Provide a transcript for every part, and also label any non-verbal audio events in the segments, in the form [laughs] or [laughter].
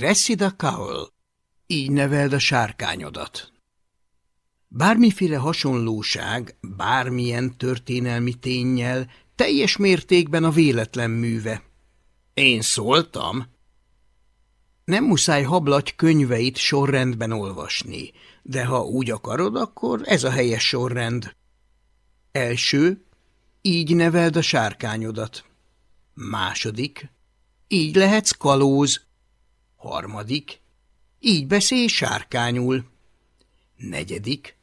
Cressida Cowell. Így neveld a sárkányodat. Bármiféle hasonlóság, bármilyen történelmi tényel teljes mértékben a véletlen műve. Én szóltam. Nem muszáj hablaty könyveit sorrendben olvasni, de ha úgy akarod, akkor ez a helyes sorrend. Első, így neveld a sárkányodat. Második, így lehetsz kalóz. Harmadik, így beszélj sárkányul. Negyedik,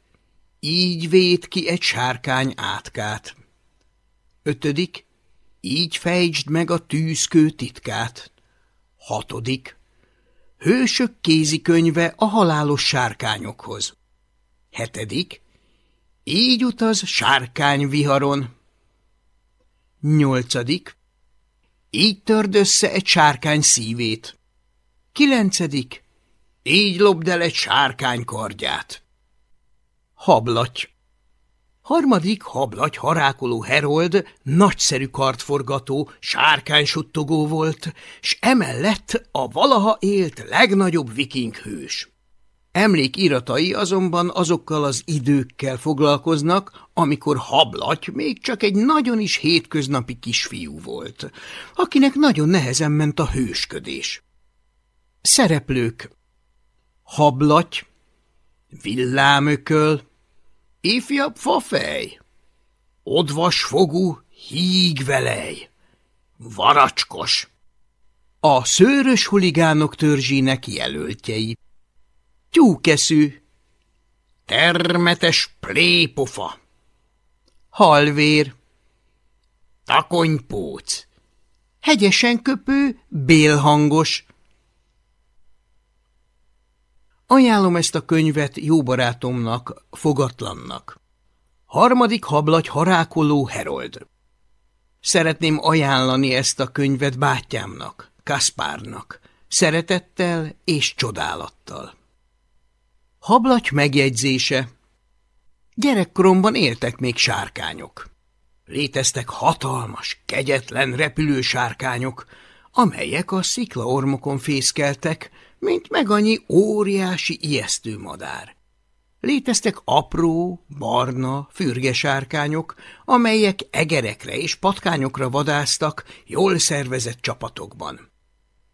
így véd ki egy sárkány átkát. Ötödik, így fejtsd meg a tűzkő titkát. Hatodik, hősök kézikönyve a halálos sárkányokhoz. Hetedik, így utaz sárkány viharon. Nyolcadik, így törd össze egy sárkány szívét. Kilencedik, így lopd el egy sárkány kardját. Hablaty Harmadik hablaty harákoló herold nagyszerű kartforgató, sárkánysuttogó volt, s emellett a valaha élt legnagyobb viking hős. Emlékiratai azonban azokkal az időkkel foglalkoznak, amikor hablaty még csak egy nagyon is hétköznapi kisfiú volt, akinek nagyon nehezen ment a hősködés. Szereplők. Hablaty, villámököl, ifjabb fafej, odvasfogú hígvelej, varacskos, a szőrös huligánok törzsének jelöltjei, tyúkeszű, termetes plépofa, halvér, takonypóc, hegyesen köpő, bélhangos, Ajánlom ezt a könyvet jó barátomnak, fogatlannak. Harmadik hablagy harákoló herold. Szeretném ajánlani ezt a könyvet bátyámnak, Kaspárnak, szeretettel és csodálattal. Hablagy megjegyzése Gyerekkoromban éltek még sárkányok. Léteztek hatalmas, kegyetlen repülő sárkányok, amelyek a sziklaormokon fészkeltek, mint meg annyi óriási ijesztő madár. Léteztek apró, barna, fürgesárkányok, amelyek egerekre és patkányokra vadáztak jól szervezett csapatokban.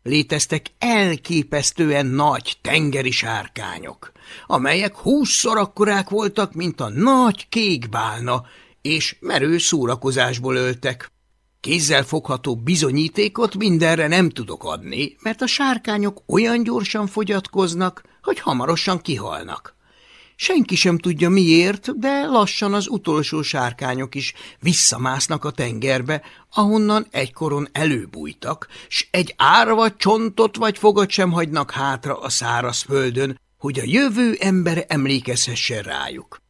Léteztek elképesztően nagy tengeri sárkányok, amelyek húszszor akkorák voltak, mint a nagy kék bálna, és merő szórakozásból öltek. Kézzel fogható bizonyítékot mindenre nem tudok adni, mert a sárkányok olyan gyorsan fogyatkoznak, hogy hamarosan kihalnak. Senki sem tudja miért, de lassan az utolsó sárkányok is visszamásznak a tengerbe, ahonnan egykoron előbújtak, s egy árva csontot vagy fogat sem hagynak hátra a száraz földön, hogy a jövő ember emlékezhessen rájuk.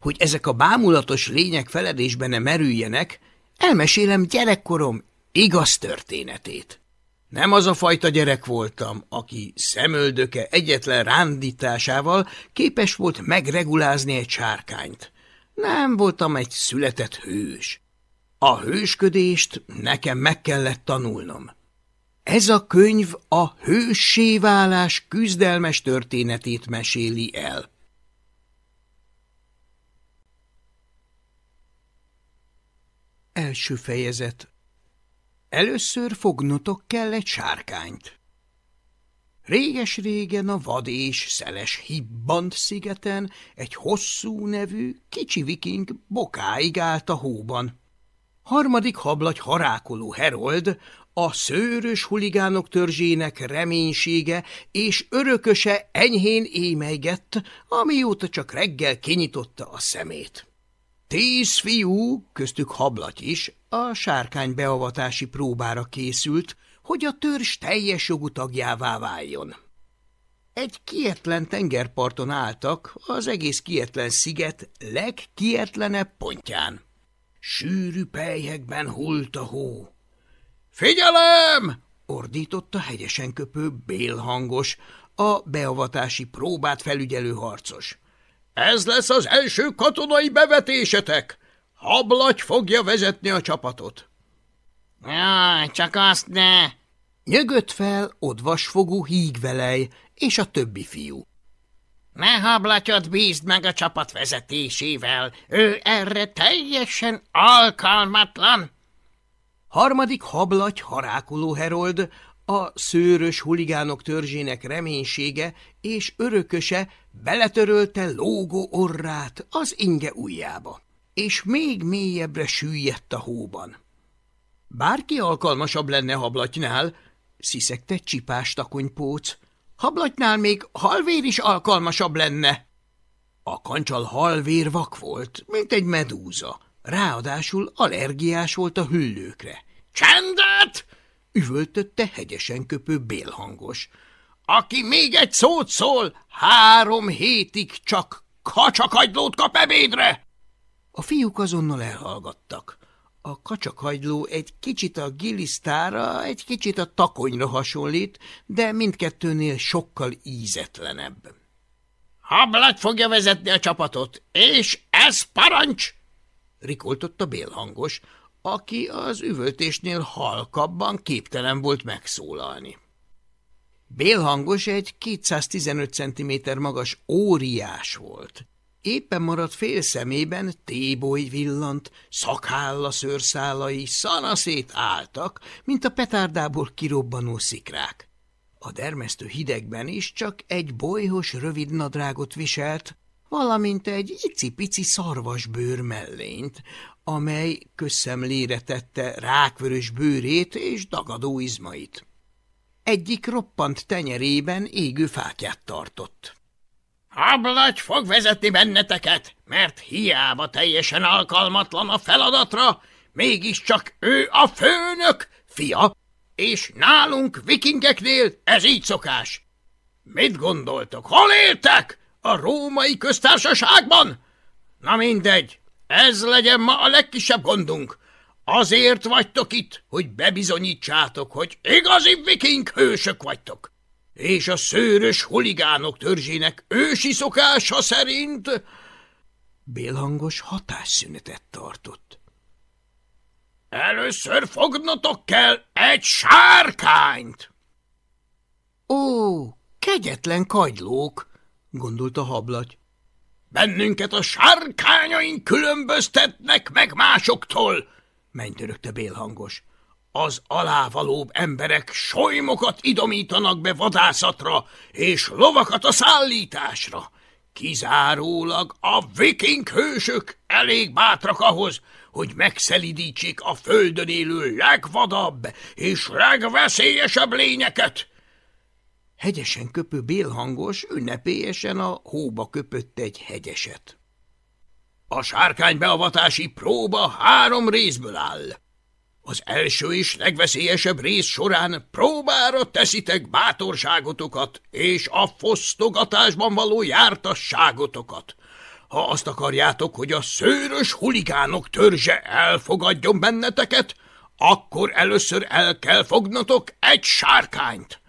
Hogy ezek a bámulatos lények feledésbe ne merüljenek, Elmesélem gyerekkorom igaz történetét. Nem az a fajta gyerek voltam, aki szemöldöke egyetlen rándításával képes volt megregulázni egy sárkányt. Nem voltam egy született hős. A hősködést nekem meg kellett tanulnom. Ez a könyv a hőssé válás küzdelmes történetét meséli el. Első fejezet Először fognotok kell egy sárkányt. Réges-régen a vad és szeles Hibbant szigeten egy hosszú nevű, kicsi viking bokáig állt a hóban. Harmadik hablagy harákoló herold, a szőrös huligánok törzsének reménysége és örököse enyhén émeigett, amióta csak reggel kinyitotta a szemét. Tíz fiú, köztük hablat is, a sárkány beavatási próbára készült, hogy a törzs teljes jogú tagjává váljon. Egy kietlen tengerparton álltak, az egész kietlen sziget legkietlenebb pontján. Sűrű pelyhekben hult a hó. – Figyelem! – ordította hegyesen köpő bélhangos, a beavatási próbát felügyelő harcos. Ez lesz az első katonai bevetésetek. Hablagy fogja vezetni a csapatot. Jaj, csak azt ne! Nyögött fel odvasfogú hígvelej és a többi fiú. Ne hablatyot bízd meg a csapat vezetésével, ő erre teljesen alkalmatlan. Harmadik hablaty harákoló herold, a szőrös huligánok törzsének reménysége és örököse beletörölte lógó orrát az inge ujjába, és még mélyebbre süllyedt a hóban. Bárki alkalmasabb lenne hablatynál, sziszegte csipás takonypóc, hablatynál még halvér is alkalmasabb lenne. A kancsal halvér vak volt, mint egy medúza, ráadásul allergiás volt a hüllőkre. – Csendet! Üvöltötte hegyesen köpő bélhangos. Aki még egy szót szól, három hétig csak kacsakagylót kap ebédre! A fiúk azonnal elhallgattak. A kacsakagyló egy kicsit a gilisztára, egy kicsit a takonyra hasonlít, de mindkettőnél sokkal ízetlenebb. Hablagy fogja vezetni a csapatot, és ez parancs! rikoltott a bélhangos, aki az üvöltésnél halkabban képtelen volt megszólalni. Bélhangos egy 215 cm magas óriás volt. Éppen maradt fél szemében téboly villant, szakhálla szőrszálai szanaszét álltak, mint a petárdából kirobbanó szikrák. A dermesztő hidegben is csak egy bolyhos rövid nadrágot viselt, valamint egy icipici szarvasbőr mellényt, amely közszemlére tette rákvörös bőrét és dagadó izmait. Egyik roppant tenyerében égő fákját tartott. Hablagy fog vezetni benneteket, mert hiába teljesen alkalmatlan a feladatra, mégiscsak ő a főnök, fia, és nálunk vikingeknél ez így szokás. Mit gondoltok, hol éltek? A római köztársaságban? Na mindegy, ez legyen ma a legkisebb gondunk. Azért vagytok itt, hogy bebizonyítsátok, hogy igazi viking hősök vagytok. És a szőrös huligánok törzsének ősi szokása szerint... Bélhangos hatásszünetet tartott. Először fognotok kell egy sárkányt! Ó, kegyetlen kagylók, gondolta hablaty. Bennünket a sárkányaink különböztetnek meg másoktól, mennyörögte bélhangos. Az alávalóbb emberek solymokat idomítanak be vadászatra, és lovakat a szállításra. Kizárólag a viking hősök elég bátrak ahhoz, hogy megszelidítsék a földön élő legvadabb és legveszélyesebb lényeket – Hegyesen köpő bélhangos ünnepélyesen a hóba köpött egy hegyeset. A sárkánybeavatási próba három részből áll. Az első és legveszélyesebb rész során próbára teszitek bátorságotokat és a fosztogatásban való jártasságotokat. Ha azt akarjátok, hogy a szőrös huligánok törzse elfogadjon benneteket, akkor először el kell fognatok egy sárkányt.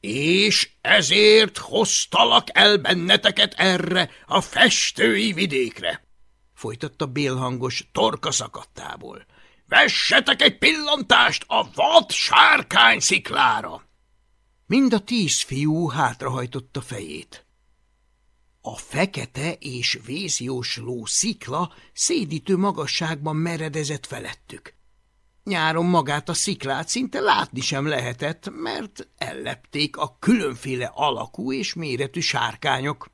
És ezért hoztalak el benneteket erre a festői vidékre, folytatta bélhangos torka szakadtából. Vessetek egy pillantást a vad sárkány sziklára! Mind a tíz fiú hátrahajtotta fejét. A fekete és vészjósló szikla szédítő magasságban meredezett felettük. Nyáron magát a sziklát szinte látni sem lehetett, mert ellepték a különféle alakú és méretű sárkányok.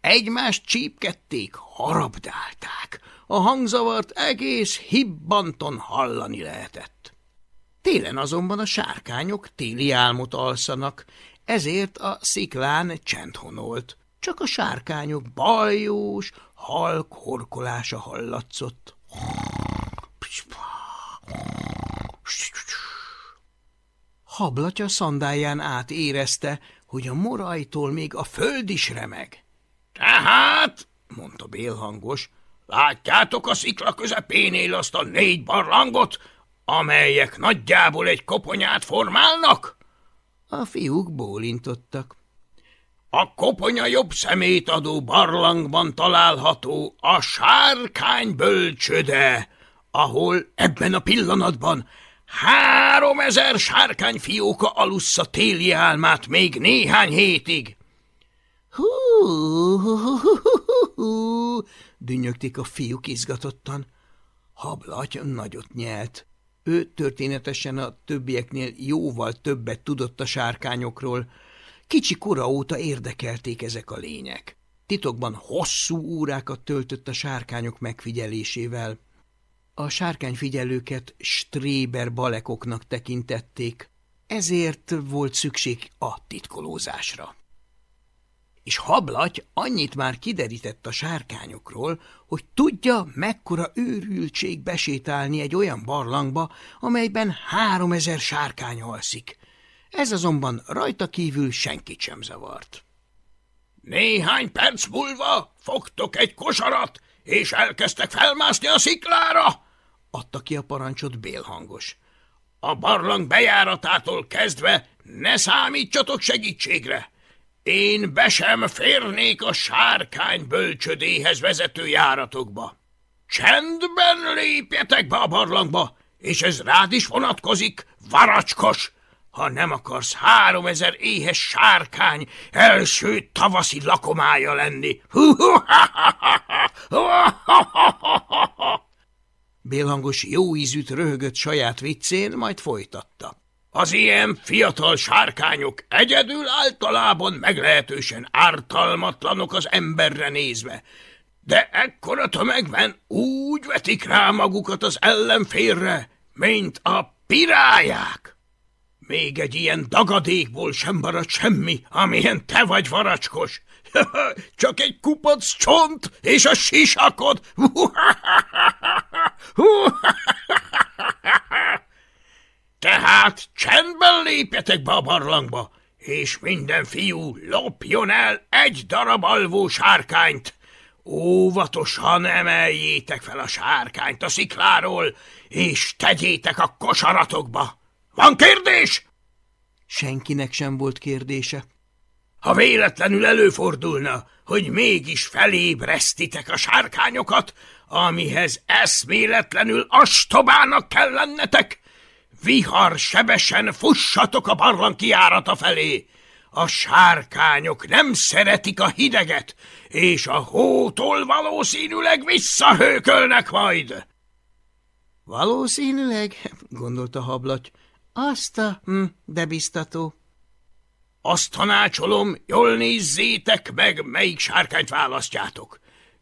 Egymást csípkedték, harabdálták, a hangzavart egész hibbanton hallani lehetett. Télen azonban a sárkányok téli álmot alszanak, ezért a sziklán csend honolt. Csak a sárkányok baljós, halk horkolása hallatszott. Hablatya szandáján át érezte, hogy a morajtól még a föld is remeg. – Tehát, mondta bélhangos, látjátok a szikla közepénél azt a négy barlangot, amelyek nagyjából egy koponyát formálnak? A fiúk bólintottak. A koponya jobb szemét adó barlangban található a sárkány bölcsöde, ahol ebben a pillanatban három ezer sárkányfióka alussza téli álmát még néhány hétig. Hú, hú, hú, hú, hú, hú, dünnyögték a fiúk izgatottan. Hablaty nagyot nyelt. Ő történetesen a többieknél jóval többet tudott a sárkányokról. Kicsi kora óta érdekelték ezek a lények. Titokban hosszú órákat töltött a sárkányok megfigyelésével. A sárkányfigyelőket stréber balekoknak tekintették, ezért volt szükség a titkolózásra. És hablaty annyit már kiderített a sárkányokról, hogy tudja, mekkora őrültség besétálni egy olyan barlangba, amelyben háromezer sárkány alszik. Ez azonban rajta kívül senkit sem zavart. Néhány perc múlva fogtok egy kosarat, és elkezdtek felmászni a sziklára, adta ki a parancsot bélhangos. A barlang bejáratától kezdve ne számítsatok segítségre. Én be sem férnék a sárkány bölcsödéhez vezető járatokba. Csendben lépjetek be a barlangba, és ez rád is vonatkozik, varacskos, ha nem akarsz háromezer éhes sárkány első tavaszi lakomája lenni. Bélhangos jó ízűt röhögött saját viccén, majd folytatta. Az ilyen fiatal sárkányok egyedül általában meglehetősen ártalmatlanok az emberre nézve, de ekkora tömegben úgy vetik rá magukat az ellenférre, mint a pirályák. Még egy ilyen dagadékból sem marad semmi, amilyen te vagy varacskos. [laughs] Csak egy kupac csont és a sisakod. [laughs] Tehát csendben lépjetek be a barlangba, és minden fiú lopjon el egy darab alvó sárkányt. Óvatosan emeljétek fel a sárkányt a szikláról, és tegyétek a kosaratokba. Van kérdés? Senkinek sem volt kérdése. Ha véletlenül előfordulna, hogy mégis felébresztitek a sárkányokat, amihez eszméletlenül astobának kell lennetek, vihar sebesen fussatok a barlang kiárata felé. A sárkányok nem szeretik a hideget, és a hótól valószínűleg visszahőkölnek majd. Valószínűleg, gondolta hablaty, azt a, hm, de biztató. Azt tanácsolom, jól nézzétek meg, melyik sárkányt választjátok.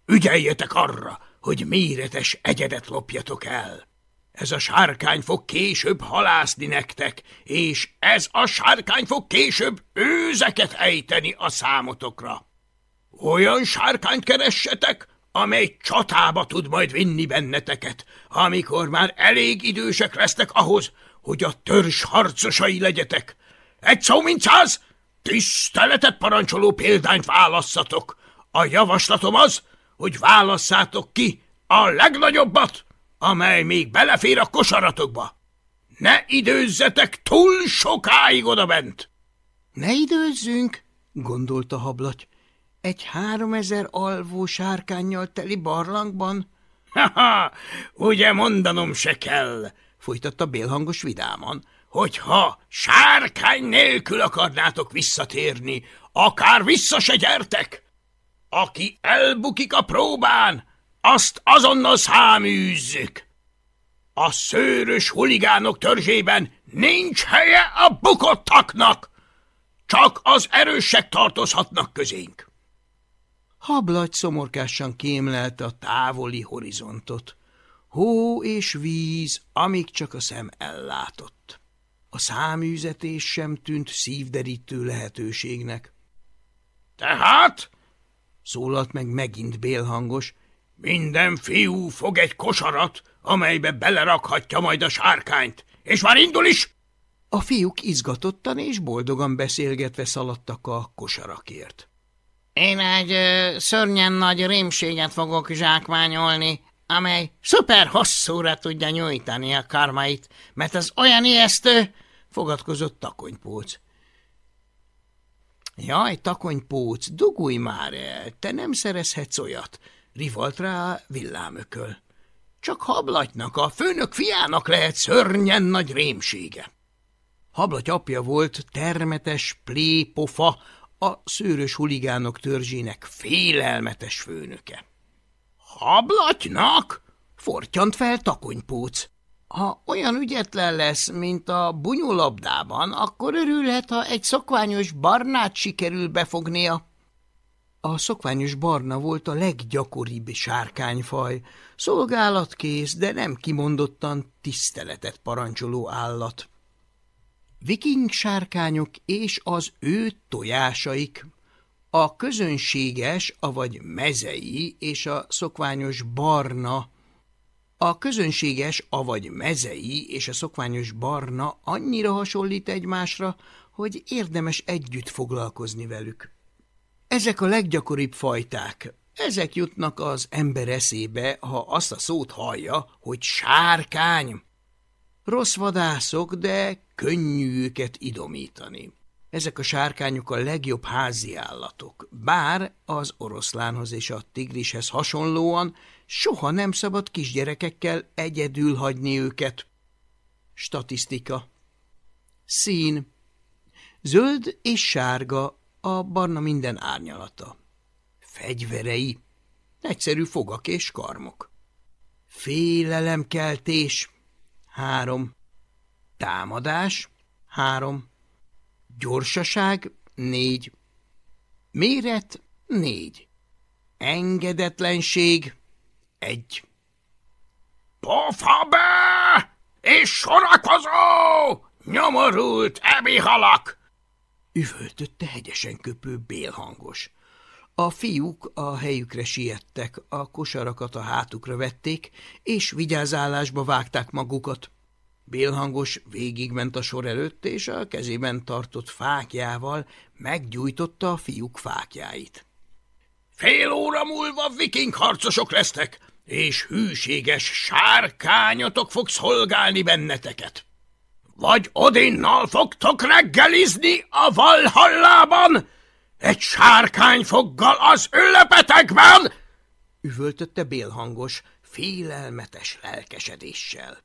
Ügyeljetek arra, hogy méretes egyedet lopjatok el. Ez a sárkány fog később halászni nektek, és ez a sárkány fog később őzeket ejteni a számotokra. Olyan sárkányt keressetek, amely csatába tud majd vinni benneteket, amikor már elég idősek lesznek ahhoz, hogy a törzs harcosai legyetek. Egy szó mint száz, tiszteletet parancsoló példányt válasszatok. A javaslatom az, hogy válasszátok ki a legnagyobbat, amely még belefér a kosaratokba. Ne időzzetek túl sokáig odabent! Ne időzzünk, gondolta hablaty. Egy háromezer alvó sárkányjal teli barlangban? Ha-ha, ugye mondanom se kell, folytatta bélhangos vidáman, hogyha sárkány nélkül akarnátok visszatérni, akár vissza se gyertek. Aki elbukik a próbán, azt azonnal száműzzük. A szőrös huligánok törzsében nincs helye a bukottaknak, csak az erősek tartozhatnak közénk. Hablagy szomorkásan kémlelte a távoli horizontot. Hó és víz, amíg csak a szem ellátott. A száműzetés sem tűnt szívderítő lehetőségnek. – Tehát? – szólalt meg megint bélhangos, minden fiú fog egy kosarat, amelybe belerakhatja majd a sárkányt, és már indul is! A fiúk izgatottan és boldogan beszélgetve szaladtak a kosarakért. Én egy ö, szörnyen nagy rémséget fogok zsákmányolni, amely szuper hosszúra tudja nyújtani a karmait, mert az olyan ijesztő, fogadkozott takonypóc. Jaj, takonypóc, dugulj már el, te nem szerezhetsz olyat, rivalt rá villámököl. Csak hablatnak, a főnök fiának lehet szörnyen nagy rémsége. Hablaty apja volt termetes plépofa, a szőrös huligánok törzsének félelmetes főnöke. Hablatynak? Fortyant fel takonypóc. Ha olyan ügyetlen lesz, mint a bunyolabdában, akkor örülhet, ha egy szokványos barnát sikerül befognia. A szokványos barna volt a leggyakoribb sárkányfaj, szolgálatkész, de nem kimondottan tiszteletet parancsoló állat. Viking sárkányok és az ő tojásaik. A közönséges, avagy mezei és a szokványos barna a közönséges, avagy mezei és a szokványos barna annyira hasonlít egymásra, hogy érdemes együtt foglalkozni velük. Ezek a leggyakoribb fajták. Ezek jutnak az ember eszébe, ha azt a szót hallja, hogy sárkány. Rossz vadászok, de könnyű őket idomítani. Ezek a sárkányok a legjobb házi állatok, bár az oroszlánhoz és a tigrishez hasonlóan soha nem szabad kisgyerekekkel egyedül hagyni őket. Statisztika Szín Zöld és sárga a barna minden árnyalata. Fegyverei Egyszerű fogak és karmok. Félelemkeltés Három Támadás Három Gyorsaság négy. Méret négy. Engedetlenség egy. Pofa be! És sorakozó! Nyomorult ebi halak! Üvöltötte hegyesen köpő bélhangos. A fiúk a helyükre siettek, a kosarakat a hátukra vették, és vigyázálásba vágták magukat. Bélhangos végigment a sor előtt, és a kezében tartott fákjával meggyújtotta a fiúk fákjáit. Fél óra múlva viking harcosok lesztek, és hűséges sárkányotok fog szolgálni benneteket. Vagy Odinnal fogtok reggelizni a Valhallában, egy sárkányfoggal az ülepetekben! üvöltötte bélhangos, félelmetes lelkesedéssel.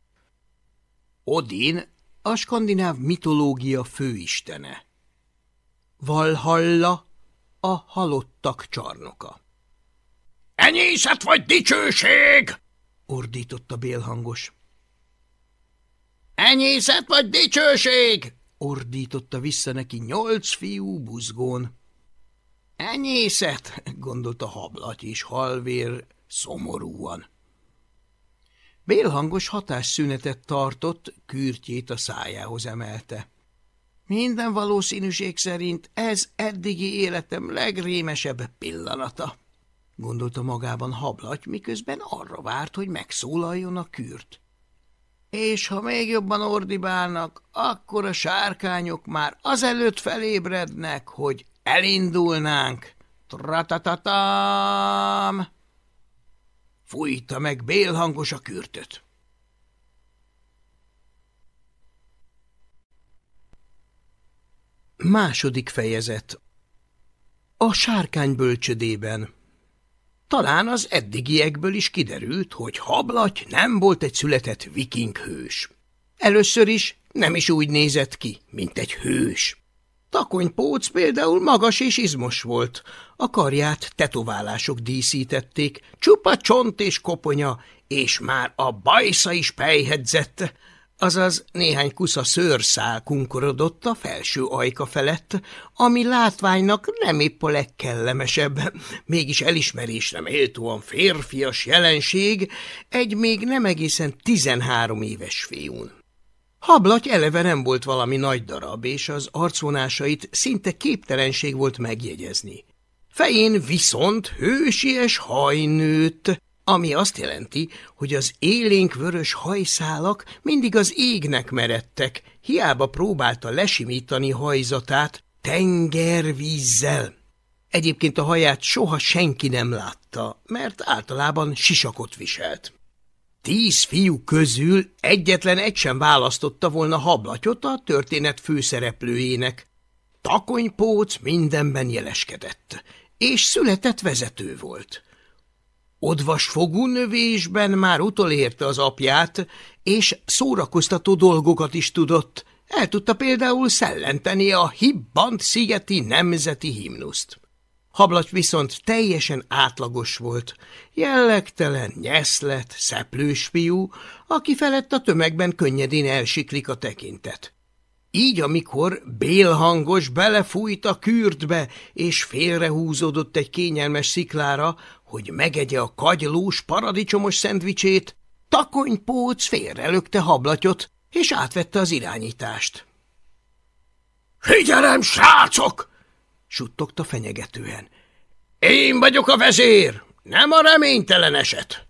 Odin a skandináv mitológia főistene. Valhalla a halottak csarnoka. – Enyészet vagy dicsőség! – ordította bélhangos. – Enyészet vagy dicsőség! – ordította vissza neki nyolc fiú buzgón. – Enyészet! – gondolta hablaty és halvér szomorúan. Bélhangos hatásszünetet tartott, kürtjét a szájához emelte. Minden valószínűség szerint ez eddigi életem legrémesebb pillanata, gondolta magában hablaty, miközben arra várt, hogy megszólaljon a kürt. És ha még jobban ordibálnak, akkor a sárkányok már azelőtt felébrednek, hogy elindulnánk. Tratatatam! Fújta meg bélhangos a kürtöt. Második fejezet A sárkány bölcsödében Talán az eddigiekből is kiderült, hogy hablaty nem volt egy született viking hős. Először is nem is úgy nézett ki, mint egy hős. Takonypóc például magas és izmos volt, a karját tetoválások díszítették, csupa csont és koponya, és már a bajsza is pejhedzett, azaz néhány kusza szőrszál kunkorodott a felső ajka felett, ami látványnak nem épp a legkellemesebb, mégis elismerésre méltóan férfias jelenség egy még nem egészen tizenhárom éves fiún. Hablaty eleve nem volt valami nagy darab, és az arcvonásait szinte képtelenség volt megjegyezni. Fején viszont hősies haj nőtt, ami azt jelenti, hogy az élénk vörös hajszálak mindig az égnek meredtek, hiába próbálta lesimítani hajzatát tengervízzel. Egyébként a haját soha senki nem látta, mert általában sisakot viselt. Tíz fiú közül egyetlen egy sem választotta volna hablatyot a történet főszereplőjének. Takonypóc mindenben jeleskedett, és született vezető volt. Odvasfogú növésben már utolérte az apját, és szórakoztató dolgokat is tudott. El tudta például szellenteni a hibbant szigeti nemzeti himnuszt. Hablaty viszont teljesen átlagos volt, jellegtelen, nyeszlet, szeplős fiú, aki felett a tömegben könnyedén elsiklik a tekintet. Így, amikor bélhangos belefújt a kürtbe, és félrehúzódott egy kényelmes sziklára, hogy megegye a kagylós paradicsomos szendvicsét, takonypóc félrelökte hablatyot, és átvette az irányítást. – Figyelem, srácok! – suttogta fenyegetően. – Én vagyok a vezér, nem a reménytelen eset.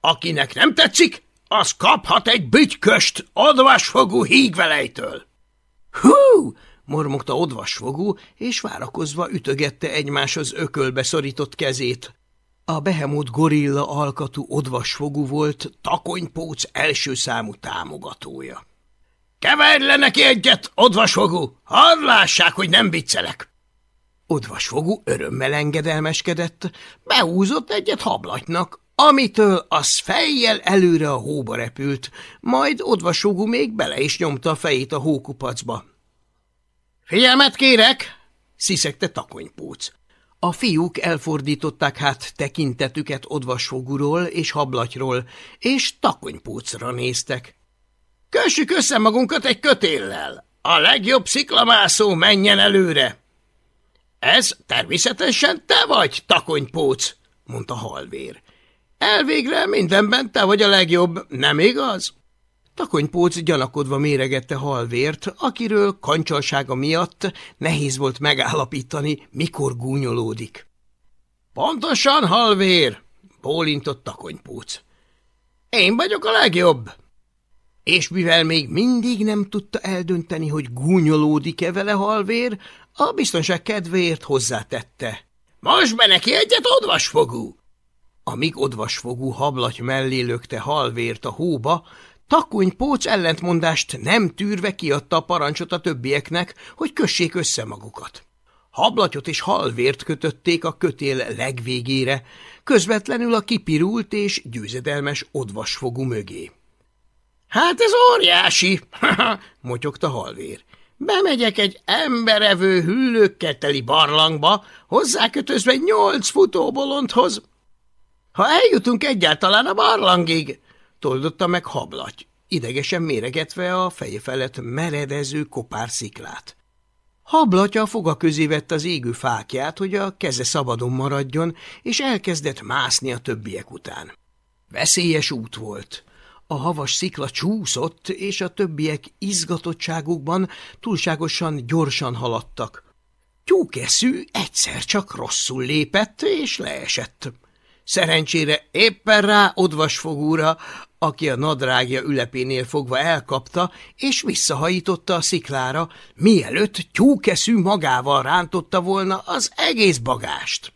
Akinek nem tetszik, az kaphat egy bütyköst advasfogú hígvelejtől. – Hú! – mormogta odvasfogú, és várakozva ütögette egymáshoz ökölbe szorított kezét. A behemót gorilla alkatú odvasfogú volt takonypóc első számú támogatója. – Keverj le neki egyet, odvasfogú! Hadd lássák, hogy nem viccelek! Odvasfogú örömmel engedelmeskedett, behúzott egyet hablatnak, amitől az fejjel előre a hóba repült, majd odvasogú még bele is nyomta a fejét a hókupacba. – Figyelmet kérek! – sziszegte takonypóc. A fiúk elfordították hát tekintetüket odvasfogúról és hablatyról, és takonypócra néztek. – Kössük össze magunkat egy kötéllel! A legjobb sziklamászó menjen előre! – Ez természetesen te vagy, takonypóc! – mondta halvér. – Elvégre mindenben te vagy a legjobb, nem igaz? – Takonypóc gyanakodva méregette halvért, akiről kancsalsága miatt nehéz volt megállapítani, mikor gúnyolódik. – Pontosan, halvér! – bólintott takonypóc. – Én vagyok a legjobb! És mivel még mindig nem tudta eldönteni, hogy gúnyolódik-e vele halvér, a biztonság kedvéért hozzátette. – Most be neki egyet odvasfogú! Amíg odvasfogú hablaty mellé lökte halvért a hóba, Takony Pócs ellentmondást nem tűrve kiadta a parancsot a többieknek, hogy kössék össze magukat. Hablatyot és halvért kötötték a kötél legvégére, közvetlenül a kipirult és győzedelmes odvasfogú mögé. – Hát ez óriási! [laughs] – motyogta halvér. – Bemegyek egy emberevő hüllőkkel teli barlangba, hozzákötözve nyolc futóbolondhoz. Ha eljutunk egyáltalán a barlangig, toldotta meg hablaty, idegesen méregetve a feje felett meredező kopársziklát. Hablatja a foga közé vett az égő fákját, hogy a keze szabadon maradjon, és elkezdett mászni a többiek után. Veszélyes út volt. A havas szikla csúszott, és a többiek izgatottságukban túlságosan gyorsan haladtak. Tyúkeszű egyszer csak rosszul lépett, és leesett. Szerencsére éppen rá odvasfogúra, aki a nadrágja ülepénél fogva elkapta, és visszahajította a sziklára, mielőtt tyúkeszű magával rántotta volna az egész bagást.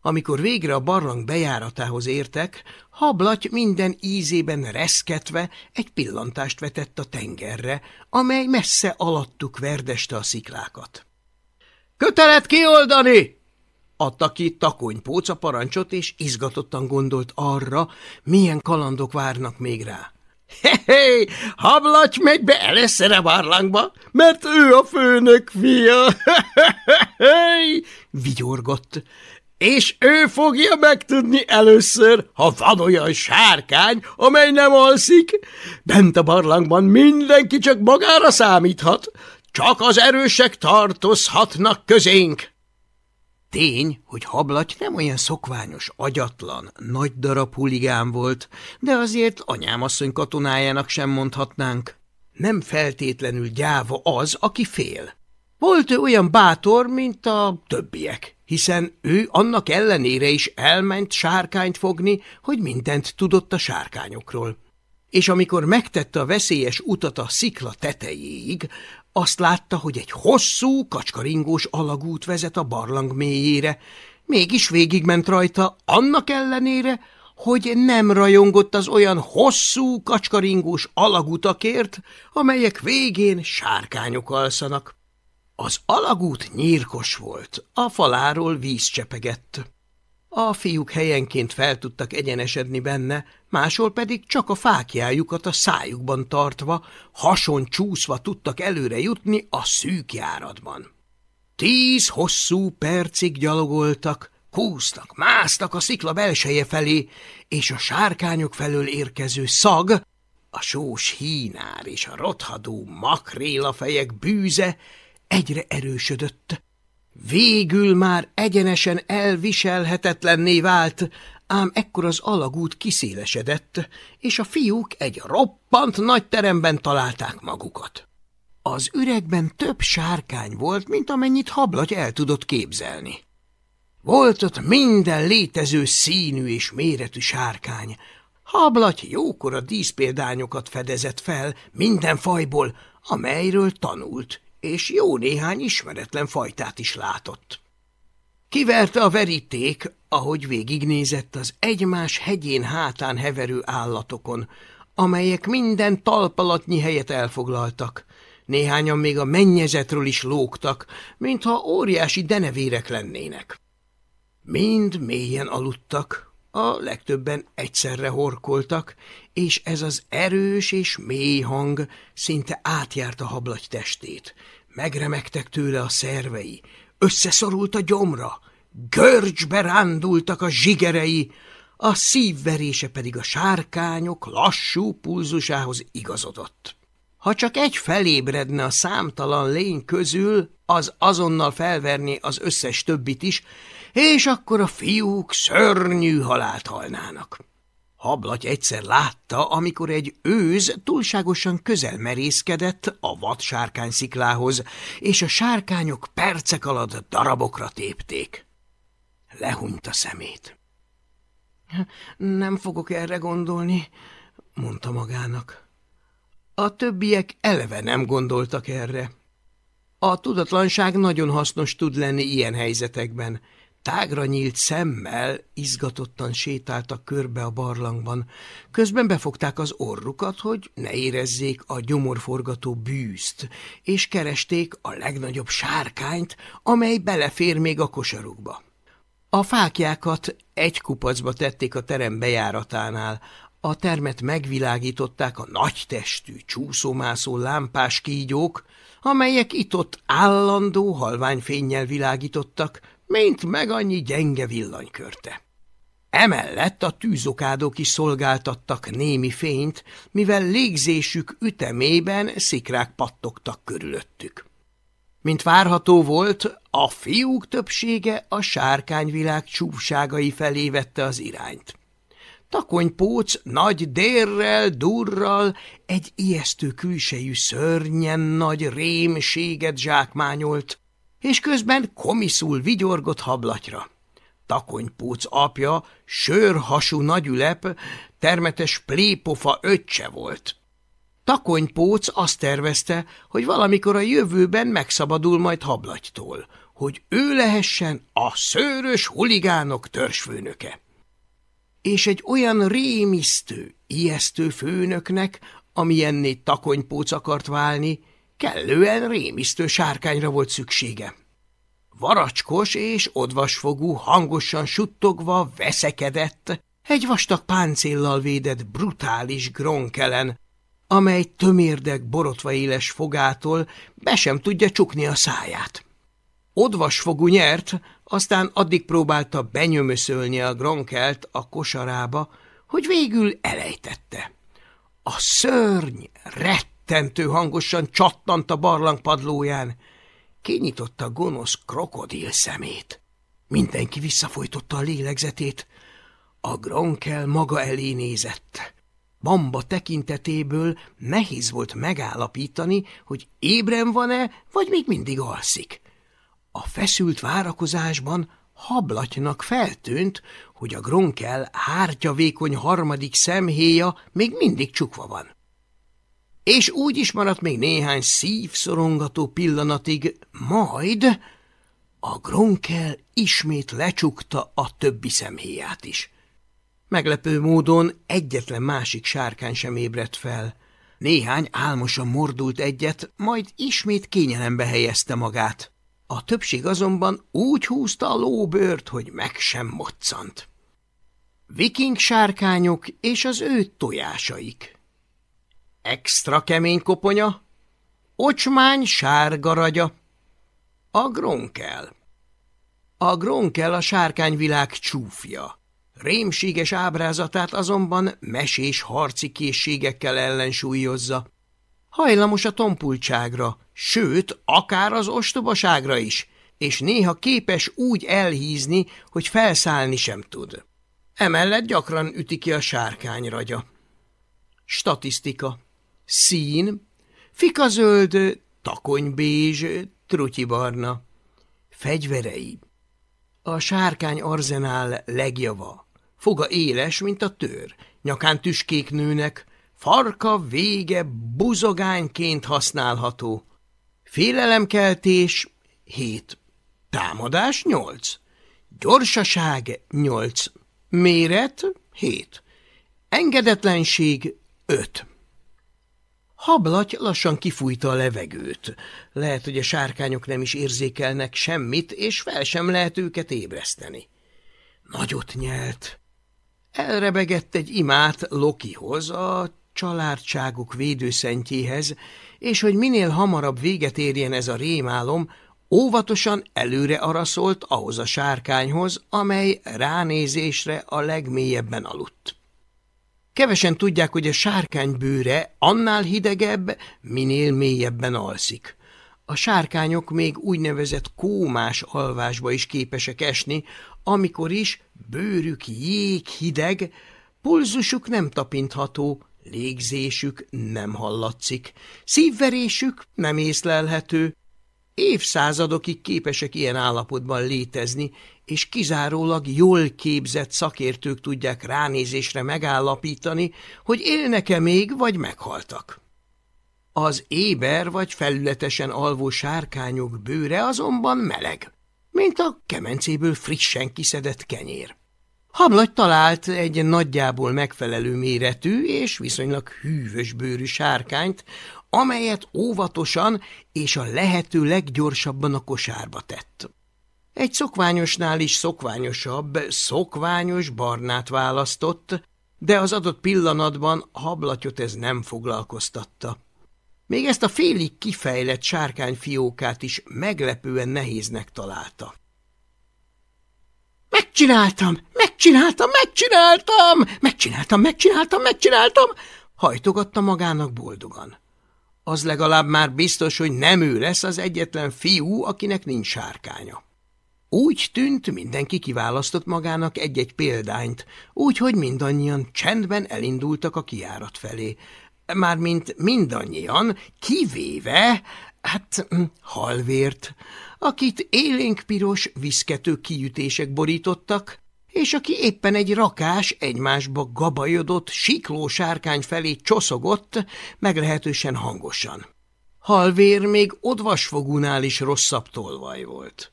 Amikor végre a barlang bejáratához értek, hablaty minden ízében reszketve egy pillantást vetett a tengerre, amely messze alattuk verdeste a sziklákat. – Kötelet kioldani! Adta ki takonypóc a parancsot, és izgatottan gondolt arra, milyen kalandok várnak még rá. Hé, hablaty megy be először a barlangba, mert ő a főnök fia. Vigyorgott. És ő fogja megtudni először, ha van olyan sárkány, amely nem alszik. Bent a barlangban mindenki csak magára számíthat, csak az erősek tartozhatnak közénk. Tény, hogy hablaty nem olyan szokványos, agyatlan, nagy darab huligán volt, de azért anyámasszony katonájának sem mondhatnánk. Nem feltétlenül gyáva az, aki fél. Volt ő olyan bátor, mint a többiek, hiszen ő annak ellenére is elment sárkányt fogni, hogy mindent tudott a sárkányokról. És amikor megtette a veszélyes utat a szikla tetejéig, azt látta, hogy egy hosszú, kacskaringós alagút vezet a barlang mélyére, mégis végigment rajta, annak ellenére, hogy nem rajongott az olyan hosszú, kacskaringós alagutakért, amelyek végén sárkányok alszanak. Az alagút nyírkos volt, a faláról víz csepegett. A fiúk helyenként fel tudtak egyenesedni benne, máshol pedig csak a fákjájukat a szájukban tartva, hason csúszva tudtak előre jutni a szűk járatban. Tíz hosszú percig gyalogoltak, kúztak, másztak a szikla belseje felé, és a sárkányok felől érkező szag, a sós hínár és a rothadó makrélafejek bűze egyre erősödött, Végül már egyenesen elviselhetetlenné vált, ám ekkor az alagút kiszélesedett, és a fiúk egy roppant nagy teremben találták magukat. Az üregben több sárkány volt, mint amennyit hablagy el tudott képzelni. Volt ott minden létező színű és méretű sárkány. Hablagy jókora díszpéldányokat fedezett fel minden fajból, amelyről tanult, és jó néhány ismeretlen fajtát is látott. Kiverte a veríték, ahogy végignézett az egymás hegyén hátán heverő állatokon, amelyek minden talpalatnyi helyet elfoglaltak. Néhányan még a mennyezetről is lógtak, mintha óriási denevérek lennének. Mind mélyen aludtak, a legtöbben egyszerre horkoltak, és ez az erős és mély hang szinte átjárta hablagy testét. Megremegtek tőle a szervei, összeszorult a gyomra, görcsbe rándultak a zsigerei, a szívverése pedig a sárkányok lassú pulzusához igazodott. Ha csak egy felébredne a számtalan lény közül, az azonnal felverné az összes többit is, és akkor a fiúk szörnyű halált halnának. Hablaty egyszer látta, amikor egy őz túlságosan közel merészkedett a vad sárkánysziklához, és a sárkányok percek alatt darabokra tépték. Lehúnyt a szemét. Nem fogok erre gondolni, mondta magának. A többiek eleve nem gondoltak erre. A tudatlanság nagyon hasznos tud lenni ilyen helyzetekben, Tágra nyílt szemmel izgatottan sétáltak körbe a barlangban, közben befogták az orrukat, hogy ne érezzék a gyomorforgató bűzt, és keresték a legnagyobb sárkányt, amely belefér még a kosarukba. A fákjákat egy kupacba tették a terem bejáratánál, a termet megvilágították a nagy testű, csúszómászó lámpás kígyók, amelyek itt-ott állandó halványfénnyel világítottak, mint meg annyi gyenge villanykörte. Emellett a tűzokádok is szolgáltattak némi fényt, mivel légzésük ütemében szikrák pattogtak körülöttük. Mint várható volt, a fiúk többsége a sárkányvilág csúfságai felé vette az irányt. Takonypóc nagy dérrel, durral egy ijesztő külsejű szörnyen nagy rémséget zsákmányolt, és közben komiszul vigyorgott hablatyra. Takonypóc apja, sörhasú nagyülep, termetes plépofa öccse volt. Takonypóc azt tervezte, hogy valamikor a jövőben megszabadul majd hablatytól, hogy ő lehessen a szőrös huligánok törzsfőnöke. És egy olyan rémisztő, ijesztő főnöknek, amilyenné takonypóc akart válni, Kellően rémisztő sárkányra volt szüksége. Varacskos és odvasfogú, hangosan suttogva veszekedett, egy vastag páncéllal védett brutális gronkelen, amely tömérdek borotva éles fogától be sem tudja csukni a száját. Odvasfogú nyert, aztán addig próbálta benyömöszölni a gronkelt a kosarába, hogy végül elejtette. A szörny rett rettentő hangosan csattant a barlang padlóján. Kinyitotta a gonosz krokodil szemét. Mindenki visszafolytotta a lélegzetét. A gronkel maga elé nézett. Bamba tekintetéből nehéz volt megállapítani, hogy ébren van-e, vagy még mindig alszik. A feszült várakozásban hablatynak feltűnt, hogy a gronkel hártyavékony harmadik szemhéja még mindig csukva van és úgy is maradt még néhány szívszorongató pillanatig, majd a gronkel ismét lecsukta a többi szemhéját is. Meglepő módon egyetlen másik sárkány sem ébredt fel. Néhány álmosan mordult egyet, majd ismét kényelembe helyezte magát. A többség azonban úgy húzta a lóbőrt, hogy meg sem moccant. Viking sárkányok és az ő tojásaik. Extra kemény koponya, ocsmány sárgaragya, a gronkel. A gronkel a sárkányvilág csúfja. Rémséges ábrázatát azonban mesés harci készségekkel ellensúlyozza. Hajlamos a tompultságra, sőt, akár az ostobaságra is, és néha képes úgy elhízni, hogy felszállni sem tud. Emellett gyakran üti ki a sárkányragya. Statisztika. Szín, fikazöld, takonybézs, trutyibarna. Fegyverei. A sárkány arzenál legjava. Foga éles, mint a tör, nyakán tüskék nőnek, farka vége buzogányként használható. Félelemkeltés hét, támadás nyolc, gyorsaság nyolc, méret hét, engedetlenség öt. Hablaty lassan kifújta a levegőt. Lehet, hogy a sárkányok nem is érzékelnek semmit, és fel sem lehet őket ébreszteni. Nagyot nyelt. Elrebegett egy imát Lokihoz, a családságuk védőszentjéhez, és hogy minél hamarabb véget érjen ez a rémálom, óvatosan előre araszolt ahhoz a sárkányhoz, amely ránézésre a legmélyebben aludt. Kevesen tudják, hogy a sárkány bőre annál hidegebb, minél mélyebben alszik. A sárkányok még úgynevezett kómás alvásba is képesek esni, amikor is bőrük jéghideg, pulzusuk nem tapintható, légzésük nem hallatszik, szívverésük nem észlelhető, évszázadokig képesek ilyen állapotban létezni, és kizárólag jól képzett szakértők tudják ránézésre megállapítani, hogy élnek-e még, vagy meghaltak. Az éber vagy felületesen alvó sárkányok bőre azonban meleg, mint a kemencéből frissen kiszedett kenyér. Hablagy talált egy nagyjából megfelelő méretű és viszonylag hűvös bőrű sárkányt, amelyet óvatosan és a lehető leggyorsabban a kosárba tett. Egy szokványosnál is szokványosabb, szokványos barnát választott, de az adott pillanatban hablatyot ez nem foglalkoztatta. Még ezt a félig kifejlett sárkányfiókát is meglepően nehéznek találta. Megcsináltam, megcsináltam, megcsináltam, megcsináltam, megcsináltam, megcsináltam, hajtogatta magának boldogan. Az legalább már biztos, hogy nem ő lesz az egyetlen fiú, akinek nincs sárkánya. Úgy tűnt, mindenki kiválasztott magának egy-egy példányt, úgyhogy mindannyian csendben elindultak a kiárat felé. Mármint mindannyian, kivéve, hát hm, halvért, akit élénkpiros, viszkető kiütések borítottak, és aki éppen egy rakás, egymásba gabajodott, sikló sárkány felé csoszogott, meglehetősen hangosan. Halvér még odvasfogúnál is rosszabb tolvaj volt.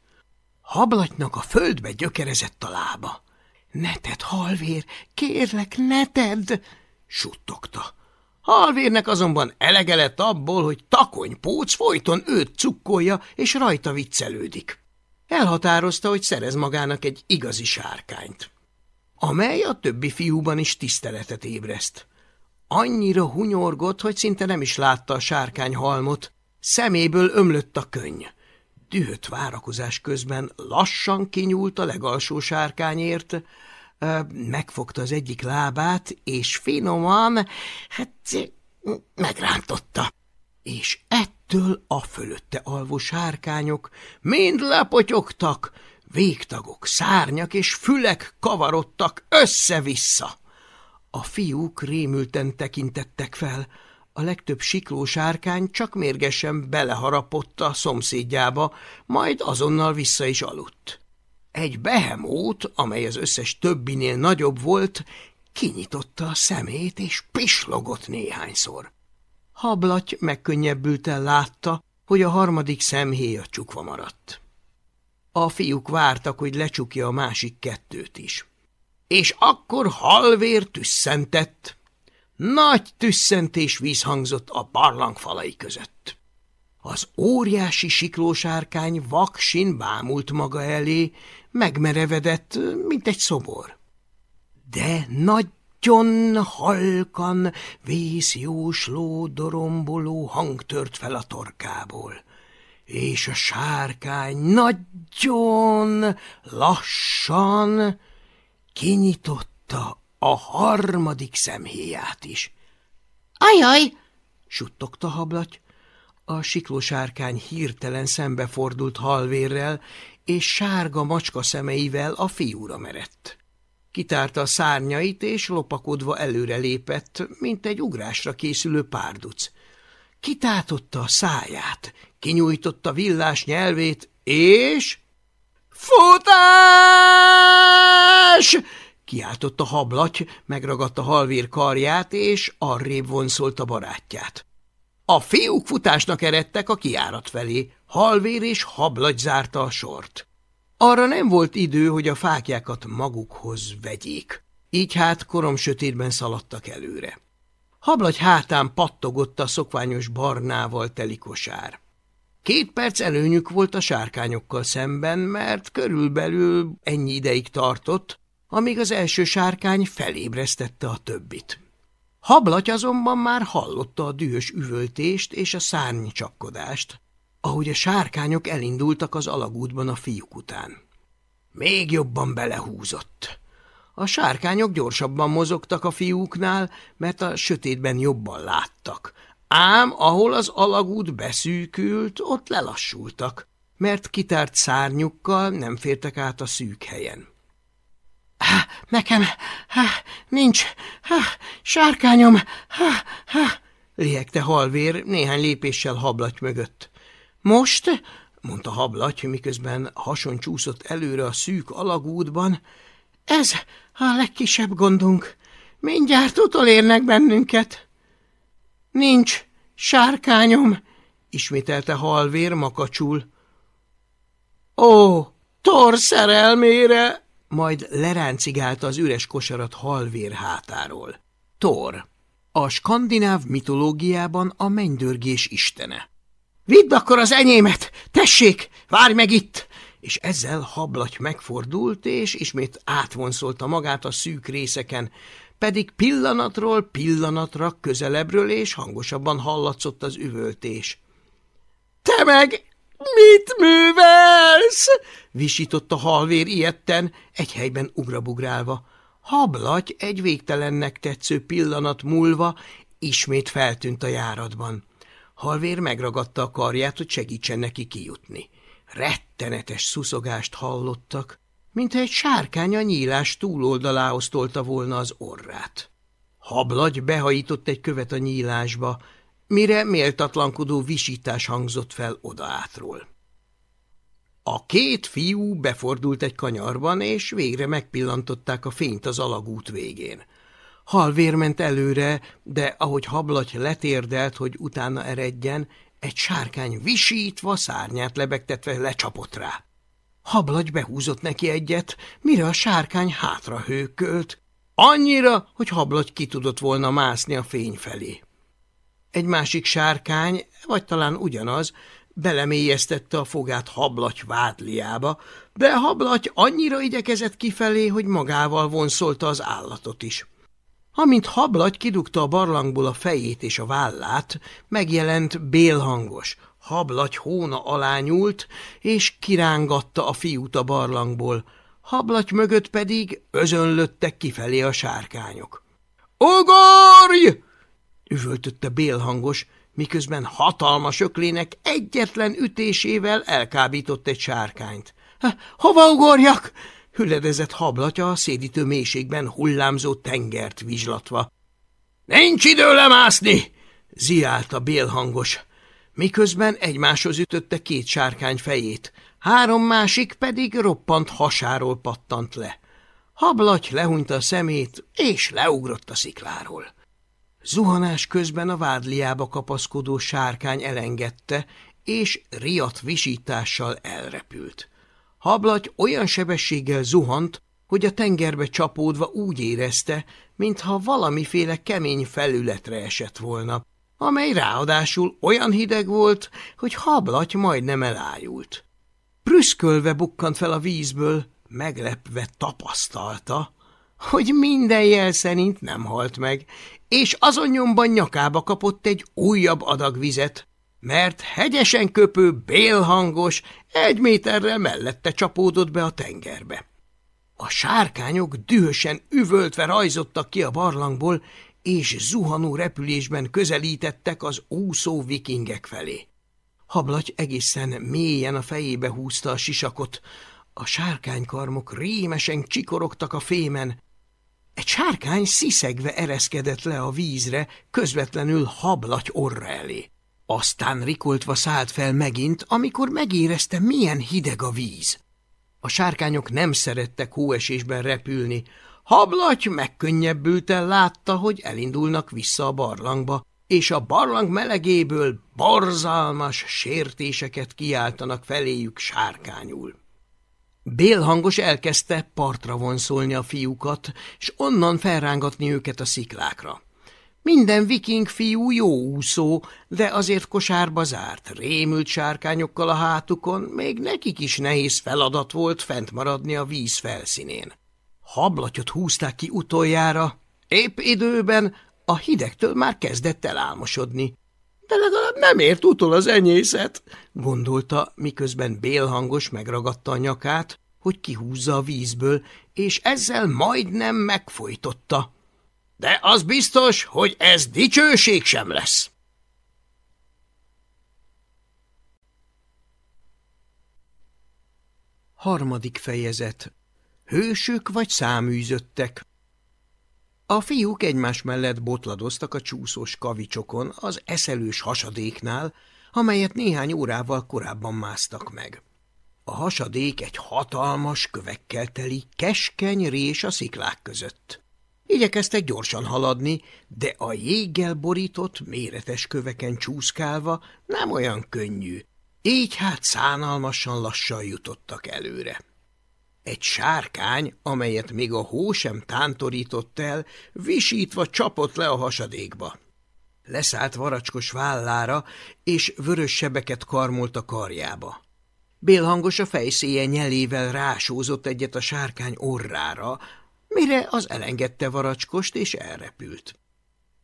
Hablatnak a földbe gyökerezett a lába. – Ne tedd, halvér, kérlek, ne tedd! – suttogta. Halvérnek azonban elege lett abból, hogy takonypóc folyton őt cukkolja és rajta viccelődik. Elhatározta, hogy szerez magának egy igazi sárkányt, amely a többi fiúban is tiszteletet ébreszt. Annyira hunyorgott, hogy szinte nem is látta a sárkány halmot, szeméből ömlött a könny. Dühött várakozás közben lassan kinyúlt a legalsó sárkányért, megfogta az egyik lábát, és finoman, hát megrántotta. És ettől a fölötte alvó sárkányok mind lepotyogtak, végtagok, szárnyak és fülek kavarodtak össze-vissza. A fiúk rémülten tekintettek fel, a legtöbb sikló sárkány csak mérgesen beleharapott a szomszédjába, majd azonnal vissza is aludt. Egy behemót, amely az összes többinél nagyobb volt, kinyitotta a szemét és pislogott néhányszor. Hablaty megkönnyebbülten látta, hogy a harmadik szemhéja csukva maradt. A fiúk vártak, hogy lecsukja a másik kettőt is. És akkor halvér tüsszentett. Nagy tüsszentés vízhangzott a barlang falai között. Az óriási siklósárkány vaksin bámult maga elé, megmerevedett, mint egy szobor. De nagyon halkan, vészjósló, doromboló hang tört fel a torkából, és a sárkány nagyon lassan kinyitotta a harmadik szemhéját is. – Ajaj! – suttogta hablaty. A siklósárkány hirtelen szembefordult halvérrel, és sárga macska szemeivel a fiúra merett. Kitárta a szárnyait, és lopakodva előre lépett, mint egy ugrásra készülő párduc. Kitátotta a száját, kinyújtotta villás nyelvét, és... Futás! Kiáltott a hablaty, megragadta halvér karját, és arrébb vonszolt a barátját. A fiúk futásnak eredtek a kiárat felé, halvér és hablagy zárta a sort. Arra nem volt idő, hogy a fákjákat magukhoz vegyék, így hát korom sötétben szaladtak előre. Hablagy hátán pattogott a szokványos barnával teli kosár. Két perc előnyük volt a sárkányokkal szemben, mert körülbelül ennyi ideig tartott, amíg az első sárkány felébresztette a többit. Hablaty azonban már hallotta a dühös üvöltést és a szárny csapkodást, ahogy a sárkányok elindultak az alagútban a fiúk után. Még jobban belehúzott. A sárkányok gyorsabban mozogtak a fiúknál, mert a sötétben jobban láttak. Ám ahol az alagút beszűkült, ott lelassultak, mert kitárt szárnyukkal nem fértek át a szűk helyen. – Nekem nincs sárkányom! – liegte halvér néhány lépéssel hablaty mögött. – Most? – mondta hablaty, miközben hason csúszott előre a szűk alagútban. – Ez a legkisebb gondunk. Mindjárt utolérnek bennünket. – Nincs sárkányom! – ismételte halvér makacsul. – Ó, tor szerelmére! majd leráncigálta az üres kosarat halvér hátáról. Thor, a skandináv mitológiában a mennydörgés istene. Vidd akkor az enyémet! Tessék, várj meg itt! És ezzel hablaty megfordult, és ismét átvonszolta magát a szűk részeken, pedig pillanatról pillanatra közelebbről és hangosabban hallatszott az üvöltés. – Te meg Mit művelsz? visított a halvér ilyetten, egy helyben ugrabugrálva. Hablaty egy végtelennek tetsző pillanat múlva ismét feltűnt a járatban. Halvér megragadta a karját, hogy segítsen neki kijutni. Rettenetes szuszogást hallottak, mintha egy sárkány a nyílás túloldalához tolta volna az orrát. Hablagy behajított egy követ a nyílásba, mire méltatlankodó visítás hangzott fel odaátról. A két fiú befordult egy kanyarban, és végre megpillantották a fényt az alagút végén. Halvér ment előre, de ahogy hablaty letérdelt, hogy utána eredjen, egy sárkány visítva, szárnyát lebegtetve lecsapott rá. Hablagy behúzott neki egyet, mire a sárkány hátra hőkölt, annyira, hogy hablagy ki tudott volna mászni a fény felé. Egy másik sárkány, vagy talán ugyanaz, belemélyeztette a fogát hablaty vádliába, de hablaty annyira igyekezett kifelé, hogy magával vonszolta az állatot is. Amint hablaty kidugta a barlangból a fejét és a vállát, megjelent bélhangos, hablaty hóna alá nyúlt, és kirángatta a fiút a barlangból, hablaty mögött pedig özönlöttek kifelé a sárkányok. – Ugorj! üvöltötte bélhangos, miközben hatalmas öklének egyetlen ütésével elkábított egy sárkányt. – Hova ugorjak? – hüledezett hablatja a szédítő mélységben hullámzó tengert vizslatva. – Nincs idő lemászni! – ziálta bélhangos, miközben egymáshoz ütötte két sárkány fejét, három másik pedig roppant hasáról pattant le. Hablaty lehúnyta a szemét, és leugrott a szikláról. Zuhanás közben a vádliába kapaszkodó sárkány elengedte, és riadt visítással elrepült. Hablaty olyan sebességgel zuhant, hogy a tengerbe csapódva úgy érezte, mintha valamiféle kemény felületre esett volna, amely ráadásul olyan hideg volt, hogy hablaty majdnem elájult. Prüszkölve bukkant fel a vízből, meglepve tapasztalta, hogy minden jel szerint nem halt meg, és azon nyomban nyakába kapott egy újabb adag vizet, mert hegyesen köpő, bélhangos, egy méterrel mellette csapódott be a tengerbe. A sárkányok dühösen üvöltve rajzottak ki a barlangból, és zuhanó repülésben közelítettek az úszó vikingek felé. Hablaty egészen mélyen a fejébe húzta a sisakot, a sárkánykarmok rémesen csikorogtak a fémen. Egy sárkány sziszegve ereszkedett le a vízre, közvetlenül hablaty orra elé. Aztán rikoltva szállt fel megint, amikor megérezte, milyen hideg a víz. A sárkányok nem szerettek hóesésben repülni. Hablaty megkönnyebbülten látta, hogy elindulnak vissza a barlangba, és a barlang melegéből borzalmas sértéseket kiáltanak feléjük sárkányul. Bélhangos elkezdte partra vonszolni a fiúkat, és onnan felrángatni őket a sziklákra. Minden viking fiú jó úszó, de azért kosárba zárt, rémült sárkányokkal a hátukon, még nekik is nehéz feladat volt fent maradni a víz felszínén. Hablatyot húzták ki utoljára, épp időben a hidegtől már kezdett elálmosodni. De legalább nem ért utol az enyészet, gondolta, miközben bélhangos megragadta a nyakát, hogy kihúzza a vízből, és ezzel majdnem megfojtotta. De az biztos, hogy ez dicsőség sem lesz. Harmadik fejezet Hősök vagy száműzöttek A fiúk egymás mellett botladoztak a csúszós kavicsokon az eszelős hasadéknál, amelyet néhány órával korábban másztak meg. A hasadék egy hatalmas kövekkel teli, keskeny rés a sziklák között. Igyekeztek gyorsan haladni, de a jéggel borított, méretes köveken csúszkálva nem olyan könnyű, így hát szánalmasan lassan jutottak előre. Egy sárkány, amelyet még a hó sem tántorított el, visítva csapott le a hasadékba. Leszállt varacskos vállára, és vörös sebeket karmolt a karjába. Bélhangos a fejszéje nyelével rásózott egyet a sárkány orrára, mire az elengedte varacskost és elrepült.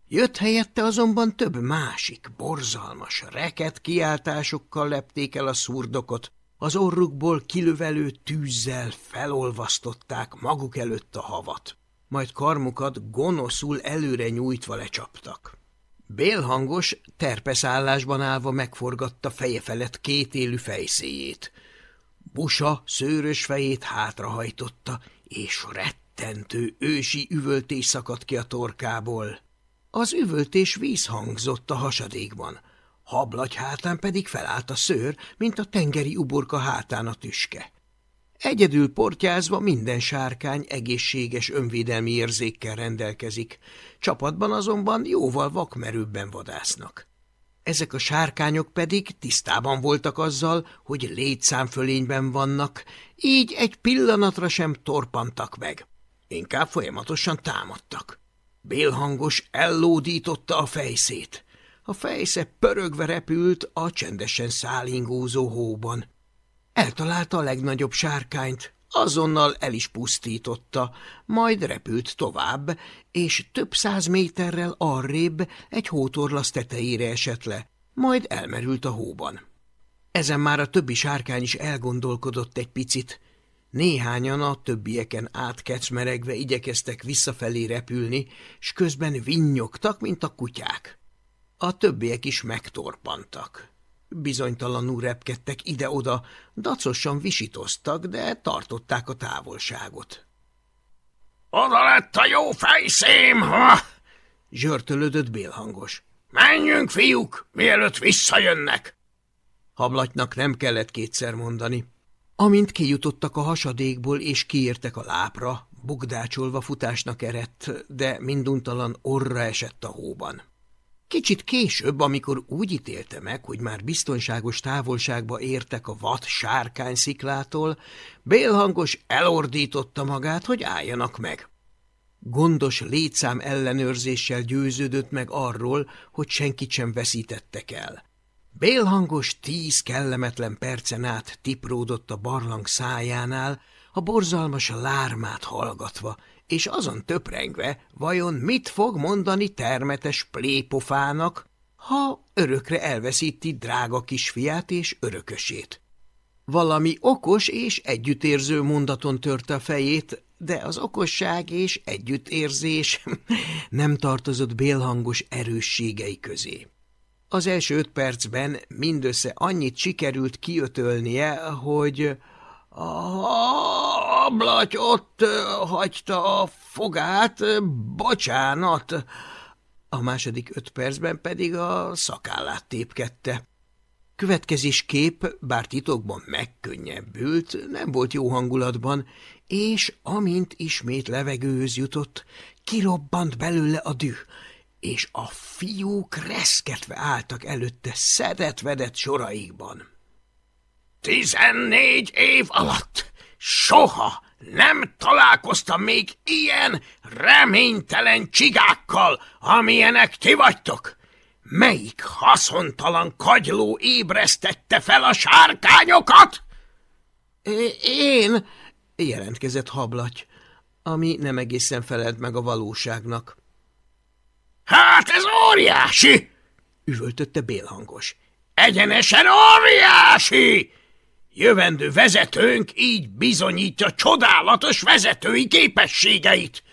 Jött helyette azonban több másik, borzalmas, reket kiáltásokkal lepték el a szurdokot, az orrukból kilövelő tűzzel felolvasztották maguk előtt a havat, majd karmukat gonoszul előre nyújtva lecsaptak. Bélhangos, terpeszállásban állva megforgatta feje felett két élő fejszéjét. Busa szőrös fejét hátrahajtotta, és rettentő ősi üvöltés szakadt ki a torkából. Az üvöltés vízhangzott a hasadékban, hablagy hátán pedig felállt a szőr, mint a tengeri uborka hátán a tüske. Egyedül portyázva minden sárkány egészséges önvédelmi érzékkel rendelkezik, csapatban azonban jóval vakmerőbben vadásznak. Ezek a sárkányok pedig tisztában voltak azzal, hogy létszámfölényben vannak, így egy pillanatra sem torpantak meg. Inkább folyamatosan támadtak. Bélhangos ellódította a fejszét. A fejsze pörögve repült a csendesen szállingózó hóban. Eltalálta a legnagyobb sárkányt, azonnal el is pusztította, majd repült tovább, és több száz méterrel arrébb egy hótorlasz tetejére esett le, majd elmerült a hóban. Ezen már a többi sárkány is elgondolkodott egy picit. Néhányan a többieken átkecmeregve igyekeztek visszafelé repülni, s közben vinnyogtak, mint a kutyák. A többiek is megtorpantak. Bizonytalanul repkedtek ide-oda, dacosan visítoztak, de tartották a távolságot. – Oda lett a jó fejszém, ha! – zsörtölödött bélhangos. – Menjünk, fiúk, mielőtt visszajönnek! Hablatnak nem kellett kétszer mondani. Amint kijutottak a hasadékból és kiértek a lápra, bugdácsolva futásnak erett, de minduntalan orra esett a hóban. Kicsit később, amikor úgy ítélte meg, hogy már biztonságos távolságba értek a vad sárkány sziklától, bélhangos elordította magát, hogy álljanak meg. Gondos létszám ellenőrzéssel győződött meg arról, hogy senkit sem veszítettek el. Bélhangos tíz kellemetlen percen át tipródott a barlang szájánál, a borzalmas lármát hallgatva, és azon töprengve, vajon mit fog mondani termetes plépofának, ha örökre elveszíti drága kisfiát és örökösét. Valami okos és együttérző mondaton törte a fejét, de az okosság és együttérzés [laughs] nem tartozott bélhangos erősségei közé. Az első öt percben mindössze annyit sikerült kiötölnie, hogy a ablaty ott hagyta a fogát, bocsánat. A második öt percben pedig a szakállát tépkedte. Következésképp, bár titokban megkönnyebbült, nem volt jó hangulatban, és amint ismét levegőhöz jutott, kirobbant belőle a düh, és a fiúk reszketve álltak előtte szedett-vedett soraikban. Tizennégy év alatt soha nem találkoztam még ilyen reménytelen csigákkal, amilyenek ti vagytok. Melyik haszontalan kagyló ébresztette fel a sárkányokat? Én, jelentkezett hablaty, ami nem egészen felelt meg a valóságnak. Hát ez óriási! üvöltötte bélhangos. Egyenesen óriási! Jövendő vezetőnk így bizonyítja csodálatos vezetői képességeit.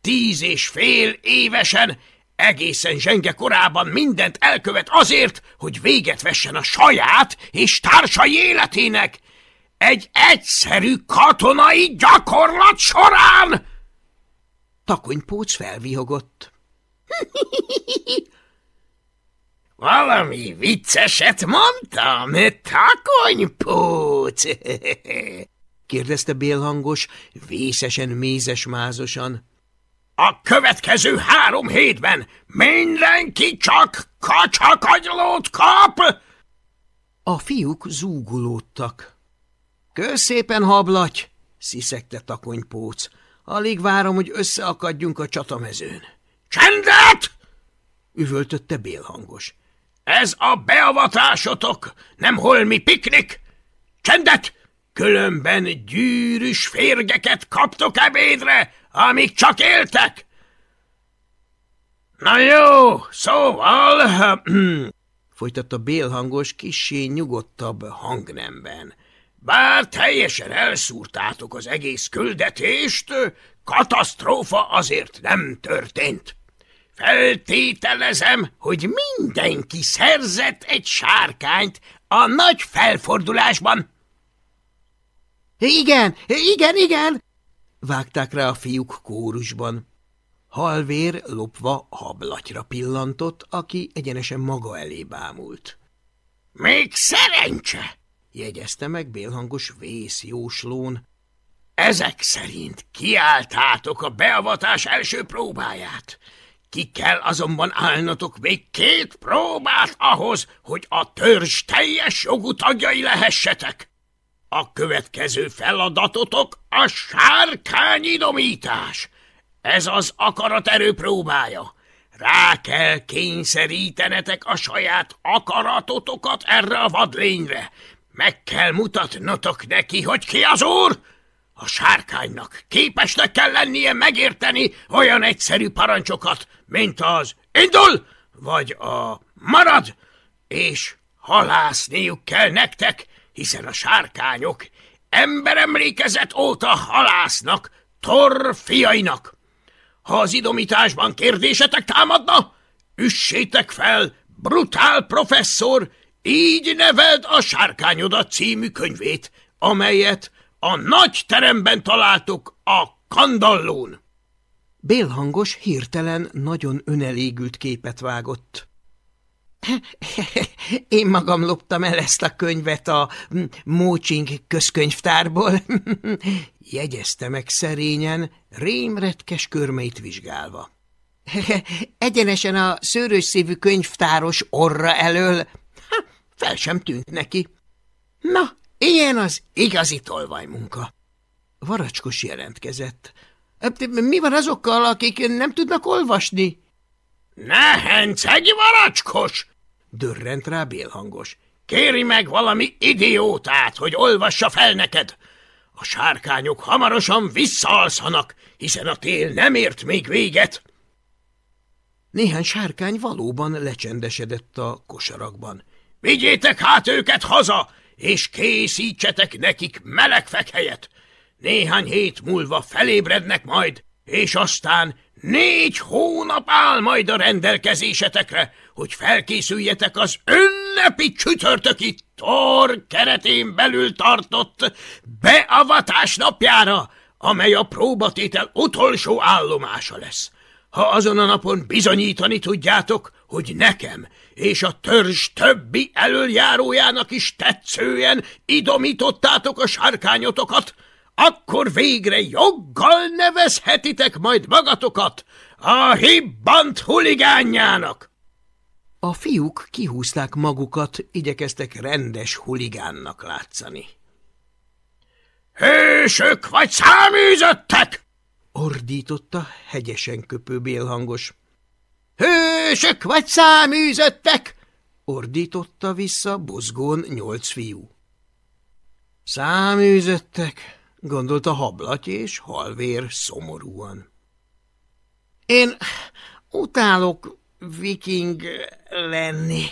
Tíz és fél évesen, egészen zsenge korában mindent elkövet azért, hogy véget vessen a saját és társai életének. Egy egyszerű katonai gyakorlat során! Takonypóc felvihogott. [laughs] Valami vicceset mondtam, takonypóc! [laughs] kérdezte bélhangos, vészesen mézes-mázosan. A következő három hétben mindenki csak kacsakagylót kap! A fiúk zúgulódtak. Köszépen, hablaty! sziszegte takonypóc. Alig várom, hogy összeakadjunk a csatamezőn. Csendet! üvöltötte bélhangos. Ez a beavatásotok, nem holmi piknik! Csendet! Különben gyűrűs férgeket kaptok ebédre, amíg csak éltek! Na jó, szóval... [clears throat] folytatta bélhangos, kissé nyugodtabb hangnemben. Bár teljesen elszúrtátok az egész küldetést, katasztrófa azért nem történt. Feltételezem, hogy mindenki szerzett egy sárkányt a nagy felfordulásban. Igen, igen, igen, vágták rá a fiúk kórusban. Halvér lopva hablatyra pillantott, aki egyenesen maga elé bámult. Még szerencse, jegyezte meg bélhangos vész jóslón. Ezek szerint kiálltátok a beavatás első próbáját. Ki kell azonban állnotok még két próbát ahhoz, hogy a törzs teljes jogú tagjai lehessetek. A következő feladatotok a sárkányidomítás. Ez az akaraterő próbája. Rá kell kényszerítenetek a saját akaratotokat erre a vadlényre. Meg kell mutatnotok neki, hogy ki az úr, a sárkánynak képesnek kell lennie megérteni olyan egyszerű parancsokat, mint az indul, vagy a marad, és halászniuk kell nektek, hiszen a sárkányok emberemlékezet óta halásznak Thor fiainak. Ha az idomításban kérdésetek támadna, üssétek fel, brutál professzor, így neveld a Sárkányodat című könyvét, amelyet a nagy teremben találtuk a kandallón. Bélhangos hirtelen nagyon önelégült képet vágott. [laughs] Én magam loptam el ezt a könyvet a Mócsing közkönyvtárból, [laughs] jegyezte meg szerényen, rémretkes körmeit vizsgálva. [laughs] Egyenesen a szőrös szívű könyvtáros orra elől, fel sem tűnt neki. Na, Ilyen az igazi tolvajmunka. Varacskos jelentkezett. Mi van azokkal, akik nem tudnak olvasni? Ne hencegj, varacskos! Dörrent rá bélhangos. Kéri meg valami idiótát, hogy olvassa fel neked. A sárkányok hamarosan visszaalszanak, hiszen a tél nem ért még véget. Néhány sárkány valóban lecsendesedett a kosarakban. Vigyétek hát őket haza, és készítsetek nekik meleg fekhelyet. Néhány hét múlva felébrednek majd, és aztán négy hónap áll majd a rendelkezésetekre, hogy felkészüljetek az ünnepi csütörtöki tor keretén belül tartott beavatás napjára, amely a próbatétel utolsó állomása lesz. Ha azon a napon bizonyítani tudjátok, hogy nekem és a törzs többi elöljárójának is tetszően idomítottátok a sárkányotokat, akkor végre joggal nevezhetitek majd magatokat a hibbant huligánjának. A fiúk kihúzták magukat, igyekeztek rendes huligánnak látszani. Hősök vagy száműzöttek! ordította hegyesen köpő bélhangos. Hősök vagy száműzöttek! ordította vissza bozgón nyolc fiú. Száműzöttek, gondolta hablaty és halvér szomorúan. Én utálok viking lenni,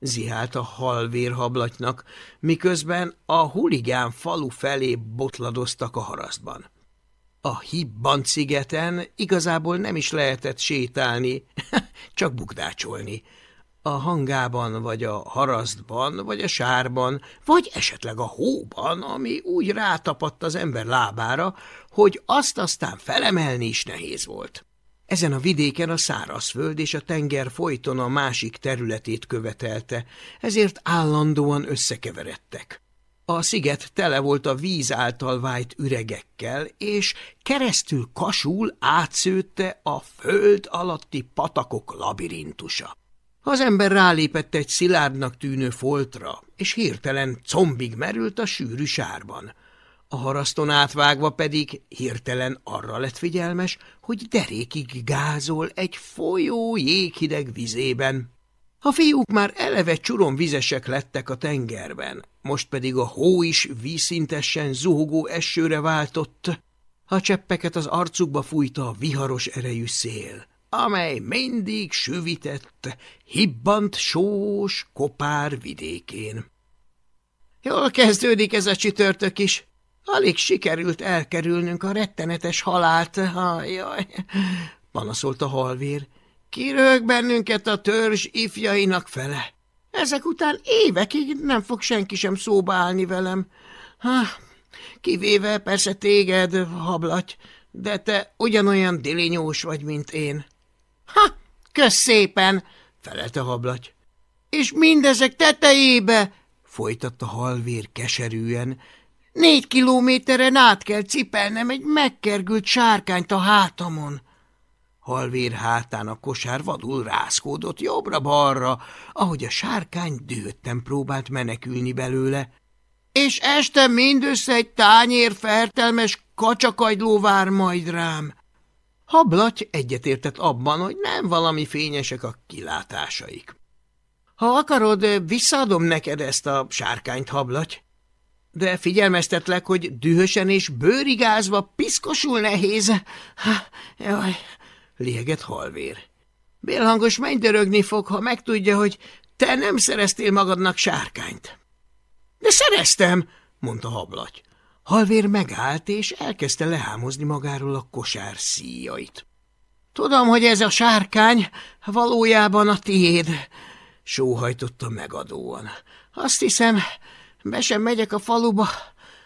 zihált a halvér hablatynak, miközben a huligán falu felé botladoztak a harasztban. A Hibbant szigeten igazából nem is lehetett sétálni, [laughs] csak bukdácsolni. A hangában, vagy a harasztban, vagy a sárban, vagy esetleg a hóban, ami úgy rátapadt az ember lábára, hogy azt aztán felemelni is nehéz volt. Ezen a vidéken a szárazföld és a tenger folyton a másik területét követelte, ezért állandóan összekeveredtek. A sziget tele volt a víz által vájt üregekkel, és keresztül kasul átszőtte a föld alatti patakok labirintusa. Az ember rálépett egy szilárdnak tűnő foltra, és hirtelen combig merült a sűrű sárban. A haraszton átvágva pedig hirtelen arra lett figyelmes, hogy derékig gázol egy folyó jéghideg vizében. A fiúk már eleve vizesek lettek a tengerben, most pedig a hó is vízszintesen zuhogó esőre váltott. A cseppeket az arcukba fújta a viharos erejű szél, amely mindig süvitett, hibbant sós, kopár vidékén. Jól kezdődik ez a csütörtök is, Alig sikerült elkerülnünk a rettenetes halált. Ajaj, panaszolt a halvér. Kirög bennünket a törzs ifjainak fele. Ezek után évekig nem fog senki sem szóba állni velem. Ha, kivéve persze téged, hablaty, de te ugyanolyan dilinyós vagy, mint én. Ha, kösz szépen, felelte hablaty. És mindezek tetejébe, folytatta halvér keserűen, Négy kilométeren át kell cipelnem egy megkergült sárkányt a hátamon. Halvér hátán a kosár vadul rászkódott jobbra-balra, ahogy a sárkány dőtten próbált menekülni belőle. És este mindössze egy tányér fertelmes kacsakagyló vár majd rám. Hablaty egyetértett abban, hogy nem valami fényesek a kilátásaik. Ha akarod, visszaadom neked ezt a sárkányt, hablaty de figyelmeztetlek, hogy dühösen és bőrigázva piszkosul nehéz. Ha, jaj, liheget halvér. Bélhangos mennydörögni fog, ha megtudja, hogy te nem szereztél magadnak sárkányt. De szereztem, mondta hablaty. Halvér megállt, és elkezdte lehámozni magáról a kosár szíjait. Tudom, hogy ez a sárkány valójában a tiéd, sóhajtotta megadóan. Azt hiszem, be sem megyek a faluba,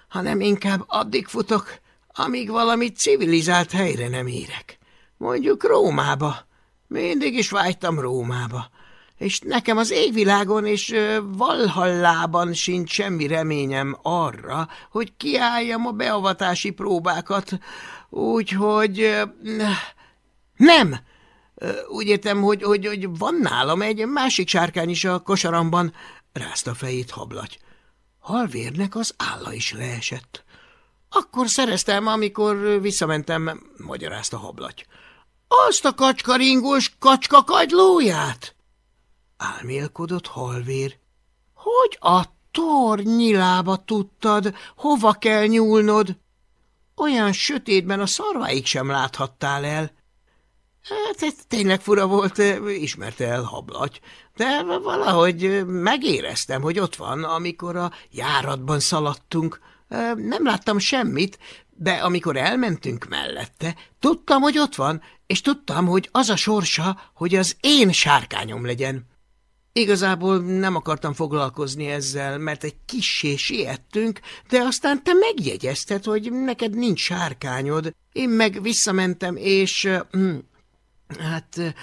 hanem inkább addig futok, amíg valami civilizált helyre nem érek. Mondjuk Rómába. Mindig is vágytam Rómába. És nekem az égvilágon és Valhallában sincs semmi reményem arra, hogy kiálljam a beavatási próbákat, úgyhogy... Nem! Úgy értem, hogy, hogy, hogy van nálam egy másik sárkány is a kosaramban, rázta fejét hablaty. Halvérnek az álla is leesett. Akkor szereztem, amikor visszamentem, magyarázta hablaty. Azt a kacskaringós kacskakagylóját? Álmélkodott halvér. Hogy a tornyilába tudtad, hova kell nyúlnod? Olyan sötétben a szarváig sem láthattál el. Hát ez tényleg fura volt, ismerte el hablaty, de valahogy megéreztem, hogy ott van, amikor a járatban szaladtunk. Nem láttam semmit, de amikor elmentünk mellette, tudtam, hogy ott van, és tudtam, hogy az a sorsa, hogy az én sárkányom legyen. Igazából nem akartam foglalkozni ezzel, mert egy kissé siettünk, de aztán te megjegyezted, hogy neked nincs sárkányod. Én meg visszamentem, és... Hm, hát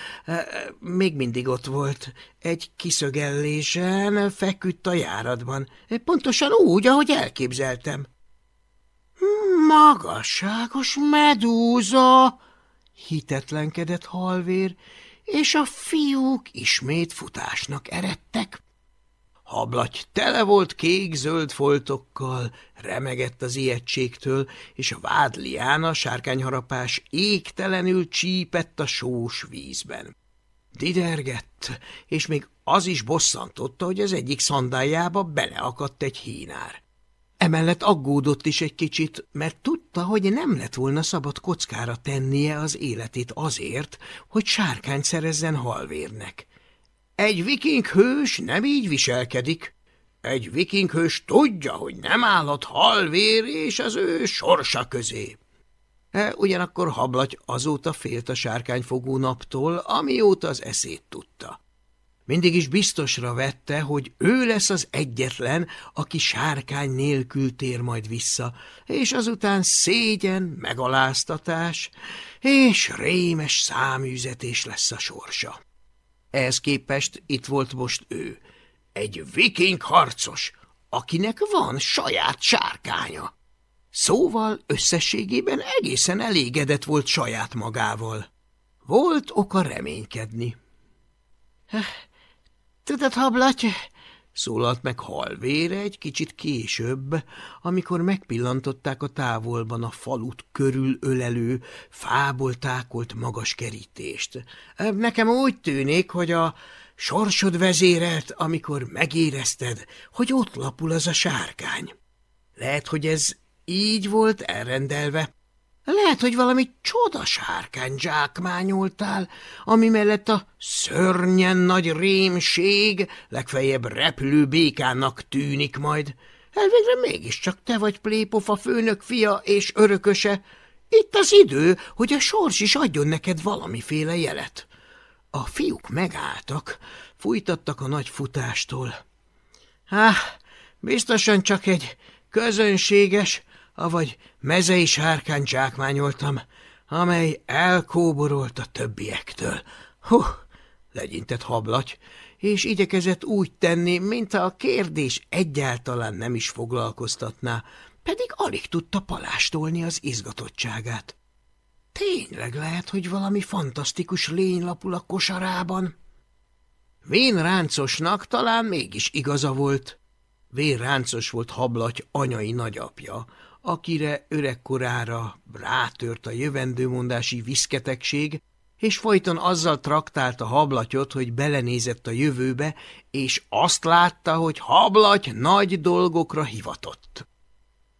még mindig ott volt. Egy kiszögellésen feküdt a járatban. Pontosan úgy, ahogy elképzeltem. Magasságos medúza! Hitetlenkedett halvér, és a fiúk ismét futásnak eredtek. Hablaty tele volt kék-zöld foltokkal, remegett az ijegységtől, és a vádliána sárkányharapás égtelenül csípett a sós vízben. Didergett, és még az is bosszantotta, hogy az egyik szandájába beleakadt egy hínár. Emellett aggódott is egy kicsit, mert tudta, hogy nem lett volna szabad kockára tennie az életét azért, hogy sárkányt szerezzen halvérnek. Egy viking hős nem így viselkedik. Egy viking hős tudja, hogy nem állhat halvér és az ő sorsa közé. E, ugyanakkor hablaty azóta félt a sárkányfogó naptól, amióta az eszét tudta. Mindig is biztosra vette, hogy ő lesz az egyetlen, aki sárkány nélkül tér majd vissza, és azután szégyen, megaláztatás és rémes száműzetés lesz a sorsa. Ehhez képest itt volt most ő, egy viking harcos, akinek van saját sárkánya. Szóval összességében egészen elégedett volt saját magával. Volt oka reménykedni. Tudod, hablaty, szólalt meg halvére egy kicsit később, amikor megpillantották a távolban a falut körül ölelő, fából tákolt magas kerítést. Nekem úgy tűnik, hogy a sorsod vezérelt, amikor megérezted, hogy ott lapul az a sárkány. Lehet, hogy ez így volt elrendelve, lehet, hogy valami csodasárkány zsákmányoltál, ami mellett a szörnyen nagy rémség legfeljebb repülő békának tűnik majd. Elvégre mégiscsak te vagy plépofa főnök fia és örököse. Itt az idő, hogy a sors is adjon neked valamiféle jelet. A fiúk megálltak, fújtattak a nagy futástól. Há, biztosan csak egy közönséges, avagy mezei sárkány zsákmányoltam, amely elkóborolt a többiektől. Hú, legyintett hablaty, és igyekezett úgy tenni, mint a kérdés egyáltalán nem is foglalkoztatná, pedig alig tudta palástolni az izgatottságát. Tényleg lehet, hogy valami fantasztikus lény lapul a kosarában? Vén ráncosnak talán mégis igaza volt. Vén ráncos volt hablaty anyai nagyapja, akire öregkorára rátört a jövendőmondási viszketegség, és folyton azzal traktált a hablatyot, hogy belenézett a jövőbe, és azt látta, hogy hablaty nagy dolgokra hivatott.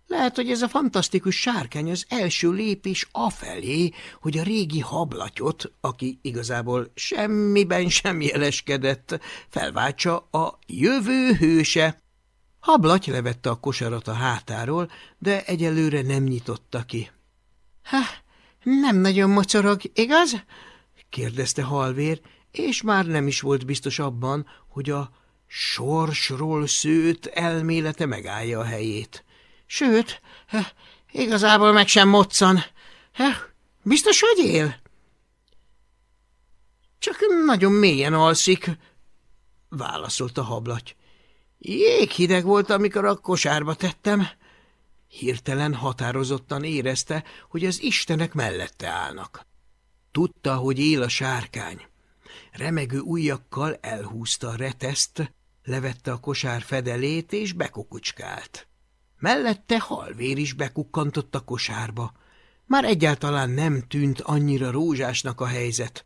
Lehet, hogy ez a fantasztikus sárkány az első lépés afelé, hogy a régi hablatyot, aki igazából semmiben sem jeleskedett, felváltsa a jövő hőse, Hablaty levette a kosarat a hátáról, de egyelőre nem nyitotta ki. – Ha, nem nagyon mocorog, igaz? – kérdezte halvér, és már nem is volt biztos abban, hogy a sorsról szőtt elmélete megállja a helyét. Sőt, igazából meg sem moccan. Biztos, hogy él? Csak nagyon mélyen alszik, válaszolta hablaty. Jéghideg volt, amikor a kosárba tettem. Hirtelen határozottan érezte, hogy az istenek mellette állnak. Tudta, hogy él a sárkány. Remegő ujjakkal elhúzta a reteszt, levette a kosár fedelét és bekokucskált. Mellette halvér is bekukkantott a kosárba. Már egyáltalán nem tűnt annyira rózsásnak a helyzet.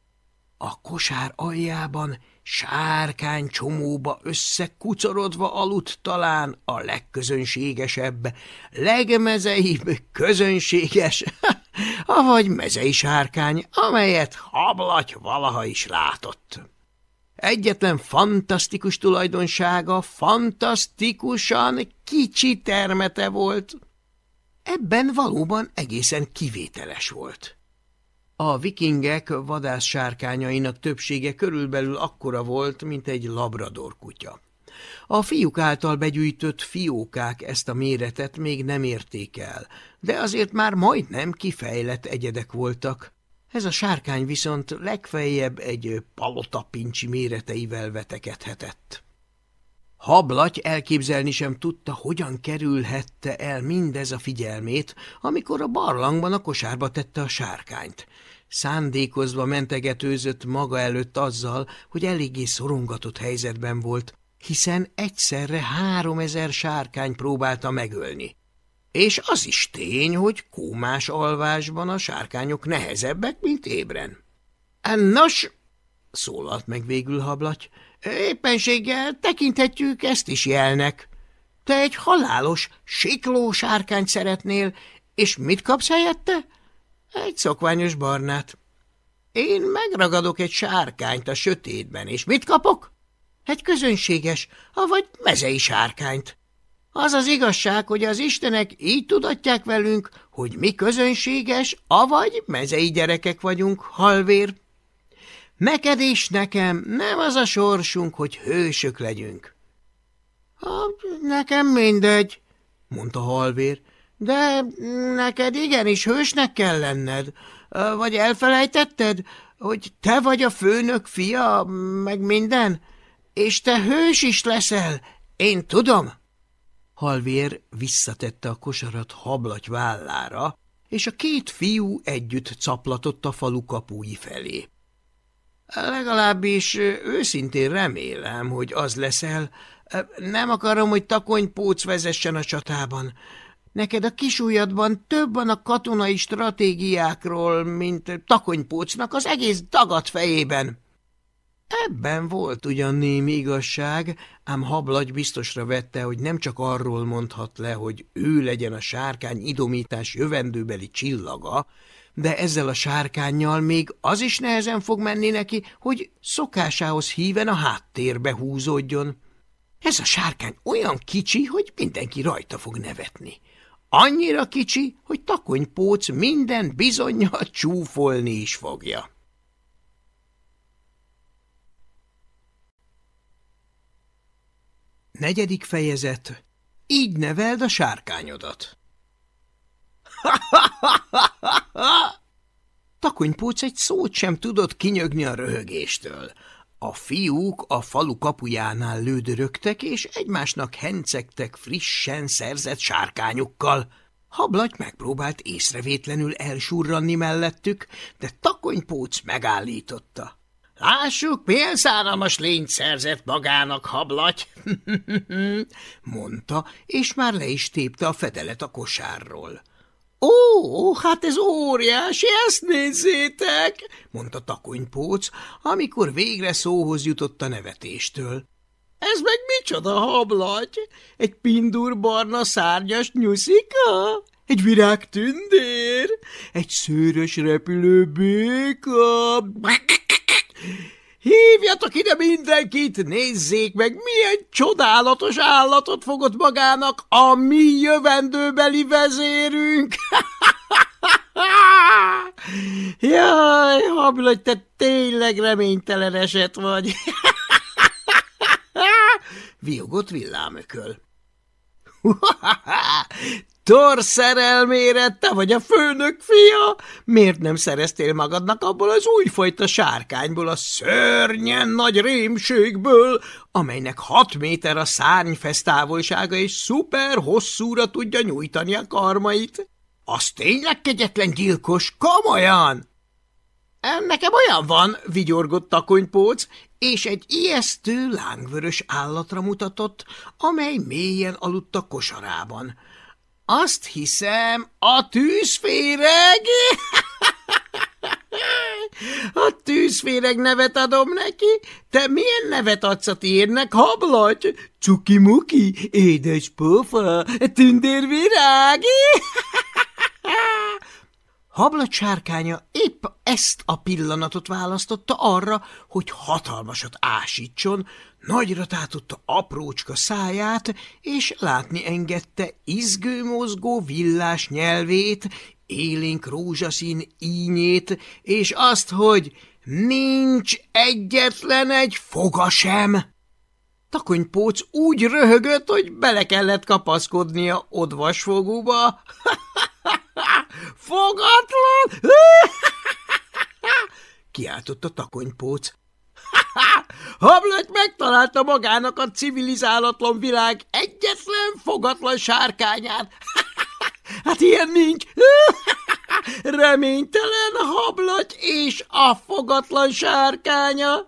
A kosár aljában sárkány csomóba összekucorodva aludt talán a legközönségesebb, legmezeibb közönséges, [laughs] avagy mezei sárkány, amelyet hablaty valaha is látott. Egyetlen fantasztikus tulajdonsága fantasztikusan kicsi termete volt. Ebben valóban egészen kivételes volt. A vikingek vadász sárkányainak többsége körülbelül akkora volt, mint egy labrador kutya. A fiúk által begyűjtött fiókák ezt a méretet még nem érték el, de azért már majdnem kifejlett egyedek voltak. Ez a sárkány viszont legfeljebb egy palotapincsi méreteivel vetekedhetett. Hablaty elképzelni sem tudta, hogyan kerülhette el mindez a figyelmét, amikor a barlangban a kosárba tette a sárkányt. Szándékozva mentegetőzött maga előtt azzal, hogy eléggé szorongatott helyzetben volt, hiszen egyszerre háromezer sárkány próbálta megölni. És az is tény, hogy kómás alvásban a sárkányok nehezebbek, mint ébren. – Nos, szólalt meg végül hablaty, éppenséggel tekinthetjük ezt is jelnek. Te egy halálos, sikló sárkányt szeretnél, és mit kapsz helyette? Egy szokványos barnát. Én megragadok egy sárkányt a sötétben, és mit kapok? Egy közönséges, avagy mezei sárkányt. Az az igazság, hogy az istenek így tudatják velünk, hogy mi közönséges, avagy mezei gyerekek vagyunk, halvér. Neked és nekem nem az a sorsunk, hogy hősök legyünk. – Nekem mindegy, mondta halvér, de neked igenis hősnek kell lenned. Vagy elfelejtetted, hogy te vagy a főnök fia, meg minden, és te hős is leszel, én tudom. Halvér visszatette a kosarat hablaty vállára, és a két fiú együtt caplatott a falu kapui felé. Legalábbis őszintén remélem, hogy az leszel. Nem akarom, hogy takonypóc vezessen a csatában. Neked a kisújadban több van a katonai stratégiákról, mint takonypócnak az egész dagat fejében. Ebben volt ugyan némi igazság, ám hablagy biztosra vette, hogy nem csak arról mondhat le, hogy ő legyen a sárkány idomítás jövendőbeli csillaga, de ezzel a sárkányjal még az is nehezen fog menni neki, hogy szokásához híven a háttérbe húzódjon. Ez a sárkány olyan kicsi, hogy mindenki rajta fog nevetni. Annyira kicsi, hogy takonypóc minden bizonyal csúfolni is fogja. Negyedik fejezet. Így neveld a sárkányodat. [laughs] Takonypóc egy szót sem tudott kinyögni a röhögéstől. A fiúk a falu kapujánál lődörögtek, és egymásnak hencegtek frissen szerzett sárkányukkal. Hablaty megpróbált észrevétlenül elsurranni mellettük, de takonypóc megállította. – Lássuk, milyen szánalmas lényt szerzett magának hablaty! [laughs] – mondta, és már le is tépte a fedelet a kosárról. Ó, hát ez óriási, ezt nézzétek, mondta takonypóc, amikor végre szóhoz jutott a nevetéstől. Ez meg micsoda hablaty? Egy pindur barna szárnyas nyuszika? Egy virág tündér? Egy szőrös repülő béka? Hívjatok ide mindenkit, nézzék meg, milyen csodálatos állatot fogott magának a mi jövendőbeli vezérünk. [laughs] Jaj, Hamlet, te tényleg reménytelen eset vagy. [laughs] Viogott villámököl. [laughs] Thor szerelmére, te vagy a főnök fia? Miért nem szereztél magadnak abból az újfajta sárkányból, a szörnyen nagy rémségből, amelynek hat méter a szárnyfesz távolsága és szuper hosszúra tudja nyújtani a karmait? Az tényleg kegyetlen gyilkos, komolyan! Nekem olyan van, vigyorgott takonypóc, és egy ijesztő lángvörös állatra mutatott, amely mélyen aludt a kosarában – Azt hiszem, a tűzféreg... A tűzféreg nevet adom neki? Te milyen nevet adsz a térnek, hablagy? Cuki-muki, édes pofa, tündérvirág? Hablagy sárkánya épp ezt a pillanatot választotta arra, hogy hatalmasat ásítson, nagyra tátotta aprócska száját, és látni engedte izgő-mozgó villás nyelvét, élénk rózsaszín ínyét, és azt, hogy nincs egyetlen egy foga sem. Takonypóc úgy röhögött, hogy bele kellett kapaszkodnia odvasfogóba. [laughs] Fogatlan! [laughs] Kiáltott a takonypóc. [laughs] Hamlet megtalálta magának a civilizálatlan világ egyetlen fogatlan sárkányát. Hát ilyen nincs. Reménytelen hablaty és a fogatlan sárkánya.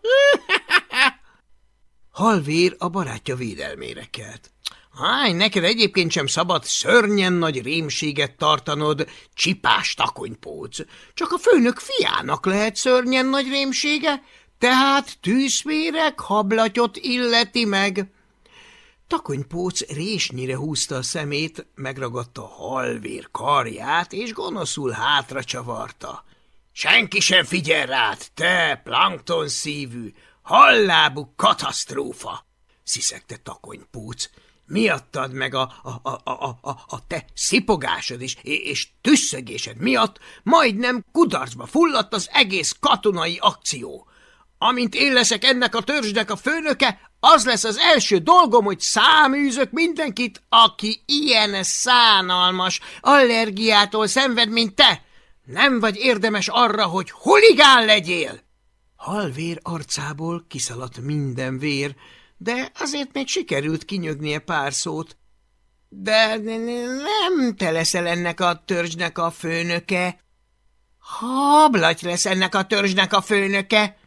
Halvér a barátja védelmére kelt. Háj, neked egyébként sem szabad szörnyen nagy rémséget tartanod, csipás takonypóc. Csak a főnök fiának lehet szörnyen nagy rémsége, tehát tűzvérek hablatyot illeti meg. Takonypóc résnyire húzta a szemét, megragadta a halvér karját, és gonoszul hátra csavarta. Senki sem figyel rád, te plankton szívű, hallábú katasztrófa! sziszegte takonypóc. Miattad meg a, a, a, a, a, a te szipogásod is, és tüsszögésed miatt majdnem kudarcba fulladt az egész katonai akció. Amint én leszek ennek a törzsnek a főnöke, az lesz az első dolgom, hogy száműzök mindenkit, aki ilyen szánalmas allergiától szenved, mint te. Nem vagy érdemes arra, hogy huligán legyél. Halvér arcából kiszaladt minden vér, de azért még sikerült kinyögnie pár szót. De nem te leszel ennek a törzsnek a főnöke. Hablaty lesz ennek a törzsnek a főnöke.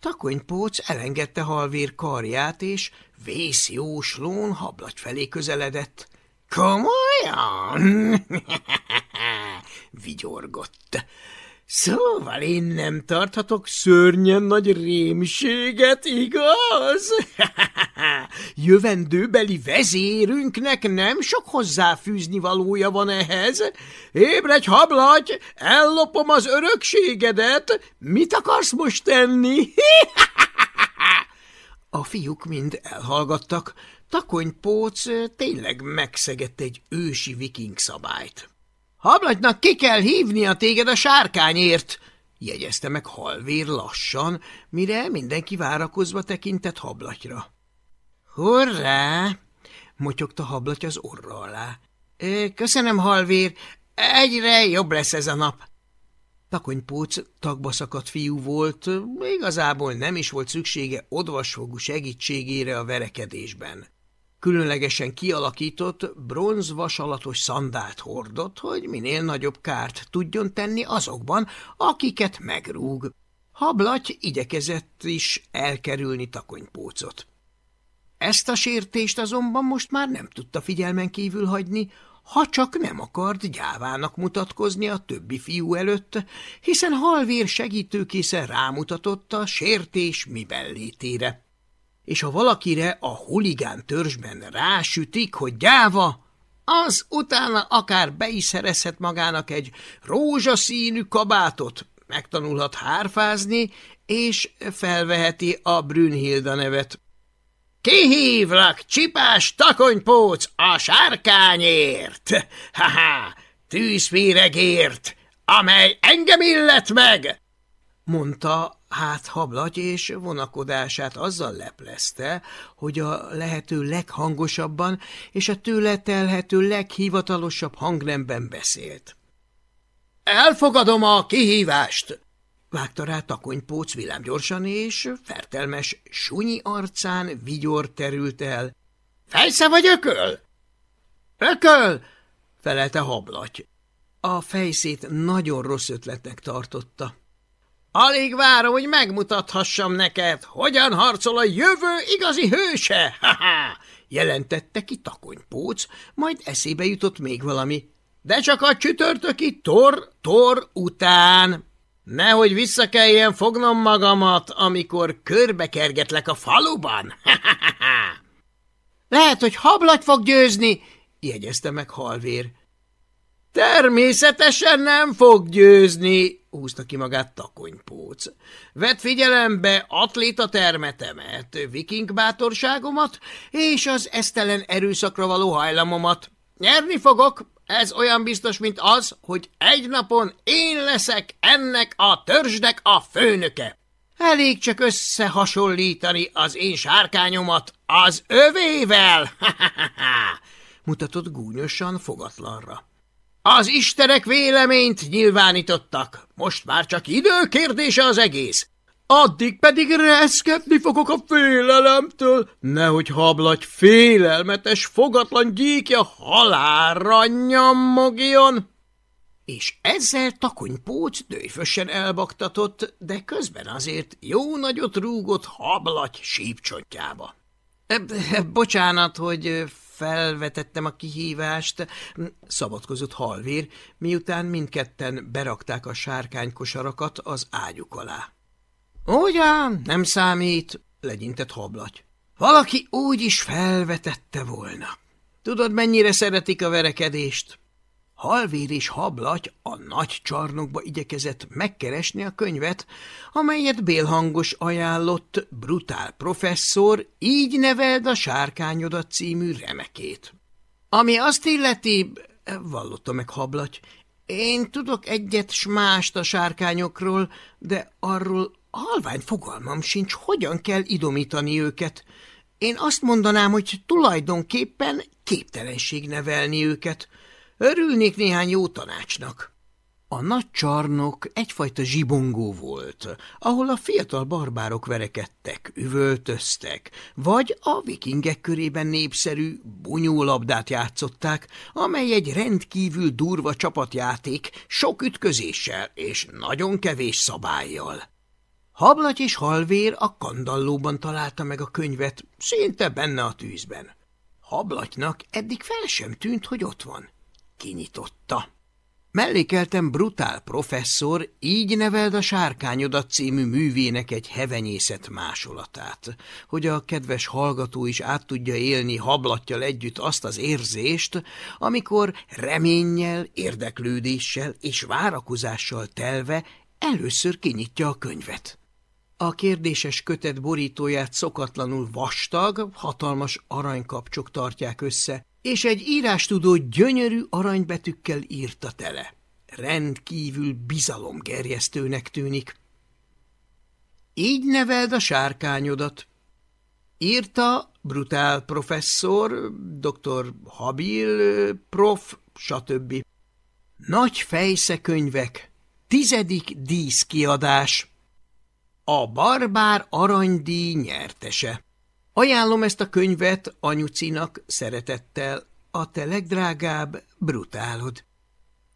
Takonypóc elengedte halvér karját, és vészjóslón hablagy felé közeledett. – Komolyan? [laughs] – vigyorgott. Szóval én nem tarthatok szörnyen nagy rémséget, igaz? [laughs] Jövendőbeli vezérünknek nem sok hozzáfűzni valója van ehhez. Ébredj, hablagy, ellopom az örökségedet. Mit akarsz most tenni? [laughs] A fiúk mind elhallgattak. Takonypóc tényleg megszegett egy ősi viking szabályt. Hablagynak ki kell hívnia téged a sárkányért, jegyezte meg halvér lassan, mire mindenki várakozva tekintett hablatyra. Hurrá! motyogta hablaty az orra alá. Köszönöm, halvér, egyre jobb lesz ez a nap. Takonypóc tagba szakadt fiú volt, igazából nem is volt szüksége odvasfogú segítségére a verekedésben. Különlegesen kialakított, bronzvasalatos szandált hordott, hogy minél nagyobb kárt tudjon tenni azokban, akiket megrúg. Hablaty igyekezett is elkerülni takonypócot. Ezt a sértést azonban most már nem tudta figyelmen kívül hagyni, ha csak nem akart gyávának mutatkozni a többi fiú előtt, hiszen halvér segítőkészen rámutatott a sértés miben létére és ha valakire a huligán törzsben rásütik, hogy gyáva, az utána akár be is szerezhet magának egy rózsaszínű kabátot, megtanulhat hárfázni, és felveheti a Brünnhilda nevet. Kihívlak, csipás takonypóc, a sárkányért! Ha-ha, tűzvéregért, amely engem illet meg! mondta Hát hablaty és vonakodását azzal leplezte, hogy a lehető leghangosabban és a tőle telhető leghivatalosabb hangnemben beszélt. Elfogadom a kihívást! Vágta rá takonypóc villámgyorsan, és fertelmes sunyi arcán vigyor terült el. Fejsze vagy ököl? Ököl! felelte hablaty. A fejszét nagyon rossz ötletnek tartotta. Alig várom, hogy megmutathassam neked, hogyan harcol a jövő igazi hőse, [laughs] ha-ha! jelentette ki takonypóc, majd eszébe jutott még valami. De csak a csütörtöki tor-tor után. Nehogy vissza kelljen fognom magamat, amikor körbekergetlek a faluban. [laughs] Lehet, hogy hablagy fog győzni, jegyezte meg halvér. Természetesen nem fog győzni, húzta ki magát takonypóc. Vedd figyelembe atléta termetemet, viking bátorságomat és az esztelen erőszakra való hajlamomat. Nyerni fogok, ez olyan biztos, mint az, hogy egy napon én leszek ennek a törzsnek a főnöke. Elég csak összehasonlítani az én sárkányomat az övével, mutatott gúnyosan fogatlanra. Az istenek véleményt nyilvánítottak, most már csak idő kérdése az egész. Addig pedig reszketni fogok a félelemtől, nehogy hablagy félelmetes, fogatlan gyíkja halálra nyammogjon. És ezzel takonypóc dőfösen elbaktatott, de közben azért jó nagyot rúgott hablagy sípcsontjába. – Bocsánat, hogy felvetettem a kihívást, szabadkozott halvér, miután mindketten berakták a sárkánykosarakat az ágyuk alá. Ugyan, nem számít, legyintett hablaty. Valaki úgy is felvetette volna. Tudod, mennyire szeretik a verekedést? Halvér és hablaty a nagy csarnokba igyekezett megkeresni a könyvet, amelyet Bélhangos ajánlott brutál professzor, így neveld a sárkányodat című remekét. Ami azt illeti, vallotta meg hablaty, én tudok egyet s mást a sárkányokról, de arról halvány fogalmam sincs, hogyan kell idomítani őket. Én azt mondanám, hogy tulajdonképpen képtelenség nevelni őket – Örülnék néhány jó tanácsnak. A nagy csarnok egyfajta zsibongó volt, ahol a fiatal barbárok verekedtek, üvöltöztek, vagy a vikingek körében népszerű bunyólabdát játszották, amely egy rendkívül durva csapatjáték sok ütközéssel és nagyon kevés szabályjal. Hablaty és halvér a kandallóban találta meg a könyvet, szinte benne a tűzben. Hablatynak eddig fel sem tűnt, hogy ott van kinyitotta. Mellékeltem brutál professzor, így neveld a Sárkányodat című művének egy hevenyészet másolatát, hogy a kedves hallgató is át tudja élni hablattyal együtt azt az érzést, amikor reménnyel, érdeklődéssel és várakozással telve először kinyitja a könyvet. A kérdéses kötet borítóját szokatlanul vastag, hatalmas aranykapcsok tartják össze, és egy írástudó gyönyörű aranybetűkkel írta tele. Rendkívül bizalomgerjesztőnek tűnik. Így neveld a sárkányodat. Írta brutál professzor, dr. Habil, prof, stb. Nagy fejszekönyvek, tizedik díszkiadás. A barbár aranydíj nyertese. Ajánlom ezt a könyvet anyucinak szeretettel, a te legdrágább brutálod.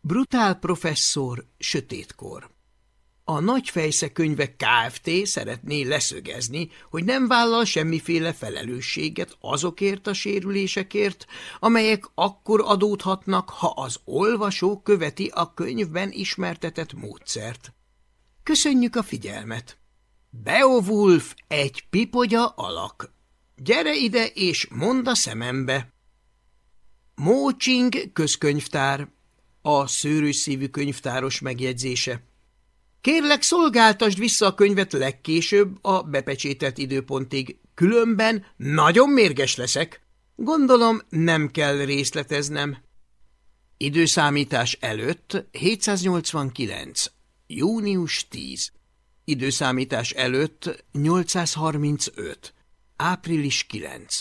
Brutál professzor, sötétkor. A Nagyfejsze könyvek Kft. szeretné leszögezni, hogy nem vállal semmiféle felelősséget azokért a sérülésekért, amelyek akkor adódhatnak, ha az olvasó követi a könyvben ismertetett módszert. Köszönjük a figyelmet! Beowulf egy pipogya alak. Gyere ide és mondd a szemembe! Mócsing közkönyvtár, a szőrös szívű könyvtáros megjegyzése. Kérlek, szolgáltasd vissza a könyvet legkésőbb a bepecsételt időpontig, különben nagyon mérges leszek. Gondolom, nem kell részleteznem. Időszámítás előtt 789. Június 10. Időszámítás előtt 835. Április 9.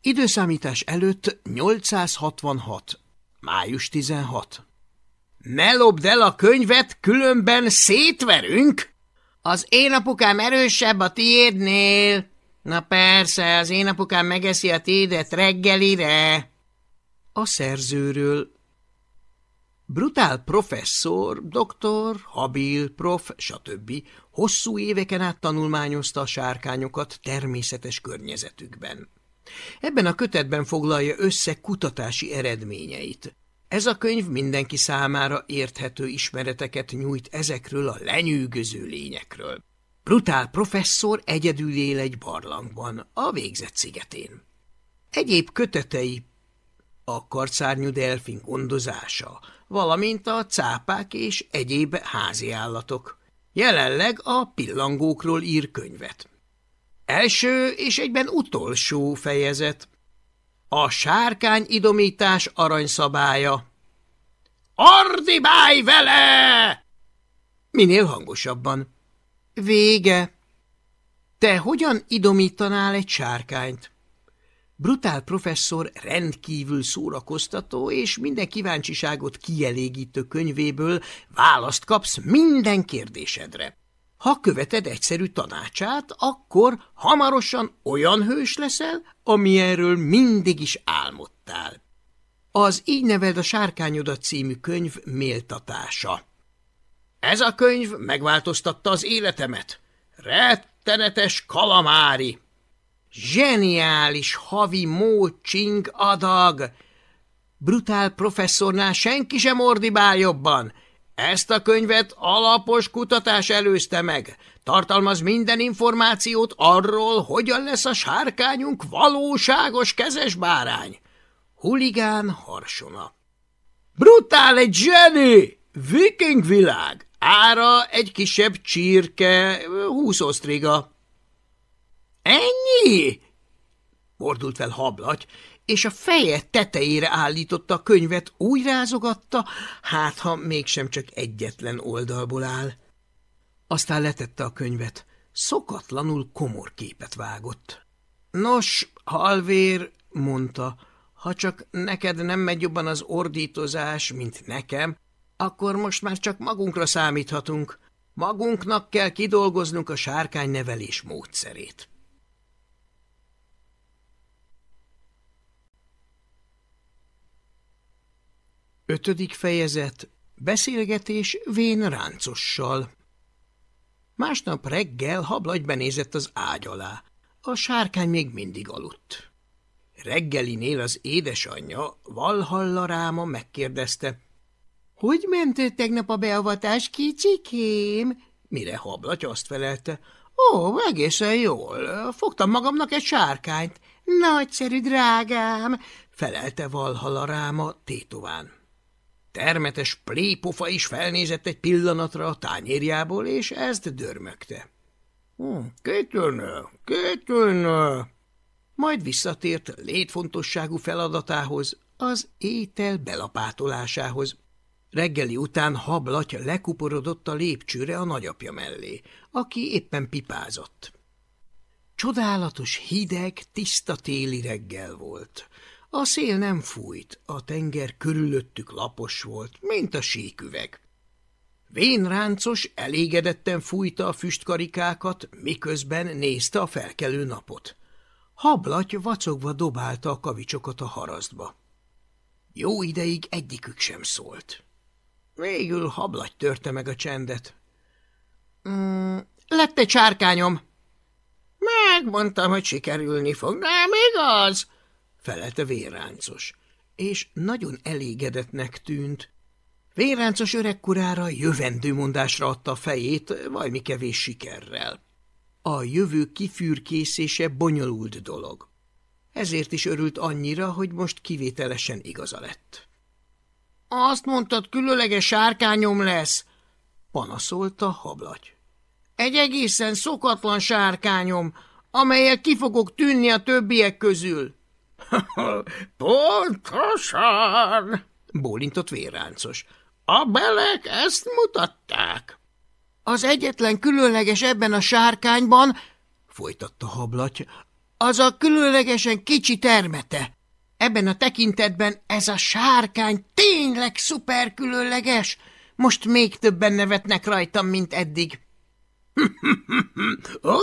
Időszámítás előtt 866. Május 16. Ne lopd el a könyvet, különben szétverünk! Az én apukám erősebb a tiédnél. Na persze, az én apukám megeszi a tiédet reggelire. A szerzőről Brutál professzor, doktor, habil, prof, stb. hosszú éveken át tanulmányozta a sárkányokat természetes környezetükben. Ebben a kötetben foglalja össze kutatási eredményeit. Ez a könyv mindenki számára érthető ismereteket nyújt ezekről a lenyűgöző lényekről. Brutál professzor egyedül él egy barlangban, a végzett szigetén. Egyéb kötetei a karcárnyú delfin gondozása, valamint a cápák és egyéb házi állatok. Jelenleg a pillangókról ír könyvet. Első és egyben utolsó fejezet. A sárkány idomítás aranyszabálya. Ordibálj vele! Minél hangosabban. Vége. Te hogyan idomítanál egy sárkányt? Brutál professzor rendkívül szórakoztató és minden kíváncsiságot kielégítő könyvéből választ kapsz minden kérdésedre. Ha követed egyszerű tanácsát, akkor hamarosan olyan hős leszel, amilyenről mindig is álmodtál. Az Így neveld a sárkányodat című könyv méltatása. Ez a könyv megváltoztatta az életemet. Rettenetes kalamári! Zseniális havi mócsing adag! Brutál professzornál senki sem ordibál jobban. Ezt a könyvet alapos kutatás előzte meg. Tartalmaz minden információt arról, hogyan lesz a sárkányunk valóságos kezes bárány. Huligán harsona. Brutál egy zseni! Viking világ! Ára egy kisebb csirke, húsz osztriga. Ennyi? Mordult fel hablaty, és a feje tetejére állította a könyvet, úgy rázogatta, hát ha mégsem csak egyetlen oldalból áll. Aztán letette a könyvet, szokatlanul komor képet vágott. Nos, halvér, mondta, ha csak neked nem megy jobban az ordítozás, mint nekem, akkor most már csak magunkra számíthatunk. Magunknak kell kidolgoznunk a sárkány nevelés módszerét. Ötödik fejezet Beszélgetés Vén ráncossal Másnap reggel hablagy benézett az ágy alá. A sárkány még mindig aludt. Reggelinél az édesanyja Valhalla ráma megkérdezte. – Hogy ment tegnap a beavatás, kicsikém? Mire hablaty azt felelte. – Ó, egészen jól. Fogtam magamnak egy sárkányt. – Nagyszerű, drágám! – felelte Valhalla ráma tétován. Termetes plépofa is felnézett egy pillanatra a tányérjából, és ezt dörmögte. Hm, – kétülnő! Majd visszatért létfontosságú feladatához, az étel belapátolásához. Reggeli után hablaty lekuporodott a lépcsőre a nagyapja mellé, aki éppen pipázott. Csodálatos, hideg, tiszta téli reggel volt. A szél nem fújt, a tenger körülöttük lapos volt, mint a síküveg. Vénráncos elégedetten fújta a füstkarikákat, miközben nézte a felkelő napot. Hablaty vacogva dobálta a kavicsokat a harasztba. Jó ideig egyikük sem szólt. Végül hablaty törte meg a csendet. Mm, lett egy sárkányom. Megmondtam, hogy sikerülni fog, nem igaz? Felelte vérráncos, és nagyon elégedetnek tűnt. Vérráncos öregkorára jövendőmondásra adta a fejét, valami kevés sikerrel. A jövő kifürkészése bonyolult dolog. Ezért is örült annyira, hogy most kivételesen igaza lett. Azt mondtad, különleges sárkányom lesz, panaszolta hablaty. Egy egészen szokatlan sárkányom, amelyel ki fogok tűnni a többiek közül. Pontosan, bólintott vérráncos. A belek ezt mutatták. Az egyetlen különleges ebben a sárkányban, folytatta hablaty, az a különlegesen kicsi termete. Ebben a tekintetben ez a sárkány tényleg szuper különleges. Most még többen nevetnek rajtam, mint eddig. Ó,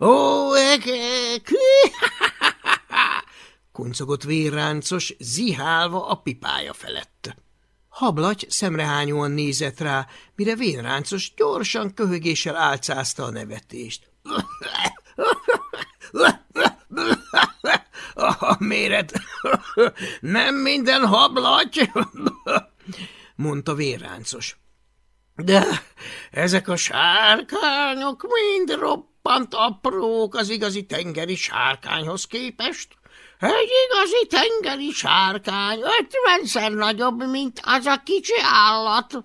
ó, kuncogott vérráncos, zihálva a pipája felett. Hablaty szemrehányóan nézett rá, mire vénráncos gyorsan köhögéssel álcázta a nevetést. A méret nem minden hablaty, mondta vérráncos. De ezek a sárkányok mind roppant aprók az igazi tengeri sárkányhoz képest. Egy igazi tengeri sárkány ötvenszer nagyobb, mint az a kicsi állat.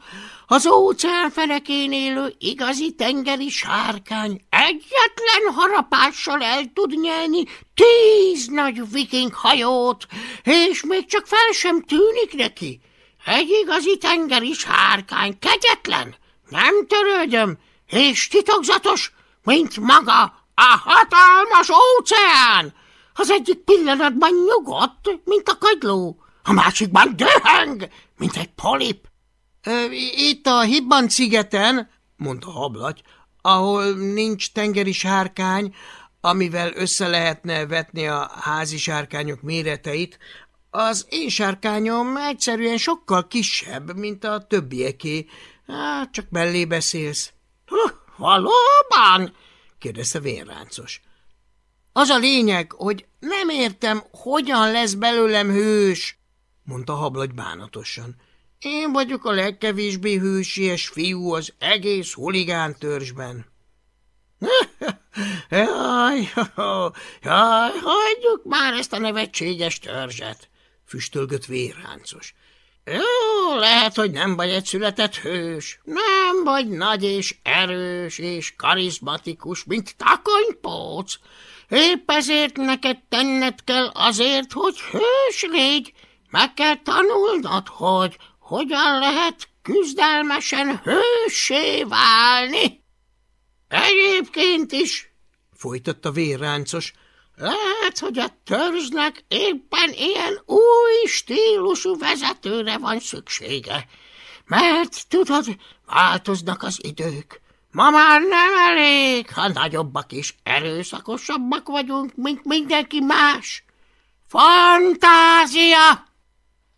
Az óceán fenekén élő igazi tengeri sárkány egyetlen harapással el tud nyelni tíz nagy viking hajót, és még csak fel sem tűnik neki. Egy igazi tengeri sárkány, kegyetlen, nem törődöm, és titokzatos, mint maga a hatalmas óceán. Az egyik pillanatban nyugodt, mint a kagyló, a másikban döheng, mint egy polip. Itt a Hibban szigeten, mondta Hablaty, ahol nincs tengeri sárkány, amivel össze lehetne vetni a házi sárkányok méreteit, az én sárkányom egyszerűen sokkal kisebb, mint a többieké. Hát, csak mellé beszélsz. – Valóban? – kérdezte vénráncos. Az a lényeg, hogy nem értem, hogyan lesz belőlem hős, mondta Hablagy bánatosan. Én vagyok a legkevésbé hősies fiú az egész huligán törzsben. [laughs] jaj, jaj, hagyjuk már ezt a nevetséges törzset, füstölgött vérráncos. Jó, lehet, hogy nem vagy egy született hős, nem vagy nagy és erős és karizmatikus, mint takonypóc, Épp ezért neked tenned kell azért, hogy hős légy, meg kell tanulnod, hogy hogyan lehet küzdelmesen hőssé válni. Egyébként is, folytatta vérráncos, lehet, hogy a törzsnek éppen ilyen új stílusú vezetőre van szüksége, mert tudod, változnak az idők. Ma már nem elég, ha nagyobbak és erőszakosabbak vagyunk, mint mindenki más. Fantázia!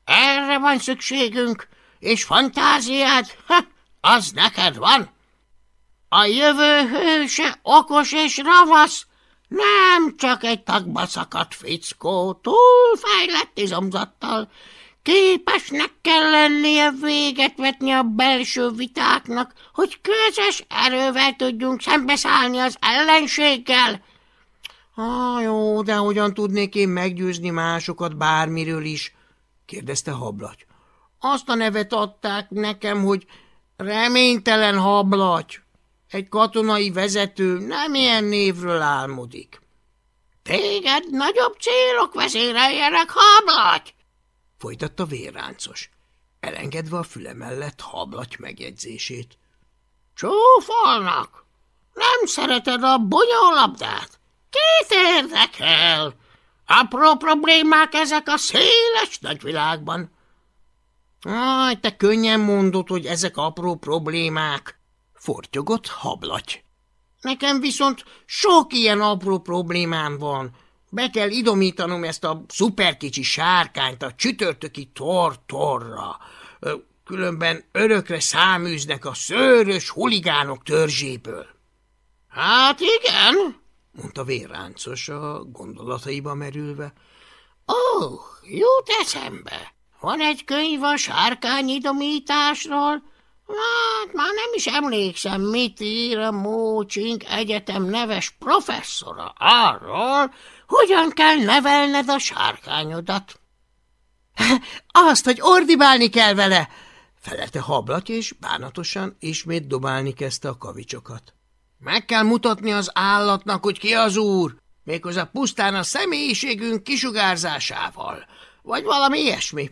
Erre van szükségünk, és fantáziád, ha, az neked van. A jövő hőse okos és ravasz, nem csak egy tagba szakadt fickó, túl fejlett izomzattal, Képesnek kell lennie véget vetni a belső vitáknak, hogy közös erővel tudjunk szembeszállni az ellenséggel. Ah, jó, de hogyan tudnék én meggyőzni másokat bármiről is? kérdezte Hablaty. Azt a nevet adták nekem, hogy reménytelen hablaty. Egy katonai vezető nem ilyen névről álmodik. Téged nagyobb célok vezéreljenek, hablaty! folytatta vérráncos, elengedve a füle mellett hablaty megjegyzését. Csúfolnak! Nem szereted a bonyolabdát? Két érdekel? Apró problémák ezek a széles nagyvilágban. Aj, te könnyen mondod, hogy ezek apró problémák, fortyogott hablaty. Nekem viszont sok ilyen apró problémám van, be kell idomítanom ezt a szuperkicsi sárkányt a csütörtöki tor-torra. Különben örökre száműznek a szőrös huligánok törzséből. Hát igen, mondta vérráncos a gondolataiba merülve. Ó, oh, jut eszembe. Van egy könyv a sárkányidomításról, Hát már nem is emlékszem, mit ír a Mócsink Egyetem neves professzora arról, hogyan kell nevelned a sárkányodat? [laughs] Azt, hogy ordibálni kell vele, felelte hablat, és bánatosan ismét dobálni kezdte a kavicsokat. Meg kell mutatni az állatnak, hogy ki az úr, méghozzá pusztán a személyiségünk kisugárzásával, vagy valami ilyesmi.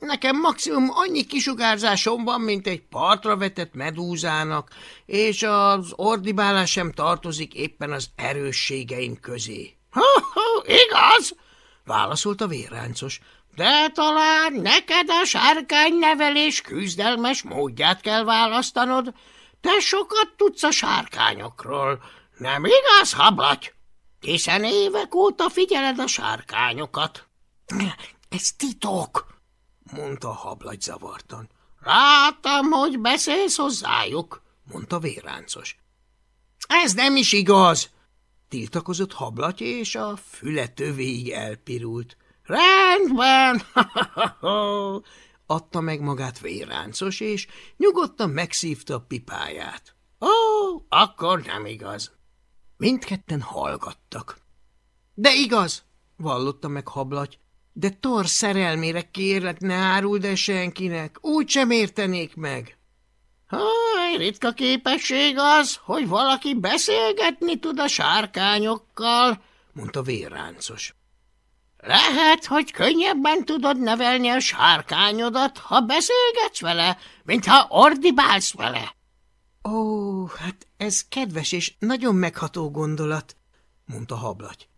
Nekem maximum annyi kisugárzásom van, mint egy partra vetett medúzának, és az ordibálás sem tartozik éppen az erősségeim közé. Ha, ha, igaz? válaszolt a. De talán neked a sárkány nevelés küzdelmes módját kell választanod. Te sokat tudsz a sárkányokról. Nem igaz, hablaty? Hiszen évek óta figyeled a sárkányokat. [clears throat] Ez titok, mondta hablagy zavartan. Láttam, hogy beszélsz hozzájuk, mondta vérráncos. Ez nem is igaz, tiltakozott hablatja, és a füle tövéig elpirult. Rendben, [laughs] adta meg magát vérráncos, és nyugodtan megszívta a pipáját. Ó, akkor nem igaz. Mindketten hallgattak. De igaz, vallotta meg hablaty, de Thor szerelmére kérlek, ne áruld el senkinek, úgy sem értenék meg. Haj, ritka képesség az, hogy valaki beszélgetni tud a sárkányokkal, mondta vérráncos. Lehet, hogy könnyebben tudod nevelni a sárkányodat, ha beszélgetsz vele, mint ha ordibálsz vele. Ó, hát ez kedves és nagyon megható gondolat, mondta hablaty.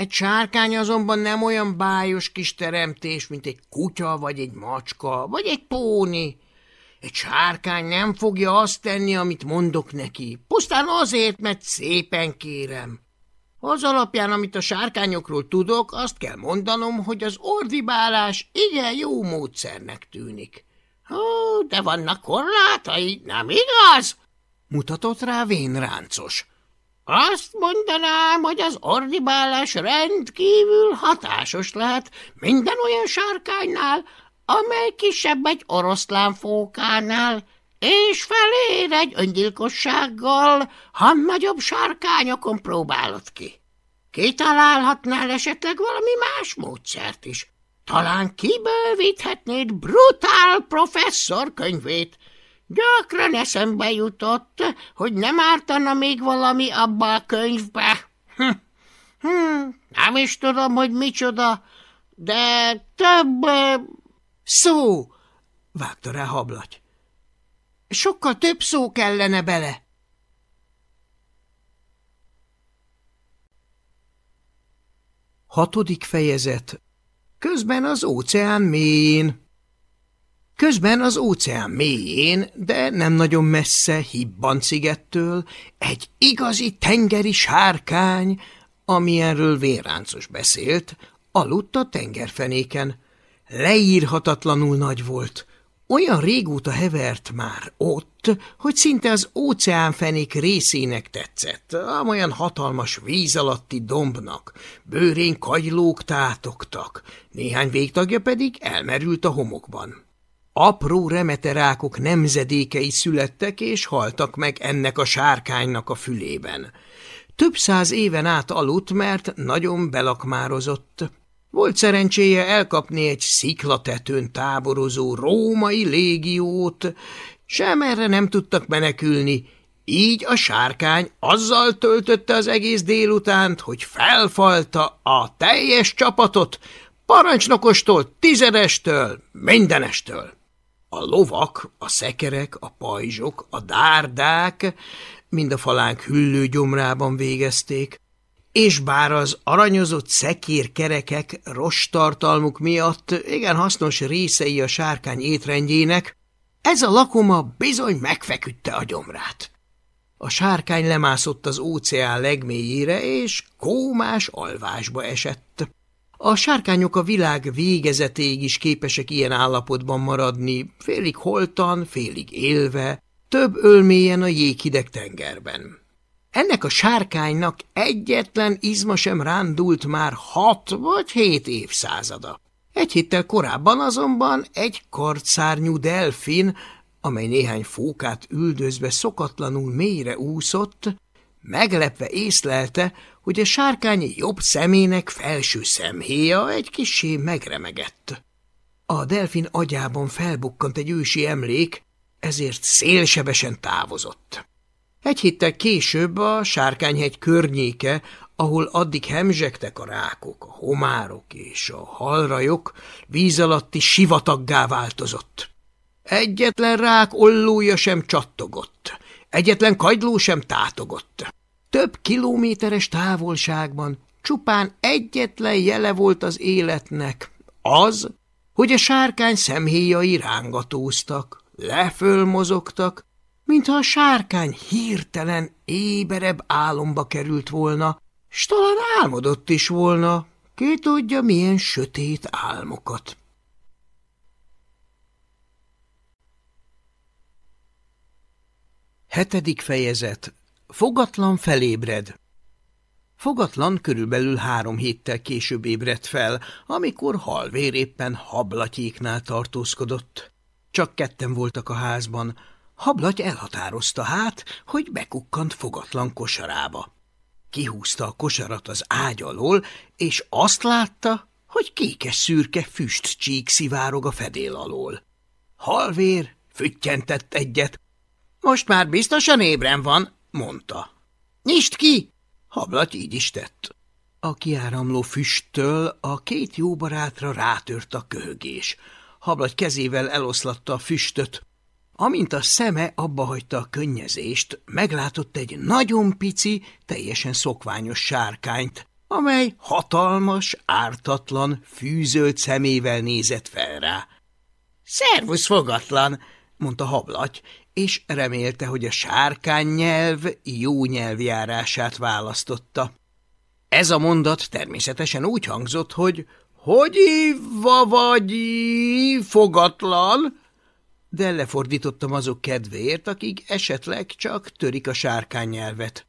Egy sárkány azonban nem olyan bájos kis teremtés, mint egy kutya, vagy egy macska, vagy egy póni. Egy sárkány nem fogja azt tenni, amit mondok neki, pusztán azért, mert szépen kérem. Az alapján, amit a sárkányokról tudok, azt kell mondanom, hogy az ordibálás igen jó módszernek tűnik. Ó, de vannak korlátai, nem igaz? Mutatott rá vénráncos. Azt mondanám, hogy az ordibálás rendkívül hatásos lehet minden olyan sárkánynál, amely kisebb egy oroszlánfókánál, és felér egy öngyilkossággal, ha nagyobb sárkányokon próbálod ki. Kitalálhatnál esetleg valami más módszert is. Talán kibővíthetnéd Brutál professzor könyvét. Gyakran eszembe jutott, hogy nem ártana még valami abba a könyvbe. Hm. Hm. Nem is tudom, hogy micsoda, de több... Szó! vágta rá hablaty. Sokkal több szó kellene bele. Hatodik fejezet Közben az óceán mélyén Közben az óceán mélyén, de nem nagyon messze Hibban szigettől, egy igazi tengeri sárkány, amilyenről Véráncos beszélt, aludt a tengerfenéken. Leírhatatlanul nagy volt, olyan régóta hevert már ott, hogy szinte az óceánfenék részének tetszett, olyan hatalmas víz alatti dombnak, bőrén kagylók tátogtak, néhány végtagja pedig elmerült a homokban. Apró remeterákok nemzedékei születtek és haltak meg ennek a sárkánynak a fülében. Több száz éven át aludt, mert nagyon belakmározott. Volt szerencséje elkapni egy sziklatetőn táborozó római légiót, sem erre nem tudtak menekülni, így a sárkány azzal töltötte az egész délutánt, hogy felfalta a teljes csapatot, parancsnokostól, tizedestől, mindenestől. A lovak, a szekerek, a pajzsok, a dárdák mind a falánk hüllő gyomrában végezték, és bár az aranyozott szekérkerekek rostartalmuk miatt igen hasznos részei a sárkány étrendjének, ez a lakoma bizony megfeküdte a gyomrát. A sárkány lemászott az óceán legmélyére, és kómás alvásba esett. A sárkányok a világ végezetéig is képesek ilyen állapotban maradni, félig holtan, félig élve, több ölmélyen a jéghideg tengerben. Ennek a sárkánynak egyetlen izma sem rándult már hat vagy hét évszázada. Egy héttel korábban azonban egy kartszárnyú delfin, amely néhány fókát üldözve szokatlanul mélyre úszott, meglepve észlelte, hogy a sárkány jobb szemének felső szemhéja egy kisé megremegett. A delfin agyában felbukkant egy ősi emlék, ezért szélsebesen távozott. Egy héttel később a Sárkányhegy környéke, ahol addig hemzsegtek a rákok, a homárok és a halrajok, víz alatti sivataggá változott. Egyetlen rák ollója sem csattogott, egyetlen kagyló sem tátogott. Több kilométeres távolságban csupán egyetlen jele volt az életnek, az, hogy a sárkány szemhéjai rángatóztak, lefölmozogtak, mintha a sárkány hirtelen éberebb álomba került volna, s talán álmodott is volna, ki tudja milyen sötét álmokat. Hetedik fejezet Fogatlan felébred Fogatlan körülbelül három héttel később ébredt fel, amikor halvér éppen hablatyéknál tartózkodott. Csak ketten voltak a házban. Hablaty elhatározta hát, hogy bekukkant fogatlan kosarába. Kihúzta a kosarat az ágy alól, és azt látta, hogy kékes-szürke füstcsík szivárog a fedél alól. Halvér füttyentett egyet. Most már biztosan ébren van, mondta. Nyisd ki! Hablat így is tett. A kiáramló füsttől a két jó barátra rátört a köhögés. Hablagy kezével eloszlatta a füstöt. Amint a szeme abba hagyta a könnyezést, meglátott egy nagyon pici, teljesen szokványos sárkányt, amely hatalmas, ártatlan, fűzölt szemével nézett fel rá. – Szervusz, fogatlan! – mondta hablaty, és remélte, hogy a sárkány nyelv jó nyelvjárását választotta. Ez a mondat természetesen úgy hangzott, hogy hogy hívva vagy fogatlan, de lefordítottam azok kedvéért, akik esetleg csak törik a sárkány nyelvet.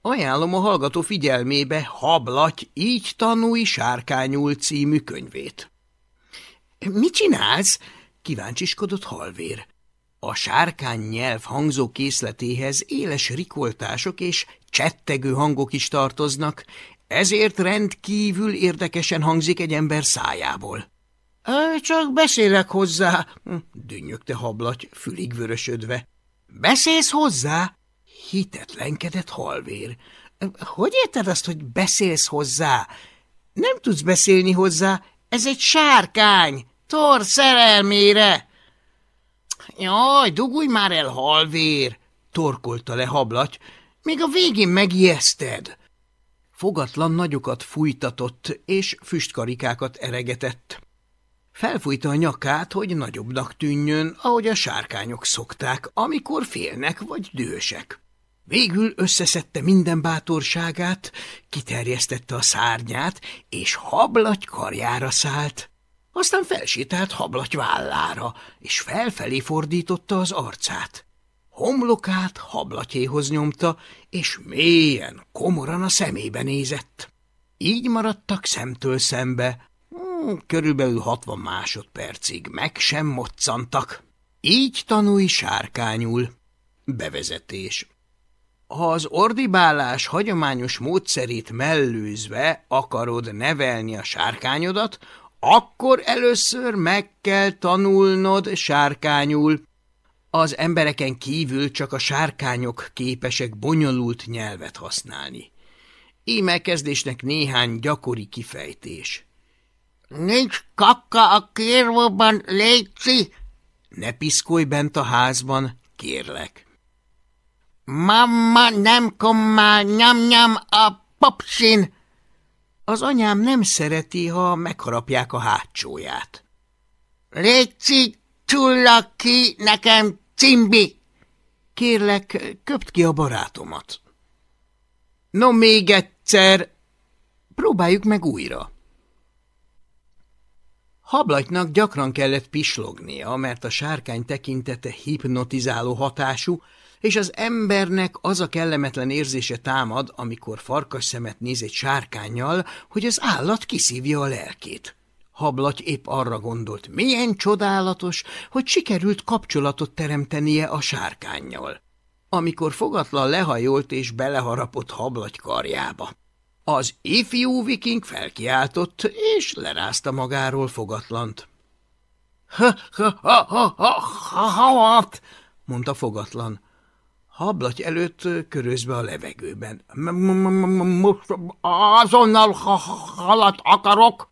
Ajánlom a hallgató figyelmébe Hablaty, így tanulj sárkányul című könyvét. – Mit csinálsz? – kíváncsiskodott halvér. A sárkány nyelv hangzó készletéhez éles rikoltások és csettegő hangok is tartoznak, ezért rendkívül érdekesen hangzik egy ember szájából. – Csak beszélek hozzá hm, – dünnyögte hablaty, fülig vörösödve. – Beszélsz hozzá? – hitetlenkedett halvér. – Hogy érted azt, hogy beszélsz hozzá? Nem tudsz beszélni hozzá, ez egy sárkány, tor szerelmére! – Jaj, dugulj már el, halvér! torkolta le hablaty, még a végén megijeszted. Fogatlan nagyokat fújtatott, és füstkarikákat eregetett. Felfújta a nyakát, hogy nagyobbnak tűnjön, ahogy a sárkányok szokták, amikor félnek vagy dühösek. Végül összeszedte minden bátorságát, kiterjesztette a szárnyát, és hablagy karjára szállt. Aztán felsétált hablaty vállára, és felfelé fordította az arcát. Homlokát hablatyéhoz nyomta, és mélyen, komoran a szemébe nézett. Így maradtak szemtől szembe, hmm, körülbelül hatvan másodpercig, meg sem moccantak. Így tanulj sárkányul. Bevezetés. Ha az ordibálás hagyományos módszerét mellőzve akarod nevelni a sárkányodat, akkor először meg kell tanulnod sárkányul. Az embereken kívül csak a sárkányok képesek bonyolult nyelvet használni. Íme kezdésnek néhány gyakori kifejtés. Nincs kakka a kérvóban, létszi! Ne piszkolj bent a házban, kérlek. Mamma nem kommál nyam-nyam a popsin! Az anyám nem szereti, ha megharapják a hátsóját. Léci, csulla ki nekem, cimbi! Kérlek, köpt ki a barátomat. No, még egyszer! Próbáljuk meg újra. Hablatynak gyakran kellett pislognia, mert a sárkány tekintete hipnotizáló hatású, és az embernek az a kellemetlen érzése támad, amikor farkas szemet néz egy sárkányjal, hogy az állat kiszívja a lelkét. Hablaty épp arra gondolt, milyen csodálatos, hogy sikerült kapcsolatot teremtenie a sárkányjal. Amikor fogatlan lehajolt és beleharapott hablaty karjába. Az ifjú viking felkiáltott, és lerázta magáról fogatlant. Ha, ha, ha, ha, ha, ha, ha, mondta fogatlan. Hablaty előtt körözve a levegőben. – Azonnal halat akarok!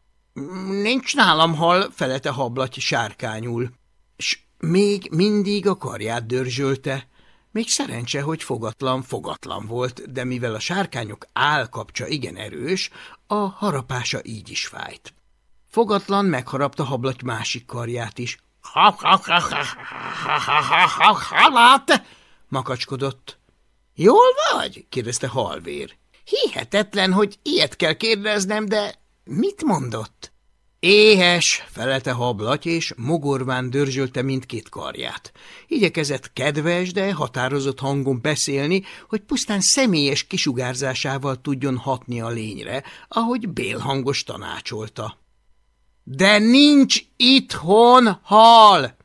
– Nincs nálam hal, felete hablaty sárkányul. S még mindig a karját dörzsölte. Még szerencse, hogy fogatlan fogatlan volt, de mivel a sárkányok állkapcsa igen erős, a harapása így is fájt. Fogatlan megharapta hablaty másik karját is. Ha, makacskodott. Jól vagy? kérdezte halvér. Hihetetlen, hogy ilyet kell kérdeznem, de mit mondott? Éhes, felelte hablaty, és mogorván dörzsölte mindkét karját. Igyekezett kedves, de határozott hangon beszélni, hogy pusztán személyes kisugárzásával tudjon hatni a lényre, ahogy bélhangos tanácsolta. De nincs itthon hal!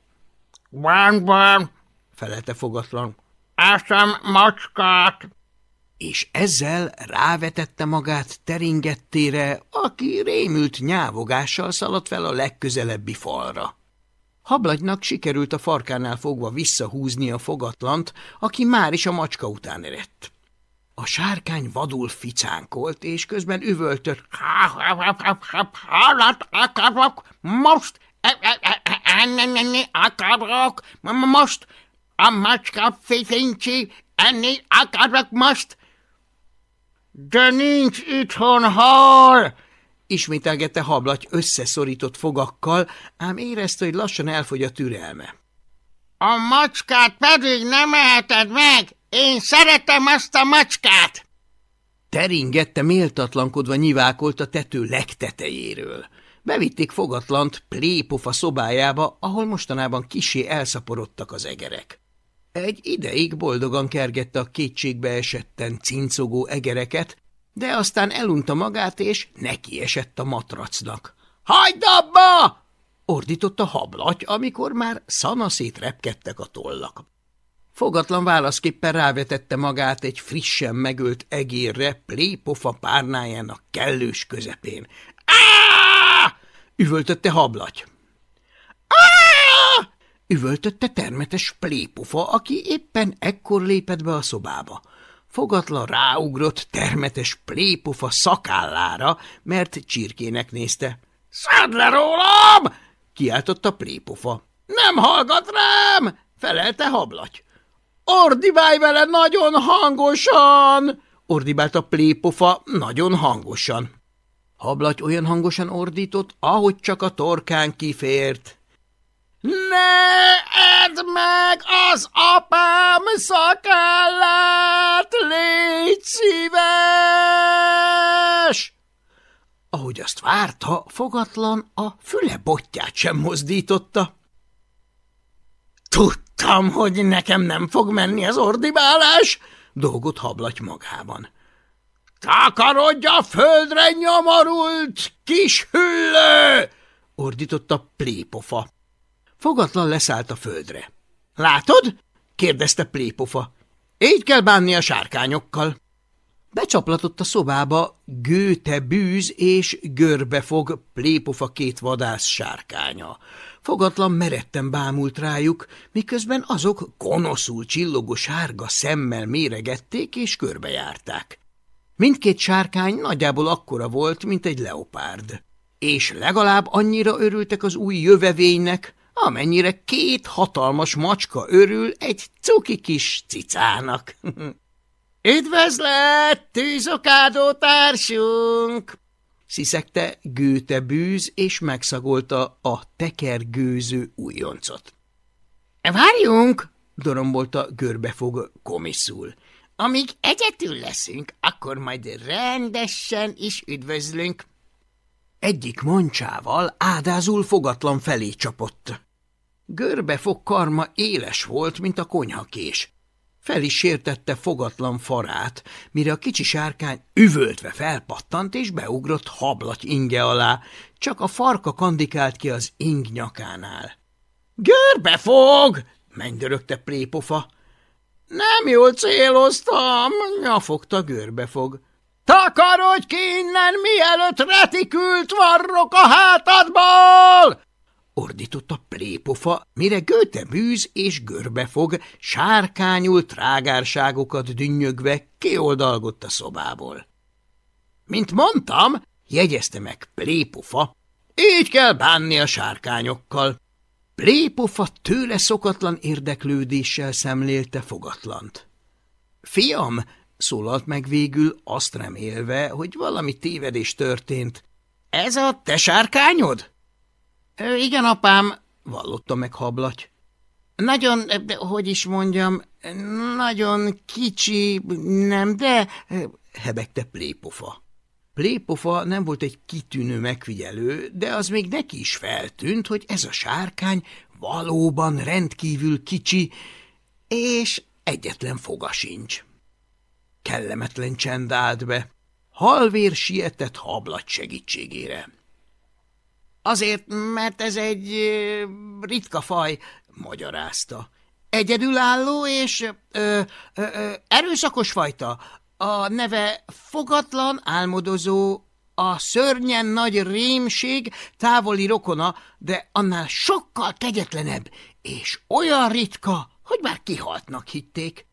Van, van, felelte fogatlan. Eszem macskát! És ezzel rávetette magát teringettére, aki rémült nyávogással szaladt fel a legközelebbi falra. Hablagynak sikerült a farkánál fogva visszahúzni a fogatlant, aki már is a macska után eredt. A sárkány vadul ficánkolt, és közben üvöltött. Hallat akarok, most enni akarok, most a macska fifincsi, enni akarok most. De nincs itthon hal! Ismételgette hablaty összeszorított fogakkal, ám érezte, hogy lassan elfogy a türelme. A macskát pedig nem eheted meg! Én szeretem azt a macskát! Teringette méltatlankodva nyivákolt a tető legtetejéről. Bevitték fogatlant plépofa szobájába, ahol mostanában kisé elszaporodtak az egerek. Egy ideig boldogan kergette a kétségbe esetten cincogó egereket, de aztán elunta magát, és neki esett a matracnak. – Hagyd abba! – ordított a hablaty, amikor már szanaszét repkedtek a tollak. Fogatlan válaszképpen rávetette magát egy frissen megölt egérre plépofa párnájának kellős közepén. Á! üvöltötte hablaty. Á! Üvöltötte termetes plépofa, aki éppen ekkor lépett be a szobába. Fogatlan ráugrott termetes plépofa szakállára, mert csirkének nézte. – Szedd le rólam! – kiáltotta plépofa. – Nem hallgat rám! – felelte hablaty. Ordibálj vele nagyon hangosan! ordibált a plépofa nagyon hangosan. Hablaty olyan hangosan ordított, ahogy csak a torkán kifért. Ne edd meg az apám szakállát, légy szíves! Ahogy azt várta, fogatlan a füle botját sem mozdította. Tudtam, hogy nekem nem fog menni az ordibálás, dolgot hablaty magában. Takarodj a földre, nyomorult kis hüllő! ordította plépofa. Fogatlan leszállt a földre. Látod? kérdezte plépofa. Így kell bánni a sárkányokkal. Becsaplatott a szobába gőte bűz és görbefog plépofa két vadász sárkánya. Fogatlan meretten bámult rájuk, miközben azok gonoszul csillogó sárga szemmel méregették és körbejárták. Mindkét sárkány nagyjából akkora volt, mint egy leopárd, és legalább annyira örültek az új jövevénynek, amennyire két hatalmas macska örül egy cuki kis cicának. [laughs] – Üdvözlet, tűzokádó társunk! sziszegte gőte bűz, és megszagolta a tekergőző újoncot. – Várjunk! – dorombolta görbefog komiszul. – Amíg egyetül leszünk, akkor majd rendesen is üdvözlünk. Egyik mancsával ádázul fogatlan felé csapott. Görbefog karma éles volt, mint a konyhakés. Fel is sértette fogatlan farát, mire a kicsi sárkány üvöltve felpattant és beugrott hablaty inge alá, csak a farka kandikált ki az ing nyakánál. – Görbefog! – mennydörögte plépofa. – Nem jól céloztam! – nyafogta görbefog. – Takarodj ki innen, mielőtt retikült varrok a hátadból! ordított a plépofa, mire Göte bűz és görbefog, sárkányul trágárságokat dünnyögve kioldalgott a szobából. Mint mondtam, jegyezte meg plépofa, így kell bánni a sárkányokkal. Plépofa tőle szokatlan érdeklődéssel szemlélte fogatlant. Fiam, szólalt meg végül, azt remélve, hogy valami tévedés történt. Ez a te sárkányod? – Igen, apám, vallotta meg hablaty. Nagyon, hogy is mondjam, nagyon kicsi, nem, de, hebegte plépofa. Plépofa nem volt egy kitűnő megfigyelő, de az még neki is feltűnt, hogy ez a sárkány valóban rendkívül kicsi, és egyetlen foga sincs. Kellemetlen csend állt be. Halvér sietett hablat segítségére. Azért, mert ez egy ritka faj, magyarázta. Egyedülálló és ö, ö, ö, erőszakos fajta. A neve fogatlan, álmodozó, a szörnyen nagy rémség távoli rokona, de annál sokkal kegyetlenebb, és olyan ritka, hogy már kihaltnak hitték.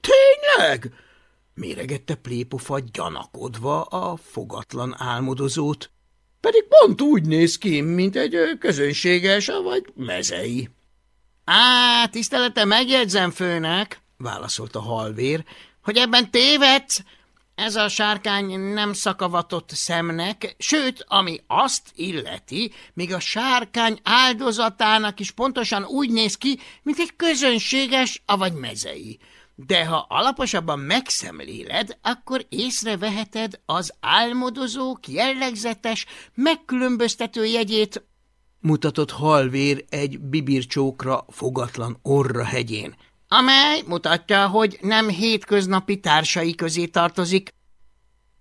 Tényleg? Méregette plépofa gyanakodva a fogatlan álmodozót. Pedig pont úgy néz ki, mint egy közönséges, vagy mezei. Á, tisztelete megjegyzem főnek, válaszolta halvér, hogy ebben tévedsz, ez a sárkány nem szakavatott szemnek, sőt, ami azt illeti, még a sárkány áldozatának is pontosan úgy néz ki, mint egy közönséges, avagy mezei. De ha alaposabban megszemléled, akkor észreveheted az álmodozók jellegzetes, megkülönböztető jegyét, mutatott halvér egy bibircsókra fogatlan orra hegyén amely mutatja, hogy nem hétköznapi társai közé tartozik.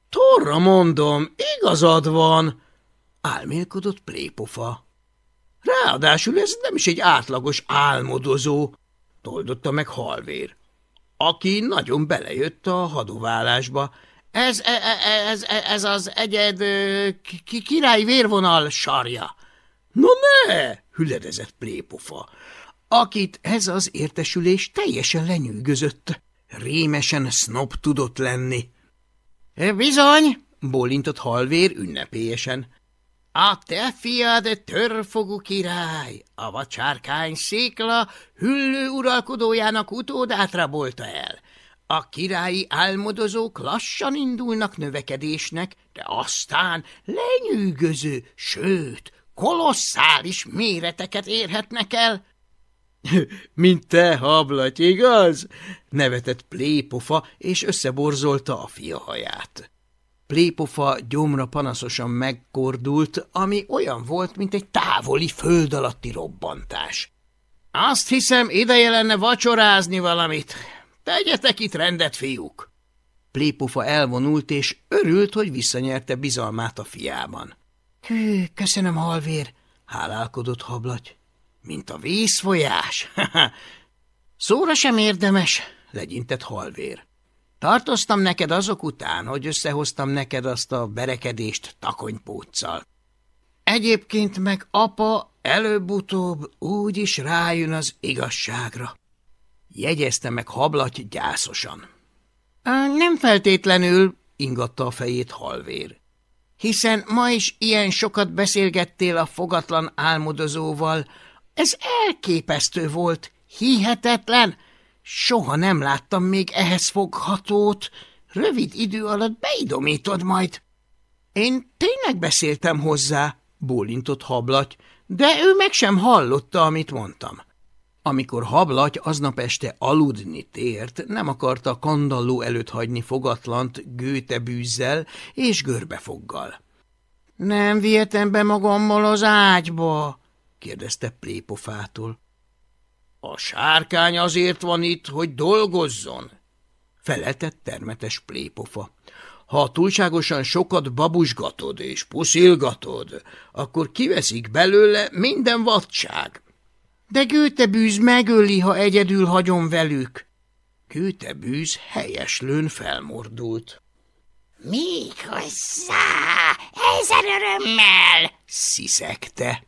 Torra mondom, igazad van, álmélkodott plépofa. Ráadásul ez nem is egy átlagos álmodozó, toldotta meg halvér, aki nagyon belejött a hadoválásba. Ez, ez, ez, ez az egyed király vérvonal sarja. No ne, hüledezett plépofa akit ez az értesülés teljesen lenyűgözött. Rémesen snob tudott lenni. – Bizony, bólintott halvér ünnepélyesen. A te fiad törfogú király, a vacsárkány székla hüllő uralkodójának utódát rabolta el. A királyi álmodozók lassan indulnak növekedésnek, de aztán lenyűgöző, sőt, kolosszális méreteket érhetnek el. [laughs] Mint te, hablaty, igaz? nevetett Plépofa, és összeborzolta a fia haját. Plépofa gyomra panaszosan megkordult, ami olyan volt, mint egy távoli föld alatti robbantás. Azt hiszem, ideje lenne vacsorázni valamit. Tegyetek itt rendet, fiúk! Plépofa elvonult, és örült, hogy visszanyerte bizalmát a fiában. Hű, köszönöm, halvér, hálálkodott hablaty. Mint a vízfolyás? [laughs] Szóra sem érdemes, legyintett halvér. Tartoztam neked azok után, hogy összehoztam neked azt a berekedést takonypóccal. Egyébként meg apa előbb-utóbb úgy is rájön az igazságra. Jegyezte meg hablaty gyászosan. Nem feltétlenül, ingatta a fejét halvér. Hiszen ma is ilyen sokat beszélgettél a fogatlan álmodozóval, ez elképesztő volt, hihetetlen. Soha nem láttam még ehhez foghatót. Rövid idő alatt beidomítod majd. Én tényleg beszéltem hozzá, bólintott hablaty, de ő meg sem hallotta, amit mondtam. Amikor hablaty aznap este aludni tért, nem akarta kandalló előtt hagyni fogatlant gőtebűzzel és görbefoggal. – Nem vihetem be magammal az ágyba, kérdezte Plépofától. A sárkány azért van itt, hogy dolgozzon, feleltett termetes Plépofa. Ha túlságosan sokat babusgatod és puszilgatod, akkor kiveszik belőle minden vadság. De Gőtebűz megöli, ha egyedül hagyom velük. Gőtebűz helyeslőn felmordult. Még hozzá, ezen örömmel, sziszegte.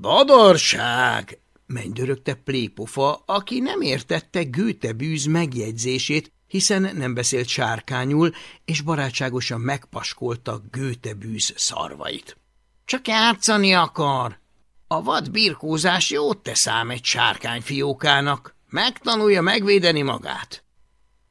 Badarság! Mennydörögte Plépofa, aki nem értette Gőtebűz megjegyzését, hiszen nem beszélt sárkányul, és barátságosan megpaskolta Gőtebűz szarvait. Csak játszani akar. A vad birkózás jót tesz ám egy sárkányfiókának. Megtanulja megvédeni magát.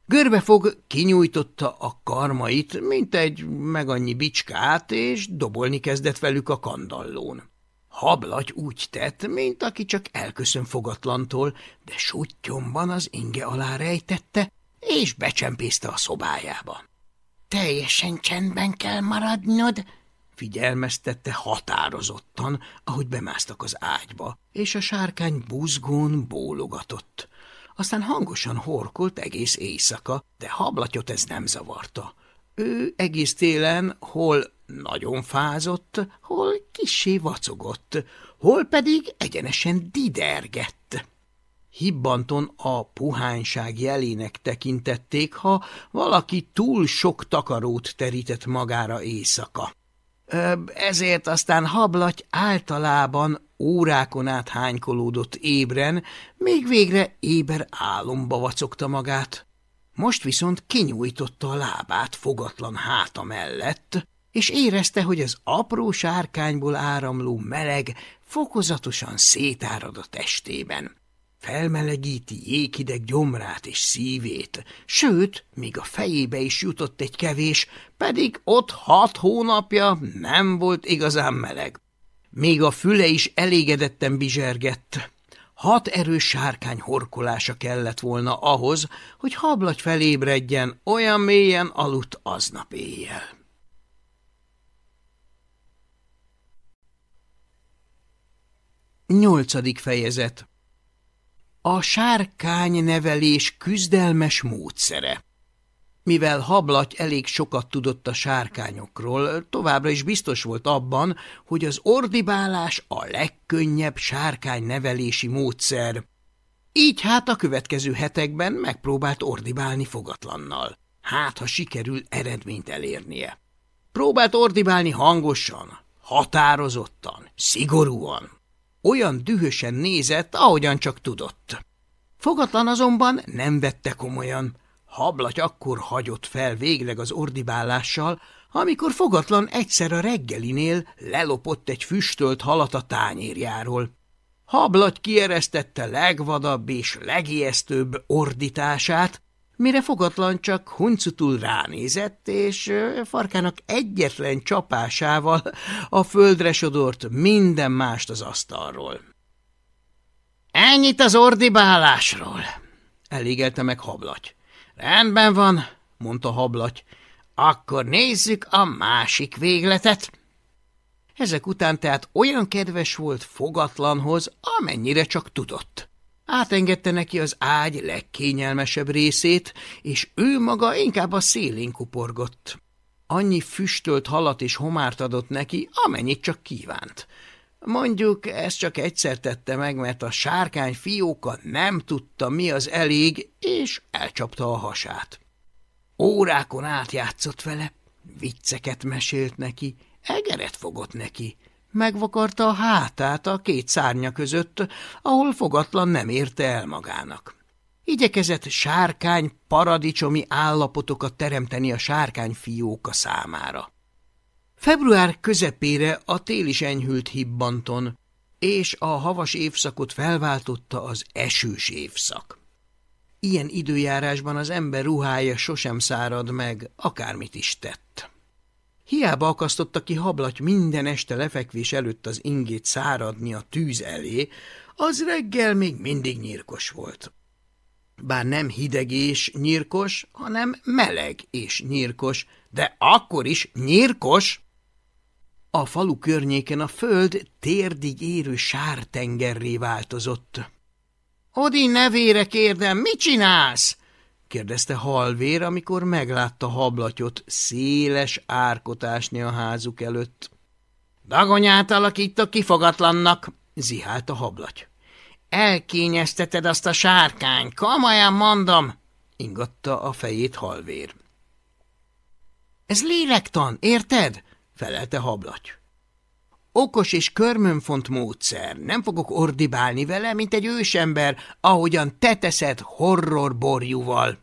Görbefog kinyújtotta a karmait, mint egy meg annyi bicskát, és dobolni kezdett velük a kandallón. Hablagy úgy tett, mint aki csak elköszön fogatlantól, de sutyomban az inge alá rejtette, és becsempészte a szobájába. Teljesen csendben kell maradnod, figyelmeztette határozottan, ahogy bemásztak az ágyba, és a sárkány buzgón bólogatott. Aztán hangosan horkolt egész éjszaka, de hablatyot ez nem zavarta. Ő egész télen hol nagyon fázott, hol kissé vacogott, hol pedig egyenesen didergett. Hibbanton a puhányság jelének tekintették, ha valaki túl sok takarót terített magára éjszaka. Ezért aztán hablaty általában órákon át hánykolódott ébren, még végre éber álomba vacogta magát. Most viszont kinyújtotta a lábát fogatlan háta mellett, és érezte, hogy az apró sárkányból áramló meleg fokozatosan szétárad a testében. Felmelegíti jéghideg gyomrát és szívét, sőt, még a fejébe is jutott egy kevés, pedig ott hat hónapja nem volt igazán meleg. Még a füle is elégedetten bizsergett. Hat erős sárkány horkolása kellett volna ahhoz, hogy hablagy felébredjen, olyan mélyen aludt aznap éjjel. Nyolcadik fejezet A sárkány nevelés küzdelmes módszere mivel hablaty elég sokat tudott a sárkányokról, továbbra is biztos volt abban, hogy az ordibálás a legkönnyebb sárkány nevelési módszer. Így hát a következő hetekben megpróbált ordibálni fogatlannal. Hát, ha sikerül eredményt elérnie. Próbált ordibálni hangosan, határozottan, szigorúan. Olyan dühösen nézett, ahogyan csak tudott. Fogatlan azonban nem vette komolyan. Hablaty akkor hagyott fel végleg az ordibálással, amikor fogatlan egyszer a reggelinél lelopott egy füstölt halat a tányérjáról. Hablaty kieresztette legvadabb és legijesztőbb ordítását, mire fogatlan csak huncutul ránézett, és farkának egyetlen csapásával a földre sodort minden mást az asztalról. – Ennyit az ordibálásról! – elégelte meg hablaty. Rendben van, mondta hablaty. Akkor nézzük a másik végletet. Ezek után tehát olyan kedves volt fogatlanhoz, amennyire csak tudott. Átengedte neki az ágy legkényelmesebb részét, és ő maga inkább a szélén kuporgott. Annyi füstölt halat és homárt adott neki, amennyit csak kívánt. Mondjuk ezt csak egyszer tette meg, mert a sárkány fióka nem tudta, mi az elég, és elcsapta a hasát. Órákon átjátszott vele, vicceket mesélt neki, egeret fogott neki, megvakarta a hátát a két szárnya között, ahol fogatlan nem érte el magának. Igyekezett sárkány paradicsomi állapotokat teremteni a sárkány fióka számára. Február közepére a tél is enyhült hibbanton, és a havas évszakot felváltotta az esős évszak. Ilyen időjárásban az ember ruhája sosem szárad meg, akármit is tett. Hiába akasztotta ki hablaty minden este lefekvés előtt az ingét száradni a tűz elé, az reggel még mindig nyírkos volt. Bár nem hideg és nyírkos, hanem meleg és nyírkos, de akkor is nyírkos! A falu környéken a föld térdig érő sártengerré változott. – Odi nevére kérdem, mit csinálsz? – kérdezte halvér, amikor meglátta hablatyot széles árkotásni a házuk előtt. – Dagonyát alakítok kifogatlannak – zihált a hablaty. – Elkényezteted azt a sárkány, komolyan mondom – ingatta a fejét halvér. – Ez lélektan, érted? – felelte hablaty. Okos és körmönfont módszer, nem fogok ordibálni vele, mint egy ősember, ahogyan te teszed horrorborjúval.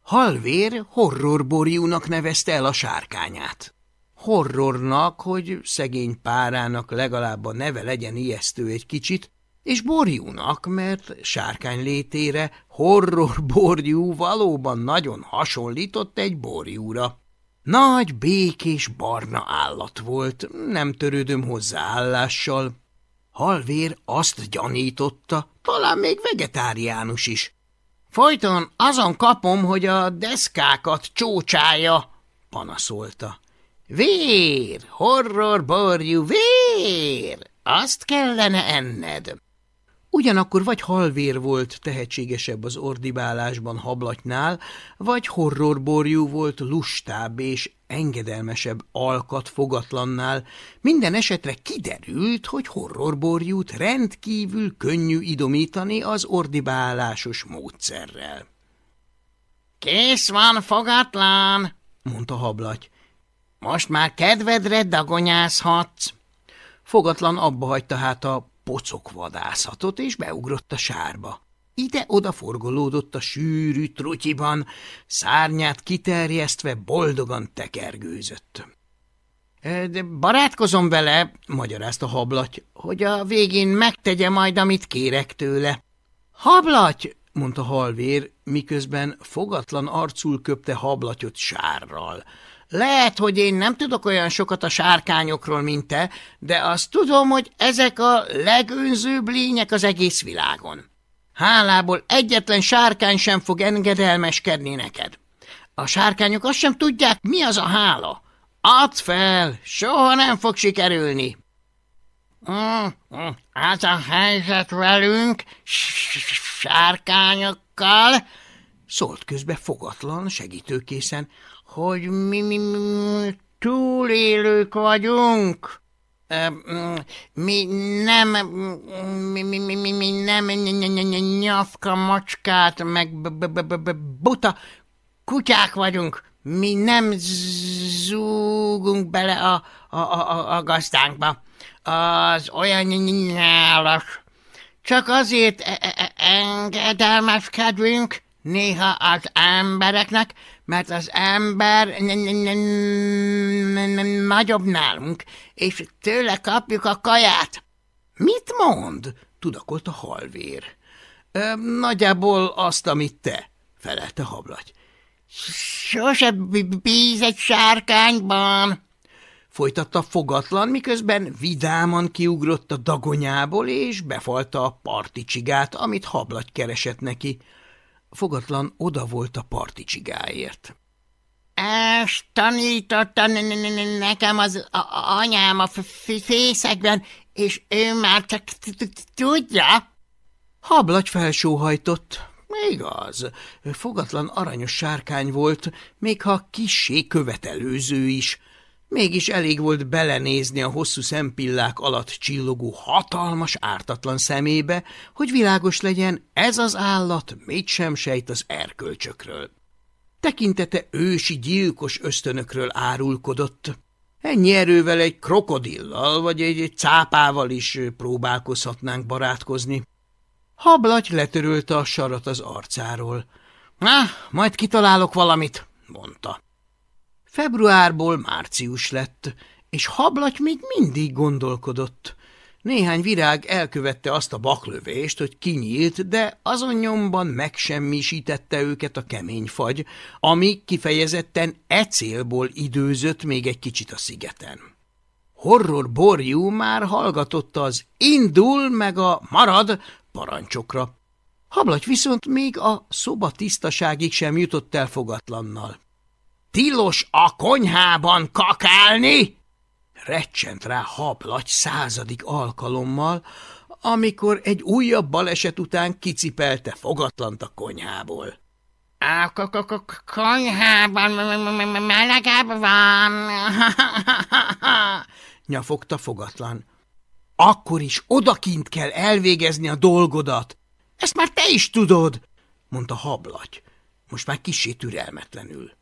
Halvér horrorborjúnak nevezte el a sárkányát. Horrornak, hogy szegény párának legalább a neve legyen ijesztő egy kicsit, és borjúnak, mert sárkány létére horrorborjú valóban nagyon hasonlított egy borjúra. Nagy, békés, barna állat volt, nem törődöm hozzá állással. Halvér azt gyanította, talán még vegetáriánus is. Folyton azon kapom, hogy a deszkákat csócsája, panaszolta. Vér, horror borjú, vér! Azt kellene enned. Ugyanakkor vagy halvér volt tehetségesebb az ordibálásban hablatnál, vagy horrorborjú volt lustább és engedelmesebb alkat fogatlannál, minden esetre kiderült, hogy horrorborjút rendkívül könnyű idomítani az ordibálásos módszerrel. – Kész van, fogatlan! – mondta hablaty. – Most már kedvedre dagonyázhatsz. Fogatlan abba hagyta hát a pocok vadászatot, és beugrott a sárba. Ide-oda forgolódott a sűrű trutyiban, szárnyát kiterjesztve boldogan tekergőzött. – De barátkozom vele, magyarázta hablaty, hogy a végén megtegye majd, amit kérek tőle. – Hablaty! – mondta halvér, miközben fogatlan arcul köpte hablatyot sárral – lehet, hogy én nem tudok olyan sokat a sárkányokról, mint te, de azt tudom, hogy ezek a legönzőbb lények az egész világon. Hálából egyetlen sárkány sem fog engedelmeskedni neked. A sárkányok azt sem tudják, mi az a hála. Add fel, soha nem fog sikerülni. Mm, mm, az a helyzet velünk, sárkányokkal, szólt közbe fogatlan, segítőkészen, hogy mi, mi, mi túlélők vagyunk. Mi nem, mi, mi, mi, mi, mi nem nyafka macskát, meg buta kutyák vagyunk. Mi nem zúgunk bele a, a, a, a gazdánkba. Az olyan nyálas. Csak azért engedelmeskedünk néha az embereknek, mert az ember nagyobb nálunk, és tőle kapjuk a kaját. Mit mond? tudakolt a halvér. Nagyjából azt, amit te, felelte hablagy. Sose bíz egy sárkányban, folytatta fogatlan, miközben vidáman kiugrott a dagonyából, és befalta a particsigát, amit hablagy keresett neki. Fogatlan oda volt a particsigáért. Ezt tanította nekem az anyám a fészekben, és ő már csak tudja. Hablagy felsóhajtott. Igaz, fogatlan aranyos sárkány volt, még ha kissé követelőző is. Mégis elég volt belenézni a hosszú szempillák alatt csillogó hatalmas ártatlan szemébe, hogy világos legyen, ez az állat mit sem sejt az erkölcsökről. Tekintete ősi gyilkos ösztönökről árulkodott. Ennyi erővel egy krokodillal vagy egy cápával is próbálkozhatnánk barátkozni. Hablaty letörölte a sarat az arcáról. – Na, majd kitalálok valamit – mondta. Februárból március lett, és hablaty még mindig gondolkodott. Néhány virág elkövette azt a baklövést, hogy kinyílt, de azon nyomban megsemmisítette őket a kemény fagy, ami kifejezetten e célból időzött még egy kicsit a szigeten. Horror borjú már hallgatotta az indul meg a marad parancsokra. Hablaty viszont még a szoba tisztaságig sem jutott el fogatlannal. Tilos a konyhában kakálni? Recsent rá hablagy századik alkalommal, amikor egy újabb baleset után kicipelte fogatlant a konyhából. A konyhában melegebb van, [laughs] nyafogta fogatlan. Akkor is odakint kell elvégezni a dolgodat. Ezt már te is tudod, mondta hablaty, most már kisé türelmetlenül.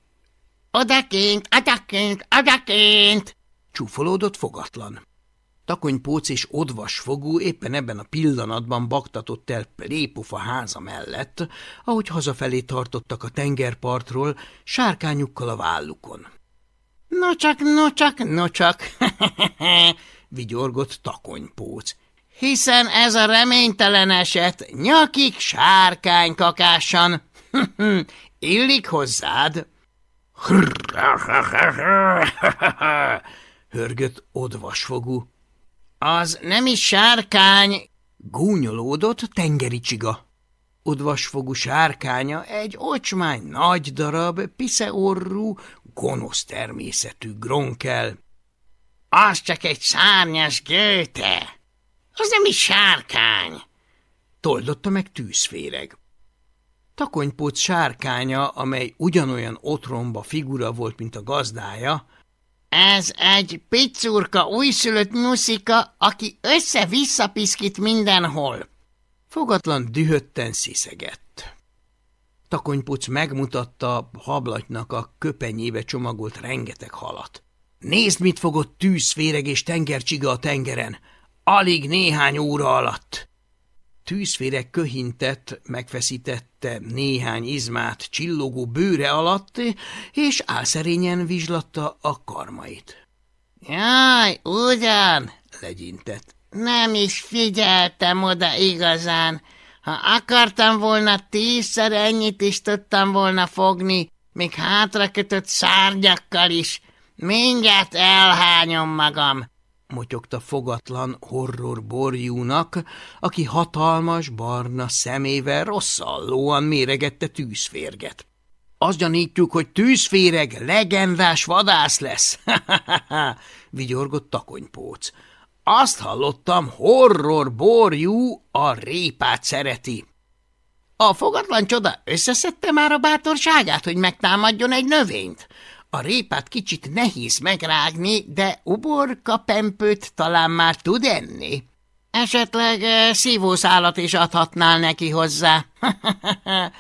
Odakint, odakint, odakint! Csúfolódott fogatlan. Takonypóc és odvas fogú éppen ebben a pillanatban baktatott el plépufa háza mellett, ahogy hazafelé tartottak a tengerpartról, sárkányukkal a vállukon. – No csak, no csak, no csak! [laughs] – vigyorgott takonypóc. – Hiszen ez a reménytelen eset nyakik sárkánykakásan. [laughs] Illik hozzád! – [laughs] hörgött odvasfogú. Az nem is sárkány, gúnyolódott tengeri csiga. Odvasfogú sárkánya egy ocsmány nagy darab, piszeorrú, gonosz természetű gronkel. Az csak egy szárnyas gőte. Az nem is sárkány. Toldotta meg tűzféreg. Takonypóc sárkánya, amely ugyanolyan otromba figura volt, mint a gazdája, ez egy piccurka újszülött nyuszika, aki össze-vissza piszkít mindenhol. Fogatlan dühötten sziszegett. Takonypuc megmutatta hablatnak a köpenyébe csomagolt rengeteg halat. Nézd, mit fogott tűzféreg és tengercsiga a tengeren. Alig néhány óra alatt. Tűzféreg köhintett, megfeszítette néhány izmát csillogó bőre alatt, és álszerényen vizslatta a karmait. – Jaj, ugyan! – legyintett. – Nem is figyeltem oda igazán. Ha akartam volna, tízszer ennyit is tudtam volna fogni, még hátra kötött szárnyakkal is. Mindjárt elhányom magam motyogta fogatlan horror borjúnak, aki hatalmas, barna szemével rosszallóan méregette tűzférget. Azt gyanítjuk, hogy tűzféreg legendás vadász lesz, [laughs] vigyorgott takonypóc. Azt hallottam, horror borjú a répát szereti. A fogatlan csoda összeszedte már a bátorságát, hogy megtámadjon egy növényt? A répát kicsit nehéz megrágni, de uborka pempőt talán már tud enni. Esetleg uh, szívószálat is adhatnál neki hozzá. [laughs]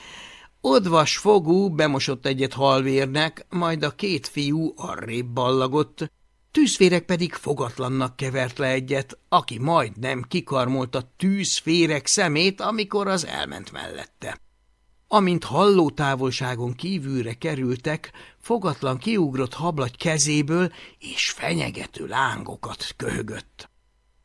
Odvas fogú bemosott egyet halvérnek, majd a két fiú arrébb ballagott, tűzférek pedig fogatlannak kevert le egyet, aki majdnem kikarmolta tűzférek szemét, amikor az elment mellette. Amint halló távolságon kívülre kerültek, fogatlan kiugrott hablagy kezéből, és fenyegető lángokat köhögött.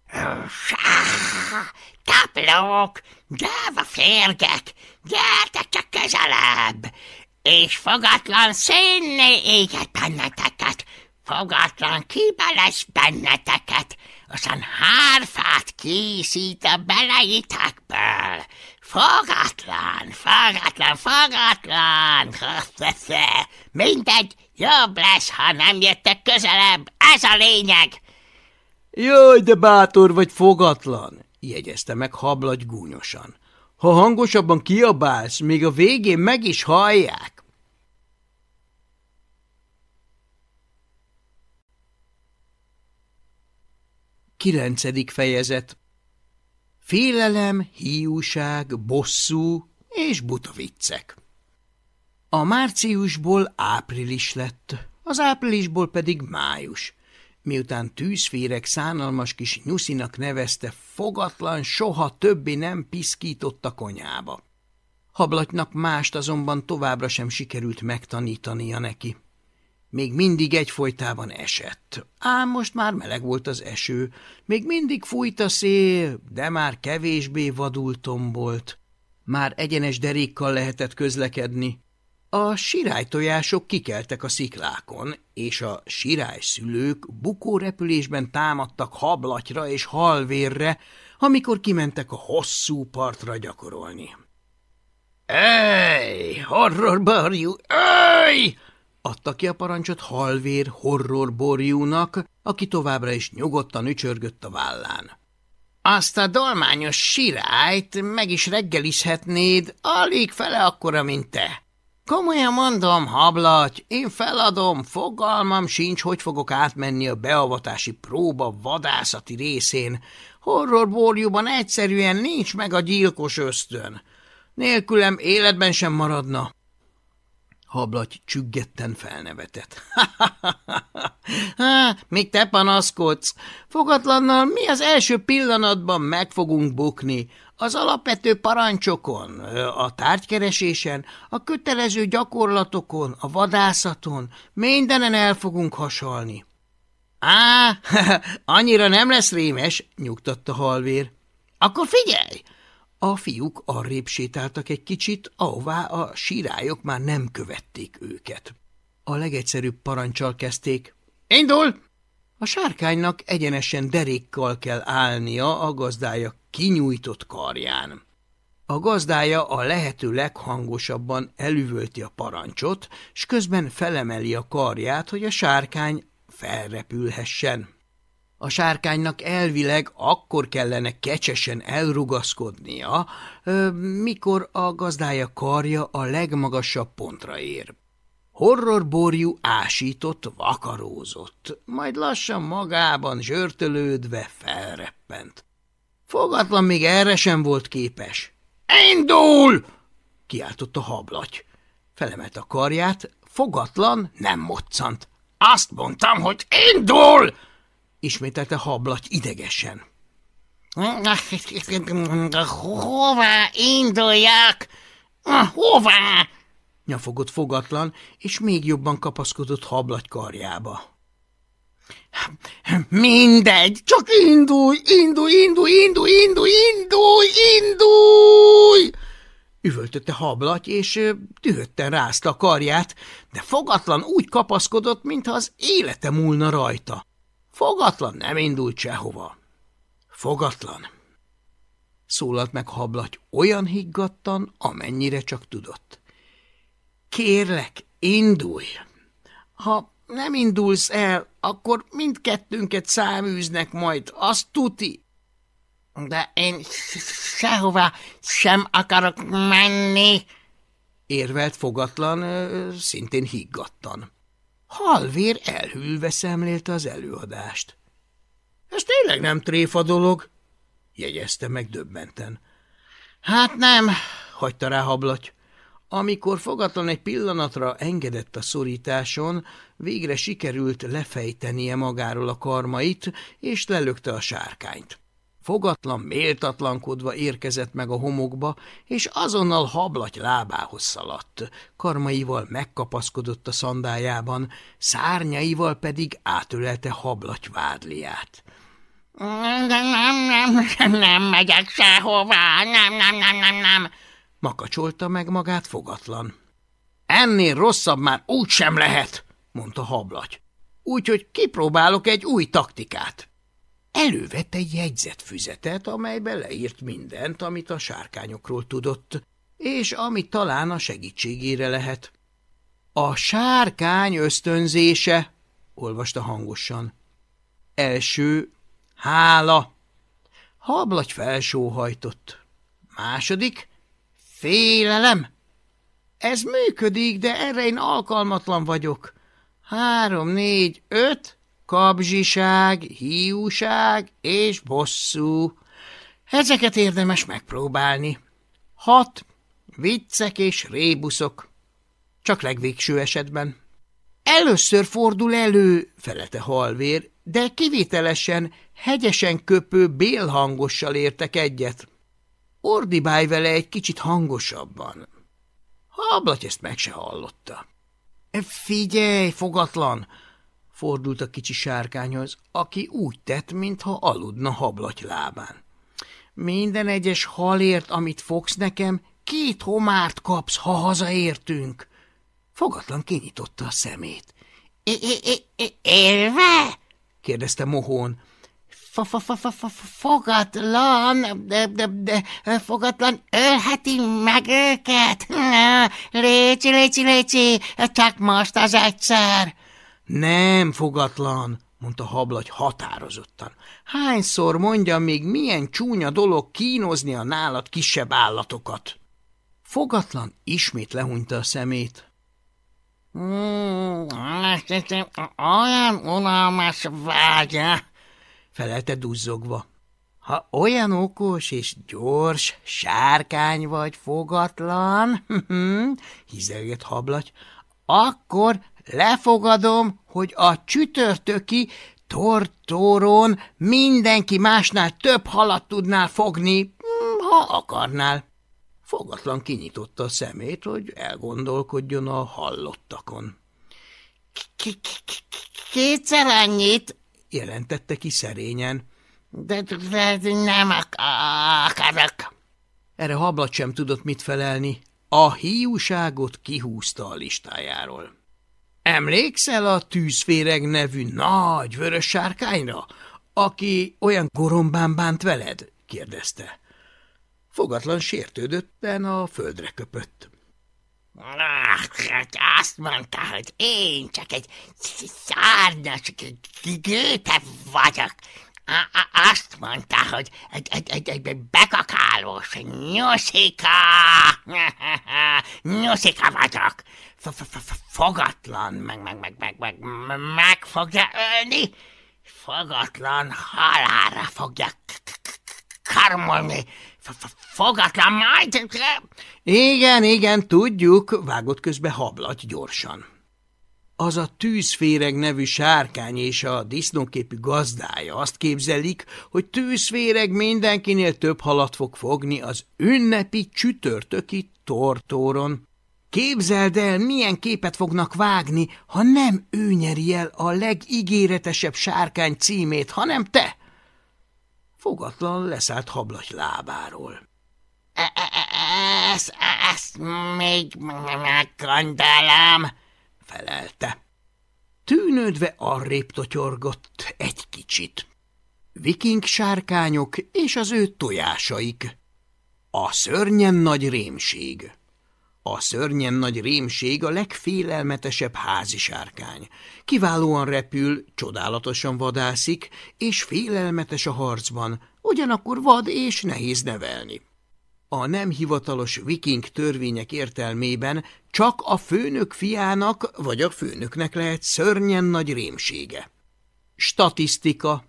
– Taplók, gyáva férgek, gyertek csak közelebb, és fogatlan szénné éget benneteket, fogatlan kibelesz benneteket, aztán hárfát készít a beleitekből, Fogatlan, fogatlan, fogatlan! [laughs] Mindegy, jobb lesz, ha nem jöttek közelebb, ez a lényeg! Jaj, de bátor vagy fogatlan, jegyezte meg hablagy gúnyosan. Ha hangosabban kiabálsz, még a végén meg is hallják. Kilencedik fejezet Félelem, hiúság, bosszú és buta. A márciusból április lett, az áprilisból pedig május, miután tűzférek szánalmas kis nyuszinak nevezte, fogatlan soha többé nem piszkított a konyába. Hablatnak mást azonban továbbra sem sikerült megtanítania neki. Még mindig egyfolytában esett, ám most már meleg volt az eső, még mindig fújt a szél, de már kevésbé vadul tombolt. Már egyenes derékkal lehetett közlekedni. A sirálytojások kikeltek a sziklákon, és a sirályszülők bukórepülésben támadtak hablatyra és halvérre, amikor kimentek a hosszú partra gyakorolni. – Ej, horrorbarjú, ej! Adta ki a parancsot halvér horrorborjúnak, aki továbbra is nyugodtan ücsörgött a vállán. Azt a dolmányos sirályt meg is reggelizhetnéd, alig fele akkora, mint te. Komolyan mondom, hablaty, én feladom, fogalmam sincs, hogy fogok átmenni a beavatási próba vadászati részén. Horrorborjúban egyszerűen nincs meg a gyilkos ösztön. Nélkülem életben sem maradna. Hablaty csüggetten felnevetett. [laughs] Há, még te panaszkodsz. Fogatlannal mi az első pillanatban meg fogunk bukni. Az alapvető parancsokon, a tárgykeresésen, a kötelező gyakorlatokon, a vadászaton, mindenen el fogunk hasalni. Á, [laughs] annyira nem lesz rémes, nyugtatta halvér. Akkor figyelj! A fiúk arrébb sétáltak egy kicsit, ahová a sirályok már nem követték őket. A legegyszerűbb parancsal kezdték. Indul! A sárkánynak egyenesen derékkal kell állnia a gazdája kinyújtott karján. A gazdája a lehető leghangosabban elüvölti a parancsot, s közben felemeli a karját, hogy a sárkány felrepülhessen. A sárkánynak elvileg akkor kellene kecsesen elrugaszkodnia, mikor a gazdája karja a legmagasabb pontra ér. Horrorborjú ásított, vakarózott, majd lassan magában zsörtölődve felreppent. Fogatlan még erre sem volt képes. – Indul! – kiáltott a hablaty. Felemelt a karját, fogatlan nem moccant. – Azt mondtam, hogy indul! – ismételte hablaty idegesen. – Hová induljak? Hová? nyafogott fogatlan, és még jobban kapaszkodott hablagy karjába. Mindegy, csak indulj, indulj, indulj, indulj, indulj, indulj, indulj! Üvöltötte hablaty, és dühötten rázta a karját, de fogatlan úgy kapaszkodott, mintha az élete múlna rajta. Fogatlan nem indult sehova. Fogatlan. Szólalt meg hablaty olyan higgadtan, amennyire csak tudott. Kérlek, indulj! Ha nem indulsz el, akkor mindkettőnket száműznek majd, azt tuti. De én sehová sem akarok menni, érvelt fogatlan, szintén higgadtan. Halvér elhűlve szemlélte az előadást. Ez tényleg nem tréfa dolog, jegyezte meg döbbenten. Hát nem, hagyta rá hablaty. Amikor fogatlan egy pillanatra engedett a szorításon, végre sikerült lefejtenie magáról a karmait, és lelökte a sárkányt. Fogatlan méltatlankodva érkezett meg a homokba, és azonnal hablaty lábához szaladt, karmaival megkapaszkodott a szandájában, szárnyaival pedig átölelte hablaty vádliát. Nem, nem, nem, nem, nem megyek sehová, nem, nem, nem, nem, nem, Makacsolta meg magát fogatlan. Ennél rosszabb már úgy sem lehet, mondta hablaty. Úgyhogy kipróbálok egy új taktikát. Elővette egy jegyzetfüzetet, amelybe leírt mindent, amit a sárkányokról tudott, és amit talán a segítségére lehet. A sárkány ösztönzése, olvasta hangosan. Első, hála. Hablagy felsóhajtott. Második, Félelem? Ez működik, de erre én alkalmatlan vagyok. Három, négy, öt, kabzsiság, hiúság és bosszú. Ezeket érdemes megpróbálni. Hat, viccek és rébuszok. Csak legvégső esetben. Először fordul elő, felete halvér, de kivételesen, hegyesen köpő bélhangossal értek egyet. Ordibálj vele egy kicsit hangosabban. Hablaty ezt meg se hallotta. Figyelj, fogatlan! Fordult a kicsi sárkányhoz, aki úgy tett, mintha aludna hablaty lábán. Minden egyes halért, amit fogsz nekem, két homárt kapsz, ha hazaértünk. Fogatlan kinyitotta a szemét. – Élve? – kérdezte mohón fogatlan, de, de, de fogatlan ölheti meg őket. Léci, léci, léci, csak most az egyszer. Nem fogatlan, mondta hablagy határozottan. Hányszor mondja még, milyen csúnya dolog kínozni a nálad kisebb állatokat? Fogatlan ismét lehúnyta a szemét. Mm, olyan unalmas vágya, felelte duzzogva. Ha olyan okos és gyors sárkány vagy fogatlan, [laughs] hizelgett hablaty, akkor lefogadom, hogy a csütörtöki tortóron mindenki másnál több halat tudnál fogni, hm, ha akarnál. Fogatlan kinyitotta a szemét, hogy elgondolkodjon a hallottakon. – Kétszer annyit, jelentette ki szerényen. De, de nem akarok. Erre hablat sem tudott mit felelni. A hiúságot kihúzta a listájáról. Emlékszel a tűzféreg nevű nagy vörös sárkányra, aki olyan gorombán bánt veled? kérdezte. Fogatlan sértődötten a földre köpött. Hát azt mondta, hogy én csak egy szárnyas gépe vagyok. Azt mondta, hogy egy, egy, egy, egy bekakálós nyuszika, [laughs] nyuszika vagyok. Fogatlan, meg, meg, meg, meg, meg, meg fogja ölni, fogatlan halára fogja karmolni, fogatlan majd. Igen, igen, tudjuk, vágott közbe hablat gyorsan. Az a tűzféreg nevű sárkány és a disznóképű gazdája azt képzelik, hogy tűzféreg mindenkinél több halat fog fogni az ünnepi csütörtöki tortóron. Képzeld el, milyen képet fognak vágni, ha nem ő nyeri el a legígéretesebb sárkány címét, hanem te. Fogatlan leszállt hablaty lábáról. E, e, e, ezt, ezt még meggondolom, felelte. Tűnődve arrébb totyorgott egy kicsit. Viking sárkányok és az ő tojásaik. A szörnyen nagy rémség. A szörnyen nagy rémség a legfélelmetesebb házi sárkány. Kiválóan repül, csodálatosan vadászik, és félelmetes a harcban, ugyanakkor vad és nehéz nevelni. A nem hivatalos viking törvények értelmében csak a főnök fiának vagy a főnöknek lehet szörnyen nagy rémsége. Statisztika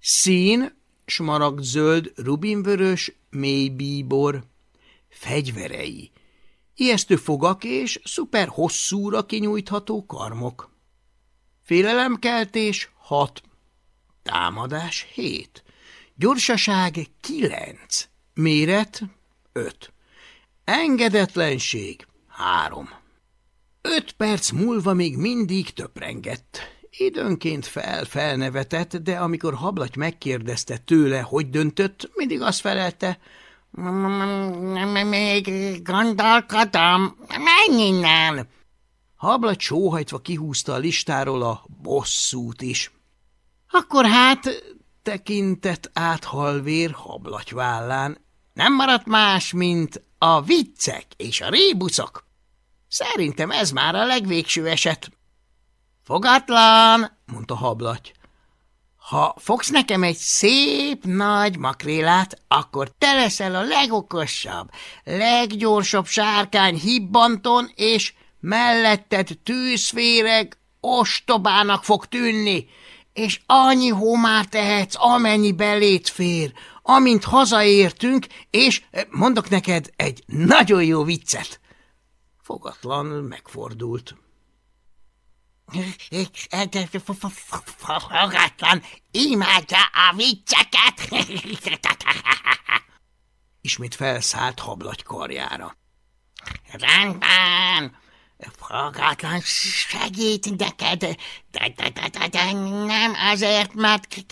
Szín, smaragdzöld, rubinvörös, mélybíbor. Fegyverei Ijesztő fogak és szuper hosszúra kinyújtható karmok. Félelemkeltés 6. Támadás 7. Gyorsaság 9. Méret 5. Engedetlenség 3. Öt perc múlva még mindig töprengett. Időnként fel-felnevetett, de amikor hablaty megkérdezte tőle, hogy döntött, mindig azt felelte, még gondolkodom, menj innen! Hablaty sóhajtva kihúzta a listáról a bosszút is. Akkor hát, tekintett áthalvér hablaty vállán, nem maradt más, mint a viccek és a rébuszok. Szerintem ez már a legvégső eset. Fogatlan, mondta hablaty. Ha fogsz nekem egy szép nagy makrélát, akkor te leszel a legokosabb, leggyorsabb sárkány hibbanton, és melletted tűzféreg ostobának fog tűnni, és annyi homár tehetsz, amennyi belét fér, amint hazaértünk, és mondok neked egy nagyon jó viccet. Fogatlan megfordult. Fogatlan imádja a vicceket. [laughs] Ismét felszállt hablagy karjára. Rendben, fogatlan segít neked, de, de, de, de, de nem azért, mert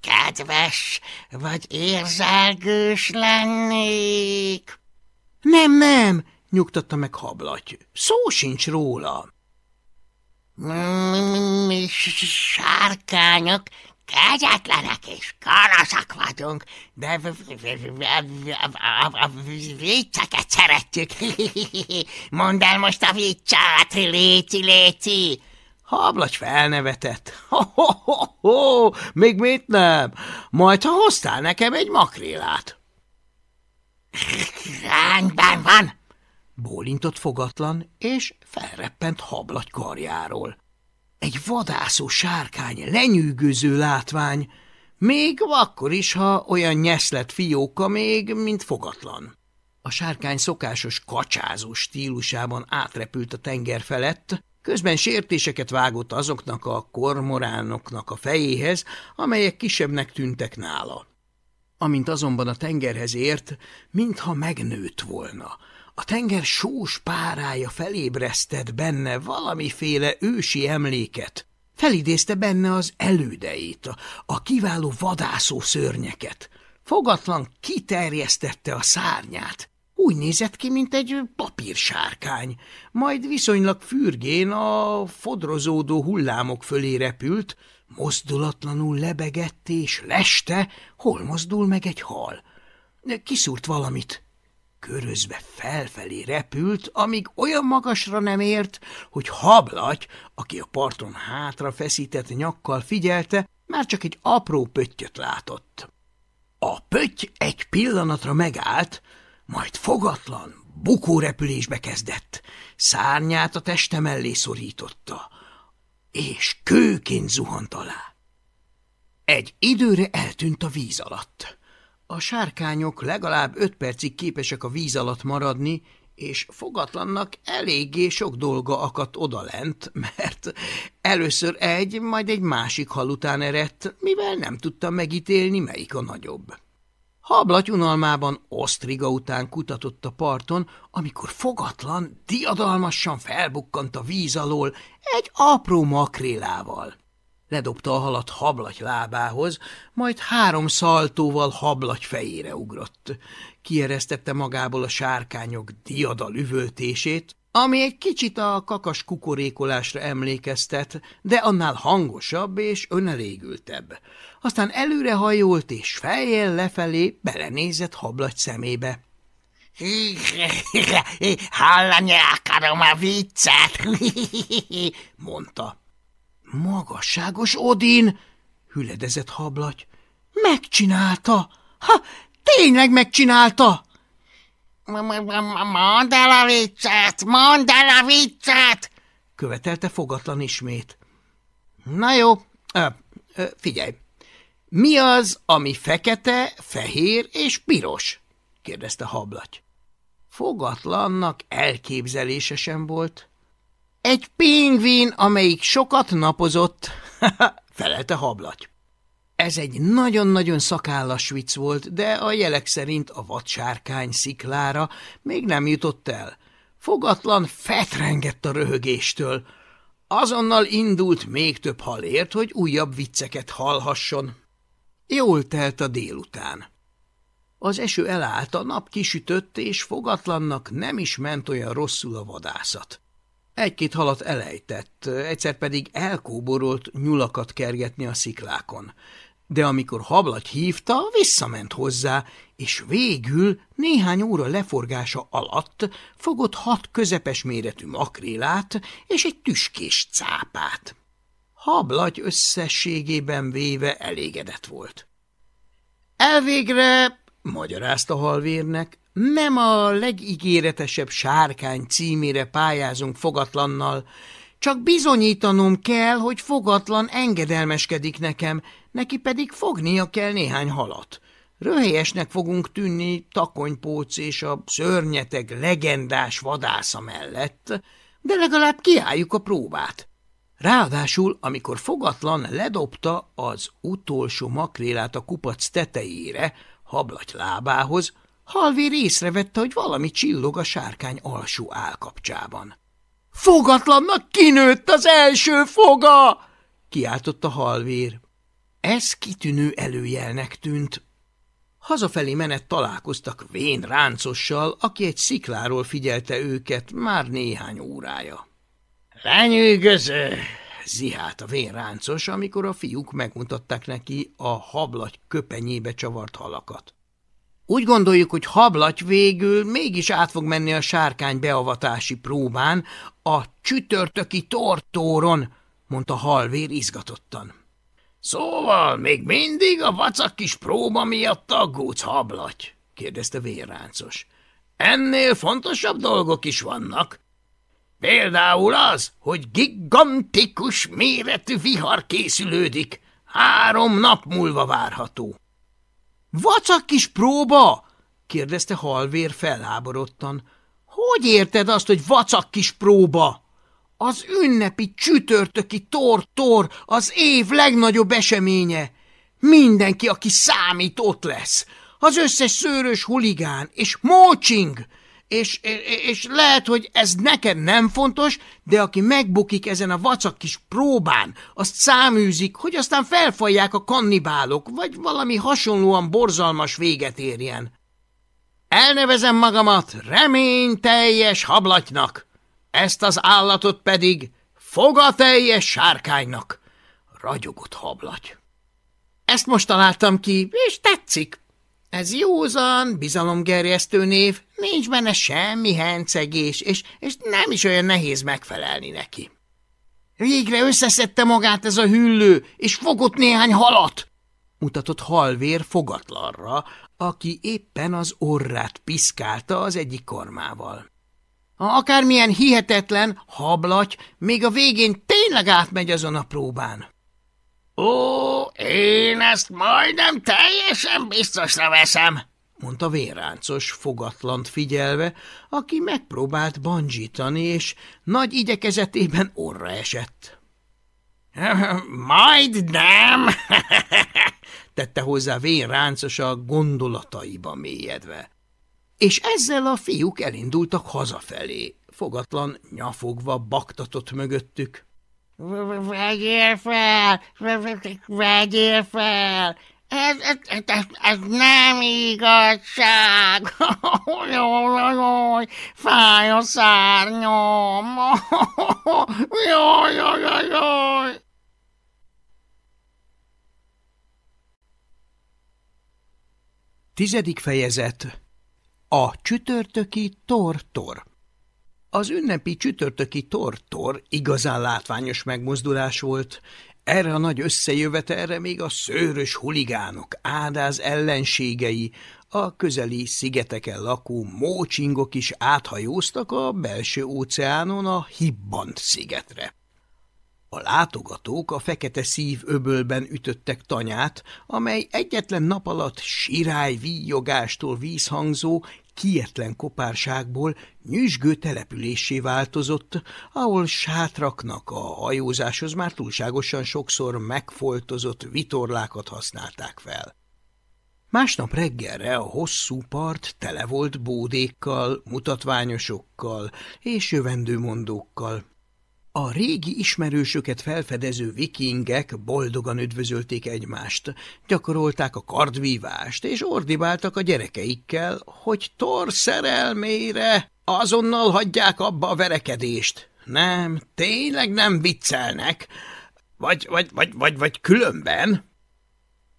kedves vagy érzelgős lennék. Nem, nem, nyugtatta meg hablaty. Szó sincs róla. Mi sárkányok kegyetlenek és karaszak vagyunk, de a vicceket szeretjük. [laughs] Mondd el most a viccát, léci, léci. Hablagy felnevetett. Ho-ho-ho-ho, [laughs] még mit nem? Majd, ha hoztál nekem egy makrélát. Rendben van, Bólintott fogatlan, és felreppent hablagy karjáról. Egy vadászó sárkány, lenyűgöző látvány, még akkor is, ha olyan nyeszlet fióka még, mint fogatlan. A sárkány szokásos kacsázó stílusában átrepült a tenger felett, közben sértéseket vágott azoknak a kormoránoknak a fejéhez, amelyek kisebbnek tűntek nála. Amint azonban a tengerhez ért, mintha megnőtt volna – a tenger sós párája felébresztett benne valamiféle ősi emléket. Felidézte benne az elődeit, a, kiváló vadászó szörnyeket. Fogatlan kiterjesztette a szárnyát. Úgy nézett ki, mint egy papírsárkány, majd viszonylag fürgén a fodrozódó hullámok fölé repült, mozdulatlanul lebegett és leste, hol mozdul meg egy hal. Kiszúrt valamit. Körözve felfelé repült, amíg olyan magasra nem ért, hogy hablaty, aki a parton hátra feszített nyakkal figyelte, már csak egy apró pöttyöt látott. A pötty egy pillanatra megállt, majd fogatlan, bukórepülésbe kezdett, szárnyát a teste mellé szorította, és kőként zuhant alá. Egy időre eltűnt a víz alatt. A sárkányok legalább öt percig képesek a víz alatt maradni, és fogatlannak eléggé sok dolga akadt odalent, [laughs] mert először egy, majd egy másik hal után eredt, mivel nem tudta megítélni, melyik a nagyobb. Hablaty unalmában osztriga után kutatott a parton, amikor fogatlan, diadalmasan felbukkant a víz alól egy apró makrélával. Ledobta a halat hablaty lábához, majd három szaltóval hablaty fejére ugrott. Kieresztette magából a sárkányok diadal üvöltését, ami egy kicsit a kakas kukorékolásra emlékeztet, de annál hangosabb és önelégültebb. Aztán előrehajolt és fejjel lefelé belenézett hablagy szemébe. [laughs] – Hallani akarom a viccet! [laughs] – mondta. – Magasságos Odin! – hüledezett hablagy. – Megcsinálta! Ha, tényleg megcsinálta! – Mondd el a viccet! Mondd el a viccet! – követelte fogatlan ismét. – Na jó, ö, ö, figyelj! Mi az, ami fekete, fehér és piros? – kérdezte hablaty. Fogatlannak elképzelése sem volt. Egy pingvin, amelyik sokat napozott, [laughs] felelte hablaty. Ez egy nagyon-nagyon szakállas vicc volt, de a jelek szerint a vadsárkány sziklára még nem jutott el. Fogatlan fetrengett a röhögéstől. Azonnal indult még több halért, hogy újabb vicceket hallhasson. Jól telt a délután. Az eső elállt, a nap kisütött, és fogatlannak nem is ment olyan rosszul a vadászat. Egy-két halat elejtett, egyszer pedig elkóborolt nyulakat kergetni a sziklákon. De amikor hablagy hívta, visszament hozzá, és végül néhány óra leforgása alatt fogott hat közepes méretű makrélát és egy tüskés cápát. Hablagy összességében véve elégedett volt. Elvégre, magyarázta halvérnek, nem a legígéretesebb sárkány címére pályázunk fogatlannal, csak bizonyítanom kell, hogy fogatlan engedelmeskedik nekem, neki pedig fognia kell néhány halat. Röhelyesnek fogunk tűnni takonypóc és a szörnyeteg legendás vadásza mellett, de legalább kiálljuk a próbát. Ráadásul, amikor fogatlan ledobta az utolsó makrélát a kupac tetejére, hablaty lábához, halvér észrevette, hogy valami csillog a sárkány alsó állkapcsában. – Fogatlannak kinőtt az első foga! – kiáltotta halvér. Ez kitűnő előjelnek tűnt. Hazafelé menet találkoztak vén ráncossal, aki egy szikláról figyelte őket már néhány órája. Lenyűgöző! zihált a vénráncos, amikor a fiúk megmutatták neki a hablaty köpenyébe csavart halakat. Úgy gondoljuk, hogy hablaty végül mégis át fog menni a sárkány beavatási próbán, a csütörtöki tortóron, mondta halvér izgatottan. Szóval még mindig a vacak kis próba miatt aggódsz, hablaty? kérdezte vérráncos. Ennél fontosabb dolgok is vannak. Például az, hogy gigantikus méretű vihar készülődik. Három nap múlva várható. Vacak kis próba? kérdezte halvér felháborodtan. Hogy érted azt, hogy vacak kis próba? Az ünnepi csütörtöki tor-tor az év legnagyobb eseménye. Mindenki, aki számít, ott lesz. Az összes szőrös huligán és mócsing, és, és lehet, hogy ez neked nem fontos, de aki megbukik ezen a vacak kis próbán, azt száműzik, hogy aztán felfalják a kannibálok, vagy valami hasonlóan borzalmas véget érjen. Elnevezem magamat reményteljes hablatynak, ezt az állatot pedig fogateljes sárkánynak, ragyogott hablaty. Ezt most találtam ki, és tetszik. Ez józan, bizalomgerjesztő név, nincs benne semmi hencegés, és, és nem is olyan nehéz megfelelni neki. Végre összeszedte magát ez a hüllő, és fogott néhány halat! mutatott halvér fogatlanra, aki éppen az orrát piszkálta az egyik kormával. Akármilyen hihetetlen, hablaty, még a végén tényleg átmegy azon a próbán. Ó, én ezt majdnem teljesen biztosra veszem, mondta vérráncos fogatlant figyelve, aki megpróbált bandzsítani, és nagy igyekezetében orra esett. [laughs] Majd nem, [laughs] tette hozzá vérráncos a gondolataiba mélyedve. És ezzel a fiúk elindultak hazafelé, fogatlan nyafogva baktatott mögöttük. – Vegyél fel! Vegyél fel! Ez, ez, ez, ez nem igazság! Jaj, fáj a szárnyom! Jaj, jaj, jaj, jaj! Tizedik fejezet A csütörtöki tor-tor Az ünnepi csütörtöki tor-tor igazán látványos megmozdulás volt, erre a nagy összejövetelre még a szőrös huligánok, ádáz ellenségei, a közeli szigeteken lakó mócsingok is áthajóztak a belső óceánon a Hibbant szigetre. A látogatók a fekete szív öbölben ütöttek tanyát, amely egyetlen nap alatt sirály víjogástól vízhangzó, kietlen kopárságból nyüzsgő településé változott, ahol sátraknak a hajózáshoz már túlságosan sokszor megfoltozott vitorlákat használták fel. Másnap reggelre a hosszú part tele volt bódékkal, mutatványosokkal és jövendőmondókkal. A régi ismerősöket felfedező vikingek boldogan üdvözölték egymást, gyakorolták a kardvívást, és ordibáltak a gyerekeikkel, hogy Thor szerelmére azonnal hagyják abba a verekedést. Nem, tényleg nem viccelnek, vagy, vagy, vagy, vagy, vagy különben.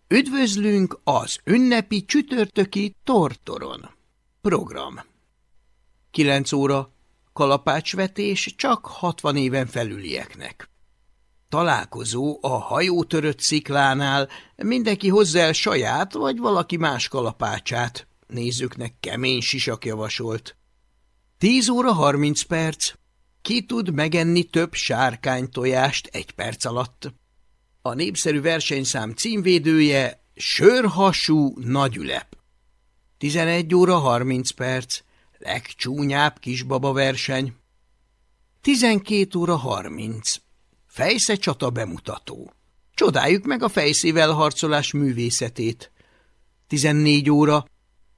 Üdvözlünk az ünnepi csütörtöki tortoron. Program 9 óra kalapácsvetés csak 60 éven felülieknek. Találkozó a hajótörött sziklánál, mindenki hozzá el saját vagy valaki más kalapácsát. Nézőknek kemény sisak javasolt. 10 óra 30 perc. Ki tud megenni több sárkány tojást egy perc alatt? A népszerű versenyszám címvédője Sörhasú Nagyülep. 11 óra 30 perc. Legcsúnyább kisbaba verseny. 12 óra 30. Fejsze csata bemutató. Csodáljuk meg a fejszével harcolás művészetét. 14 óra.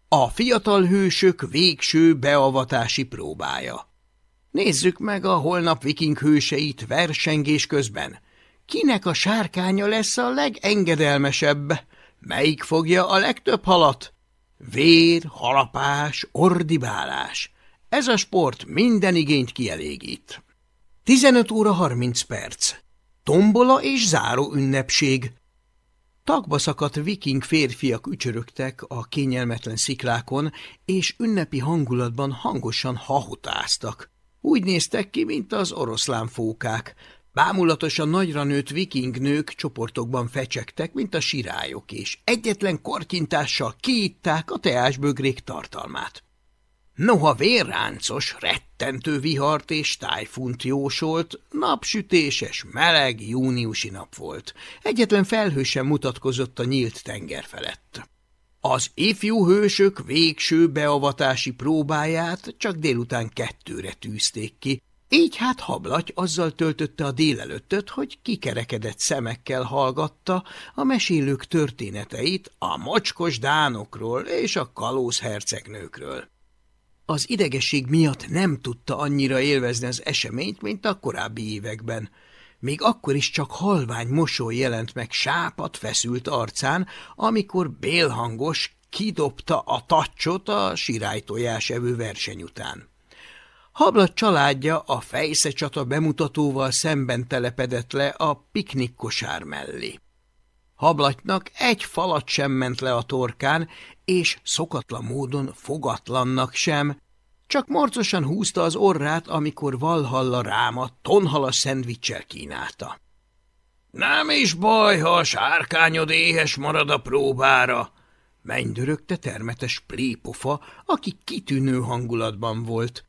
A fiatal hősök végső beavatási próbája. Nézzük meg a holnap viking hőseit versengés közben. Kinek a sárkánya lesz a legengedelmesebb? Melyik fogja a legtöbb halat? Vér, halapás, ordibálás. Ez a sport minden igényt kielégít. 15 óra 30 perc. Tombola és záró ünnepség. Tagba szakadt viking férfiak ücsörögtek a kényelmetlen sziklákon, és ünnepi hangulatban hangosan hahotáztak. Úgy néztek ki, mint az oroszlán fókák, Bámulatosan nagyra nőtt viking nők csoportokban fecsegtek, mint a sirályok, és egyetlen kortyintással kiitták a teásbögrék tartalmát. Noha vérráncos, rettentő vihart és tájfunt jósolt, napsütéses, meleg júniusi nap volt. Egyetlen felhő sem mutatkozott a nyílt tenger felett. Az ifjú hősök végső beavatási próbáját csak délután kettőre tűzték ki, így hát hablaty azzal töltötte a délelőttöt, hogy kikerekedett szemekkel hallgatta a mesélők történeteit a mocskos dánokról és a kalóz hercegnőkről. Az idegesség miatt nem tudta annyira élvezni az eseményt, mint a korábbi években. Még akkor is csak halvány mosoly jelent meg sápat feszült arcán, amikor bélhangos kidobta a tacsot a sirálytojás evő verseny után. Hablat családja a fejszecsata bemutatóval szemben telepedett le a piknik kosár mellé. Hablatynak egy falat sem ment le a torkán, és szokatlan módon fogatlannak sem, csak morcosan húzta az orrát, amikor Valhalla ráma tonhalas szendvicsel kínálta. Nem is baj, ha a sárkányod éhes marad a próbára, mennydörögte termetes plépofa, aki kitűnő hangulatban volt.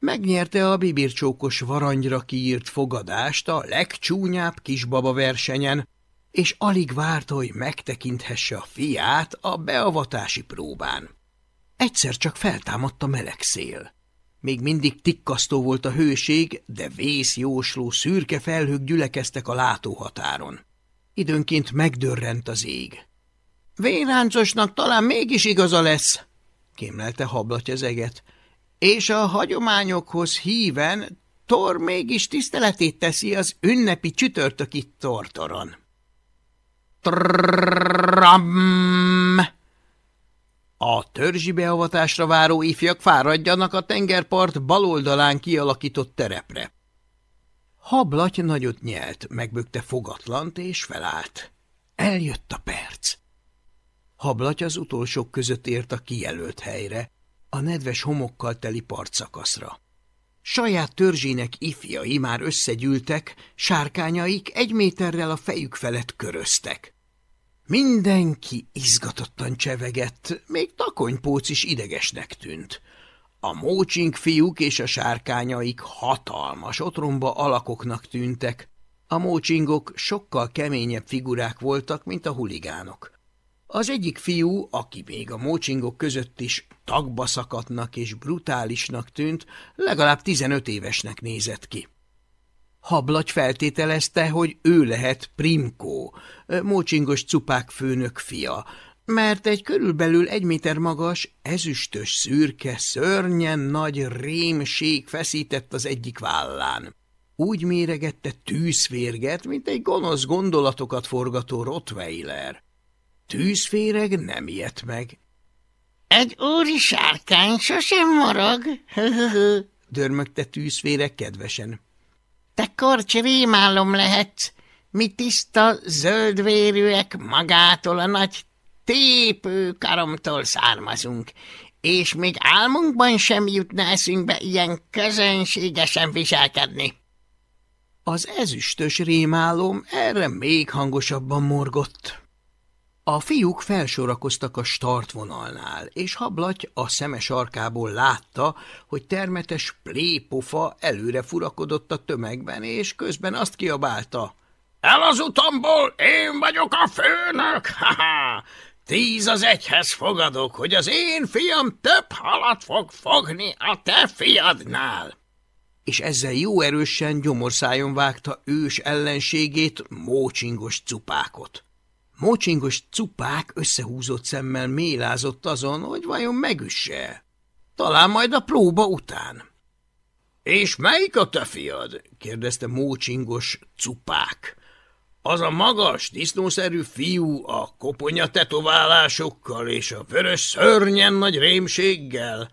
Megnyerte a bibircsókos varangyra kiírt fogadást a legcsúnyább kisbaba versenyen, és alig várt, hogy megtekinthesse a fiát a beavatási próbán. Egyszer csak feltámadt a meleg szél. Még mindig tikkasztó volt a hőség, de vészjósló szürke felhők gyülekeztek a látóhatáron. Időnként megdörrent az ég. Véráncosnak talán mégis igaza lesz, kémlelte hablatja az eget, és a hagyományokhoz híven Tor mégis tiszteletét teszi az ünnepi csütörtöki tortoron. Tram! A törzsi beavatásra váró ifjak fáradjanak a tengerpart baloldalán kialakított terepre. Hablaty nagyot nyelt, megbökte fogatlant és felállt. Eljött a perc. Hablaty az utolsók között ért a kijelölt helyre, a nedves homokkal teli partszakaszra. Saját törzsének ifjai már összegyűltek, sárkányaik egy méterrel a fejük felett köröztek. Mindenki izgatottan csevegett, még takonypóc is idegesnek tűnt. A mócsink fiúk és a sárkányaik hatalmas otromba alakoknak tűntek. A mócsingok sokkal keményebb figurák voltak, mint a huligánok. Az egyik fiú, aki még a mócsingok között is tagba szakadnak és brutálisnak tűnt, legalább 15 évesnek nézett ki. Hablagy feltételezte, hogy ő lehet Primkó, mócsingos cupák főnök fia, mert egy körülbelül egy méter magas, ezüstös szürke, szörnyen nagy rémség feszített az egyik vállán. Úgy méregette tűzférget, mint egy gonosz gondolatokat forgató Rottweiler. Tűzféreg nem ijedt meg. – Egy úri sárkány sosem marag, [laughs] dörmögte tűzféreg kedvesen. – Te korcs rémálom lehetsz, mi tiszta, zöldvérűek magától a nagy tépő karomtól származunk, és még álmunkban sem jutna eszünkbe ilyen közönségesen viselkedni. Az ezüstös rémálom erre még hangosabban morgott. A fiúk felsorakoztak a startvonalnál, és hablaty a szemes arkából látta, hogy termetes plépofa előre furakodott a tömegben, és közben azt kiabálta. El az utamból, én vagyok a főnök! Ha-ha! Tíz az egyhez fogadok, hogy az én fiam több halat fog fogni a te fiadnál. És ezzel jó erősen gyomorszájon vágta ős ellenségét, mócsingos cupákot. Mócsingos cupák összehúzott szemmel mélázott azon, hogy vajon megüsse. Talán majd a próba után. – És melyik a te fiad? – kérdezte mócsingos cupák. Az a magas, disznószerű fiú a koponya tetoválásokkal és a vörös szörnyen nagy rémséggel?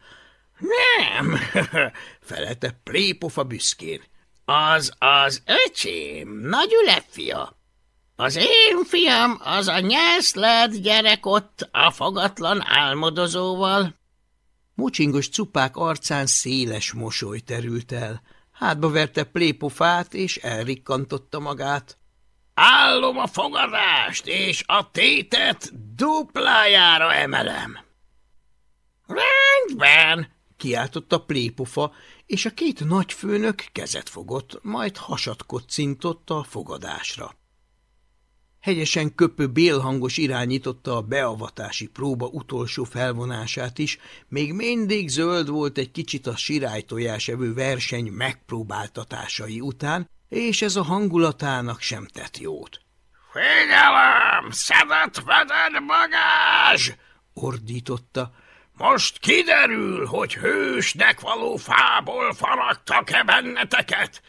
Nem, [laughs] felelte plépofa büszkén. Az az öcsém, nagy ülepfia. Az én fiam az a nyászlát gyerek ott a fogatlan álmodozóval. Mucsingos cupák arcán széles mosoly terült el. Hátba verte plépofát, és elrikkantotta magát. Állom a fogadást, és a tétet duplájára emelem. Rendben, kiáltotta plépofa, és a két nagyfőnök kezet fogott, majd hasat kocintott a fogadásra. Hegyesen köpő bélhangos irányította a beavatási próba utolsó felvonását is, még mindig zöld volt egy kicsit a sirálytojás evő verseny megpróbáltatásai után, és ez a hangulatának sem tett jót. – Figyelem! Szedett veded magás! – ordította. – Most kiderül, hogy hősnek való fából faragtak-e benneteket!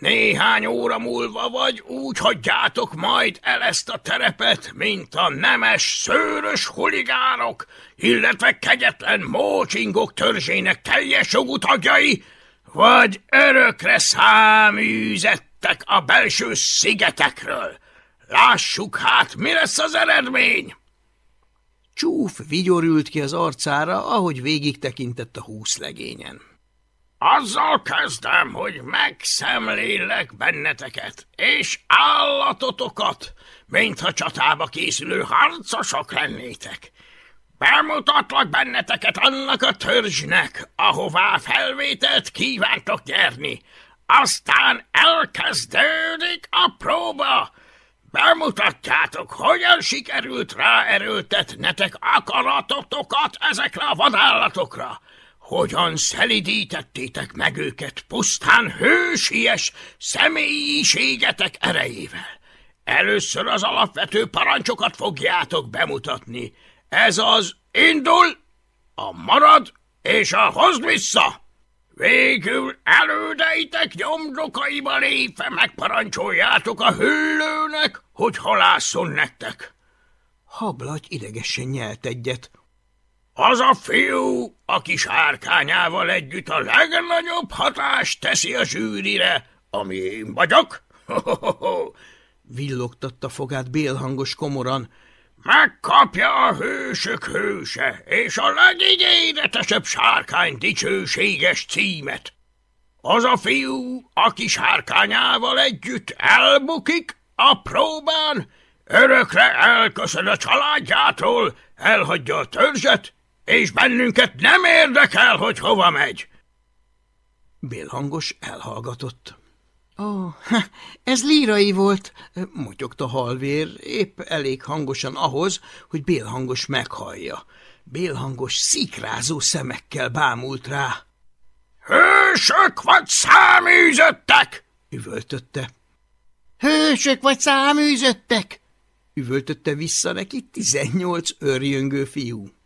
Néhány óra múlva vagy úgy hagyjátok majd el ezt a terepet, mint a nemes, szőrös huligánok, illetve kegyetlen mócsingok törzsének teljes jogú tagjai, vagy örökre száműzettek a belső szigetekről. Lássuk hát, mi lesz az eredmény! Csúf vigyorült ki az arcára, ahogy végig tekintett a húszlegényen. Azzal kezdem, hogy megszemlélek benneteket, és állatotokat, mintha csatába készülő harcosok lennétek. Bemutatlak benneteket annak a törzsnek, ahová felvételt kívántok nyerni. Aztán elkezdődik a próba. Bemutatjátok, hogyan sikerült ráerőltetnetek akaratotokat ezekre a vadállatokra. Hogyan szelidítettétek meg őket pusztán hősies személyiségetek erejével. Először az alapvető parancsokat fogjátok bemutatni. Ez az indul, a marad és a hozd vissza. Végül elődeitek nyomdokaiba lépve megparancsoljátok a hüllőnek, hogy halásszon nektek. Hablagy idegesen nyelt egyet. Az a fiú, aki sárkányával együtt a legnagyobb hatást teszi a zsűrire, ami én vagyok, [laughs] villogtatta fogát bélhangos komoran, megkapja a hősök hőse és a legigényletesebb sárkány dicsőséges címet. Az a fiú, aki sárkányával együtt elbukik a próbán, örökre elköszön a családjától, elhagyja a törzset, és bennünket nem érdekel, hogy hova megy. Bélhangos elhallgatott. Ó, oh, [laughs] ez lírai volt, motyogta halvér, épp elég hangosan ahhoz, hogy Bélhangos meghallja. Bélhangos szikrázó szemekkel bámult rá. Hősök vagy száműzöttek? üvöltötte. Hősök vagy száműzöttek? üvöltötte vissza neki tizennyolc örjöngő fiú.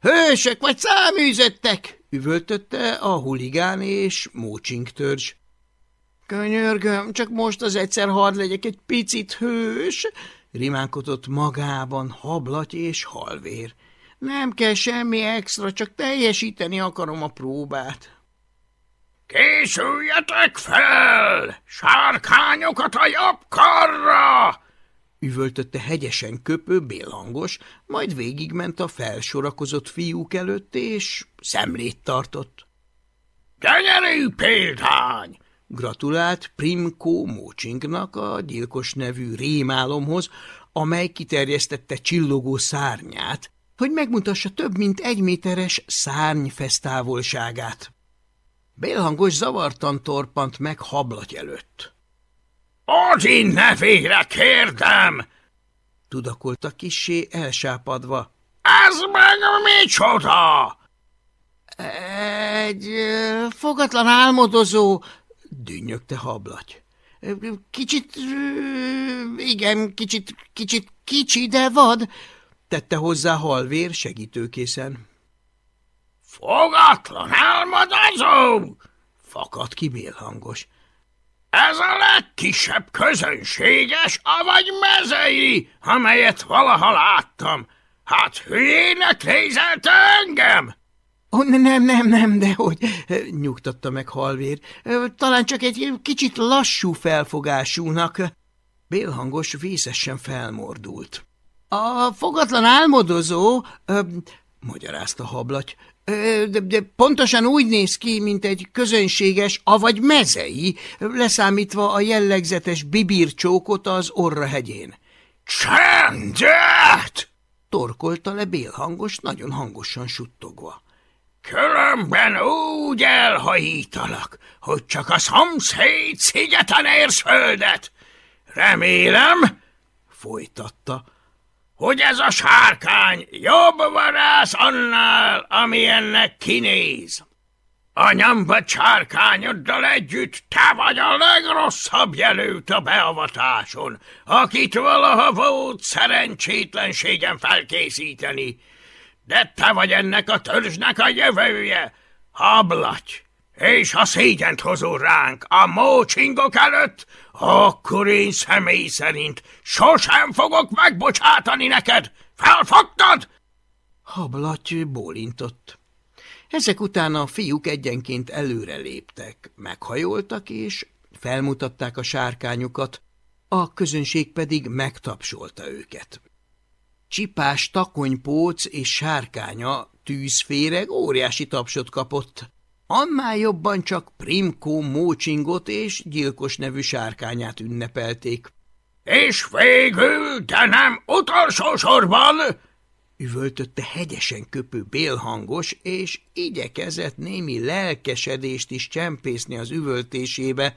Hősök vagy száműzöttek? üvöltötte a huligán és mócsink törzs. Könyörgöm, csak most az egyszer hadd legyek egy picit hős, rimánkodott magában hablaty és halvér. Nem kell semmi extra, csak teljesíteni akarom a próbát. Készüljetek fel! Sárkányokat a jobb karra! Üvöltötte hegyesen köpő bélhangos, majd végigment a felsorakozott fiúk előtt, és szemlét tartott. – Gyönyörű példány! Gratulált Primko Mócsinknak a gyilkos nevű rémálomhoz, amely kiterjesztette csillogó szárnyát, hogy megmutassa több mint egy méteres szárnyfesztávolságát. Bélhangos zavartan torpant meg hablaty előtt. – Odin nevére kérdem! – tudakolta kissé elsápadva. – Ez meg micsoda? – Egy fogatlan álmodozó dünnyögte hablaty. Kicsit, igen, kicsit, kicsit kicsi, de vad, tette hozzá halvér segítőkészen. Fogatlan álmodozó! Fakadt ki bélhangos. Ez a legkisebb közönséges, avagy mezei, amelyet valaha láttam. Hát hülyének nézelte engem? Oh, nem, nem, nem, de hogy nyugtatta meg halvér. Talán csak egy kicsit lassú felfogásúnak. Bélhangos vészesen felmordult. A fogatlan álmodozó, ö, magyarázta hablaty, de, de pontosan úgy néz ki, mint egy közönséges, avagy mezei, leszámítva a jellegzetes bibircsókot az Orra hegyén. Csendet! torkolta le bélhangos, nagyon hangosan suttogva. Különben úgy elhajítalak, hogy csak a szomszéd szigeten érsz földet. Remélem, folytatta, hogy ez a sárkány jobb varász annál, ami ennek kinéz. A nyamba sárkányoddal együtt te vagy a legrosszabb jelölt a beavatáson, akit valaha volt szerencsétlenségen felkészíteni, de te vagy ennek a törzsnek a jövője, hablaty, és ha szégyent hozol ránk a mócsingok előtt, akkor én személy szerint sosem fogok megbocsátani neked. Felfogtad? Hablaty bólintott. Ezek után a fiúk egyenként előre léptek, meghajoltak és felmutatták a sárkányukat, a közönség pedig megtapsolta őket. Csipás takonypóc és sárkánya tűzféreg óriási tapsot kapott, annál jobban csak Primkó Mócsingot és gyilkos nevű sárkányát ünnepelték. – És végül, de nem utolsó sorban, üvöltötte hegyesen köpő bélhangos, és igyekezett némi lelkesedést is csempészni az üvöltésébe.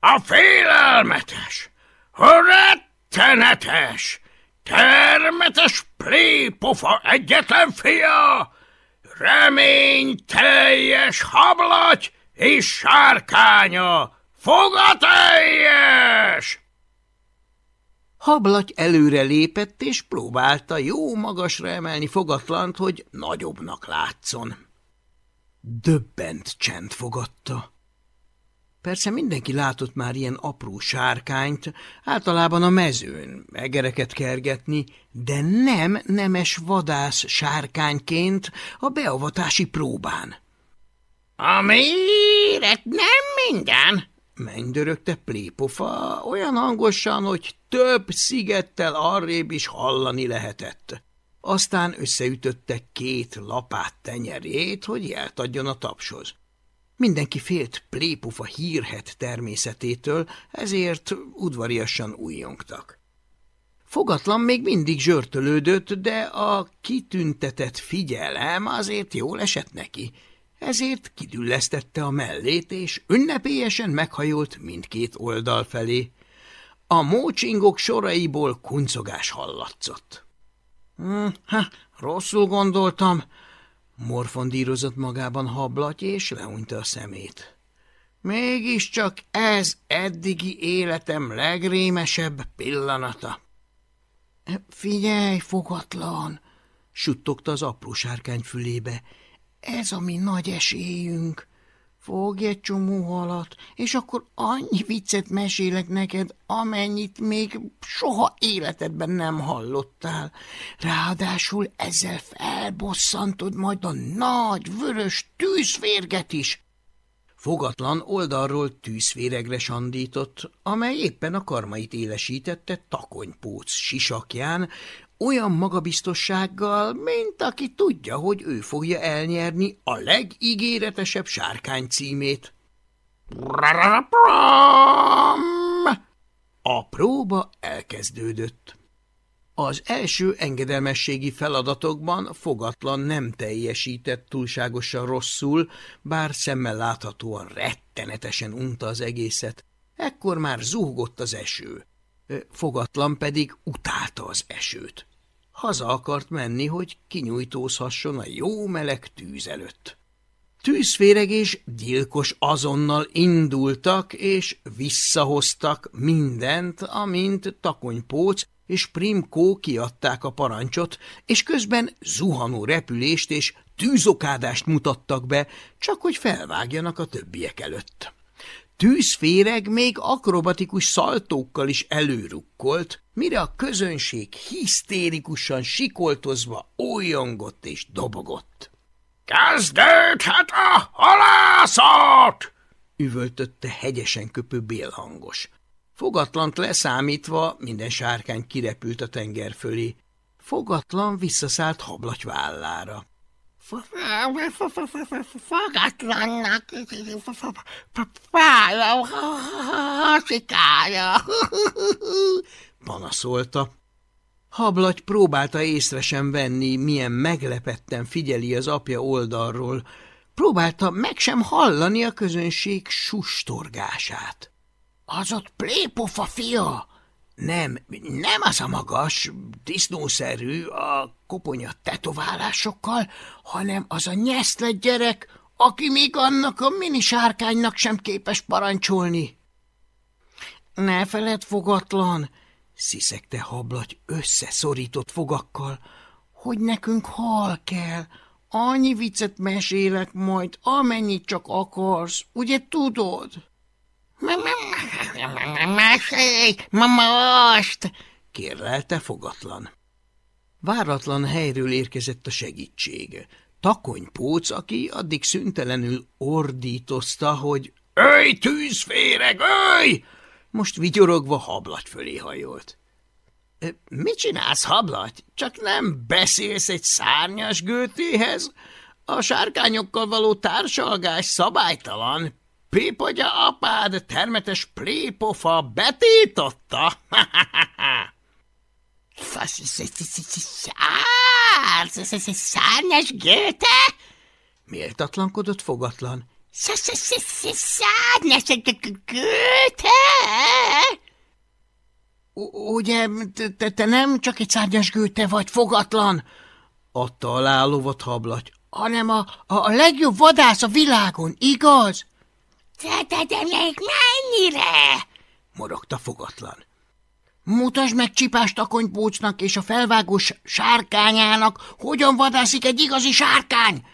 A félelmetes, a rettenetes, termetes plépofa egyetlen fia, reményteljes hablaty és sárkánya, fogateljes! Hablaty előre lépett, és próbálta jó magasra emelni fogatlant, hogy nagyobbnak látszon. Döbbent csend fogadta. Persze mindenki látott már ilyen apró sárkányt, általában a mezőn, egereket kergetni, de nem nemes vadász sárkányként a beavatási próbán. – A méret nem minden, Mennydörögte plépofa olyan hangosan, hogy több szigettel arrébb is hallani lehetett. Aztán összeütötte két lapát tenyerét, hogy jelt adjon a tapshoz. Mindenki félt plépufa hírhet természetétől, ezért udvariasan újjongtak. Fogatlan még mindig zsörtölődött, de a kitüntetett figyelem azért jól esett neki, ezért kidüllesztette a mellét, és ünnepélyesen meghajolt mindkét oldal felé. A mócsingok soraiból kuncogás hallatszott. Hm, – Ha, rosszul gondoltam – morfondírozott magában hablaty, és leunta a szemét. Mégiscsak ez eddigi életem legrémesebb pillanata. Figyelj, fogatlan! suttogta az apró sárkány fülébe. Ez a mi nagy esélyünk. Fogj egy csomó halat, és akkor annyi viccet mesélek neked, amennyit még soha életedben nem hallottál. Ráadásul ezzel felbosszantod majd a nagy, vörös tűzférget is. Fogatlan oldalról tűzféregre sandított, amely éppen a karmait élesítette takonypóc sisakján, olyan magabiztossággal, mint aki tudja, hogy ő fogja elnyerni a legígéretesebb sárkány címét. A próba elkezdődött. Az első engedelmességi feladatokban fogatlan nem teljesített túlságosan rosszul, bár szemmel láthatóan rettenetesen unta az egészet. Ekkor már zúgott az eső. Fogatlan pedig utálta az esőt. Haza akart menni, hogy kinyújtózhasson a jó meleg tűz előtt. Tűzféreg és gyilkos azonnal indultak, és visszahoztak mindent, amint takonypóc és Primkó kiadták a parancsot, és közben zuhanó repülést és tűzokádást mutattak be, csak hogy felvágjanak a többiek előtt. Tűzféreg még akrobatikus szaltókkal is előrukkolt, mire a közönség hisztérikusan sikoltozva ójongott és dobogott. – Kezdődhet a halászat! – üvöltötte hegyesen köpő bélhangos. Fogatlant leszámítva minden sárkány kirepült a tenger fölé. Fogatlan visszaszállt hablaty vállára. Fogatlannak fája hasikája, [laughs] panaszolta. Hablagy próbálta észre sem venni, milyen meglepetten figyeli az apja oldalról. Próbálta meg sem hallani a közönség sustorgását. – Az ott plépofa fia! Nem, nem az a magas, disznószerű, a koponya tetoválásokkal, hanem az a nyeszlet gyerek, aki még annak a mini sárkánynak sem képes parancsolni. Ne feled fogatlan, sziszegte hablagy összeszorított fogakkal, hogy nekünk hal kell, annyi viccet mesélek majd, amennyit csak akarsz, ugye tudod? Mesélj, most! kérlelte fogatlan. Váratlan helyről érkezett a segítség. Takonypóc, aki addig szüntelenül ordítozta, hogy Öj, tűzféreg, öj! most vigyorogva hablagy fölé hajolt. – Mit csinálsz, hablagy? Csak nem beszélsz egy szárnyas gőtéhez? A sárkányokkal való társalgás szabálytalan. Pépagya apád termetes plépofa betiltotta. Szárnyas Göte? Méltatlankodott fogatlan. Szárnyas Göte? Ugye, te, te nem csak egy szárnyas gőte vagy, fogatlan, adta alá a lovat hablaty, hanem a, a legjobb vadász a világon, igaz? De, de, de még mennyire? morogta fogatlan. Mutasd meg csipás takonypócnak és a felvágós sárkányának, hogyan vadászik egy igazi sárkány,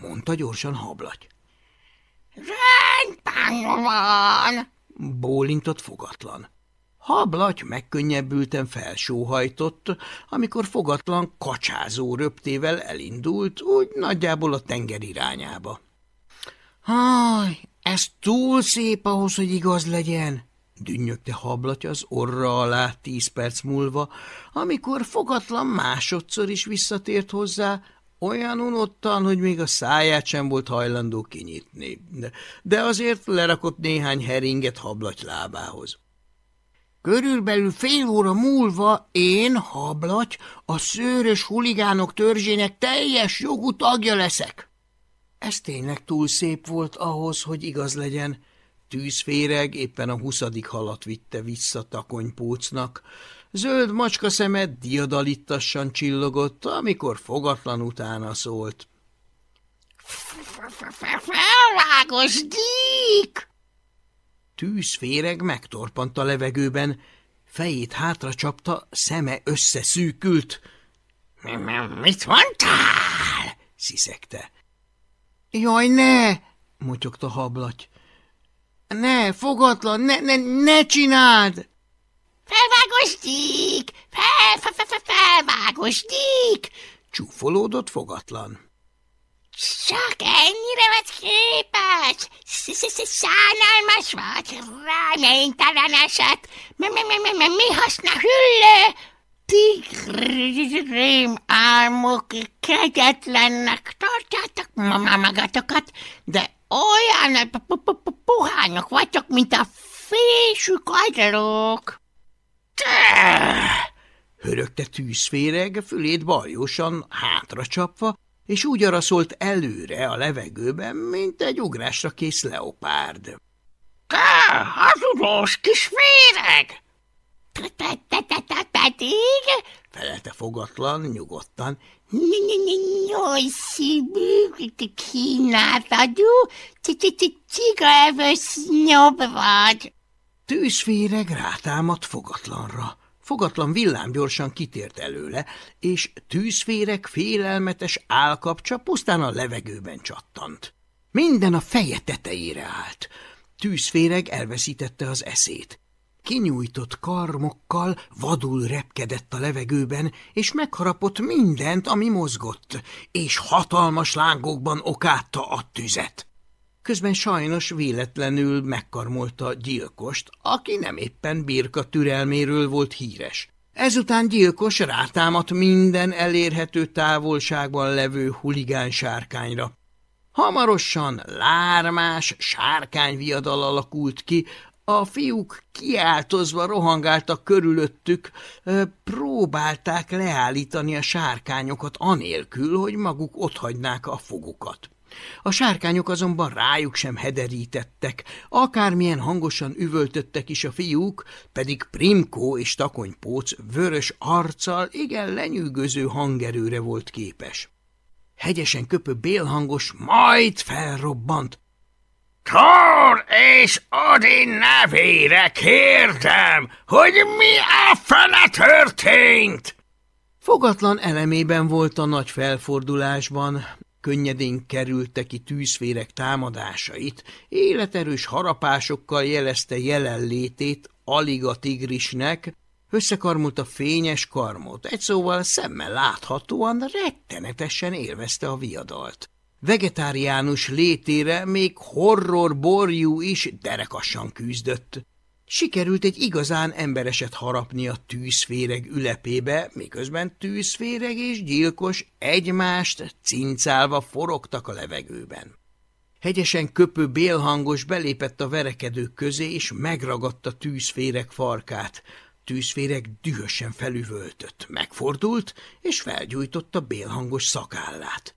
mondta gyorsan hablaty. Rendben van, bólintott fogatlan. Hablaty megkönnyebbülten felsóhajtott, amikor fogatlan kacsázó röptével elindult, úgy nagyjából a tenger irányába. Haj, ez túl szép ahhoz, hogy igaz legyen, dünnyögte hablatja az orra alá tíz perc múlva, amikor fogatlan másodszor is visszatért hozzá, olyan unottan, hogy még a száját sem volt hajlandó kinyitni, de, azért lerakott néhány heringet hablaty lábához. Körülbelül fél óra múlva én, hablaty, a szőrös huligánok törzsének teljes jogú tagja leszek. Ez tényleg túl szép volt ahhoz, hogy igaz legyen. Tűzféreg éppen a huszadik halat vitte vissza takonypócnak. Zöld macska szeme diadalittassan csillogott, amikor fogatlan utána szólt. – Felvágos dík! Tűzféreg megtorpant a levegőben, fejét hátra csapta, szeme összeszűkült. – Mit mondtál? – sziszegte. – Jaj, ne! – motyogta hablaty. – Ne, fogatlan, ne, ne, ne csináld! – Felvágos dík! Fel, fel, fel, fel, felvágos dík! – csúfolódott fogatlan. Csak ennyire vagy képes? Szánalmas vagy, reménytelen eset. Mi haszna hüllő? Tigrim álmok kegyetlennek tartjátok ma magatokat, de olyan puhányok vagytok, mint a fésű kagylók. Hörögte tűzféreg, fülét baljósan hátra csapva, és úgy araszolt előre a levegőben, mint egy ugrásra kész leopárd. – Ká, hazudós kis féreg! – Pedig? – felelte fogatlan, nyugodtan. – Jaj, szívű, kínáltatú, csigaevős nyob vagy! Tűzféreg rátámadt fogatlanra. Fogatlan villám gyorsan kitért előle, és tűzférek félelmetes állkapcsa pusztán a levegőben csattant. Minden a feje tetejére állt. Tűzféreg elveszítette az eszét. Kinyújtott karmokkal vadul repkedett a levegőben, és megharapott mindent, ami mozgott, és hatalmas lángokban okátta a tüzet. Közben sajnos véletlenül megkarmolta gyilkost, aki nem éppen birka türelméről volt híres. Ezután gyilkos rátámadt minden elérhető távolságban levő huligán sárkányra. Hamarosan lármás sárkányviadal alakult ki, a fiúk kiáltozva rohangáltak körülöttük, próbálták leállítani a sárkányokat anélkül, hogy maguk otthagynák a fogukat. A sárkányok azonban rájuk sem hederítettek, akármilyen hangosan üvöltöttek is a fiúk, pedig Primkó és Takonypóc vörös arccal igen lenyűgöző hangerőre volt képes. Hegyesen köpő bélhangos majd felrobbant. Thor és Odin nevére kérdem, hogy mi a fele történt? Fogatlan elemében volt a nagy felfordulásban, könnyedén kerülte ki tűzférek támadásait, életerős harapásokkal jelezte jelenlétét alig a tigrisnek, összekarmult a fényes karmot, egy szóval szemmel láthatóan rettenetesen élvezte a viadalt. Vegetáriánus létére még horror borjú is derekassan küzdött. Sikerült egy igazán embereset harapni a tűzféreg ülepébe, miközben tűzféreg és gyilkos egymást cincálva forogtak a levegőben. Hegyesen köpő bélhangos belépett a verekedők közé, és megragadta tűzféreg farkát. Tűzféreg dühösen felüvöltött, megfordult, és felgyújtotta bélhangos szakállát.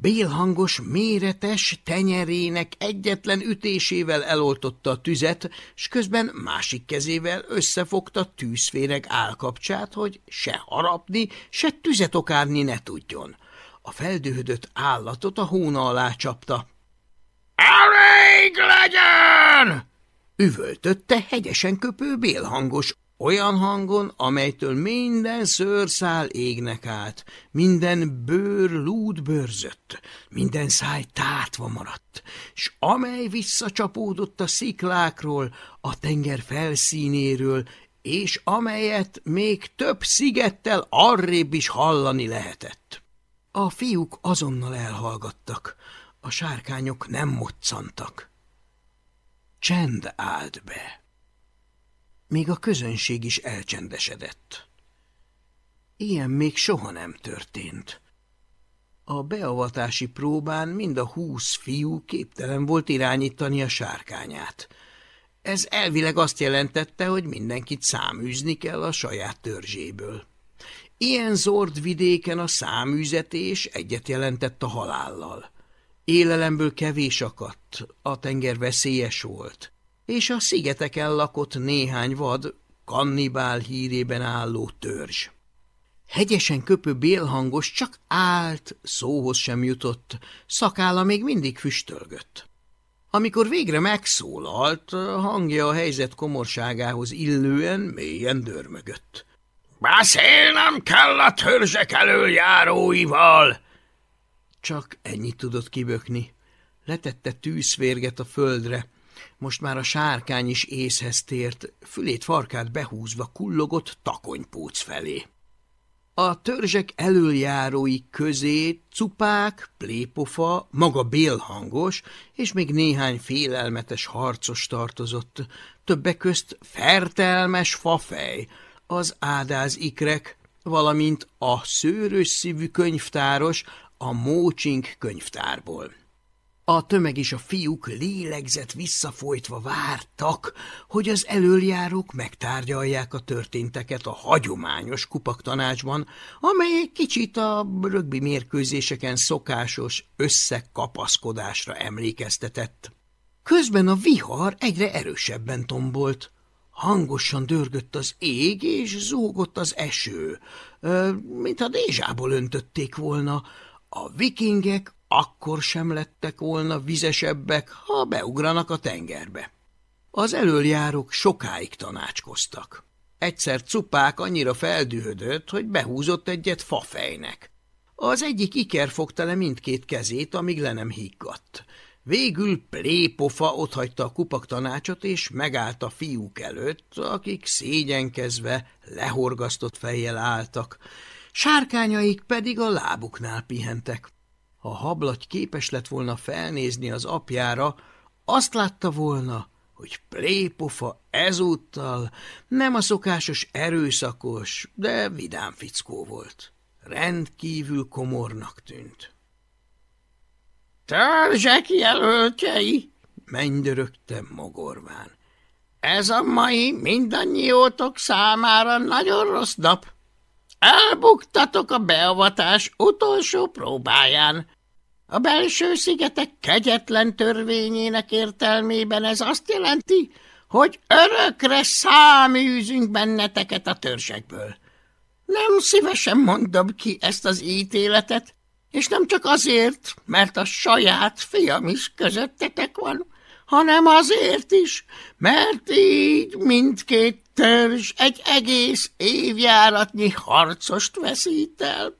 Bélhangos, méretes tenyerének egyetlen ütésével eloltotta a tüzet, s közben másik kezével összefogta tűzféreg állkapcsát, hogy se harapni, se tüzet okárni ne tudjon. A feldühödött állatot a hóna alá csapta. – Elég legyen! – üvöltötte hegyesen köpő bélhangos, olyan hangon, amelytől minden szőrszál égnek át, minden bőr lúd bőrzött, minden száj tátva maradt, s amely visszacsapódott a sziklákról, a tenger felszínéről, és amelyet még több szigettel arrébb is hallani lehetett. A fiúk azonnal elhallgattak, a sárkányok nem moccantak. Csend állt be. Még a közönség is elcsendesedett. Ilyen még soha nem történt. A beavatási próbán mind a húsz fiú képtelen volt irányítani a sárkányát. Ez elvileg azt jelentette, hogy mindenkit száműzni kell a saját törzséből. Ilyen zord vidéken a száműzetés egyet jelentett a halállal. Élelemből kevés akadt, a tenger veszélyes volt és a szigeteken lakott néhány vad, kannibál hírében álló törzs. Hegyesen köpő bélhangos csak állt, szóhoz sem jutott, szakálla még mindig füstölgött. Amikor végre megszólalt, hangja a helyzet komorságához illően mélyen dörmögött. – Beszélnem kell a törzsek elöljáróival! Csak ennyit tudott kibökni. Letette tűzférget a földre, most már a sárkány is észhez tért, fülét farkát behúzva kullogott takonypóc felé. A törzsek elöljárói közé cupák, plépofa, maga bélhangos, és még néhány félelmetes harcos tartozott, többek közt fertelmes fafej, az ádáz ikrek, valamint a szőrös szívű könyvtáros a Mócsink könyvtárból. A tömeg és a fiúk lélegzett visszafolytva vártak, hogy az elöljárók megtárgyalják a történteket a hagyományos kupaktanácsban, amely egy kicsit a rögbi mérkőzéseken szokásos összekapaszkodásra emlékeztetett. Közben a vihar egyre erősebben tombolt. Hangosan dörgött az ég, és zúgott az eső, mintha dézsából öntötték volna. A vikingek akkor sem lettek volna vizesebbek, ha beugranak a tengerbe. Az elöljárók sokáig tanácskoztak. Egyszer cupák annyira feldühödött, hogy behúzott egyet fafejnek. Az egyik iker fogta le mindkét kezét, amíg le nem higgadt. Végül plépofa otthagyta a kupak tanácsot, és megállt a fiúk előtt, akik szégyenkezve, lehorgasztott fejjel álltak, sárkányaik pedig a lábuknál pihentek. Ha hablagy képes lett volna felnézni az apjára, azt látta volna, hogy plépofa ezúttal nem a szokásos erőszakos, de vidám fickó volt. Rendkívül komornak tűnt. – Törzsek jelöltjei! – mennydörögte mogorván. – Ez a mai mindannyiótok számára nagyon rossz nap. Elbuktatok a beavatás utolsó próbáján. A belső szigetek kegyetlen törvényének értelmében ez azt jelenti, hogy örökre száműzünk benneteket a törzsekből. Nem szívesen mondom ki ezt az ítéletet, és nem csak azért, mert a saját fiam is közöttetek van, hanem azért is, mert így mindkét törzs egy egész évjáratnyi harcost veszít el.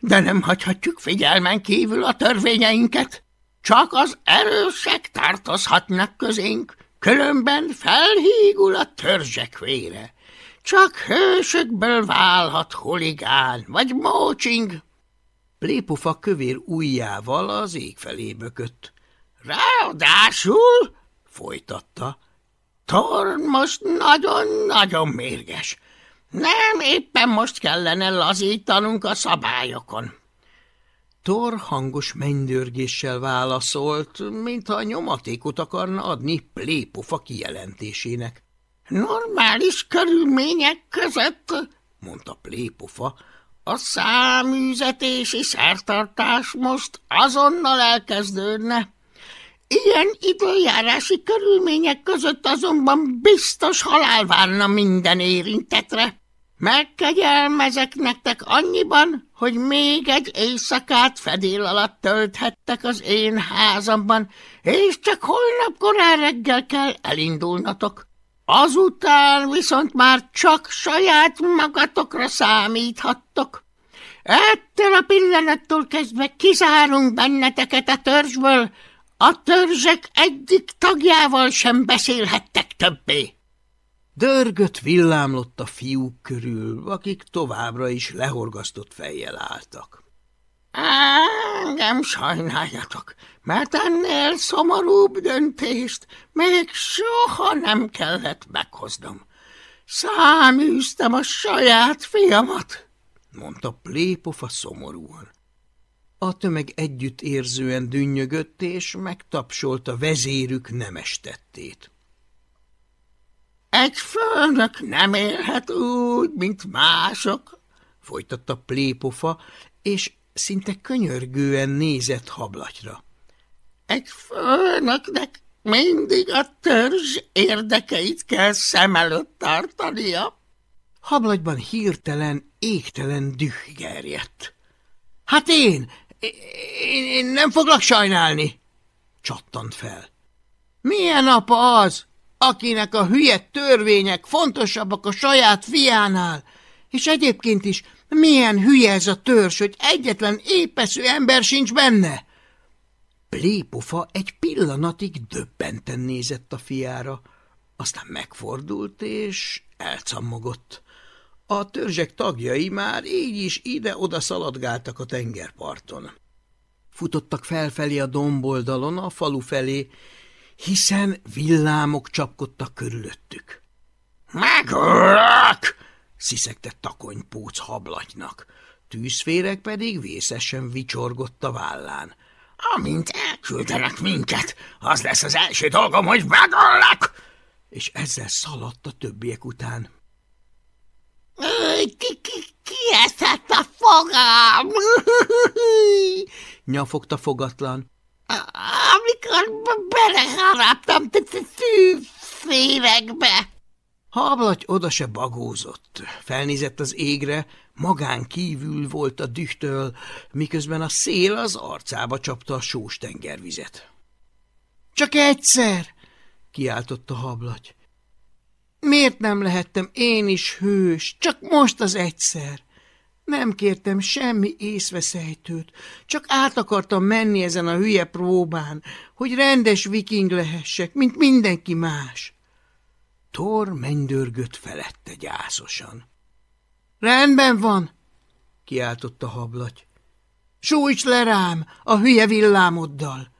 De nem hagyhatjuk figyelmen kívül a törvényeinket. Csak az erősek tartozhatnak közénk, különben felhígul a törzsek vére. Csak hősökből válhat huligán, vagy mócsing. Plépufa kövér ujjával az ég felé bökött. Ráadásul, folytatta, Thor most nagyon-nagyon mérges. Nem, éppen most kellene lazítanunk a szabályokon. Thor hangos mennydörgéssel válaszolt, mintha nyomatékot akarna adni plépofa kijelentésének. Normális körülmények között, mondta plépofa, a száműzetési szertartás most azonnal elkezdődne. Ilyen időjárási körülmények között azonban biztos halál várna minden érintetre. Megkegyelmezek nektek annyiban, hogy még egy éjszakát fedél alatt tölthettek az én házamban, és csak holnap korán reggel kell elindulnatok. Azután viszont már csak saját magatokra számíthattok. Ettől a pillanattól kezdve kizárunk benneteket a törzsből, a törzsek egyik tagjával sem beszélhettek többé. Dörgött villámlott a fiúk körül, akik továbbra is lehorgasztott fejjel álltak. Engem sajnáljatok, mert ennél szomorúbb döntést még soha nem kellett meghoznom. Száműztem a saját fiamat, mondta Plépofa szomorúan. A tömeg együtt érzően dünnyögött, és megtapsolta vezérük nemestettét. Egy főnök nem élhet úgy, mint mások, folytatta plépofa, és szinte könyörgően nézett hablatyra. Egy főnöknek mindig a törzs érdekeit kell szem előtt tartania. Hablagyban hirtelen, égtelen düh gerjedt. Hát én, én, én nem foglak sajnálni, csattant fel. Milyen apa az, akinek a hülye törvények fontosabbak a saját fiánál, és egyébként is milyen hülye ez a törzs, hogy egyetlen épesző ember sincs benne. Plépofa egy pillanatig döbbenten nézett a fiára, aztán megfordult és elcammogott. A törzsek tagjai már így is ide-oda szaladgáltak a tengerparton. Futottak felfelé a domboldalon a falu felé, hiszen villámok csapkodtak körülöttük. – Megöllek! – sziszegte takonypóc hablatynak, tűzférek pedig vészesen vicsorgott a vállán. – Amint elküldenek minket, az lesz az első dolgom, hogy megöllek! És ezzel szaladt a többiek után. – Ki, ki, ki eszett a fogám? [laughs] – nyafogta fogatlan amikor beleharaptam tűzférekbe. Hablaty oda se bagózott. Felnézett az égre, magán kívül volt a dühtől, miközben a szél az arcába csapta a sós tengervizet. – Csak egyszer! – kiáltotta hablaty. – Miért nem lehettem én is hős, csak most az egyszer? Nem kértem semmi észveszejtőt, csak át akartam menni ezen a hülye próbán, hogy rendes viking lehessek, mint mindenki más. Thor mennydörgött felette gyászosan. Rendben van, kiáltotta hablaty. Sújts le rám a hülye villámoddal.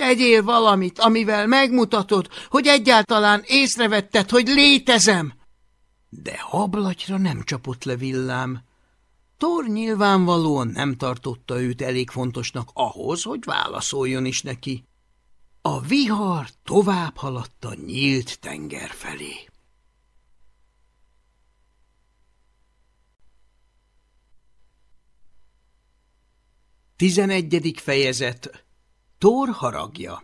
Tegyél valamit, amivel megmutatod, hogy egyáltalán észrevetted, hogy létezem. De hablatyra nem csapott le villám, Thor nyilvánvalóan nem tartotta őt elég fontosnak ahhoz, hogy válaszoljon is neki. A vihar tovább haladt a nyílt tenger felé. Tizenegyedik fejezet Thor haragja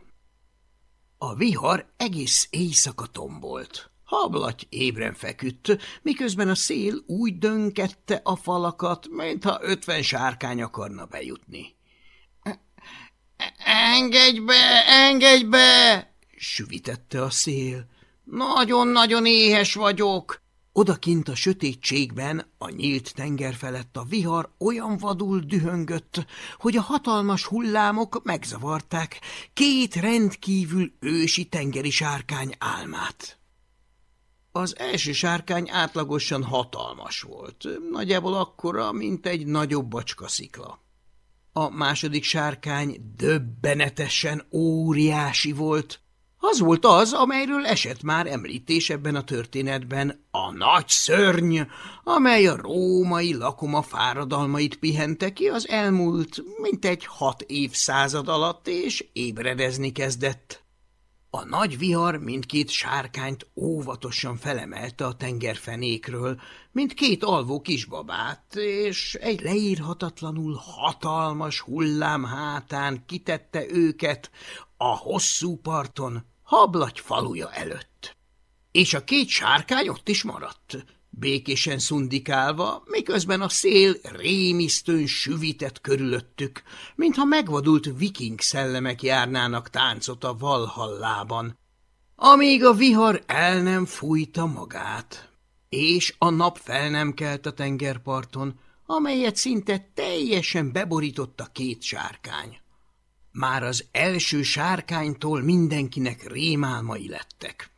A vihar egész éjszaka tombolt. Hablaty ébren feküdt, miközben a szél úgy dönkette a falakat, mintha ötven sárkány akarna bejutni. – Engedj be, engedj be! – süvitette a szél. – Nagyon-nagyon éhes vagyok! Odakint a sötétségben, a nyílt tenger felett a vihar olyan vadul dühöngött, hogy a hatalmas hullámok megzavarták két rendkívül ősi tengeri sárkány álmát. Az első sárkány átlagosan hatalmas volt, nagyjából akkora, mint egy nagyobb bacskaszikla. A második sárkány döbbenetesen óriási volt, Az volt az, amelyről esett már említés ebben a történetben, a nagy szörny, amely a római lakoma fáradalmait pihente ki az elmúlt mintegy hat évszázad alatt, és ébredezni kezdett. A nagy vihar mindkét sárkányt óvatosan felemelte a tengerfenékről, mint két alvó kisbabát, és egy leírhatatlanul hatalmas hullám hátán kitette őket a hosszú parton, hablagy faluja előtt. És a két sárkány ott is maradt, békésen szundikálva, miközben a szél rémisztőn süvitett körülöttük, mintha megvadult viking szellemek járnának táncot a Valhallában, amíg a vihar el nem fújta magát, és a nap fel nem kelt a tengerparton, amelyet szinte teljesen beborított a két sárkány. Már az első sárkánytól mindenkinek rémálmai lettek.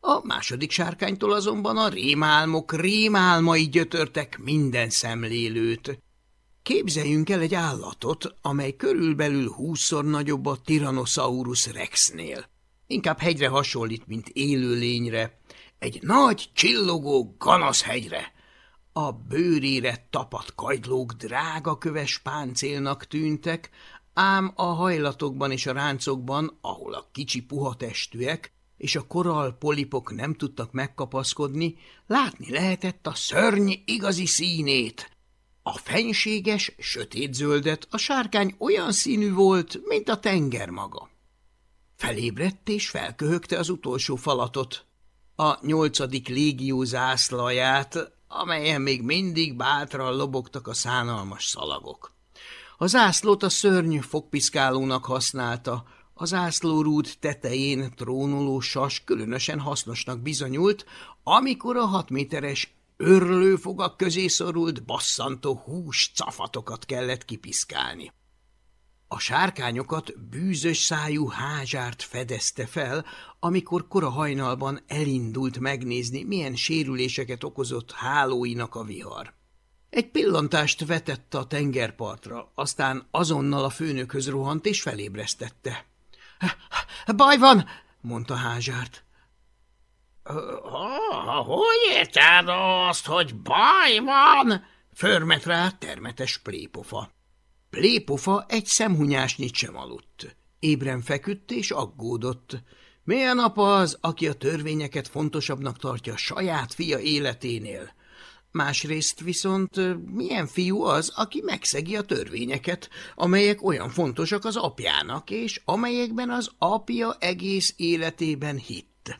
A második sárkánytól azonban a rémálmok rémálmai gyötörtek minden szemlélőt. Képzeljünk el egy állatot, amely körülbelül húszszor nagyobb a Tyrannosaurus rexnél. Inkább hegyre hasonlít, mint élőlényre. Egy nagy, csillogó ganaszhegyre. A bőrére tapadt kagylók drága köves páncélnak tűntek, ám a hajlatokban és a ráncokban, ahol a kicsi puha testűek és a koral polipok nem tudtak megkapaszkodni, látni lehetett a szörny igazi színét. A fenséges, sötétzöldet a sárkány olyan színű volt, mint a tenger maga. Felébredt és felköhögte az utolsó falatot, a nyolcadik légió zászlaját, amelyen még mindig bátran lobogtak a szánalmas szalagok. A zászlót a szörny fogpiszkálónak használta, az ászlórúd tetején trónoló sas különösen hasznosnak bizonyult, amikor a hat méteres örlőfogak közé szorult basszantó hús cafatokat kellett kipiszkálni. A sárkányokat bűzös szájú házsárt fedezte fel, amikor kora hajnalban elindult megnézni, milyen sérüléseket okozott hálóinak a vihar. Egy pillantást vetett a tengerpartra, aztán azonnal a főnökhöz rohant és felébresztette. – Baj van! – mondta Házsárt. – Hogy érted azt, hogy baj van? – förmet rá termetes plépofa. Plépofa egy szemhunyásnyit sem aludt. Ébren feküdt és aggódott. Milyen apa az, aki a törvényeket fontosabbnak tartja a saját fia életénél? Másrészt viszont milyen fiú az, aki megszegi a törvényeket, amelyek olyan fontosak az apjának, és amelyekben az apja egész életében hitt.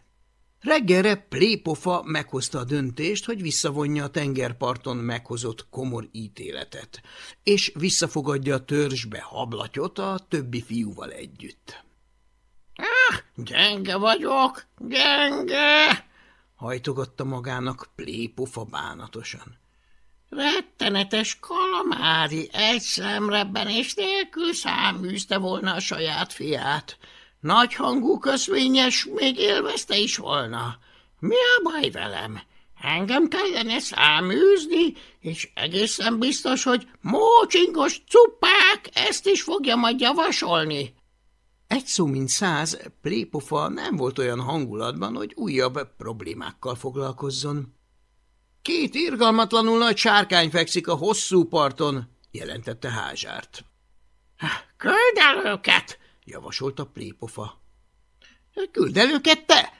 Reggelre Plépofa meghozta a döntést, hogy visszavonja a tengerparton meghozott komor ítéletet, és visszafogadja a törzsbe hablatyot a többi fiúval együtt. Ah, – Gyenge vagyok, gyenge! Hajtogatta magának plépofa bánatosan. Rettenetes kalamári egy és nélkül száműzte volna a saját fiát. Nagyhangú köszvényes még élvezte is volna. Mi a baj velem? Engem kellene száműzni, és egészen biztos, hogy mócsingos cupák ezt is fogja majd javasolni. Egy szó mint száz, Plépofa nem volt olyan hangulatban, hogy újabb problémákkal foglalkozzon. Két irgalmatlanul nagy sárkány fekszik a hosszú parton, jelentette Házsárt. Küld el őket, javasolta Plépofa. Küld el őket te,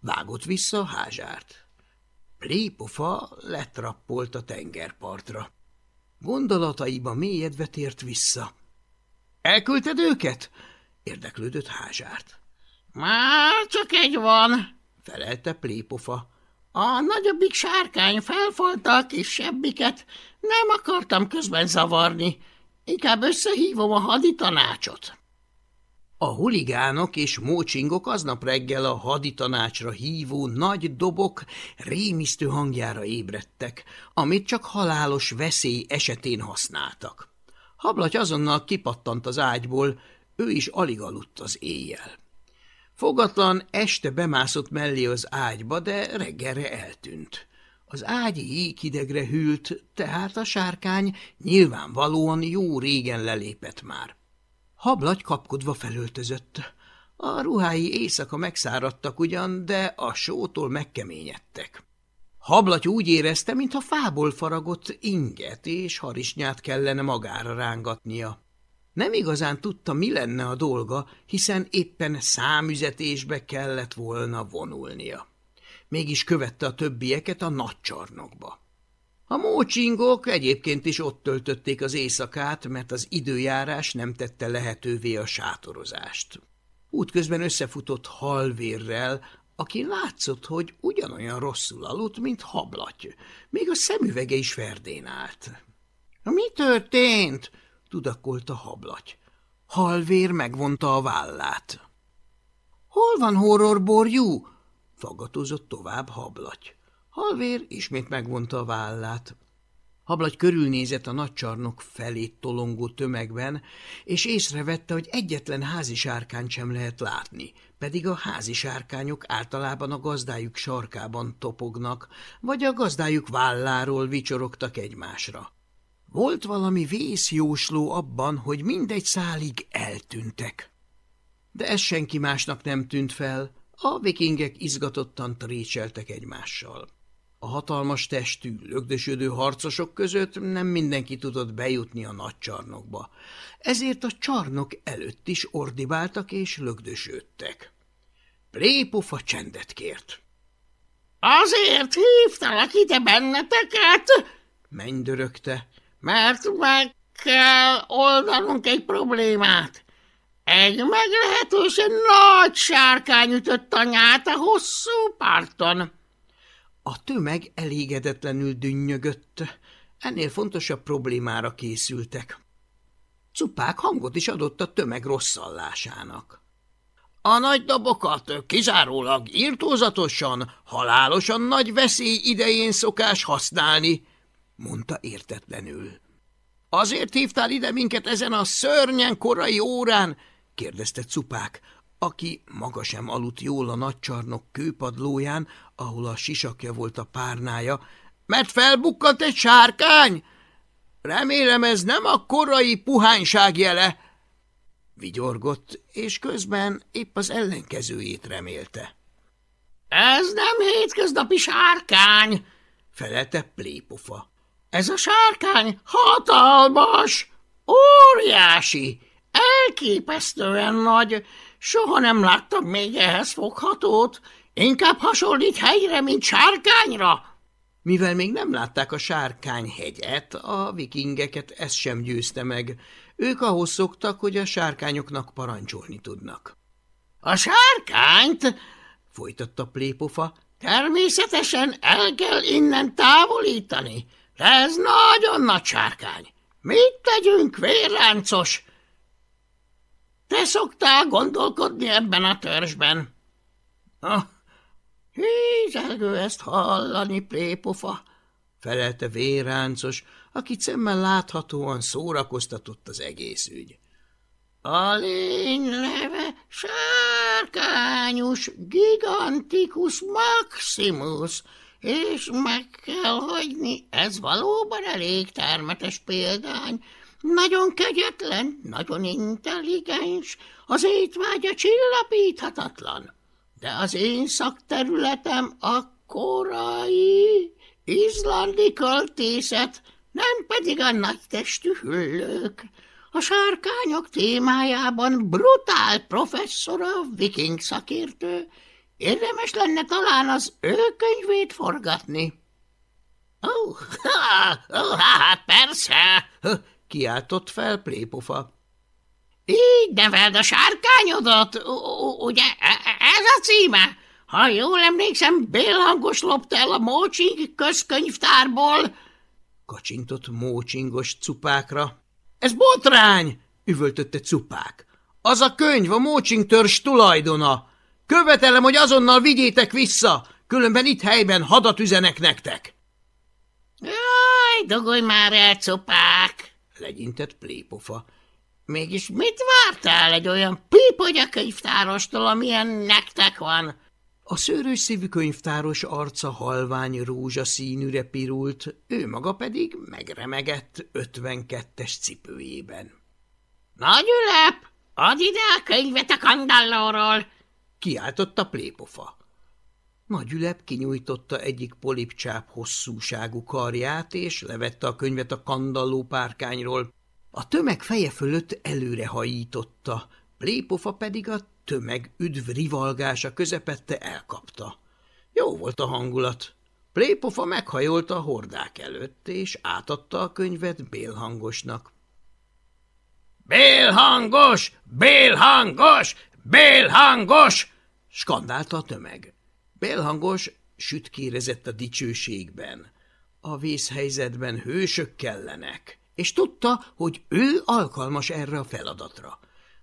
vágott vissza Házsárt. Plépofa letrappolt a tengerpartra. Gondolataiba mélyedve tért vissza. Elküldted őket? Érdeklődött Házsárt. Már csak egy van, felelte Plépofa. A nagyobbik sárkány felfalta a kisebbiket, nem akartam közben zavarni, inkább összehívom a haditanácsot. A huligánok és mócsingok aznap reggel a haditanácsra hívó nagy dobok rémisztő hangjára ébredtek, amit csak halálos veszély esetén használtak. Hablaty azonnal kipattant az ágyból, ő is alig aludt az éjjel. Fogatlan este bemászott mellé az ágyba, de reggelre eltűnt. Az ágy jéghidegre hűlt, tehát a sárkány nyilvánvalóan jó régen lelépett már. Hablagy kapkodva felöltözött. A ruhái éjszaka megszáradtak ugyan, de a sótól megkeményedtek. Hablaty úgy érezte, mintha fából faragott inget és harisnyát kellene magára rángatnia. Nem igazán tudta, mi lenne a dolga, hiszen éppen számüzetésbe kellett volna vonulnia. Mégis követte a többieket a nagy csarnokba. A mócsingok egyébként is ott töltötték az éjszakát, mert az időjárás nem tette lehetővé a sátorozást. Útközben összefutott halvérrel, aki látszott, hogy ugyanolyan rosszul aludt, mint hablaty, még a szemüvege is ferdén állt. – Mi történt? – tudakolta hablaty. Halvér megvonta a vállát. – Hol van horrorborjú? – fagatozott tovább hablaty. Halvér ismét megvonta a vállát. Hablagy körülnézett a nagycsarnok felé tolongó tömegben, és észrevette, hogy egyetlen házi sárkányt sem lehet látni, pedig a házi sárkányok általában a gazdájuk sarkában topognak, vagy a gazdájuk válláról vicsorogtak egymásra. Volt valami vészjósló abban, hogy mindegy szálig eltűntek. De ez senki másnak nem tűnt fel, a vikingek izgatottan trécseltek egymással. A hatalmas testű, lögdösödő harcosok között nem mindenki tudott bejutni a nagy csarnokba, ezért a csarnok előtt is ordibáltak és lögdösödtek. Plépofa csendet kért. – Azért hívtalak ide benneteket, mennydörögte, mert meg kell oldanunk egy problémát. Egy meglehetősen nagy sárkány ütött anyát a hosszú parton. A tömeg elégedetlenül dünnyögött, ennél fontosabb problémára készültek. Cupák hangot is adott a tömeg rosszallásának. A nagy dobokat kizárólag írtózatosan, halálosan nagy veszély idején szokás használni, mondta értetlenül. Azért hívtál ide minket ezen a szörnyen korai órán? kérdezte Cupák, aki maga sem aludt jól a nagycsarnok kőpadlóján, ahol a sisakja volt a párnája, mert felbukkant egy sárkány? Remélem ez nem a korai puhányság jele. Vigyorgott, és közben épp az ellenkezőjét remélte. Ez nem hétköznapi sárkány, felelte plépofa. Ez a sárkány hatalmas, óriási, elképesztően nagy, soha nem láttam még ehhez foghatót, Inkább hasonlít helyre, mint sárkányra. Mivel még nem látták a sárkányhegyet, a vikingeket ez sem győzte meg. Ők ahhoz szoktak, hogy a sárkányoknak parancsolni tudnak. A sárkányt, folytatta plépofa, természetesen el kell innen távolítani. Ez nagyon nagy sárkány. Mit tegyünk, vérláncos? Te szoktál gondolkodni ebben a törzsben. Ah, Hízelgő ezt hallani, plépofa, felelte véráncos, aki szemmel láthatóan szórakoztatott az egész ügy. A lény neve sárkányus, gigantikus Maximus, és meg kell hagyni, ez valóban elég termetes példány, nagyon kegyetlen, nagyon intelligens, az étvágya csillapíthatatlan de az én szakterületem a korai izlandi költészet, nem pedig a nagy testű hüllők. A sárkányok témájában brutál professzor a viking szakértő. Érdemes lenne talán az ő könyvét forgatni. Ó, oh, oh, hát persze, kiáltott fel plépofa. Így neveld a sárkányodat, ugye e, e, ez a címe? Ha jól emlékszem, bélhangos lopta el a Mócsing közkönyvtárból. Kacsintott Mócsingos cupákra. Ez botrány, üvöltötte cupák. Az a könyv a Mócsing törzs tulajdona. Követelem, hogy azonnal vigyétek vissza, különben itt helyben hadat üzenek nektek. Jaj, dogolj már el, cupák, legyintett plépofa. Mégis mit vártál egy olyan pípogya könyvtárostól, amilyen nektek van? A szőrös szívű könyvtáros arca halvány rózsaszínűre pirult, ő maga pedig megremegett ötvenkettes cipőjében. Nagy ülep! Add ide a könyvet a kandallóról! Kiáltotta plépofa. Nagy ülep kinyújtotta egyik polipcsáp hosszúságú karját, és levette a könyvet a kandalló párkányról. A tömeg feje fölött előre hajította, plépofa pedig a tömeg üdv rivalgása közepette elkapta. Jó volt a hangulat. Plépofa meghajolta a hordák előtt, és átadta a könyvet Bélhangosnak. Bélhangos! Bélhangos! Bélhangos! skandálta a tömeg. Bélhangos sütkérezett a dicsőségben. A vészhelyzetben hősök kellenek, és tudta, hogy ő alkalmas erre a feladatra.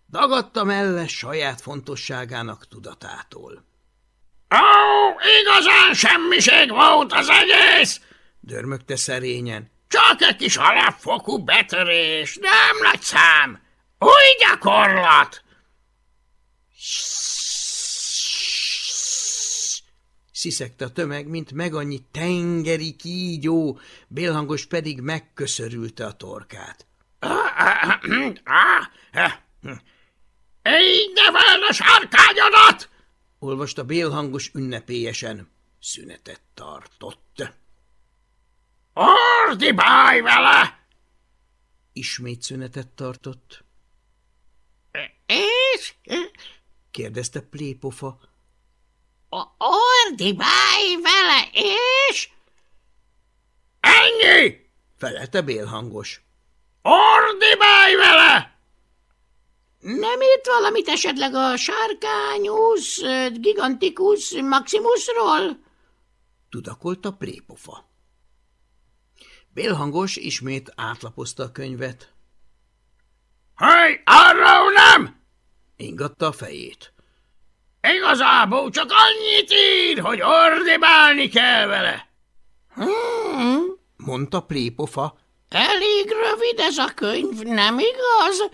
Dagadta melle saját fontosságának tudatától. – Ó, igazán semmiség volt az egész! – dörmögte szerényen. – Csak egy kis alapfokú betörés, nem nagy szám! Új gyakorlat! Sziszegte a tömeg, mint meg annyi tengeri kígyó, bélhangos pedig megköszörülte a torkát. Így nevel a sárkányodat! olvasta bélhangos ünnepélyesen. Szünetet tartott. Ordibálj vele! Ismét szünetet tartott. És? Kérdezte plépofa. Ordibálj vele, és? Ennyi! felelte bélhangos. Ordibálj vele! Nem írt valamit esetleg a sárkányusz, gigantikus maximusról? Tudakolta plépofa. Bélhangos ismét átlapozta a könyvet. Hely, arra nem! Ingatta a fejét. Igazából csak annyit ír, hogy ordibálni kell vele. Hmm, mondta plépofa. Elég rövid ez a könyv, nem igaz?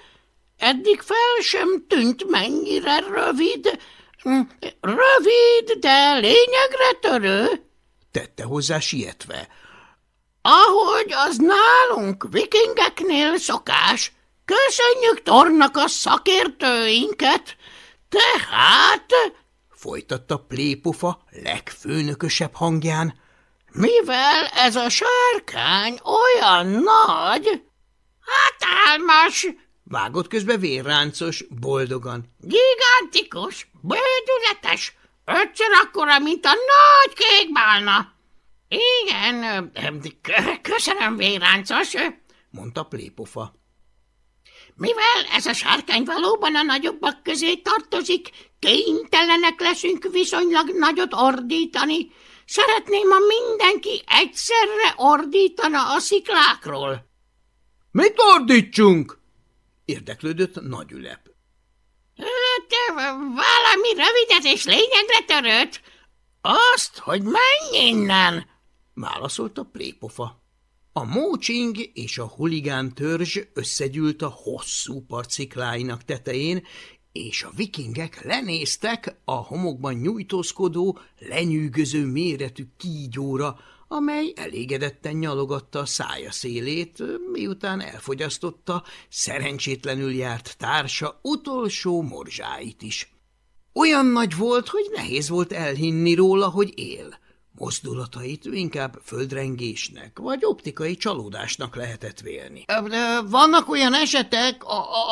Eddig fel sem tűnt mennyire rövid. Hmm, rövid, de lényegre törő. Tette hozzá sietve. Ahogy az nálunk vikingeknél szokás. Köszönjük Tornak a szakértőinket. Tehát, folytatta plépofa legfőnökösebb hangján, mivel ez a sárkány olyan nagy, hatalmas, vágott közbe vérráncos, boldogan. Gigantikus, bődületes, ötször akkora, mint a nagy kékbálna. Igen, köszönöm, vérráncos, mondta plépofa. Mivel ez a sárkány valóban a nagyobbak közé tartozik, kénytelenek leszünk viszonylag nagyot ordítani. Szeretném, ha mindenki egyszerre ordítana a sziklákról. – Mit ordítsunk? – érdeklődött nagy ülep. Hát, valami rövidet és lényegre törött. Azt, hogy menj innen! – válaszolta plépofa. A mócsing és a huligán törzs összegyűlt a hosszú parcikláinak tetején, és a vikingek lenéztek a homokban nyújtózkodó, lenyűgöző méretű kígyóra, amely elégedetten nyalogatta a szája szélét, miután elfogyasztotta szerencsétlenül járt társa utolsó morzsáit is. Olyan nagy volt, hogy nehéz volt elhinni róla, hogy él – Mozdulatait inkább földrengésnek vagy optikai csalódásnak lehetett vélni. Vannak olyan esetek,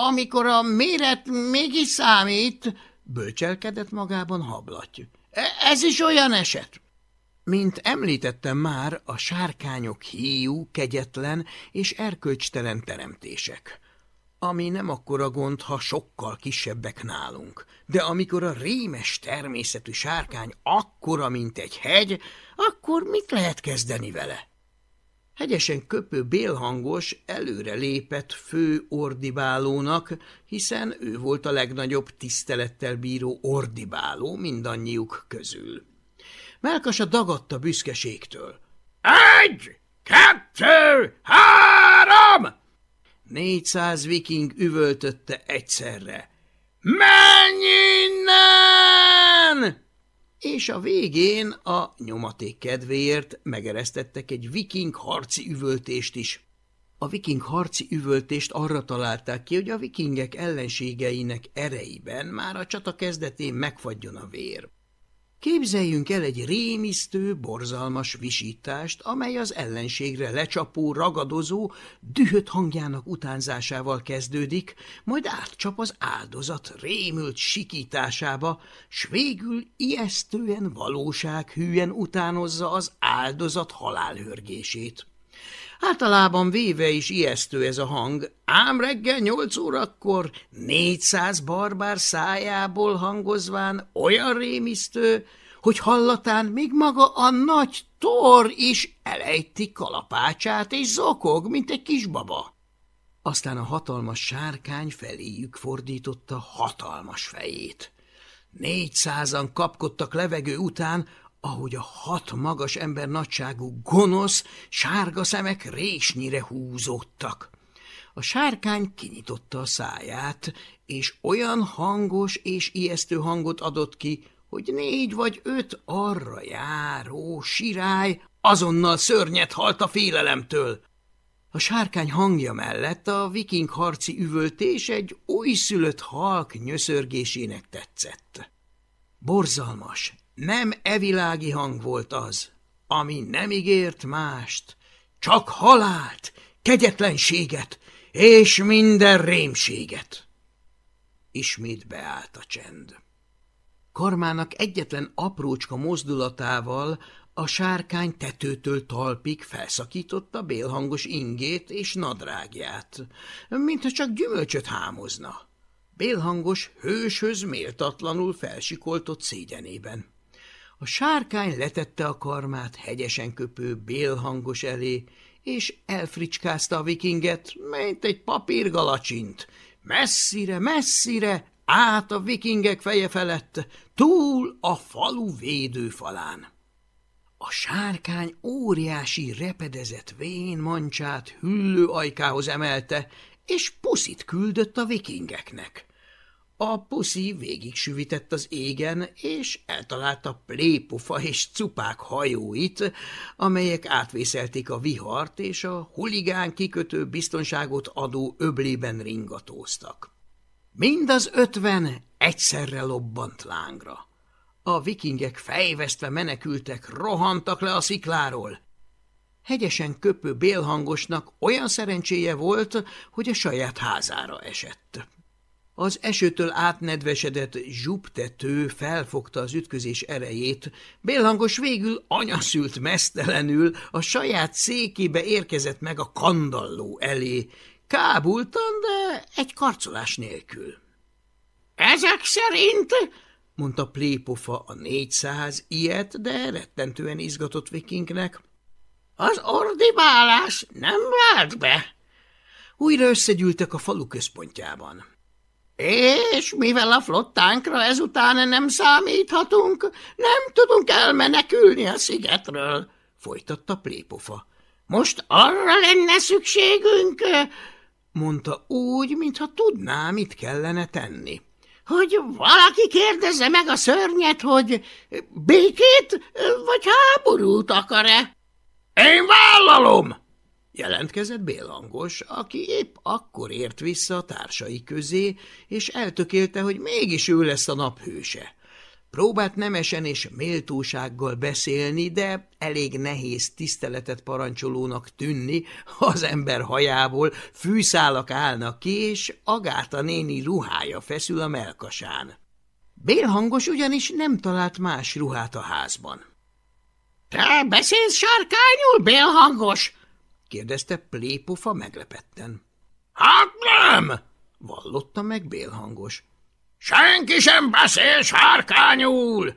amikor a méret mégis számít, bölcselkedett magában hablaty. E, ez is olyan eset. Mint említettem már, a sárkányok híjú, kegyetlen és erkölcstelen teremtések ami nem akkora gond, ha sokkal kisebbek nálunk. De amikor a rémes természetű sárkány akkora, mint egy hegy, akkor mit lehet kezdeni vele? Hegyesen köpő bélhangos előre lépett fő ordibálónak, hiszen ő volt a legnagyobb tisztelettel bíró ordibáló mindannyiuk közül. Melkasa dagadta büszkeségtől. – Egy, kettő, három! Négyszáz viking üvöltötte egyszerre. Menj innen! És a végén a nyomaték kedvéért megeresztettek egy viking harci üvöltést is. A viking harci üvöltést arra találták ki, hogy a vikingek ellenségeinek ereiben már a csata kezdetén megfagyjon a vér. Képzeljünk el egy rémisztő, borzalmas visítást, amely az ellenségre lecsapó, ragadozó, dühött hangjának utánzásával kezdődik, majd átcsap az áldozat rémült sikításába, s végül ijesztően, valósághűen utánozza az áldozat halálhörgését. Általában véve is ijesztő ez a hang, ám reggel nyolc órakor négyszáz barbár szájából hangozván olyan rémisztő, hogy hallatán még maga a nagy tor is elejti kalapácsát és zokog, mint egy kisbaba. Aztán a hatalmas sárkány feléjük fordította hatalmas fejét. Négyszázan kapkodtak levegő után, ahogy a hat magas ember nagyságú gonosz, sárga szemek résnyire húzódtak. A sárkány kinyitotta a száját, és olyan hangos és ijesztő hangot adott ki, hogy négy vagy öt arra járó sirály azonnal szörnyet halt a félelemtől. A sárkány hangja mellett a viking harci üvöltés egy újszülött halk nyöszörgésének tetszett. Borzalmas, nem evilági hang volt az, ami nem ígért mást, csak halált, kegyetlenséget és minden rémséget. Ismét beállt a csend. Karmának egyetlen aprócska mozdulatával a sárkány tetőtől talpig felszakította bélhangos ingét és nadrágját, mintha csak gyümölcsöt hámozna. Bélhangos hőshöz méltatlanul felsikoltott szégyenében. A sárkány letette a karmát hegyesen köpő bélhangos elé, és elfricskázta a vikinget, mint egy papírgalacsint. Messzire, messzire, át a vikingek feje felett, túl a falu védőfalán. A sárkány óriási repedezett vén mancsát hüllő ajkához emelte, és puszit küldött a vikingeknek. A puszi végig süvitett az égen, és eltalálta plépofa és cupák hajóit, amelyek átvészelték a vihart, és a huligán kikötő biztonságot adó öblében ringatóztak. Mind az ötven egyszerre lobbant lángra. A vikingek fejvesztve menekültek, rohantak le a szikláról. Hegyesen köpő bélhangosnak olyan szerencséje volt, hogy a saját házára esett. Az esőtől átnedvesedett zsuptető felfogta az ütközés erejét, bélhangos végül anyaszült mesztelenül a saját székébe érkezett meg a kandalló elé, kábultan, de egy karcolás nélkül. – Ezek szerint – mondta plépofa a négyszáz ilyet, de rettentően izgatott vikingnek. – Az ordibálás nem vált be. Újra összegyűltek a falu központjában. És mivel a flottánkra ezután nem számíthatunk, nem tudunk elmenekülni a szigetről, folytatta plépofa. Most arra lenne szükségünk, mondta úgy, mintha tudná, mit kellene tenni. Hogy valaki kérdezze meg a szörnyet, hogy békét vagy háborút akar-e? Én vállalom, Jelentkezett Bélangos, aki épp akkor ért vissza a társai közé, és eltökélte, hogy mégis ő lesz a naphőse. Próbált nemesen és méltósággal beszélni, de elég nehéz tiszteletet parancsolónak tűnni, ha az ember hajából fűszálak állnak ki, és Agáta néni ruhája feszül a melkasán. Bélhangos ugyanis nem talált más ruhát a házban. – Te beszélsz sárkányul, Bélhangos? Kérdezte plépofa meglepetten. Hát nem, vallotta meg bélhangos. Senki sem beszél sárkányul,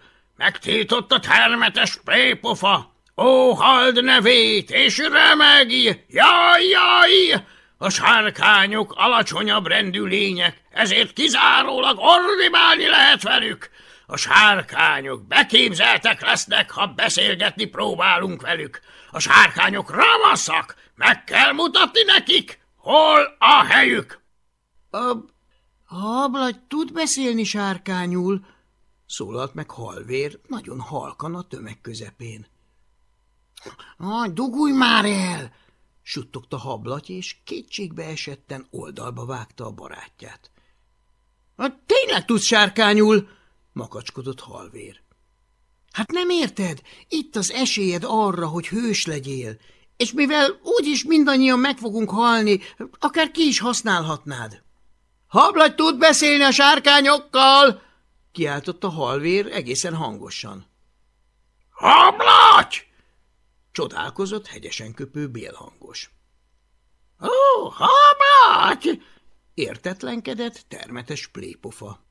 a termetes plépofa. Ó, hald nevét, és remegj, jaj, jaj! A sárkányok alacsonyabb rendű lények, ezért kizárólag ordibálni lehet velük. A sárkányok beképzeltek lesznek, ha beszélgetni próbálunk velük. A sárkányok ramaszak, meg kell mutatni nekik, hol a helyük. A, a ablagy tud beszélni sárkányul, szólalt meg halvér, nagyon halkan a tömeg közepén. Dugulj már el! suttogta hablaty, és kétségbe esetten oldalba vágta a barátját. Hát – Tényleg tudsz sárkányul? – makacskodott halvér. – Hát nem érted? Itt az esélyed arra, hogy hős legyél, és mivel úgyis mindannyian meg fogunk halni, akár ki is használhatnád. – Hablagy tud beszélni a sárkányokkal! – kiáltotta halvér egészen hangosan. – Hablagy! – csodálkozott hegyesen köpő bélhangos. – Ó, hablagy! – értetlenkedett termetes plépofa.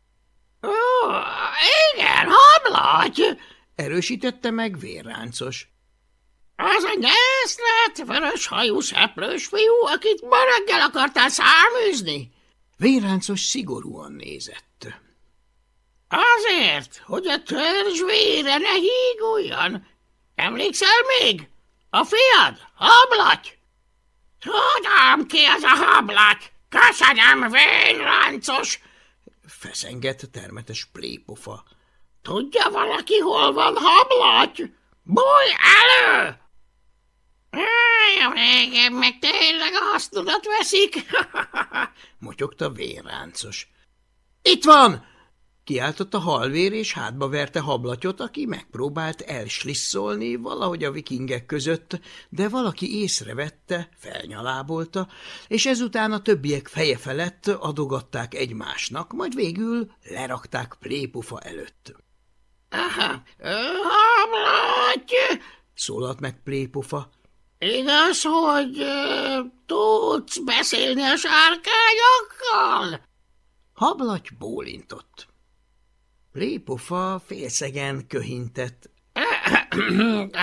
– Ó, igen, hablagy! – erősítette meg vérráncos. Az a nyeszlet, vörös hajú szeplős fiú, akit ma reggel akartál száműzni? Véráncos szigorúan nézett. Azért, hogy a törzs vére ne híguljon. Emlékszel még? A fiad, hablaty? Tudom ki az a hablaty. Köszönöm, vénráncos! Feszengett termetes plépofa. Tudja valaki, hol van hablaty? Bújj elő! Régen meg tényleg a hasznodat veszik, [laughs] motyogta vérráncos. Itt van! Kiáltotta halvér, és hátba verte hablatyot, aki megpróbált elslisszolni valahogy a vikingek között, de valaki észrevette, felnyalábolta, és ezután a többiek feje felett adogatták egymásnak, majd végül lerakták plépufa előtt. – Hablaty! – szólalt meg plépufa. Igaz, hogy tudsz beszélni a sárkányokkal? Hablaty bólintott. Plépofa félszegen köhintett. [coughs]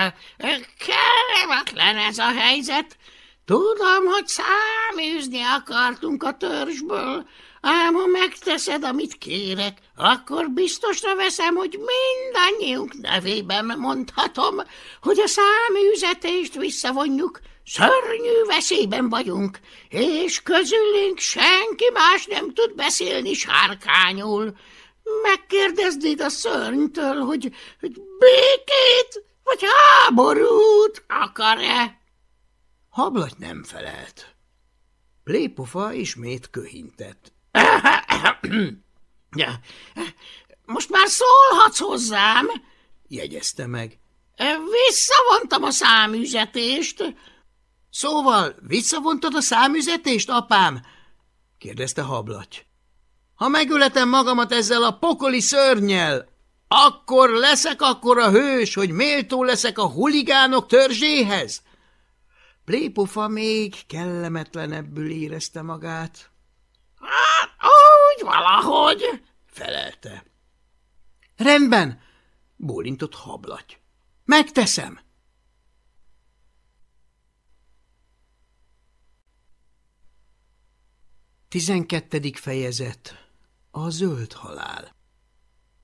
Kellemetlen ez a helyzet. Tudom, hogy száműzni akartunk a törzsből, ám ha megteszed, amit kérek, akkor biztosra veszem, hogy mindannyiunk nevében mondhatom, hogy a száműzetést visszavonjuk, szörnyű veszélyben vagyunk, és közülünk senki más nem tud beszélni sárkányul. Megkérdeznéd a szörnytől, hogy, hogy békét vagy háborút akar-e? Hablaty nem felelt. Plépofa ismét köhintett. [coughs] Ja, most már szólhatsz hozzám, jegyezte meg. Visszavontam a számüzetést. Szóval visszavontad a számüzetést, apám? kérdezte hablaty. Ha megületem magamat ezzel a pokoli szörnyel, akkor leszek akkor a hős, hogy méltó leszek a huligánok törzséhez? Plépofa még kellemetlenebbül érezte magát. Hát, úgy valahogy, felelte. Rendben, bólintott hablaty. Megteszem. Tizenkettedik fejezet A zöld halál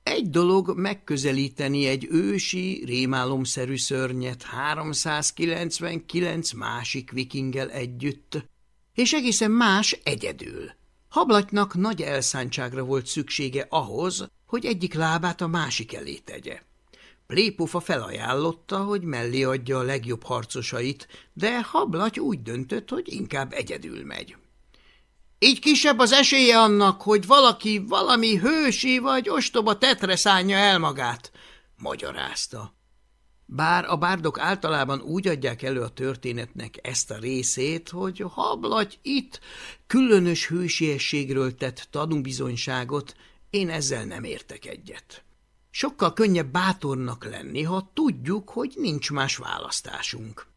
Egy dolog megközelíteni egy ősi, rémálomszerű szörnyet 399 másik vikingel együtt, és egészen más egyedül. Hablatnak nagy elszántságra volt szüksége ahhoz, hogy egyik lábát a másik elé tegye. Plépofa felajánlotta, hogy mellé adja a legjobb harcosait, de Hablaty úgy döntött, hogy inkább egyedül megy. Így kisebb az esélye annak, hogy valaki valami hősi vagy ostoba tetre szánja el magát, magyarázta. Bár a bárdok általában úgy adják elő a történetnek ezt a részét, hogy hablaty itt különös hősiességről tett tanúbizonyságot, én ezzel nem értek egyet. Sokkal könnyebb bátornak lenni, ha tudjuk, hogy nincs más választásunk.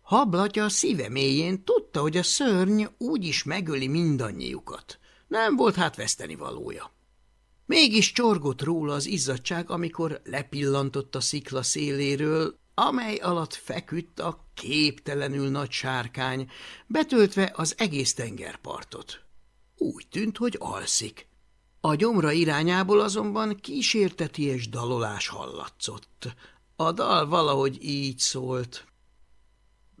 Hablatya a szíve mélyén tudta, hogy a szörny úgyis megöli mindannyiukat. Nem volt hát veszteni valója. Mégis csorgott róla az izzadság, amikor lepillantott a szikla széléről, amely alatt feküdt a képtelenül nagy sárkány, betöltve az egész tengerpartot. Úgy tűnt, hogy alszik. A gyomra irányából azonban kísérteties dalolás hallatszott. A dal valahogy így szólt.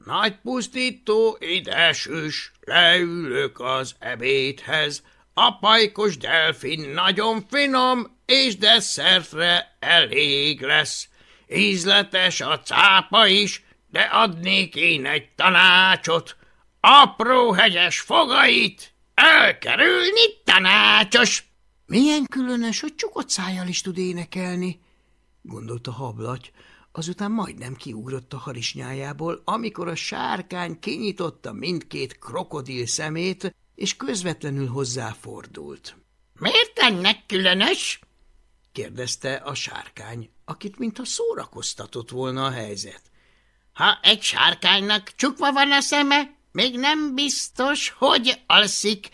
Nagy pusztító, idesős, leülök az ebédhez, a pajkos delfin nagyon finom, és desszertre elég lesz. Ízletes a cápa is, de adnék én egy tanácsot. Apró hegyes fogait elkerülni tanácsos. Milyen különös, hogy csukott szájjal is tud énekelni, gondolta hablaty, azután majdnem kiugrott a harisnyájából, amikor a sárkány kinyitotta mindkét krokodil szemét, és közvetlenül hozzáfordult. – Miért ennek különös? – kérdezte a sárkány, akit mintha szórakoztatott volna a helyzet. – Ha egy sárkánynak csukva van a szeme, még nem biztos, hogy alszik.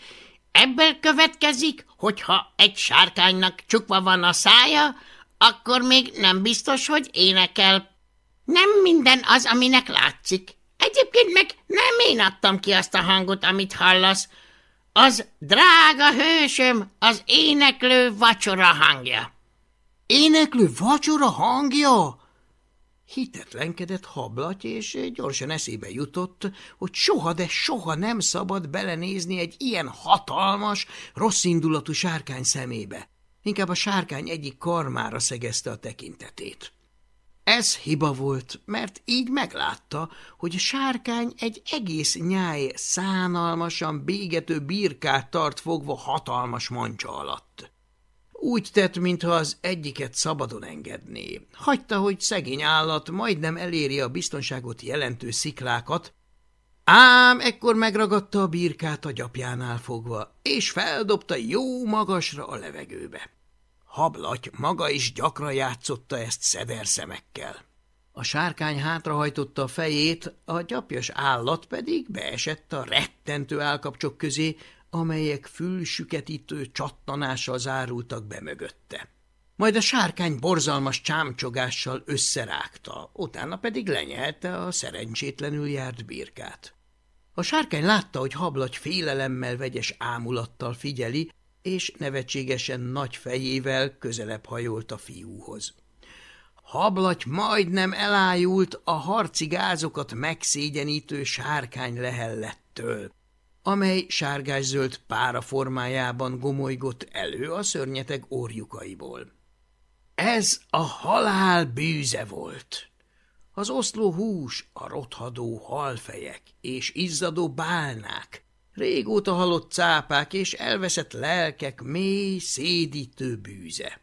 Ebből következik, hogyha egy sárkánynak csukva van a szája, akkor még nem biztos, hogy énekel. Nem minden az, aminek látszik. Egyébként meg nem én adtam ki azt a hangot, amit hallasz. Az drága hősöm, az éneklő vacsora hangja. Éneklő vacsora hangja? Hitetlenkedett hablaty, és gyorsan eszébe jutott, hogy soha, de soha nem szabad belenézni egy ilyen hatalmas, rosszindulatú sárkány szemébe. Inkább a sárkány egyik karmára szegezte a tekintetét. Ez hiba volt, mert így meglátta, hogy a sárkány egy egész nyáj szánalmasan bégető birkát tart fogva hatalmas mancsa alatt. Úgy tett, mintha az egyiket szabadon engedné. Hagyta, hogy szegény állat majdnem eléri a biztonságot jelentő sziklákat, ám ekkor megragadta a birkát a gyapjánál fogva, és feldobta jó magasra a levegőbe. Hablaty maga is gyakran játszotta ezt szederszemekkel. A sárkány hátrahajtotta a fejét, a gyapjas állat pedig beesett a rettentő állkapcsok közé, amelyek fülsüketítő csattanással zárultak be mögötte. Majd a sárkány borzalmas csámcsogással összerágta, utána pedig lenyelte a szerencsétlenül járt birkát. A sárkány látta, hogy hablagy félelemmel vegyes ámulattal figyeli, és nevetségesen nagy fejével közelebb hajolt a fiúhoz. Hablaty majdnem elájult a harci gázokat megszégyenítő sárkány lehellettől, amely sárgás-zöld pára formájában gomolygott elő a szörnyeteg orjukaiból. Ez a halál bűze volt. Az oszló hús, a rothadó halfejek és izzadó bálnák, régóta halott cápák és elveszett lelkek mély, szédítő bűze.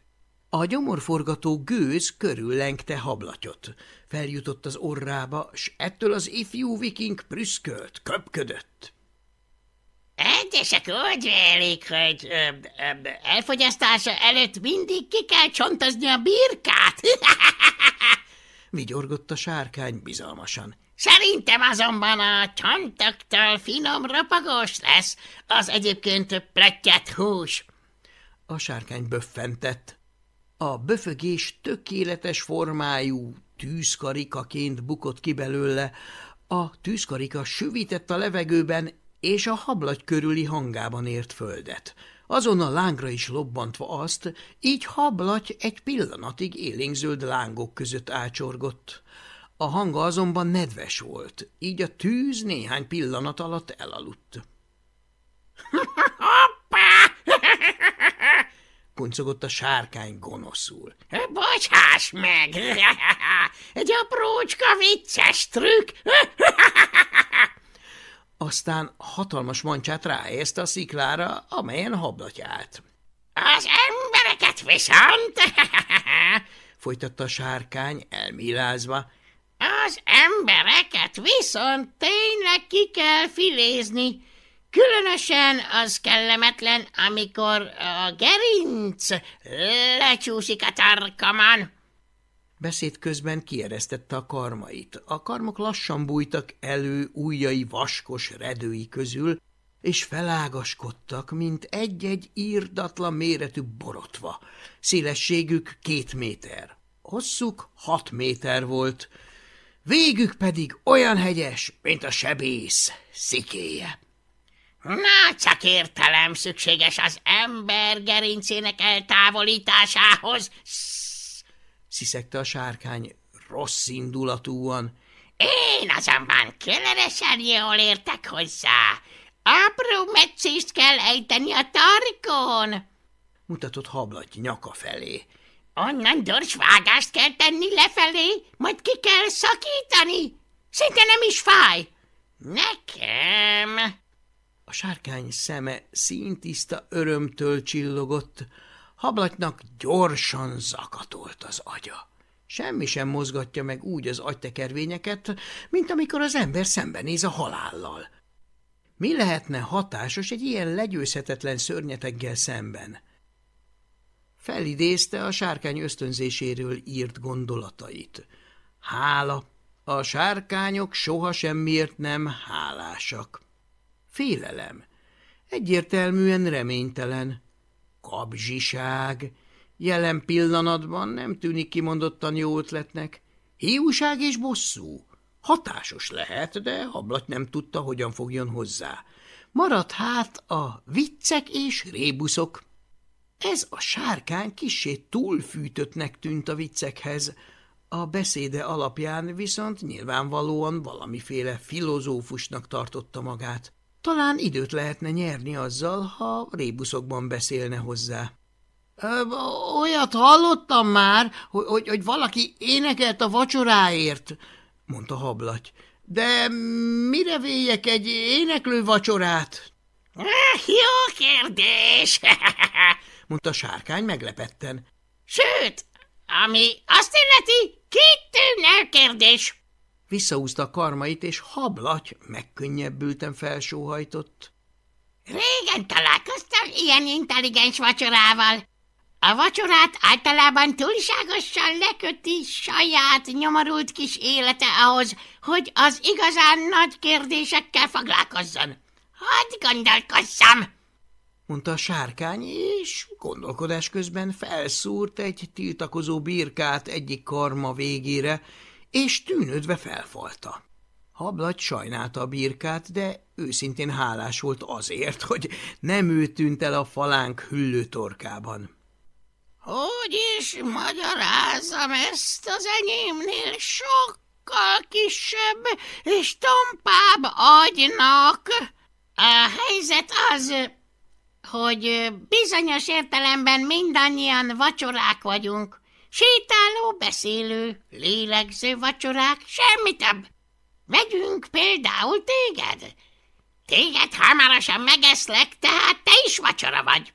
A gyomorforgató gőz körüllengte hablatyot, feljutott az orrába, s ettől az ifjú viking prüszkölt, köpködött. Egyesek úgy vélik, hogy ö, ö, elfogyasztása előtt mindig ki kell csontozni a birkát. [laughs] Vigyorgott a sárkány bizalmasan. Szerintem azonban a csontoktól finom rapagos lesz, az egyébként plettyet hús. A sárkány böffentett. A böfögés tökéletes formájú tűzkarikaként bukott ki belőle, a tűzkarika süvített a levegőben, és a hablagy körüli hangában ért földet. Azonnal lángra is lobbantva azt, így hablaty egy pillanatig élénkzöld lángok között ácsorgott. A hanga azonban nedves volt, így a tűz néhány pillanat alatt elaludt. [laughs] Hoppá! Kuncogott a sárkány gonoszul. Bocsáss meg! Egy aprócska vicces trükk! Aztán hatalmas mancsát ráérzte a sziklára, amelyen hablatyált. Az embereket viszont, folytatta a sárkány elmélázva, az embereket viszont tényleg ki kell filézni. Különösen az kellemetlen, amikor a gerinc lecsúszik a tarkaman. Beszéd közben kieresztette a karmait. A karmok lassan bújtak elő ujjai vaskos redői közül, és felágaskodtak, mint egy-egy írdatlan méretű borotva. Szélességük két méter, hosszuk hat méter volt, végük pedig olyan hegyes, mint a sebész szikéje. Na, csak értelem szükséges az ember gerincének eltávolításához, sziszegte a sárkány rossz indulatúan. Én azonban különösen jól értek hozzá. Apró meccést kell ejteni a tarkon. Mutatott hablaty nyaka felé. Onnan gyors vágást kell tenni lefelé, majd ki kell szakítani. Szinte nem is fáj. Nekem... A sárkány szeme színtiszta örömtől csillogott, hablatnak gyorsan zakatolt az agya. Semmi sem mozgatja meg úgy az agytekervényeket, mint amikor az ember szembenéz a halállal. Mi lehetne hatásos egy ilyen legyőzhetetlen szörnyeteggel szemben? Felidézte a sárkány ösztönzéséről írt gondolatait. Hála. A sárkányok soha semmiért nem hálásak. Félelem. Egyértelműen reménytelen. Kabzsiság. Jelen pillanatban nem tűnik kimondottan jó ötletnek. Hiúság és bosszú. Hatásos lehet, de hablat nem tudta, hogyan fogjon hozzá. Maradt hát a viccek és rébuszok. Ez a sárkány kisé túlfűtöttnek tűnt a viccekhez, a beszéde alapján viszont nyilvánvalóan valamiféle filozófusnak tartotta magát. Talán időt lehetne nyerni azzal, ha rébuszokban beszélne hozzá. – Olyat hallottam már, hogy, hogy, hogy valaki énekelt a vacsoráért – mondta hablaty. – De mire véljek egy éneklő vacsorát? – Jó kérdés! [laughs] – mondta a sárkány meglepetten. – Sőt, ami azt illeti, kitűnő kérdés! Visszaúzta a karmait, és hablaty megkönnyebbülten felsóhajtott. Régen találkoztam ilyen intelligens vacsorával. A vacsorát általában túlságosan leköti saját nyomorult kis élete ahhoz, hogy az igazán nagy kérdésekkel foglalkozzon. Hadd gondolkozzam! Mondta a sárkány, és gondolkodás közben felszúrt egy tiltakozó birkát egyik karma végére, és tűnődve felfalta. Hablagy sajnálta a birkát, de őszintén hálás volt azért, hogy nem ő tűnt el a falánk hüllő torkában. – Hogy is magyarázom ezt az enyémnél sokkal kisebb és tompább agynak? A helyzet az, hogy bizonyos értelemben mindannyian vacsorák vagyunk. Sétáló, beszélő, lélegző vacsorák, semmi több. Vegyünk például téged. Téged hamarosan megeszlek, tehát te is vacsora vagy.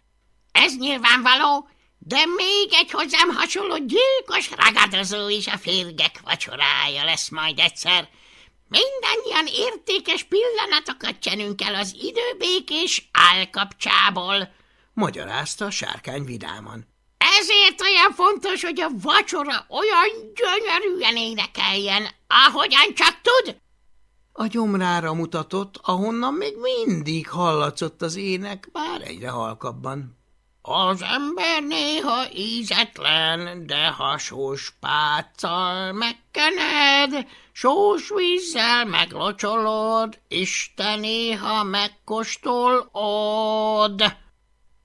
Ez nyilvánvaló, de még egy hozzám hasonló gyilkos ragadozó is a férgek vacsorája lesz majd egyszer. Mindannyian értékes pillanatokat csenünk el az időbékés állkapcsából, magyarázta a sárkány vidáman. Ezért olyan fontos, hogy a vacsora olyan gyönyörűen énekeljen, ahogyan csak tud. A gyomrára mutatott, ahonnan még mindig hallatszott az ének, bár egyre halkabban. Az ember néha ízetlen, de ha sós páccal megkened, sós vízzel meglocsolod, Isten néha megkóstolod.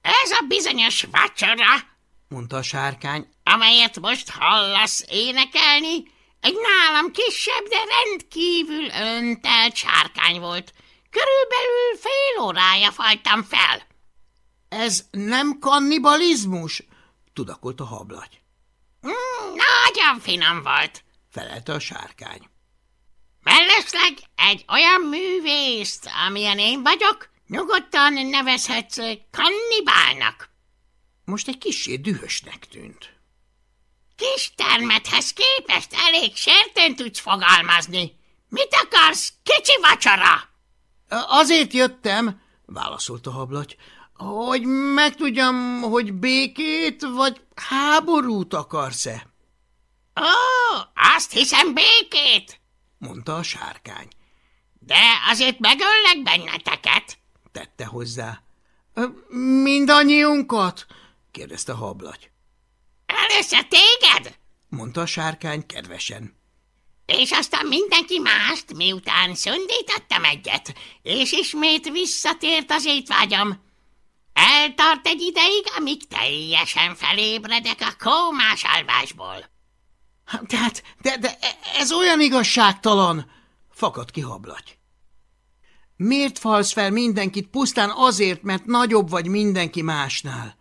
Ez a bizonyos vacsora, mondta a sárkány, amelyet most hallasz énekelni, egy nálam kisebb, de rendkívül öntelt sárkány volt. Körülbelül fél órája fajtam fel. Ez nem kannibalizmus? tudakolt a hablagy. Mm, nagyon finom volt, felelte a sárkány. Mellesleg egy olyan művészt, amilyen én vagyok, nyugodtan nevezhetsz kannibálnak. Most egy kicsi dühösnek tűnt. Kis termethez képest elég sértőn tudsz fogalmazni. Mit akarsz, kicsi vacsora? Azért jöttem, válaszolta a hablaty, hogy megtudjam, hogy békét vagy háborút akarsz-e? Ó, azt hiszem békét, mondta a sárkány. De azért megöllek benneteket, tette hozzá. Mindannyiunkat? kérdezte a hablaty. Először téged? mondta a sárkány kedvesen. És aztán mindenki mást, miután szöndítettem egyet, és ismét visszatért az étvágyam. Eltart egy ideig, amíg teljesen felébredek a kómás alvásból. Tehát, de, de ez olyan igazságtalan, fakad ki hablaty. Miért falsz fel mindenkit pusztán azért, mert nagyobb vagy mindenki másnál?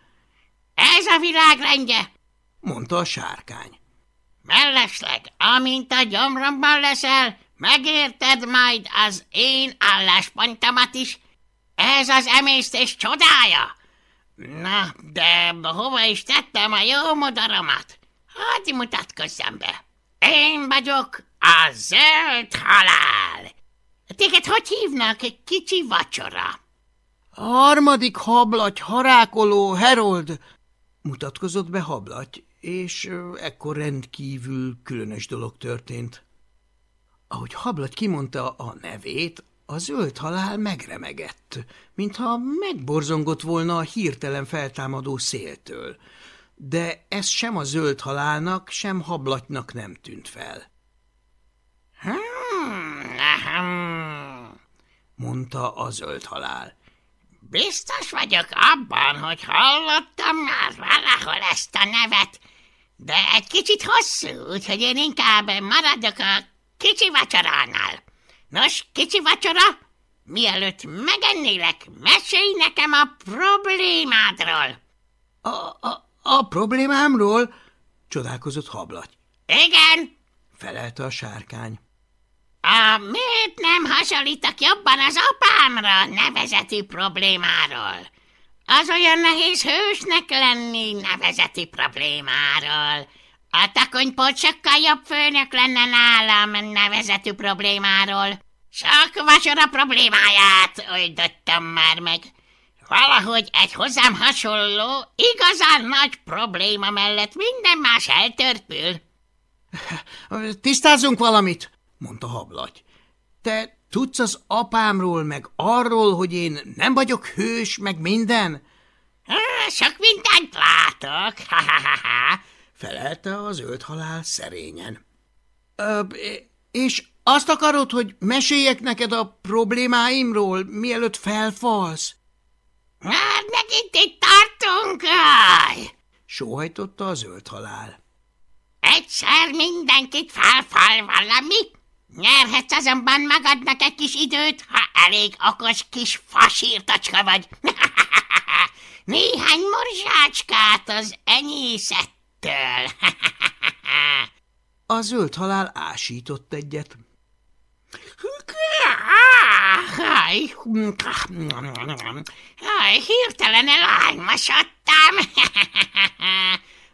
Ez a világrendje, mondta a sárkány. Mellesleg, amint a gyomromban leszel, megérted majd az én álláspontomat is. Ez az emésztés csodája. Na, de hova is tettem a jó modaramat? Hadd mutatkozzam be. Én vagyok a zöld halál. Téged hogy hívnak egy kicsi vacsora? Harmadik hablaty, harákoló Herold, mutatkozott be hablaty, és ekkor rendkívül különös dolog történt. Ahogy hablaty kimondta a nevét, a zöld halál megremegett, mintha megborzongott volna a hirtelen feltámadó széltől, de ez sem a zöld halálnak, sem hablatnak nem tűnt fel. Hmm, mondta a zöld halál. Biztos vagyok abban, hogy hallottam már valahol ezt a nevet, de egy kicsit hosszú, úgyhogy én inkább maradok a kicsi vacsoránál. Nos, kicsi vacsora, mielőtt megennélek, mesélj nekem a problémádról. A, a, a problémámról? Csodálkozott hablaty. Igen, felelte a sárkány. A miért nem hasonlítak jobban az apámra nevezeti problémáról? Az olyan nehéz hősnek lenni nevezeti problémáról. A takonypot sokkal jobb főnök lenne nálam nevezetű problémáról. Sok vacsora problémáját oldottam már meg. Valahogy egy hozzám hasonló, igazán nagy probléma mellett minden más eltörpül. [laughs] Tisztázunk valamit, mondta hablaty. Te tudsz az apámról, meg arról, hogy én nem vagyok hős, meg minden? Sok mindent látok, ha, ha, ha, ha felelte az zöld halál szerényen. Ö, és azt akarod, hogy meséljek neked a problémáimról, mielőtt felfalsz? Már megint itt tartunk, aj! Sóhajtotta a zöld halál. Egyszer mindenkit felfal valami, nyerhetsz azonban magadnak egy kis időt, ha elég okos kis fasírtacska vagy. [laughs] Néhány morzsácskát az enyészet ettől. [laughs] a zöld halál ásított egyet. hirtelen elálmosodtam,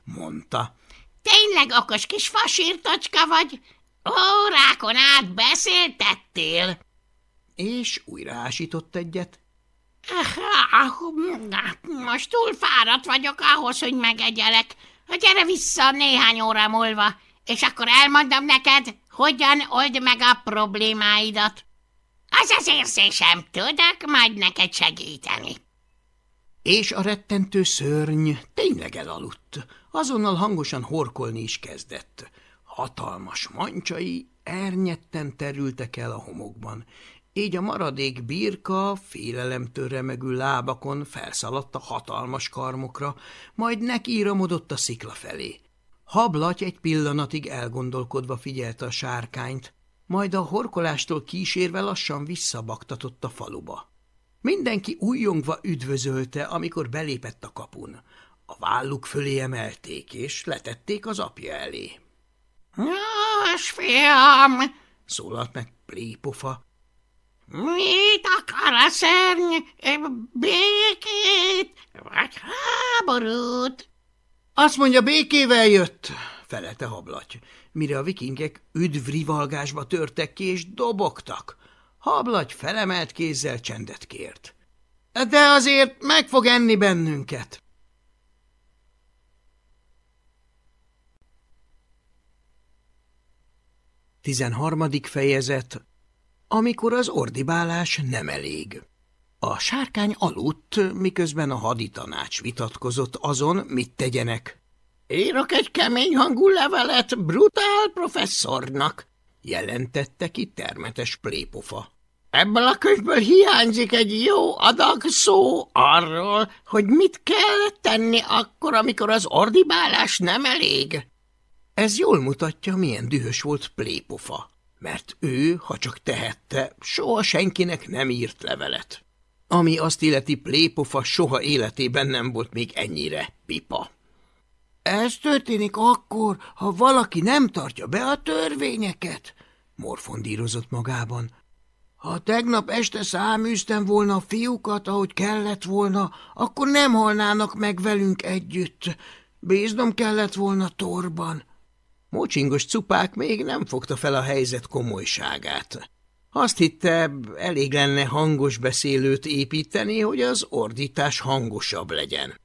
[laughs] mondta. Tényleg okos kis fasírtocska vagy? Órákon át beszéltettél. És újra ásított egyet. Most túl fáradt vagyok ahhoz, hogy megegyelek. Gyere vissza néhány óra múlva, és akkor elmondom neked, hogyan old meg a problémáidat. Az az érzésem, tudok majd neked segíteni. És a rettentő szörny tényleg elaludt, azonnal hangosan horkolni is kezdett. Hatalmas mancsai ernyetten terültek el a homokban, így a maradék birka félelemtől remegő lábakon felszaladt a hatalmas karmokra, majd nekiíramodott a szikla felé. Hablaty egy pillanatig elgondolkodva figyelte a sárkányt, majd a horkolástól kísérve lassan visszabaktatott a faluba. Mindenki újjongva üdvözölte, amikor belépett a kapun. A válluk fölé emelték, és letették az apja elé. – Nos, fiam! – szólalt meg Plépofa, Mit akar a szörny? Békét vagy háborút? Azt mondja, békével jött, felelte hablaty, mire a vikingek üdvrivalgásba törtek ki és dobogtak. Hablaty felemelt kézzel csendet kért. De azért meg fog enni bennünket. Tizenharmadik fejezet amikor az ordibálás nem elég. A sárkány aludt, miközben a haditanács vitatkozott azon, mit tegyenek. Írok egy kemény hangú levelet brutál professzornak, jelentette ki termetes plépofa. Ebből a könyvből hiányzik egy jó adag szó arról, hogy mit kell tenni akkor, amikor az ordibálás nem elég. Ez jól mutatja, milyen dühös volt plépofa mert ő, ha csak tehette, soha senkinek nem írt levelet. Ami azt illeti plépofa soha életében nem volt még ennyire pipa. Ez történik akkor, ha valaki nem tartja be a törvényeket, morfondírozott magában. Ha tegnap este száműztem volna a fiúkat, ahogy kellett volna, akkor nem halnának meg velünk együtt. Bíznom kellett volna torban. Mocsingos cupák még nem fogta fel a helyzet komolyságát. Azt hitte, elég lenne hangos beszélőt építeni, hogy az ordítás hangosabb legyen.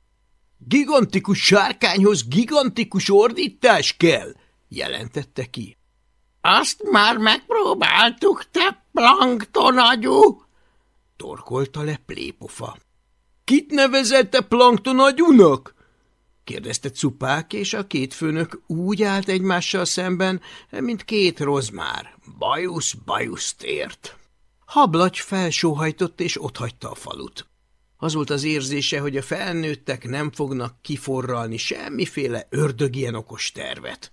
Gigantikus sárkányhoz gigantikus ordítás kell, jelentette ki. Azt már megpróbáltuk, te planktonagyú! Torkolta le plépofa. Kit nevezette planktonagyúnak? Kérdezte Cupák, és a két főnök úgy állt egymással szemben, mint két rozmár. Bajusz bajuszt ért. Hablagy felsóhajtott, és otthagyta a falut. Az volt az érzése, hogy a felnőttek nem fognak kiforralni semmiféle ördögien okos tervet.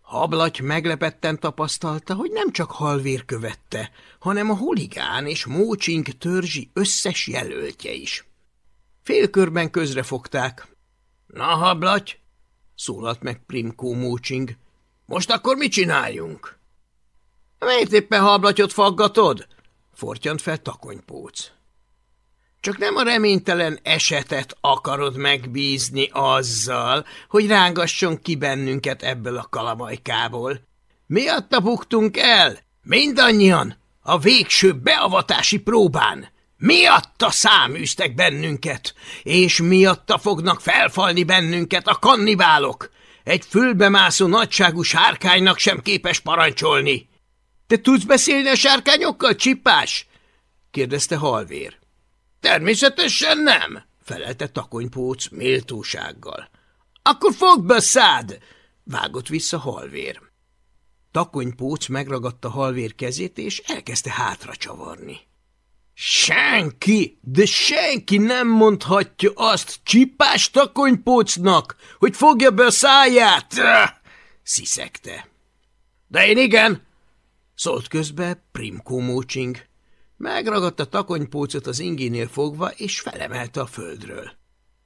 Hablaty meglepetten tapasztalta, hogy nem csak halvér követte, hanem a huligán és mócsink törzsi összes jelöltje is. Félkörben közrefogták. – Na, hablaty! – szólalt meg Primkó Mócsing. – Most akkor mit csináljunk? – Miért éppen hablatyot faggatod? – fortyant fel takonypóc. Csak nem a reménytelen esetet akarod megbízni azzal, hogy rángasson ki bennünket ebből a kalamajkából. Miatta buktunk el? Mindannyian! A végső beavatási próbán! Miatta száműztek bennünket, és miatta fognak felfalni bennünket a kannibálok. Egy fülbemászó nagyságú sárkánynak sem képes parancsolni. – Te tudsz beszélni a sárkányokkal, csipás? – kérdezte halvér. Természetesen nem, felelte takonypóc méltósággal. Akkor fogd be szád! vágott vissza halvér. Takonypóc megragadta halvér kezét, és elkezdte hátra csavarni. Senki, de senki nem mondhatja azt csipás takonypócnak, hogy fogja be a száját! sziszegte. De én igen, szólt közbe Primkó Mócsing. Megragadta takonypócot az ingénél fogva, és felemelte a földről.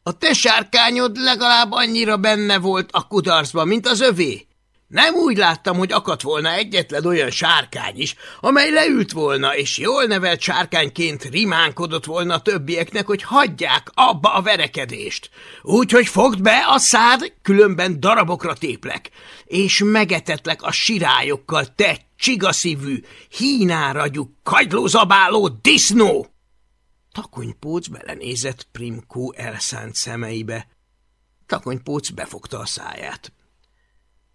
A te sárkányod legalább annyira benne volt a kudarcban, mint az övé. Nem úgy láttam, hogy akadt volna egyetlen olyan sárkány is, amely leült volna, és jól nevelt sárkányként rimánkodott volna a többieknek, hogy hagyják abba a verekedést. Úgyhogy fogd be a szád, különben darabokra téplek, és megetetlek a sirályokkal, te csigaszívű, hínáragyú, kagylózabáló disznó! Takonypóc belenézett Primkó elszánt szemeibe. Takonypóc befogta a száját.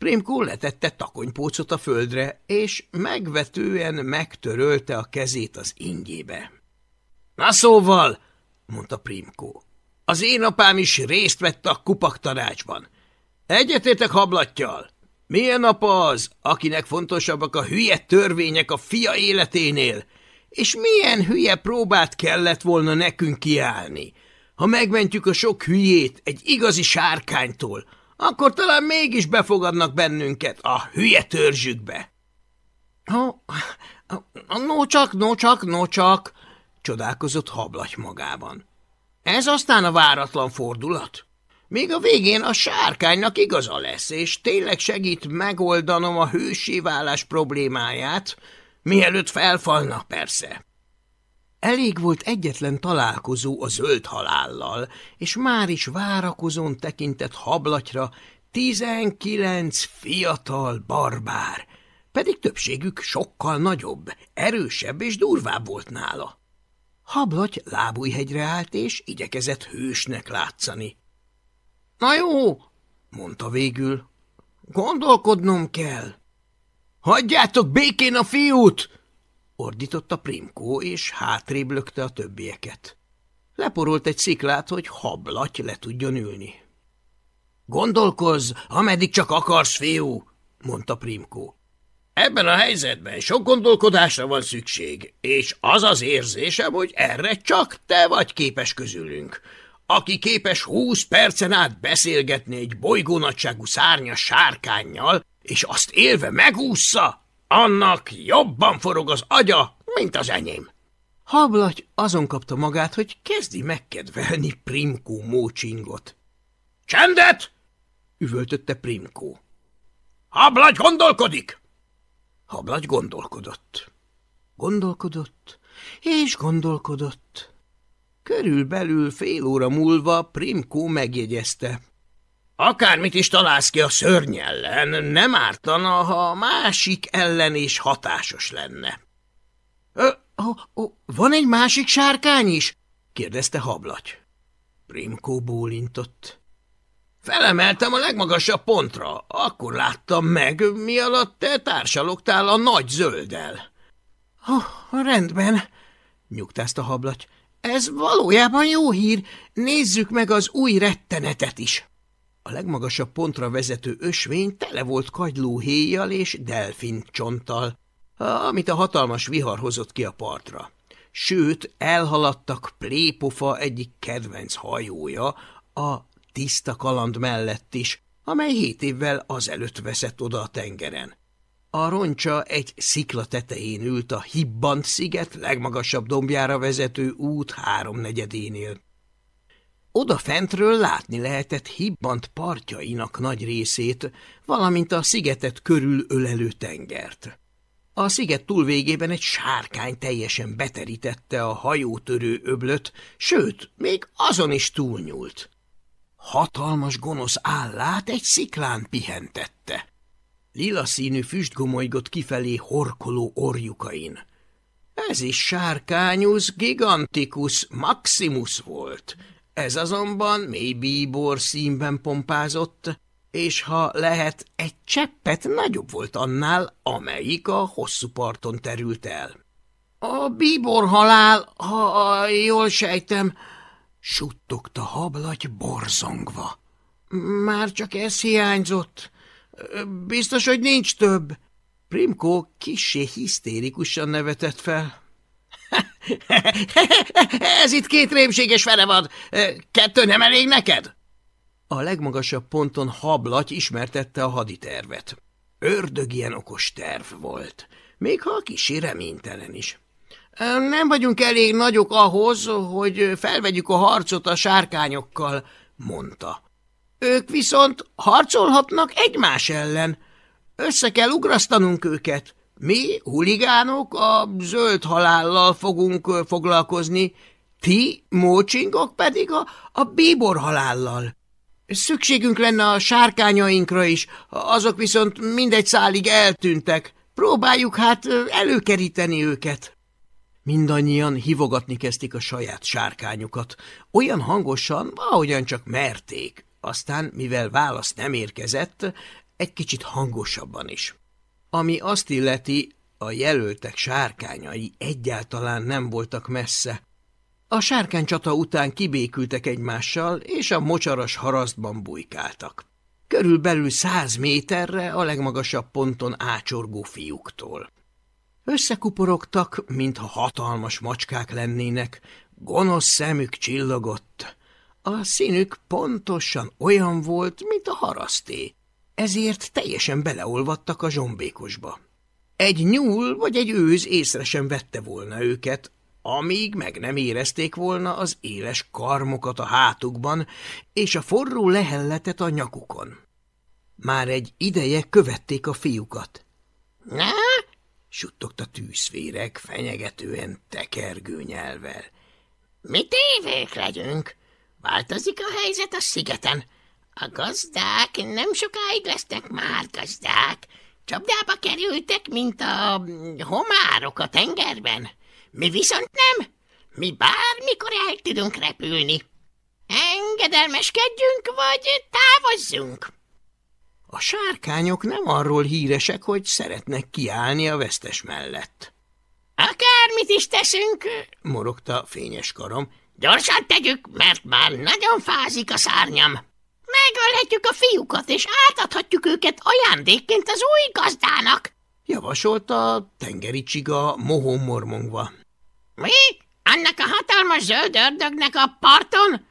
Primkó letette takonypócot a földre, és megvetően megtörölte a kezét az ingébe. – Na szóval, mondta Primkó, az én apám is részt vett a kupak tanácsban. Egyetértek hablattyal. Milyen apa az, akinek fontosabbak a hülye törvények a fia életénél, és milyen hülye próbát kellett volna nekünk kiállni? Ha megmentjük a sok hülyét egy igazi sárkánytól, akkor talán mégis befogadnak bennünket a hülye törzsükbe. No csak, no csak, csodálkozott hablaty magában. Ez aztán a váratlan fordulat? Még a végén a sárkánynak igaza lesz, és tényleg segít megoldanom a hősé problémáját, mielőtt felfalna persze. Elég volt egyetlen találkozó a zöld halállal, és már is várakozón tekintett hablatyra tizenkilenc fiatal barbár, pedig többségük sokkal nagyobb, erősebb és durvább volt nála. Hablaty lábújhegyre állt, és igyekezett hősnek látszani. – Na jó, mondta végül, gondolkodnom kell. – Hagyjátok békén a fiút! Ordította Primkó, és hátrébb lökte a többieket. Leporolt egy sziklát, hogy hablaty le tudjon ülni. Gondolkozz, ameddig csak akarsz, fiú, mondta Primkó. Ebben a helyzetben sok gondolkodásra van szükség, és az az érzésem, hogy erre csak te vagy képes közülünk. Aki képes húsz percen át beszélgetni egy bolygónagyságú szárnyas sárkányjal, és azt élve megúszza, annak jobban forog az agya, mint az enyém. Hablaty azon kapta magát, hogy kezdi megkedvelni Primkó mócsingot. Csendet! üvöltötte Primkó. Hablagy gondolkodik! Hablagy gondolkodott. Gondolkodott, és gondolkodott. Körülbelül fél óra múlva Primkó megjegyezte. Akármit is találsz ki a szörny ellen, nem ártana, ha a másik ellen is hatásos lenne. Ö, ó, van egy másik sárkány is? kérdezte hablaty. Primkó bólintott. Felemeltem a legmagasabb pontra, akkor láttam meg, mi alatt te társalogtál a nagy zölddel. Oh, rendben, nyugtázta hablaty. Ez valójában jó hír, nézzük meg az új rettenetet is. A legmagasabb pontra vezető ösvény tele volt kagylóhéjjal és delfin csonttal, amit a hatalmas vihar hozott ki a partra. Sőt, elhaladtak Plépofa egyik kedvenc hajója, a tiszta kaland mellett is, amely hét évvel azelőtt veszett oda a tengeren. A roncsa egy szikla tetején ült a Hibbant sziget legmagasabb dombjára vezető út háromnegyedénél. Oda fentről látni lehetett Hibbant partjainak nagy részét, valamint a szigetet körül ölelő tengert. A sziget túlvégében egy sárkány teljesen beterítette a hajótörő öblöt, sőt, még azon is túlnyúlt. Hatalmas gonosz állát egy sziklán pihentette. Lila színű füst gomolygott kifelé horkoló orjukain. Ez is sárkányus giganticus maximus volt, ez azonban mély bíbor színben pompázott, és ha lehet, egy cseppet nagyobb volt annál, amelyik a hosszú parton terült el. A bíbor halál, ha jól sejtem, suttogta hablaty borzongva. Már csak ez hiányzott. Biztos, hogy nincs több. Primko kissé hisztérikusan nevetett fel. [laughs] Ez itt két rémséges fenevad. Kettő nem elég neked? A legmagasabb ponton hablaty ismertette a haditervet. Ördög ilyen okos terv volt, még ha kicsi reménytelen is. Nem vagyunk elég nagyok ahhoz, hogy felvegyük a harcot a sárkányokkal, mondta. Ők viszont harcolhatnak egymás ellen. Össze kell ugrasztanunk őket. Mi, huligánok, a zöld halállal fogunk foglalkozni, ti, mócsingok pedig a, a bíbor halállal. Szükségünk lenne a sárkányainkra is, azok viszont mindegy szálig eltűntek. Próbáljuk hát előkeríteni őket. Mindannyian hivogatni kezdték a saját sárkányukat, olyan hangosan, ahogyan csak merték. Aztán, mivel válasz nem érkezett, egy kicsit hangosabban is. Ami azt illeti, a jelöltek sárkányai egyáltalán nem voltak messze. A sárkánycsata után kibékültek egymással, és a mocsaras harasztban bujkáltak. Körülbelül száz méterre a legmagasabb ponton ácsorgó fiúktól. Összekuporogtak, mintha hatalmas macskák lennének, gonosz szemük csillogott. A színük pontosan olyan volt, mint a haraszté, ezért teljesen beleolvadtak a zsombékosba. Egy nyúl vagy egy őz észre sem vette volna őket, amíg meg nem érezték volna az éles karmokat a hátukban és a forró lehelletet a nyakukon. Már egy ideje követték a fiúkat. – Na? – suttogta tűzféreg fenyegetően tekergő nyelvel. – Mi tévék legyünk? Változik a helyzet a szigeten. A gazdák nem sokáig lesznek már gazdák. Csapdába kerültek, mint a homárok a tengerben. Mi viszont nem. Mi bármikor el tudunk repülni. Engedelmeskedjünk, vagy távozzunk. A sárkányok nem arról híresek, hogy szeretnek kiállni a vesztes mellett. Akármit is teszünk, morogta fényes karom, gyorsan tegyük, mert már nagyon fázik a szárnyam. Megölhetjük a fiúkat, és átadhatjuk őket ajándékként az új gazdának, javasolta a tengeri csiga mohon mormongva. Mi? Annak a hatalmas zöld ördögnek a parton?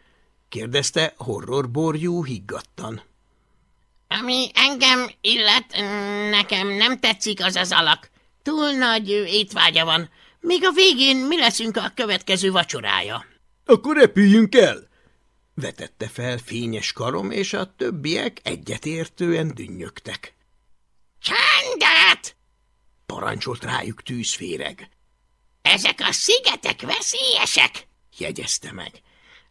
kérdezte horrorborjú higgadtan. Ami engem illet, nekem nem tetszik az az alak. Túl nagy étvágya van. Még a végén mi leszünk a következő vacsorája? Akkor repüljünk el! Vetette fel fényes karom, és a többiek egyetértően dünnyögtek. Csendet! parancsolt rájuk tűzféreg. Ezek a szigetek veszélyesek, jegyezte meg.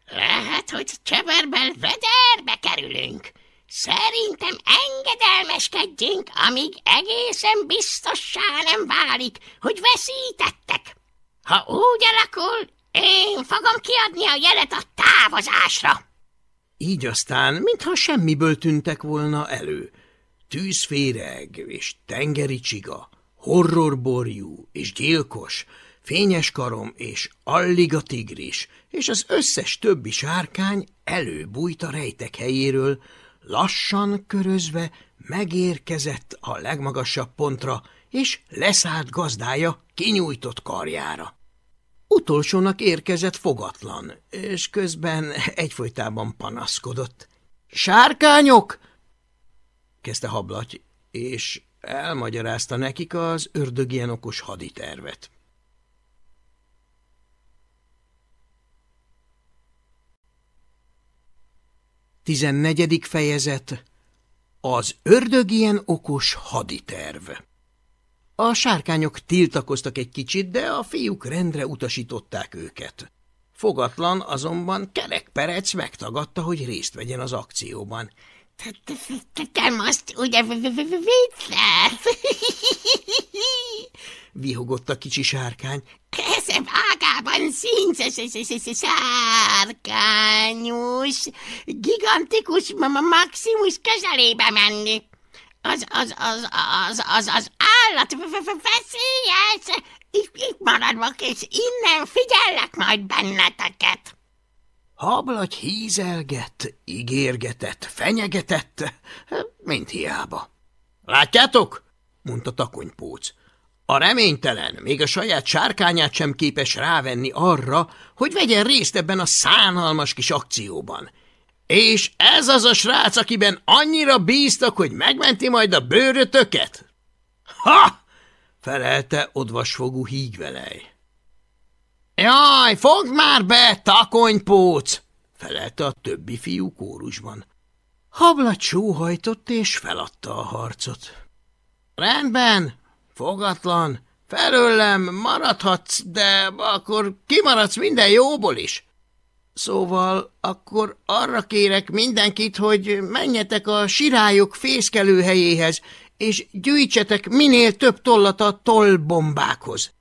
Lehet, hogy cseverben vederbe kerülünk. Szerintem engedelmeskedjünk, amíg egészen biztossá nem válik, hogy veszítettek. Ha úgy alakul, én fogom kiadni a jelet a távozásra. Így aztán, mintha semmiből tűntek volna elő. Tűzféreg és tengeri csiga, horrorborjú és gyilkos, fényes karom és alliga tigris, és az összes többi sárkány előbújt a rejtek helyéről, lassan körözve megérkezett a legmagasabb pontra, és leszállt gazdája kinyújtott karjára. Utolsónak érkezett fogatlan, és közben egyfolytában panaszkodott. – Sárkányok! – kezdte hablaty, és elmagyarázta nekik az ördögien okos haditervet. Tizennegyedik fejezet Az ördögien okos haditerv a sárkányok tiltakoztak egy kicsit, de a fiúk rendre utasították őket. Fogatlan azonban kerekperec megtagadta, hogy részt vegyen az akcióban. – Te most ugye viccelsz? – vihogott a kicsi sárkány. – Ez vágában színces sárkányus, gigantikus maximus közelébe menni az, az, az, az, az, az állat veszélyes, itt, itt maradok, és innen figyellek majd benneteket. Hablagy hízelgett, ígérgetett, fenyegetett, mint hiába. Látjátok? mondta takonypóc. A reménytelen még a saját sárkányát sem képes rávenni arra, hogy vegyen részt ebben a szánalmas kis akcióban. És ez az a srác, akiben annyira bíztak, hogy megmenti majd a bőrötöket? Ha! felelte odvasfogú hígvelej. Jaj, fogd már be, takonypóc! felelte a többi fiú kórusban. Hablat sóhajtott és feladta a harcot. Rendben, fogatlan, felőlem maradhatsz, de akkor kimaradsz minden jóból is. Szóval akkor arra kérek mindenkit, hogy menjetek a sirályok fészkelőhelyéhez, és gyűjtsetek minél több tollat a tollbombákhoz.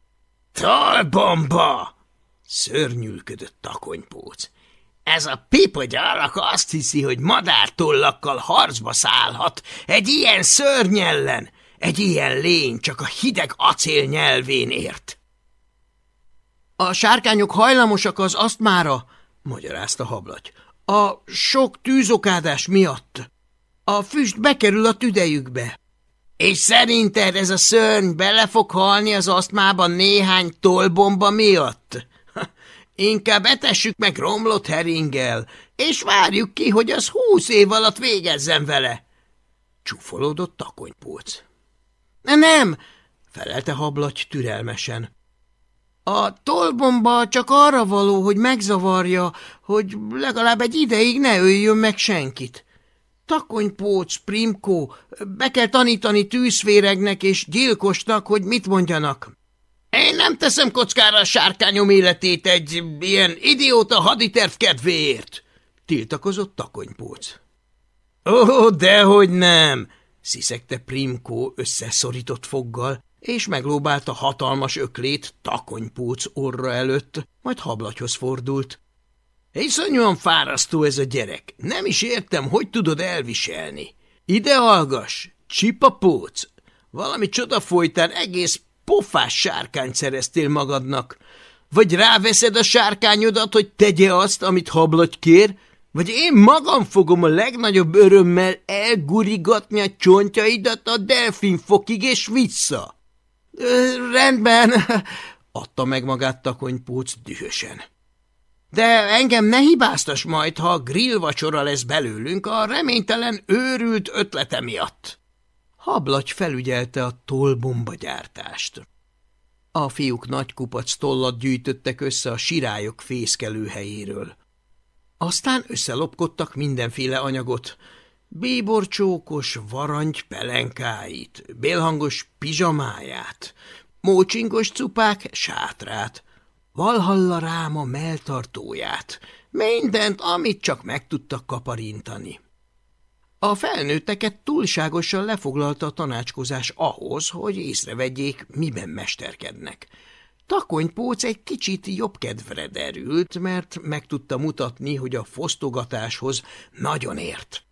Tollbomba! Szörnyűlködött takonypóc. Ez a pipogyalak azt hiszi, hogy madártollakkal harcba szállhat egy ilyen szörny ellen, egy ilyen lény csak a hideg acél nyelvén ért. A sárkányok hajlamosak az asztmára, magyarázta hablaty. A sok tűzokádás miatt. A füst bekerül a tüdejükbe. És szerinted ez a szörny bele fog halni az asztmában néhány tollbomba miatt? [laughs] Inkább etessük meg romlott heringel, és várjuk ki, hogy az húsz év alatt végezzen vele. Csúfolódott takonypóc. Nem, felelte hablaty türelmesen. A tolbomba csak arra való, hogy megzavarja, hogy legalább egy ideig ne öljön meg senkit. Takonypóc, Primkó, be kell tanítani tűzféregnek és gyilkosnak, hogy mit mondjanak. Én nem teszem kockára a sárkányom életét egy ilyen idióta haditerv kedvéért, tiltakozott takonypóc. Ó, dehogy nem, sziszegte Primkó összeszorított foggal, és meglóbálta hatalmas öklét takonypóc orra előtt, majd hablatyhoz fordult. Iszonyúan fárasztó ez a gyerek, nem is értem, hogy tudod elviselni. Ide hallgass, csipapóc, valami csoda folytán egész pofás sárkányt szereztél magadnak. Vagy ráveszed a sárkányodat, hogy tegye azt, amit hablaty kér, vagy én magam fogom a legnagyobb örömmel elgurigatni a csontjaidat a delfinfokig és vissza. Rendben, [laughs] adta meg magát takonypóc dühösen. De engem ne hibáztas majd, ha grillvacsora lesz belőlünk a reménytelen őrült ötlete miatt. Hablagy felügyelte a tollbomba gyártást. A fiúk nagy kupac tollat gyűjtöttek össze a sirályok fészkelő helyéről. Aztán összelopkodtak mindenféle anyagot, Bíborcsókos varangy pelenkáit, bélhangos pizsamáját, mócsingos cupák sátrát, valhalla ráma melltartóját, mindent, amit csak meg tudtak kaparintani. A felnőtteket túlságosan lefoglalta a tanácskozás ahhoz, hogy észrevegyék, miben mesterkednek. Takonypóc egy kicsit jobb kedvre derült, mert meg tudta mutatni, hogy a fosztogatáshoz nagyon ért.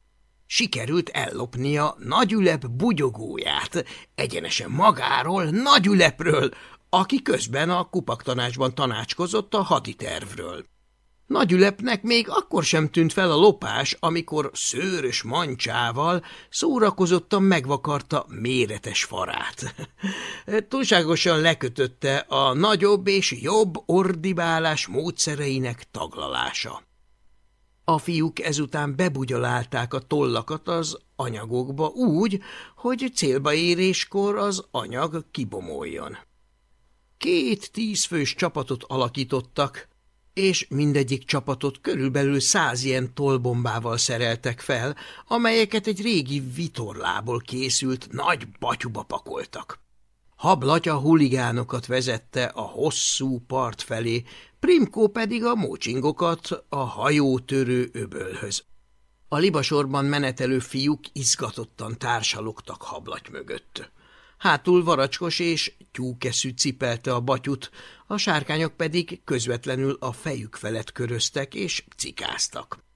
Sikerült ellopnia nagyülep bugyogóját, egyenesen magáról, nagyülepről, aki közben a kupaktanácsban tanácskozott a haditervről. Nagyülepnek még akkor sem tűnt fel a lopás, amikor szőrös mancsával szórakozottan megvakarta méretes farát. [laughs] Túlságosan lekötötte a nagyobb és jobb ordibálás módszereinek taglalása. A fiúk ezután bebugyolálták a tollakat az anyagokba úgy, hogy célba éréskor az anyag kibomoljon. Két tízfős csapatot alakítottak, és mindegyik csapatot körülbelül száz ilyen tollbombával szereltek fel, amelyeket egy régi vitorlából készült nagy batyuba pakoltak. Hablatya huligánokat vezette a hosszú part felé, Primkó pedig a mócsingokat a hajótörő öbölhöz. A libasorban menetelő fiúk izgatottan társalogtak hablaty mögött. Hátul varacskos és tyúkeszű cipelte a batyut, a sárkányok pedig közvetlenül a fejük felett köröztek és cikáztak.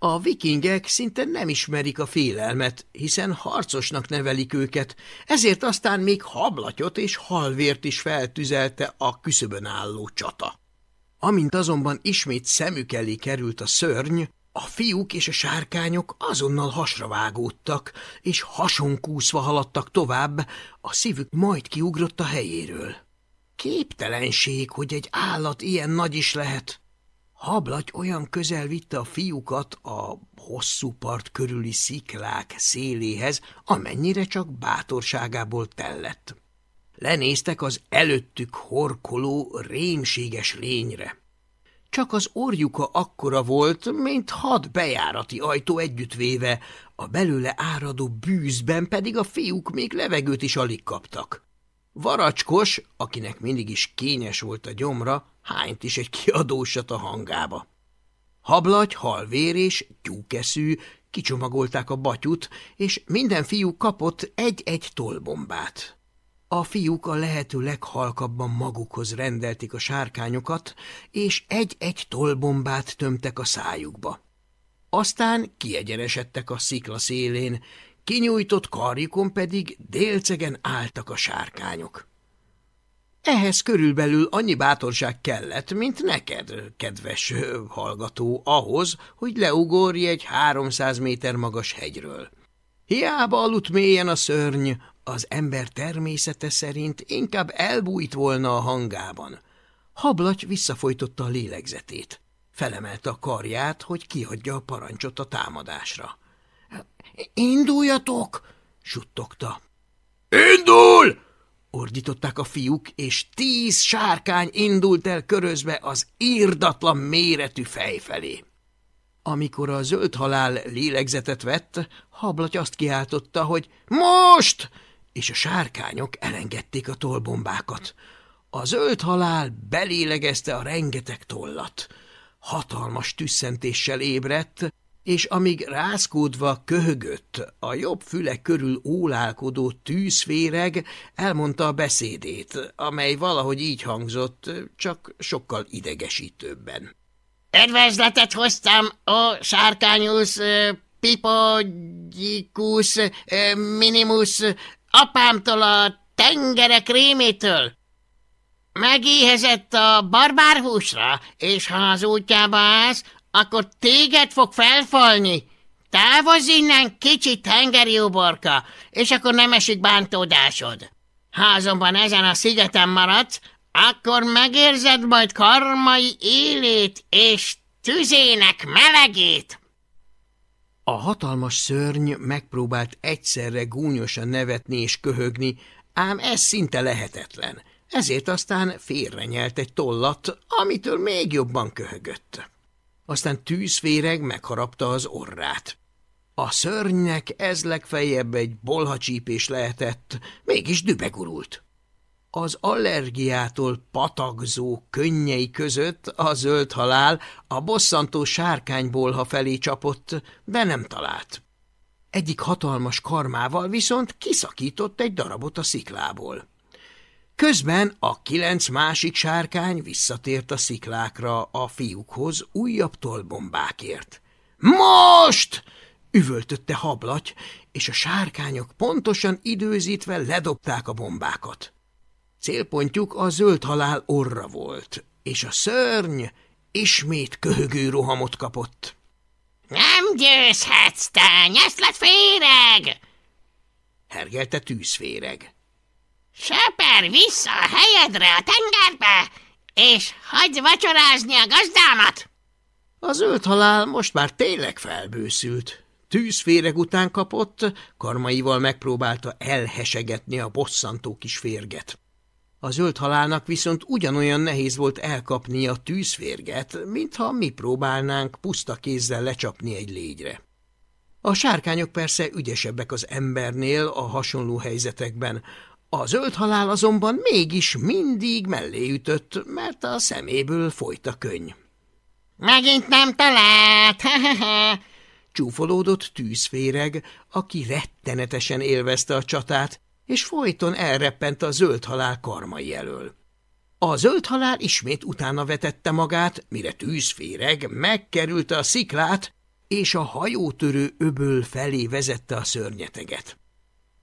A vikingek szinte nem ismerik a félelmet, hiszen harcosnak nevelik őket, ezért aztán még hablatyot és halvért is feltüzelte a küszöbön álló csata. Amint azonban ismét szemük elé került a szörny, a fiúk és a sárkányok azonnal hasra vágódtak, és hasonkúszva haladtak tovább, a szívük majd kiugrott a helyéről. Képtelenség, hogy egy állat ilyen nagy is lehet. Hablaty olyan közel vitte a fiúkat a hosszú part körüli sziklák széléhez, amennyire csak bátorságából tellett. Lenéztek az előttük horkoló, rémséges lényre. Csak az orjuka akkora volt, mint hat bejárati ajtó együttvéve, a belőle áradó bűzben pedig a fiúk még levegőt is alig kaptak. Varacskos, akinek mindig is kényes volt a gyomra, hányt is egy kiadósat a hangába. Hablagy, halvér és tyúkeszű kicsomagolták a batyut, és minden fiú kapott egy-egy tollbombát. A fiúk a lehető leghalkabban magukhoz rendelték a sárkányokat, és egy-egy tollbombát tömtek a szájukba. Aztán kiegyenesedtek a szikla szélén, kinyújtott karjukon pedig délcegen álltak a sárkányok. Ehhez körülbelül annyi bátorság kellett, mint neked, kedves hallgató, ahhoz, hogy leugorj egy háromszáz méter magas hegyről. Hiába aludt mélyen a szörny, az ember természete szerint inkább elbújt volna a hangában. Hablaty visszafolytotta a lélegzetét. Felemelte a karját, hogy kiadja a parancsot a támadásra. – Induljatok! – suttogta. – Indul! – ordították a fiúk, és tíz sárkány indult el körözbe az írdatlan méretű fej felé. Amikor a zöld halál lélegzetet vett, hablaty azt kiáltotta, hogy most! és a sárkányok elengedték a tollbombákat. A zöld halál belélegezte a rengeteg tollat. Hatalmas tüsszentéssel ébredt, és amíg rázkódva köhögött, a jobb füle körül ólálkodó tűzféreg elmondta a beszédét, amely valahogy így hangzott, csak sokkal idegesítőbben. Edvezletet hoztam, a sárkányusz, pipogyikus, minimus, apámtól a tengerek rémétől. Megéhezett a barbárhúsra, és ha az útjába állsz, akkor téged fog felfalni. Távozz innen, kicsi tengerjóborka, és akkor nem esik bántódásod. Ha azonban ezen a szigeten maradsz, akkor megérzed majd karmai élét és tüzének melegét. A hatalmas szörny megpróbált egyszerre gúnyosan nevetni és köhögni, ám ez szinte lehetetlen, ezért aztán félrenyelt egy tollat, amitől még jobban köhögött. Aztán tűzféreg megharapta az orrát. A szörnynek ez legfeljebb egy bolhacsípés lehetett, mégis dübegurult. Az allergiától patagzó könnyei között a zöld halál a bosszantó sárkánybolha felé csapott, de nem talált. Egyik hatalmas karmával viszont kiszakított egy darabot a sziklából. Közben a kilenc másik sárkány visszatért a sziklákra a fiúkhoz újabb tolbombákért. – Most! – üvöltötte hablaty, és a sárkányok pontosan időzítve ledobták a bombákat. Célpontjuk a zöld halál orra volt, és a szörny ismét köhögő rohamot kapott. – Nem győzhetsz, te nyeszlet féreg! – hergelte tűzféreg. Söper vissza a helyedre a tengerbe, és hagyd vacsorázni a gazdámat! A zöld halál most már tényleg felbőszült. Tűzféreg után kapott, karmaival megpróbálta elhesegetni a bosszantó kis férget. A zöld halálnak viszont ugyanolyan nehéz volt elkapni a tűzférget, mintha mi próbálnánk puszta kézzel lecsapni egy légyre. A sárkányok persze ügyesebbek az embernél a hasonló helyzetekben, a zöld halál azonban mégis mindig mellé ütött, mert a szeméből folyt a könyv. Megint nem talált, hehehe! Csúfolódott tűzféreg, aki rettenetesen élvezte a csatát, és folyton elreppent a zöld halál karmai elől. A zöld halál ismét utána vetette magát, mire tűzféreg megkerülte a sziklát, és a hajótörő öböl felé vezette a szörnyeteget.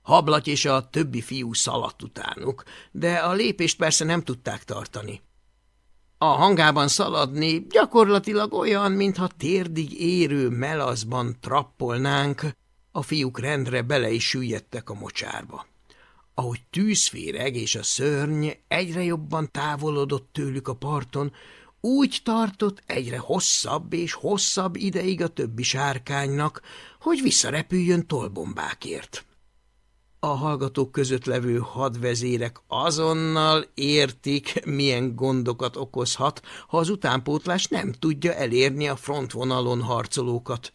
Hablaty és a többi fiú szaladt utánuk, de a lépést persze nem tudták tartani. A hangában szaladni gyakorlatilag olyan, mintha térdig érő melazban trappolnánk, a fiúk rendre bele is süllyedtek a mocsárba. Ahogy tűzféreg és a szörny egyre jobban távolodott tőlük a parton, úgy tartott egyre hosszabb és hosszabb ideig a többi sárkánynak, hogy visszarepüljön tolbombákért. A hallgatók között levő hadvezérek azonnal értik, milyen gondokat okozhat, ha az utánpótlás nem tudja elérni a frontvonalon harcolókat.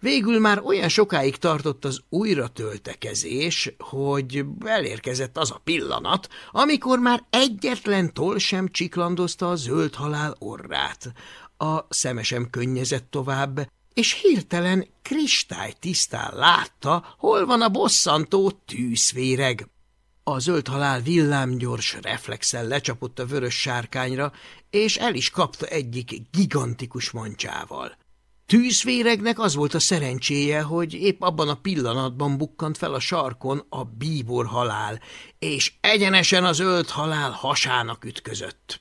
Végül már olyan sokáig tartott az újratöltekezés, hogy elérkezett az a pillanat, amikor már egyetlen toll sem csiklandozta a zöld halál orrát. A szeme sem könnyezett tovább, és hirtelen kristálytisztán látta, hol van a bosszantó tűzféreg. A zöld halál villámgyors reflexel lecsapott a vörös sárkányra, és el is kapta egyik gigantikus mancsával. Tűzvéregnek az volt a szerencséje, hogy épp abban a pillanatban bukkant fel a sarkon a bíbor halál, és egyenesen a zöld halál hasának ütközött.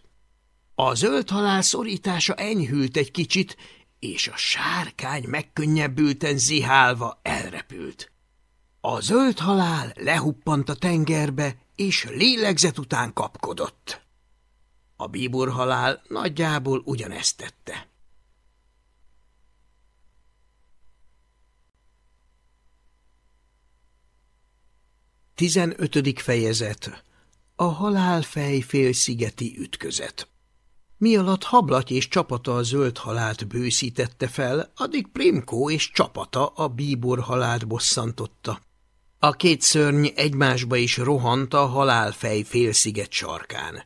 A zöld halál szorítása enyhült egy kicsit, és a sárkány megkönnyebbülten zihálva elrepült. A zöld halál lehuppant a tengerbe, és lélegzet után kapkodott. A bíbor halál nagyjából ugyanezt tette. Tizenötödik fejezet A halálfej félszigeti ütközet mi alatt hablaty és csapata a zöld halált bőszítette fel, addig Primkó és csapata a bíbor halált bosszantotta. A két szörny egymásba is rohant a halálfej félsziget sarkán.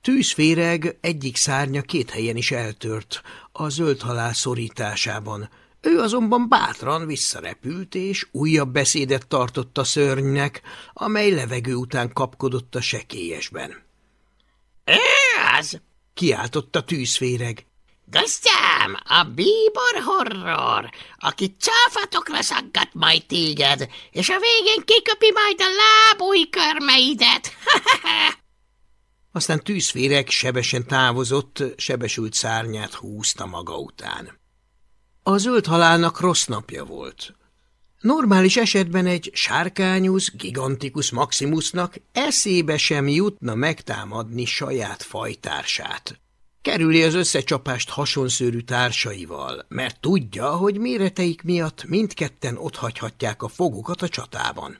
Tűzféreg egyik szárnya két helyen is eltört, a zöld halál szorításában. Ő azonban bátran visszarepült, és újabb beszédet tartott a szörnynek, amely levegő után kapkodott a sekélyesben. – Ő az! kiáltotta tűzféreg. Gazdám, a bíbor horror, aki csáfatokra szaggat majd téged, és a végén kiköpi majd a lábúj körmeidet. [laughs] Aztán tűzféreg sebesen távozott, sebesült szárnyát húzta maga után. A zöld halálnak rossz napja volt. Normális esetben egy sárkányusz, gigantikus maximusnak eszébe sem jutna megtámadni saját fajtársát. Kerüli az összecsapást hasonszőrű társaival, mert tudja, hogy méreteik miatt mindketten otthagyhatják a fogukat a csatában.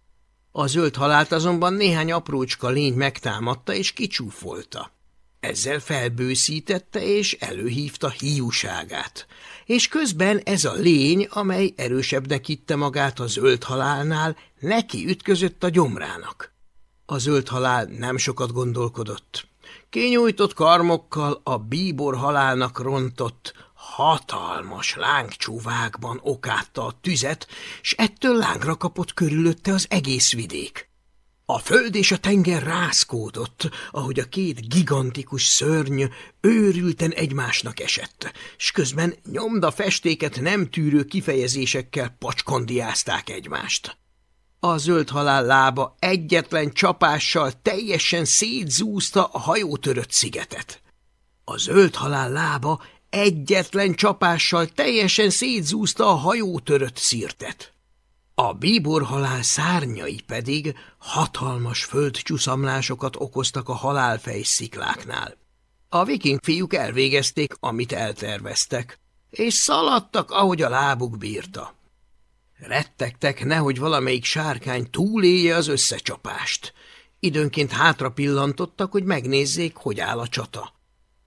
A zöld halált azonban néhány aprócska lény megtámadta és kicsúfolta. Ezzel felbőszítette és előhívta hiúságát, és közben ez a lény, amely erősebbnek hitte magát a zöld halálnál, neki ütközött a gyomrának. A zöld halál nem sokat gondolkodott. Kinyújtott karmokkal a bíbor halálnak rontott, hatalmas lángcsúvákban okátta a tüzet, s ettől lángra kapott körülötte az egész vidék. A föld és a tenger rászkódott, ahogy a két gigantikus szörny őrülten egymásnak esett, s közben nyomda festéket nem tűrő kifejezésekkel pacskondiázták egymást. A zöld halál lába egyetlen csapással teljesen szétzúzta a hajótörött szigetet. A zöld halál lába egyetlen csapással teljesen szétzúzta a hajótörött szirtet. A bíborhalál szárnyai pedig hatalmas földcsúszamlásokat okoztak a halálfej szikláknál. A viking fiúk elvégezték, amit elterveztek, és szaladtak, ahogy a lábuk bírta. Rettegtek, nehogy valamelyik sárkány túlélje az összecsapást. Időnként hátra pillantottak, hogy megnézzék, hogy áll a csata.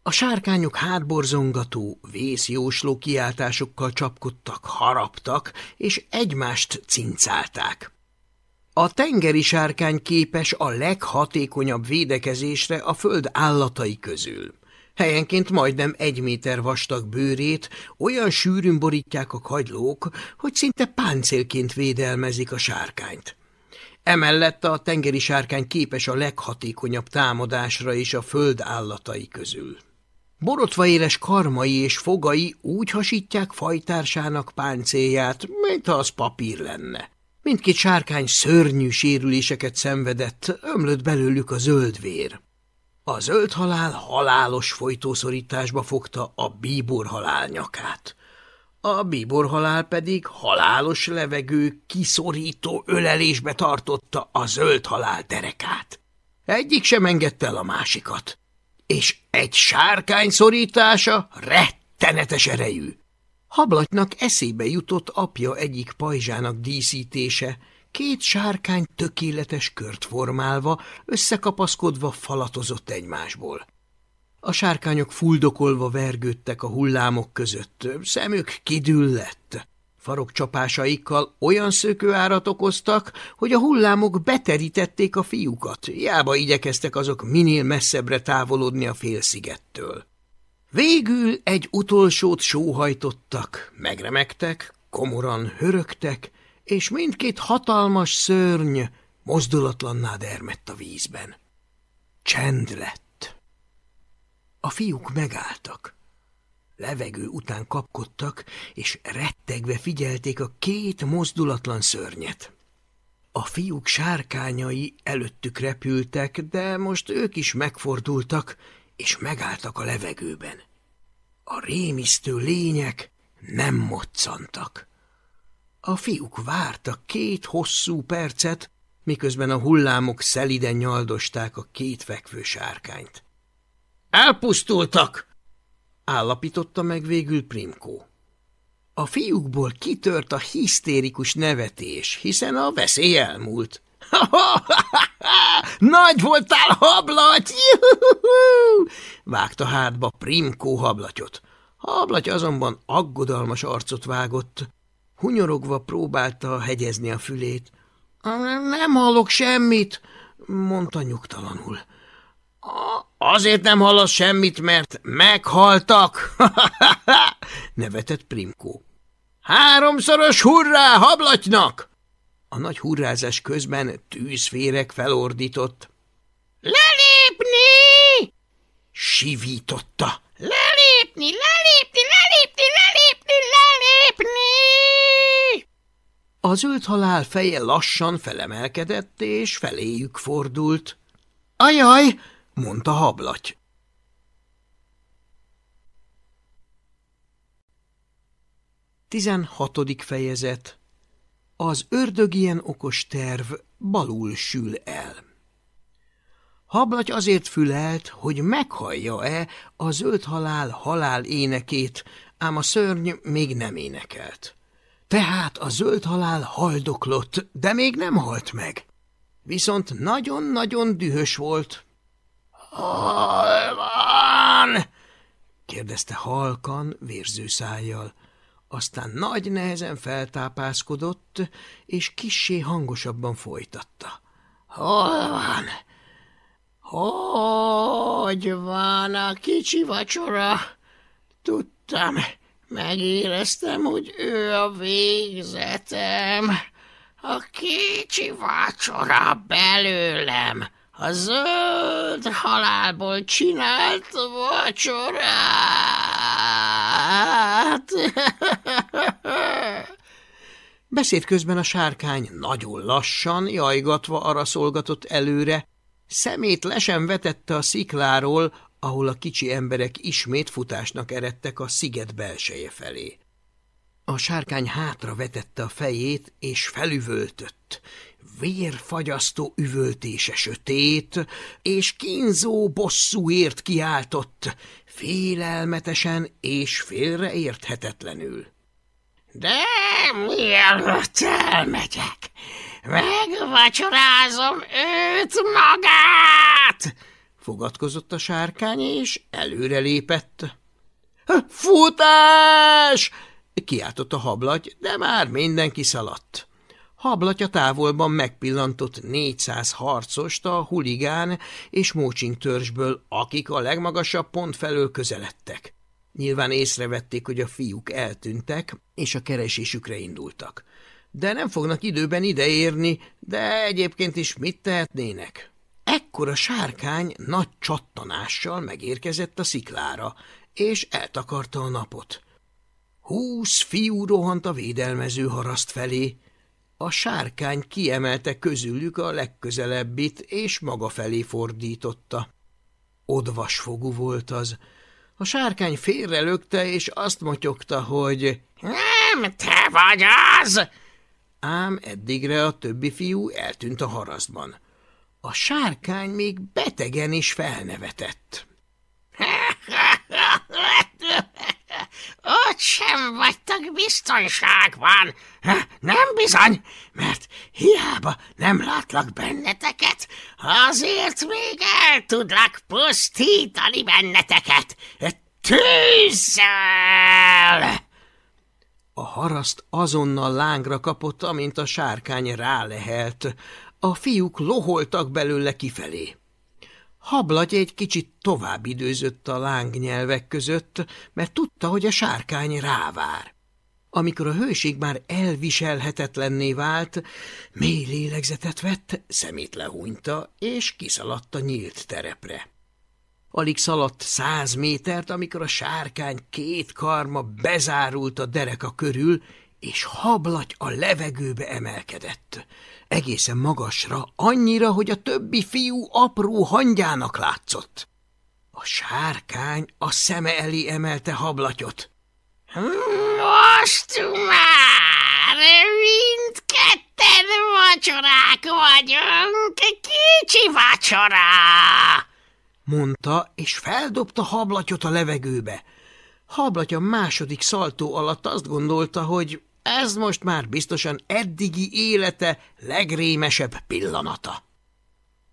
A sárkányok hátborzongató, vészjósló kiáltásokkal csapkodtak, haraptak, és egymást cincálták. A tengeri sárkány képes a leghatékonyabb védekezésre a föld állatai közül. Helyenként majdnem egy méter vastag bőrét olyan sűrűn borítják a kagylók, hogy szinte páncélként védelmezik a sárkányt. Emellett a tengeri sárkány képes a leghatékonyabb támadásra is a föld állatai közül. Borotva éles karmai és fogai úgy hasítják fajtársának páncélját, mintha az papír lenne. Mindkét sárkány szörnyű sérüléseket szenvedett, ömlött belőlük a zöld vér. A zöld halál halálos folytószorításba fogta a bíbor halál nyakát. A bíbor halál pedig halálos levegő kiszorító ölelésbe tartotta a zöld halál derekát. Egyik sem engedte el a másikat és egy sárkány szorítása rettenetes erejű. Hablatnak eszébe jutott apja egyik pajzsának díszítése, két sárkány tökéletes kört formálva, összekapaszkodva falatozott egymásból. A sárkányok fuldokolva vergődtek a hullámok között, szemük kidüllett. Farokcsapásaikkal olyan szökőárat okoztak, hogy a hullámok beterítették a fiúkat, jába igyekeztek azok minél messzebbre távolodni a félszigettől. Végül egy utolsót sóhajtottak, megremegtek, komoran hörögtek, és mindkét hatalmas szörny mozdulatlanná dermett a vízben. Csend lett. A fiúk megálltak. Levegő után kapkodtak, és rettegve figyelték a két mozdulatlan szörnyet. A fiúk sárkányai előttük repültek, de most ők is megfordultak, és megálltak a levegőben. A rémisztő lények nem moccantak. A fiúk vártak két hosszú percet, miközben a hullámok szeliden nyaldosták a két fekvő sárkányt. Elpusztultak! Állapította meg végül Primkó. A fiúkból kitört a hisztérikus nevetés, hiszen a veszély elmúlt. [laughs] – Nagy voltál, hablaty! [laughs] – vágta hátba Primkó hablatyot. Hablaty azonban aggodalmas arcot vágott. Hunyorogva próbálta hegyezni a fülét. – Nem hallok semmit – mondta nyugtalanul. Azért nem hallasz semmit, mert meghaltak, [laughs] nevetett Primkó. Háromszoros hurrá hablatynak! A nagy hurrázás közben tűzférek felordított. Lelépni! Sivította. Lelépni, lelépni, lelépni, lelépni, lelépni! A zöld halál feje lassan felemelkedett, és feléjük fordult. Ajaj! Mondta hablaty. Tizenhatodik fejezet Az ördög ilyen okos terv balul sül el. Hablaty azért fülelt, hogy meghallja-e a zöld halál halál énekét, ám a szörny még nem énekelt. Tehát a zöld halál haldoklott, de még nem halt meg. Viszont nagyon-nagyon dühös volt, Hol van? kérdezte halkan, vérző szájjal. Aztán nagy nehezen feltápászkodott, és kissé hangosabban folytatta. Hol van? Hogy van a kicsi vacsora? Tudtam, megéreztem, hogy ő a végzetem. A kicsi vacsora belőlem, a zöld halálból csinált vacsorát. [laughs] Beszéd közben a sárkány nagyon lassan, jajgatva arra szolgatott előre, szemét lesen vetette a szikláról, ahol a kicsi emberek ismét futásnak eredtek a sziget belseje felé. A sárkány hátra vetette a fejét, és felüvöltött. Vérfagyasztó üvöltése sötét, és kínzó bosszúért kiáltott, félelmetesen és félreérthetetlenül. De mielőtt elmegyek, megvacsorázom őt magát! Fogadkozott a sárkány, és előrelépett. Futás! Kiáltott a hablaty, de már mindenki szaladt. Hablatya távolban megpillantott 400 harcost a huligán és mócsing törzsből, akik a legmagasabb pont felől közeledtek. Nyilván észrevették, hogy a fiúk eltűntek, és a keresésükre indultak. De nem fognak időben ideérni, de egyébként is mit tehetnének? Ekkor a sárkány nagy csattanással megérkezett a sziklára, és eltakarta a napot. Húsz fiú rohant a védelmező haraszt felé. A sárkány kiemelte közülük a legközelebbit, és maga felé fordította. Odvasfogú volt az. A sárkány félrelökte, és azt motyogta, hogy Nem te vagy az! Ám eddigre a többi fiú eltűnt a harasztban. A sárkány még betegen is felnevetett. [laughs] Ott sem vagytok biztonságban. Nem bizony, mert hiába nem látlak benneteket, azért még el tudlak pusztítani benneteket. Tűzzel! A haraszt azonnal lángra kapott, amint a sárkány rálehelt. A fiúk loholtak belőle kifelé. Hablagy egy kicsit tovább időzött a lángnyelvek között, mert tudta, hogy a sárkány rávár. Amikor a hőség már elviselhetetlenné vált, mély lélegzetet vett, szemét lehúnyta, és kiszaladt a nyílt terepre. Alig szaladt száz métert, amikor a sárkány két karma bezárult a dereka körül, és hablaty a levegőbe emelkedett. Egészen magasra, annyira, hogy a többi fiú apró hangyának látszott. A sárkány a szeme elé emelte hablatyot. Most már mindketten vacsorák vagyunk, kicsi vacsorá! mondta, és feldobta hablatyot a levegőbe. Hablatya második szaltó alatt azt gondolta, hogy ez most már biztosan eddigi élete legrémesebb pillanata.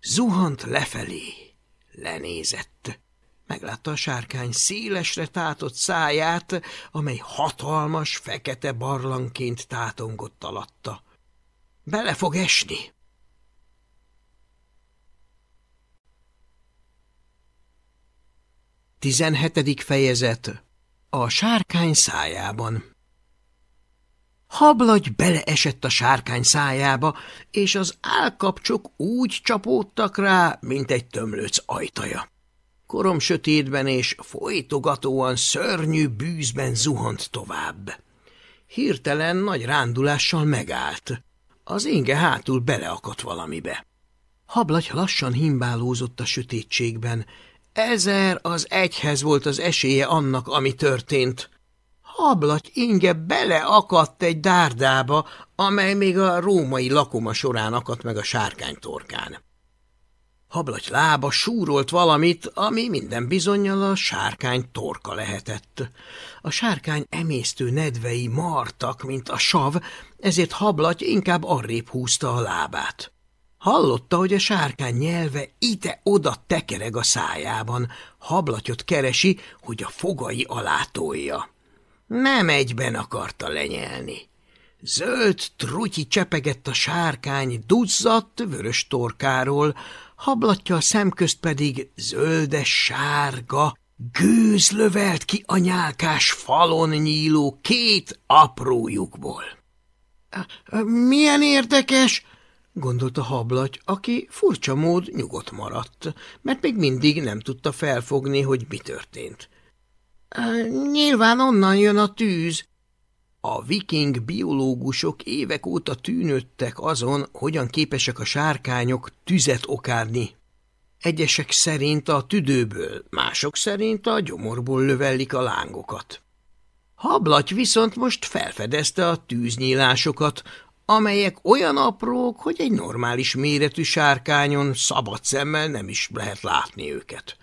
Zuhant lefelé, lenézett. Meglátta a sárkány szélesre tátott száját, amely hatalmas, fekete barlangként tátongott alatta. Bele fog esni. Tizenhetedik fejezet A sárkány szájában Hablagy beleesett a sárkány szájába, és az állkapcsok úgy csapódtak rá, mint egy tömlőc ajtaja. Korom sötétben és folytogatóan szörnyű bűzben zuhant tovább. Hirtelen nagy rándulással megállt. Az inge hátul beleakadt valamibe. Hablagy lassan himbálózott a sötétségben, Ezer az egyhez volt az esélye annak, ami történt. Hablaty inge beleakadt egy dárdába, amely még a római lakoma során akadt meg a sárkány torkán. Hablaty lába súrolt valamit, ami minden bizonyal a sárkány torka lehetett. A sárkány emésztő nedvei martak, mint a sav, ezért hablaty inkább arrébb húzta a lábát. Hallotta, hogy a sárkány nyelve ide-oda tekereg a szájában, hablatyot keresi, hogy a fogai alá. Nem egyben akarta lenyelni. Zöld trutyi csepegett a sárkány duzzadt vörös torkáról, hablatja a szemközt pedig zöldes sárga, gőz lövelt ki a nyálkás falon nyíló két apró lyukból. – Milyen érdekes! – gondolta hablaty, aki furcsa mód nyugodt maradt, mert még mindig nem tudta felfogni, hogy mi történt. – Nyilván onnan jön a tűz – a viking biológusok évek óta tűnődtek azon, hogyan képesek a sárkányok tüzet okádni. Egyesek szerint a tüdőből, mások szerint a gyomorból lövellik a lángokat. Hablaty viszont most felfedezte a tűznyílásokat, amelyek olyan aprók, hogy egy normális méretű sárkányon szabad szemmel nem is lehet látni őket.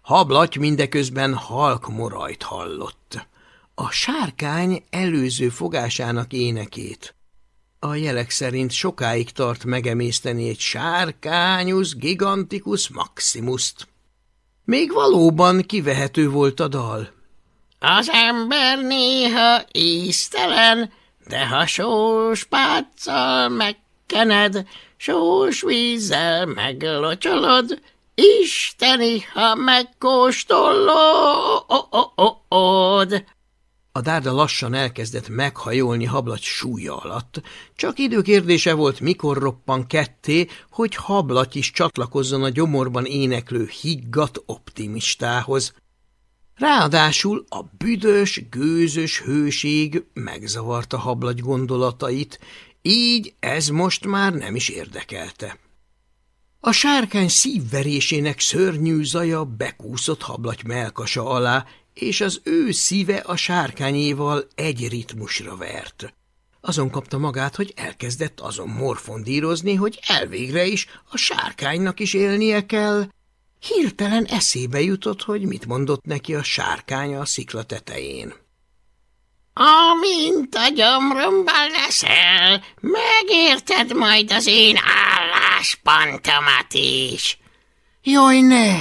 Hablaty mindeközben halk morajt hallott a sárkány előző fogásának énekét. A jelek szerint sokáig tart megemészteni egy sárkányus gigantikus maximust. Még valóban kivehető volt a dal. Az ember néha íztelen, de ha sós páccal megkened, sós vízzel meglocsolod, Isteni, ha megkóstolod. A dárda lassan elkezdett meghajolni hablaty súlya alatt. Csak időkérdése volt, mikor roppan ketté, hogy hablaty is csatlakozzon a gyomorban éneklő higgadt optimistához. Ráadásul a büdös, gőzös hőség megzavarta hablaty gondolatait, így ez most már nem is érdekelte. A sárkány szívverésének szörnyű zaja bekúszott hablaty melkasa alá, és az ő szíve a sárkányéval egy ritmusra vert. Azon kapta magát, hogy elkezdett azon morfondírozni, hogy elvégre is a sárkánynak is élnie kell. Hirtelen eszébe jutott, hogy mit mondott neki a sárkánya a szikla tetején. Amint a gyomromban leszel, megérted majd az én álláspontomat is. Jaj, ne!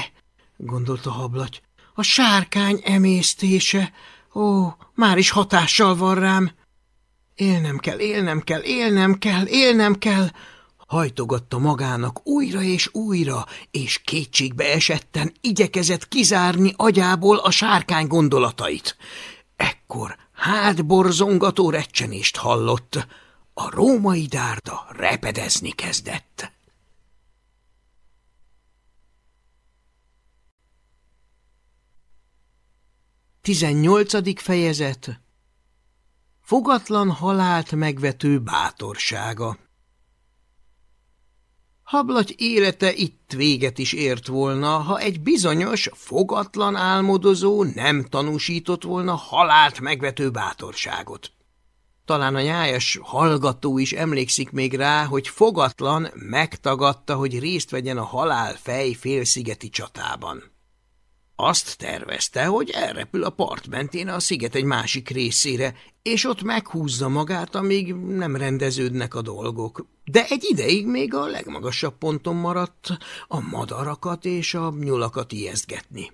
gondolta hablaty. A sárkány emésztése, ó, már is hatással van rám. Élnem kell, élnem kell, élnem kell, élnem kell, hajtogatta magának újra és újra, és kétségbe esetten igyekezett kizárni agyából a sárkány gondolatait. Ekkor hátborzongató recsenést hallott, a római dárda repedezni kezdett. 18. fejezet Fogatlan halált megvető bátorsága Hablaty élete itt véget is ért volna, ha egy bizonyos, fogatlan álmodozó nem tanúsított volna halált megvető bátorságot. Talán a nyájas hallgató is emlékszik még rá, hogy fogatlan megtagadta, hogy részt vegyen a halál fej félszigeti csatában. Azt tervezte, hogy elrepül a part mentén a sziget egy másik részére, és ott meghúzza magát, amíg nem rendeződnek a dolgok. De egy ideig még a legmagasabb ponton maradt a madarakat és a nyulakat ijesztgetni.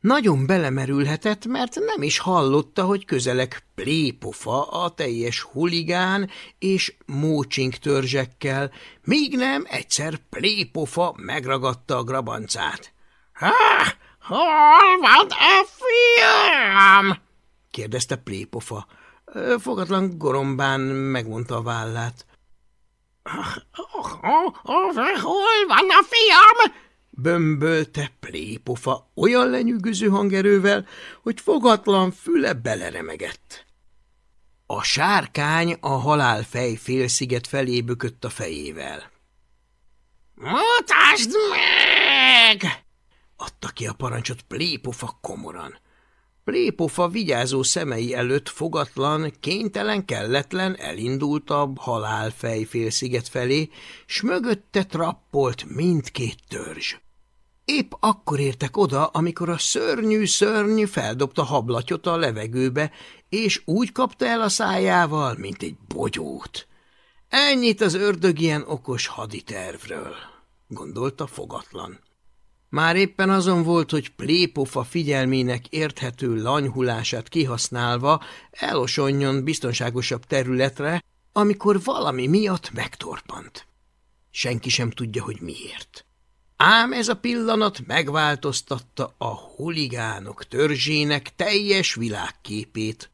Nagyon belemerülhetett, mert nem is hallotta, hogy közelek plépofa a teljes huligán és mócsink törzsekkel, míg nem egyszer plépofa megragadta a grabancát. – Há! Hol van a fiam? kérdezte plépofa. Fogatlan gorombán megmondta a vállát. Hol van a fiam? Bömbölte plépofa olyan lenyűgöző hangerővel, hogy fogatlan füle beleremegett. A sárkány a halálfej félsziget felé bökött a fejével. – Mutasd meg! Adta ki a parancsot Plépofa komoran. Plépofa vigyázó szemei előtt fogatlan, kénytelen, kelletlen elindult a halálfejfélsziget felé, s mögötte trappolt mindkét törzs. Épp akkor értek oda, amikor a szörnyű szörny feldobta hablatyot a levegőbe, és úgy kapta el a szájával, mint egy bogyót. Ennyit az ördög ilyen okos haditervről, gondolta fogatlan. Már éppen azon volt, hogy plépofa figyelmének érthető lanyhulását kihasználva elosonjon biztonságosabb területre, amikor valami miatt megtorpant. Senki sem tudja, hogy miért. Ám ez a pillanat megváltoztatta a huligánok törzsének teljes világképét.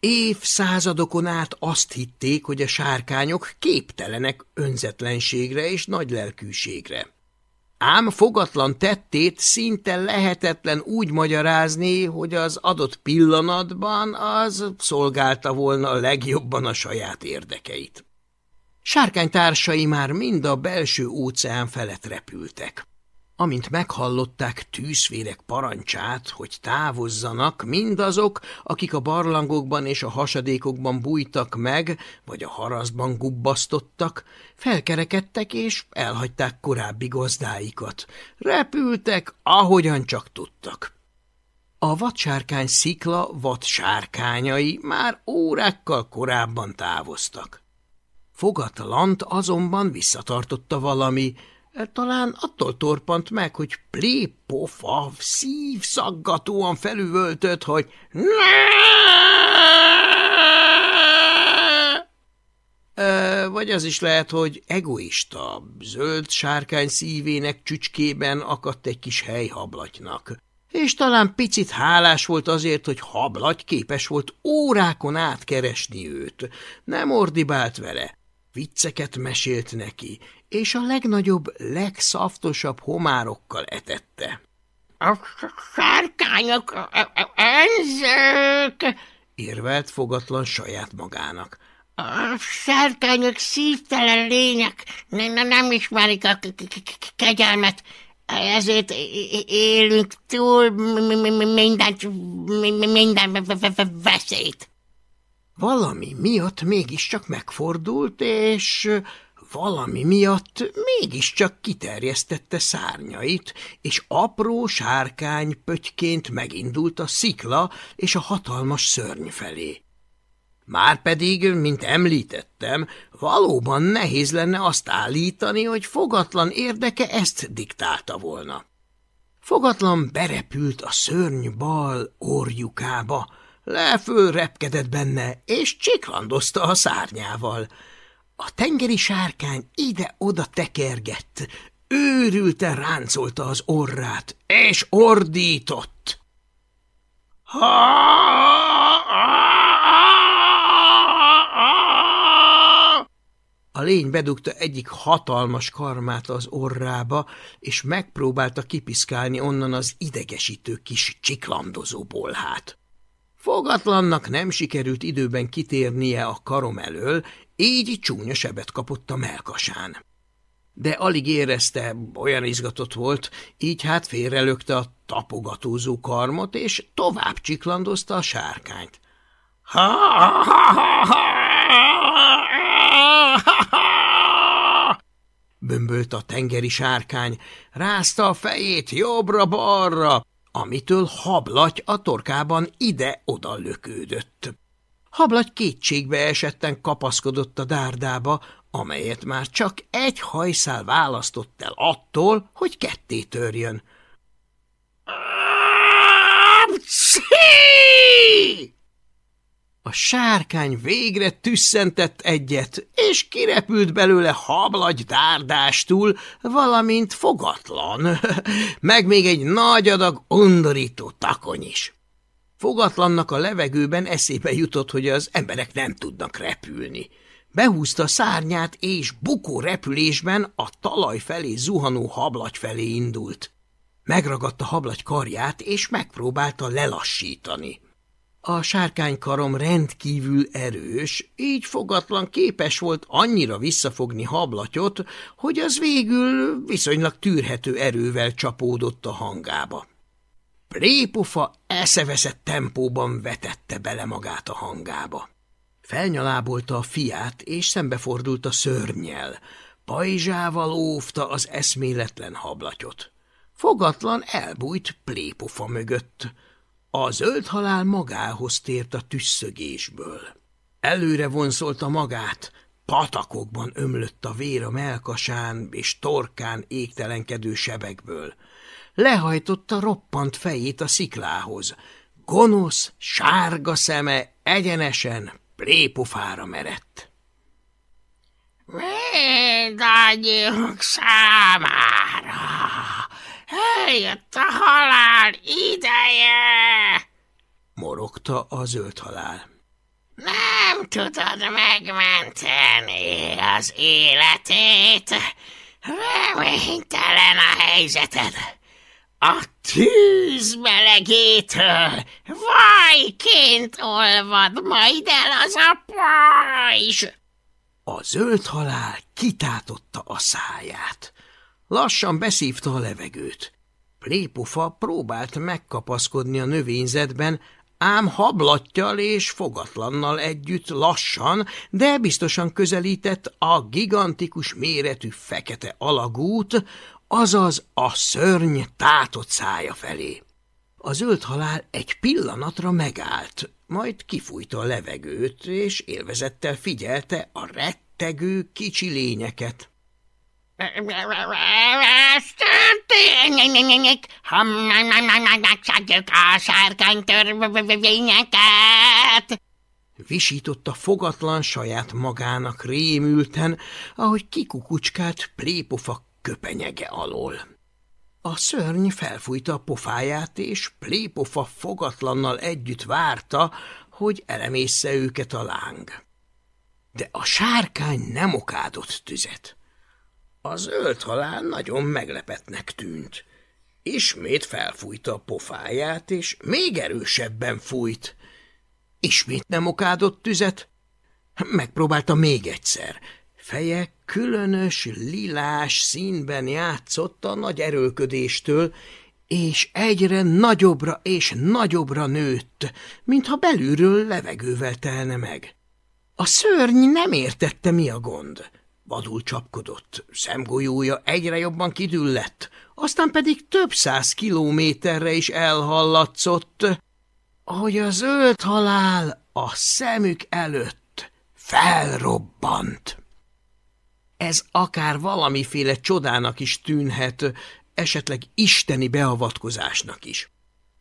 Évszázadokon át azt hitték, hogy a sárkányok képtelenek önzetlenségre és nagylelkűségre. Ám fogatlan tettét szinte lehetetlen úgy magyarázni, hogy az adott pillanatban az szolgálta volna legjobban a saját érdekeit. Sárkánytársai már mind a belső óceán felett repültek. Amint meghallották tűzférek parancsát, hogy távozzanak mindazok, akik a barlangokban és a hasadékokban bújtak meg, vagy a harasztban gubbasztottak, felkerekedtek és elhagyták korábbi gazdáikat. Repültek, ahogyan csak tudtak. A vadsárkány szikla vadsárkányai már órákkal korábban távoztak. Fogatlant azonban visszatartotta valami, talán attól torpant meg, hogy plépofa szívszaggatóan felüvöltött, hogy vagy az is lehet, hogy egoista, zöld sárkány szívének csücskében akadt egy kis hely hablatynak. És talán picit hálás volt azért, hogy hablaty képes volt órákon át keresni őt. Nem ordibált vele, vicceket mesélt neki, és a legnagyobb, legszaftosabb homárokkal etette. – A sárkányok önzők! – érvelt fogatlan saját magának. – A sárkányok szívtelen lények, nem ismerik a kegyelmet, ezért élünk túl minden, minden veszélyt. Valami miatt mégiscsak megfordult, és valami miatt mégiscsak kiterjesztette szárnyait, és apró sárkány pötyként megindult a szikla és a hatalmas szörny felé. Márpedig, mint említettem, valóban nehéz lenne azt állítani, hogy fogatlan érdeke ezt diktálta volna. Fogatlan berepült a szörny bal orjukába, leföl repkedett benne, és csiklandozta a szárnyával. A tengeri sárkány ide-oda tekergett, őrülten ráncolta az orrát, és ordított. A lény bedugta egyik hatalmas karmát az orrába, és megpróbálta kipiszkálni onnan az idegesítő kis csiklandozó bolhát. Fogatlannak nem sikerült időben kitérnie a karom elől, így csúnya sebet kapott a melkasán. De alig érezte, olyan izgatott volt, így hát félrelökte a tapogatózó karmot, és tovább csiklandozta a sárkányt. Bömbölt a tengeri sárkány, rázta a fejét jobbra-balra, amitől hablaty a torkában ide-oda lökődött. Hablaty kétségbe esetten kapaszkodott a dárdába, amelyet már csak egy hajszál választott el attól, hogy ketté törjön. A sárkány végre tüsszentett egyet, és kirepült belőle hablagy dárdástul, valamint fogatlan, [laughs] meg még egy nagy adag undorító takony is. Fogatlannak a levegőben eszébe jutott, hogy az emberek nem tudnak repülni. Behúzta szárnyát, és bukó repülésben a talaj felé zuhanó hablagy felé indult. Megragadta hablagy karját, és megpróbálta lelassítani. A sárkánykarom rendkívül erős, így fogatlan képes volt annyira visszafogni hablatyot, hogy az végül viszonylag tűrhető erővel csapódott a hangába. Plépofa eszeveszett tempóban vetette bele magát a hangába. Felnyalábolta a fiát, és szembefordult a szörnyel. Pajzsával óvta az eszméletlen hablatyot. Fogatlan elbújt plépofa mögött. A zöld halál magához tért a tüsszögésből. Előre vonszolta magát, patakokban ömlött a vér a melkasán és torkán égtelenkedő sebekből. Lehajtotta roppant fejét a sziklához. Gonosz, sárga szeme egyenesen plépofára merett. Mindannyiunk számára eljött a halál ideje! morogta a zöld halál. Nem tudod megmenteni az életét. Reménytelen a helyzeted. A tűz melegétől vajként olvad majd el az a pajzs. A zöld halál kitátotta a száját. Lassan beszívta a levegőt. Plépofa próbált megkapaszkodni a növényzetben, ám hablattyal és fogatlannal együtt lassan, de biztosan közelített a gigantikus méretű fekete alagút, azaz a szörny tátott szája felé. A zöld halál egy pillanatra megállt, majd kifújta a levegőt, és élvezettel figyelte a rettegő kicsi lényeket. Ez történik, ha megszedjük a sárkánytörvényeket. Visította fogatlan saját magának rémülten, ahogy kikukucskált plépofa köpenyege alól. A szörny felfújta a pofáját, és plépofa fogatlannal együtt várta, hogy elemészze őket a láng. De a sárkány nem okádott tüzet. A zöld halál nagyon meglepetnek tűnt. Ismét felfújta a pofáját, és még erősebben fújt. Ismét nem okádott tüzet. Megpróbálta még egyszer. Feje különös, lilás színben játszott a nagy erőködéstől, és egyre nagyobbra és nagyobbra nőtt, mintha belülről levegővel telne meg. A szörny nem értette, mi a gond. Vadul csapkodott, szemgolyója egyre jobban kidüllett, aztán pedig több száz kilométerre is elhallatszott, ahogy a zöld halál a szemük előtt felrobbant. Ez akár valamiféle csodának is tűnhet, esetleg isteni beavatkozásnak is.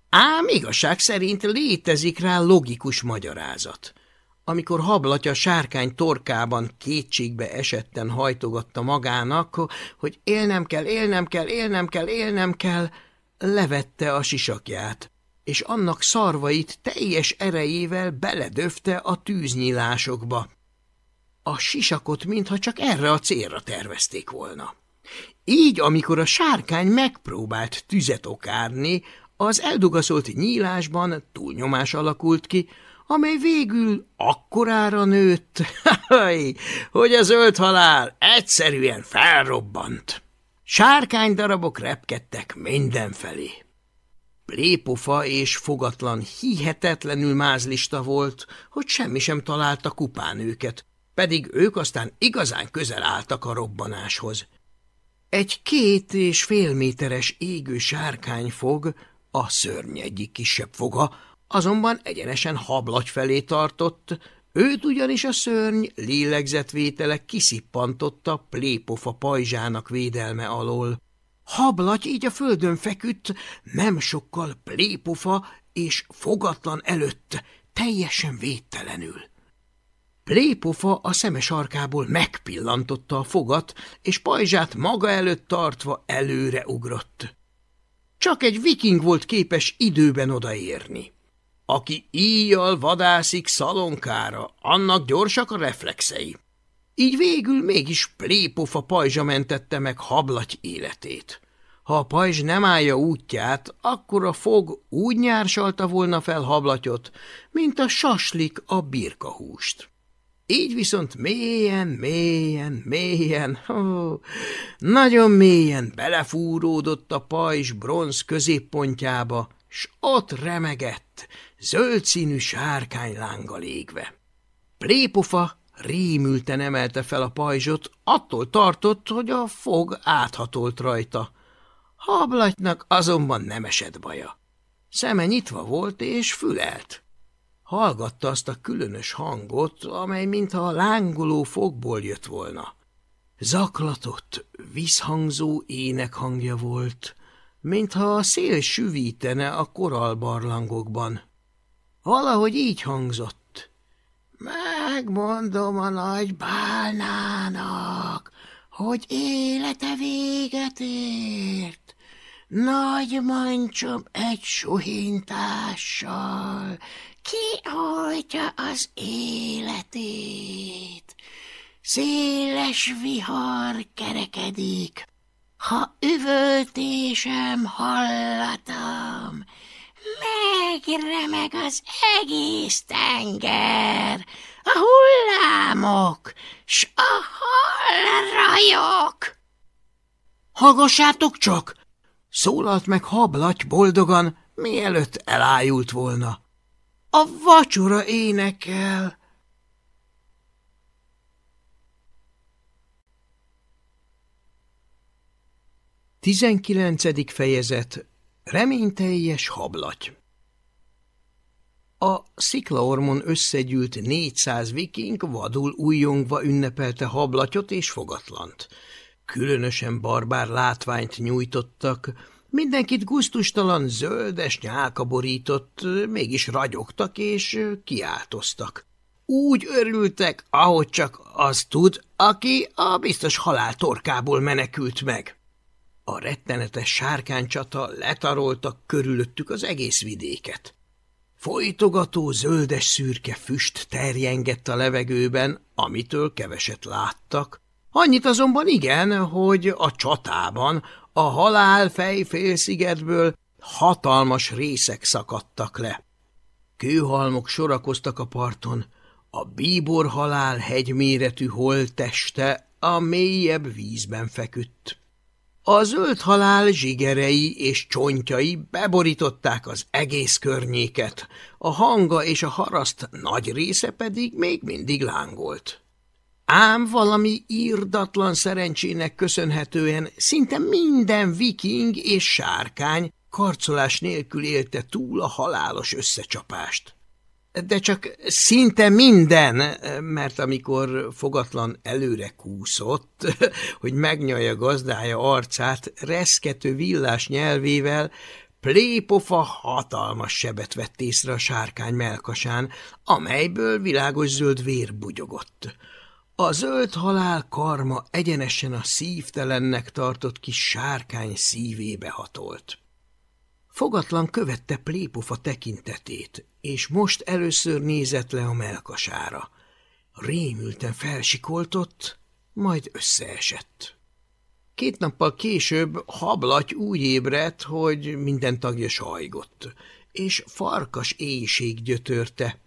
Ám igazság szerint létezik rá logikus magyarázat. Amikor hablatja sárkány torkában kétségbe esetten hajtogatta magának, hogy élnem kell, élnem kell, élnem kell, élnem kell, levette a sisakját, és annak szarvait teljes erejével beledöfte a tűznyílásokba. A sisakot mintha csak erre a célra tervezték volna. Így, amikor a sárkány megpróbált tüzet okárni, az eldugaszolt nyílásban túlnyomás alakult ki, amely végül akkorára nőtt, [laughs] hogy a zöld halál egyszerűen felrobbant. Sárkány darabok repkedtek mindenfelé. Plépofa és fogatlan hihetetlenül mázlista volt, hogy semmi sem találta kupán őket, pedig ők aztán igazán közel álltak a robbanáshoz. Egy két és fél méteres égő sárkányfog, a szörny egyik kisebb foga, azonban egyenesen hablagy felé tartott, őt ugyanis a szörny lélegzetvétele kiszippantotta plépofa pajzsának védelme alól. Hablagy így a földön feküdt, nem sokkal plépofa és fogatlan előtt, teljesen védtelenül. Plépofa a szeme sarkából megpillantotta a fogat, és pajzsát maga előtt tartva előre ugrott. Csak egy viking volt képes időben odaérni. Aki íjjal vadászik szalonkára, annak gyorsak a reflexei. Így végül mégis plépofa pajzsa mentette meg hablaty életét. Ha a pajzs nem állja útját, akkor a fog úgy nyársalta volna fel hablatyot, mint a saslik a birkahúst. Így viszont mélyen, mélyen, mélyen, ó, nagyon mélyen belefúródott a pajzs bronz középpontjába, s ott remegett, zöld színű sárkánylánggal égve. Plépofa rémülten emelte fel a pajzsot, attól tartott, hogy a fog áthatolt rajta. Hablatynak azonban nem esett baja. Szeme nyitva volt és fülelt. Hallgatta azt a különös hangot, amely mintha a lángoló fogból jött volna. Zaklatott, visszhangzó énekhangja volt, mintha a szél süvítene a koralbarlangokban. Valahogy így hangzott. Megmondom a nagy bálnának, hogy élete véget ért. Nagy mancsom egy suhintással kioltja az életét. Széles vihar kerekedik, ha üvöltésem hallatom, megremeg az egész tenger, a hullámok, s a hal rajok. Hallgassátok csak! Szólalt meg hablaty boldogan, mielőtt elájult volna. A vacsora énekel. Tizenkilencedik fejezet Reményteljes hablaty A sziklaormon összegyűlt négyszáz viking vadul újjongva ünnepelte hablatyot és fogatlant. Különösen barbár látványt nyújtottak, mindenkit guztustalan zöldes nyálka borított, mégis ragyogtak és kiáltoztak. Úgy örültek, ahogy csak az tud, aki a biztos halál torkából menekült meg. A rettenetes sárkánycsata letaroltak körülöttük az egész vidéket. Folytogató zöldes-szürke füst terjengett a levegőben, amitől keveset láttak. Annyit azonban igen, hogy a csatában a halálfej félszigetből hatalmas részek szakadtak le. Kőhalmok sorakoztak a parton, a bíbor halál hegyméretű holtteste a mélyebb vízben feküdt. A zöld halál zsigerei és csontjai beborították az egész környéket, a hanga és a haraszt nagy része pedig még mindig lángolt. Ám valami írdatlan szerencsének köszönhetően szinte minden viking és sárkány karcolás nélkül élte túl a halálos összecsapást de csak szinte minden, mert amikor fogatlan előre kúszott, [laughs] hogy megnyalja gazdája arcát, reszkető villás nyelvével, Plépofa hatalmas sebet vett észre a sárkány melkasán, amelyből világos zöld vér bugyogott. A zöld halál karma egyenesen a szívtelennek tartott kis sárkány szívébe hatolt. Fogatlan követte plépofa tekintetét, és most először nézett le a melkasára. Rémülten felsikoltott, majd összeesett. Két nappal később hablaty úgy ébredt, hogy minden tagja sajgott, és farkas éjség gyötörte.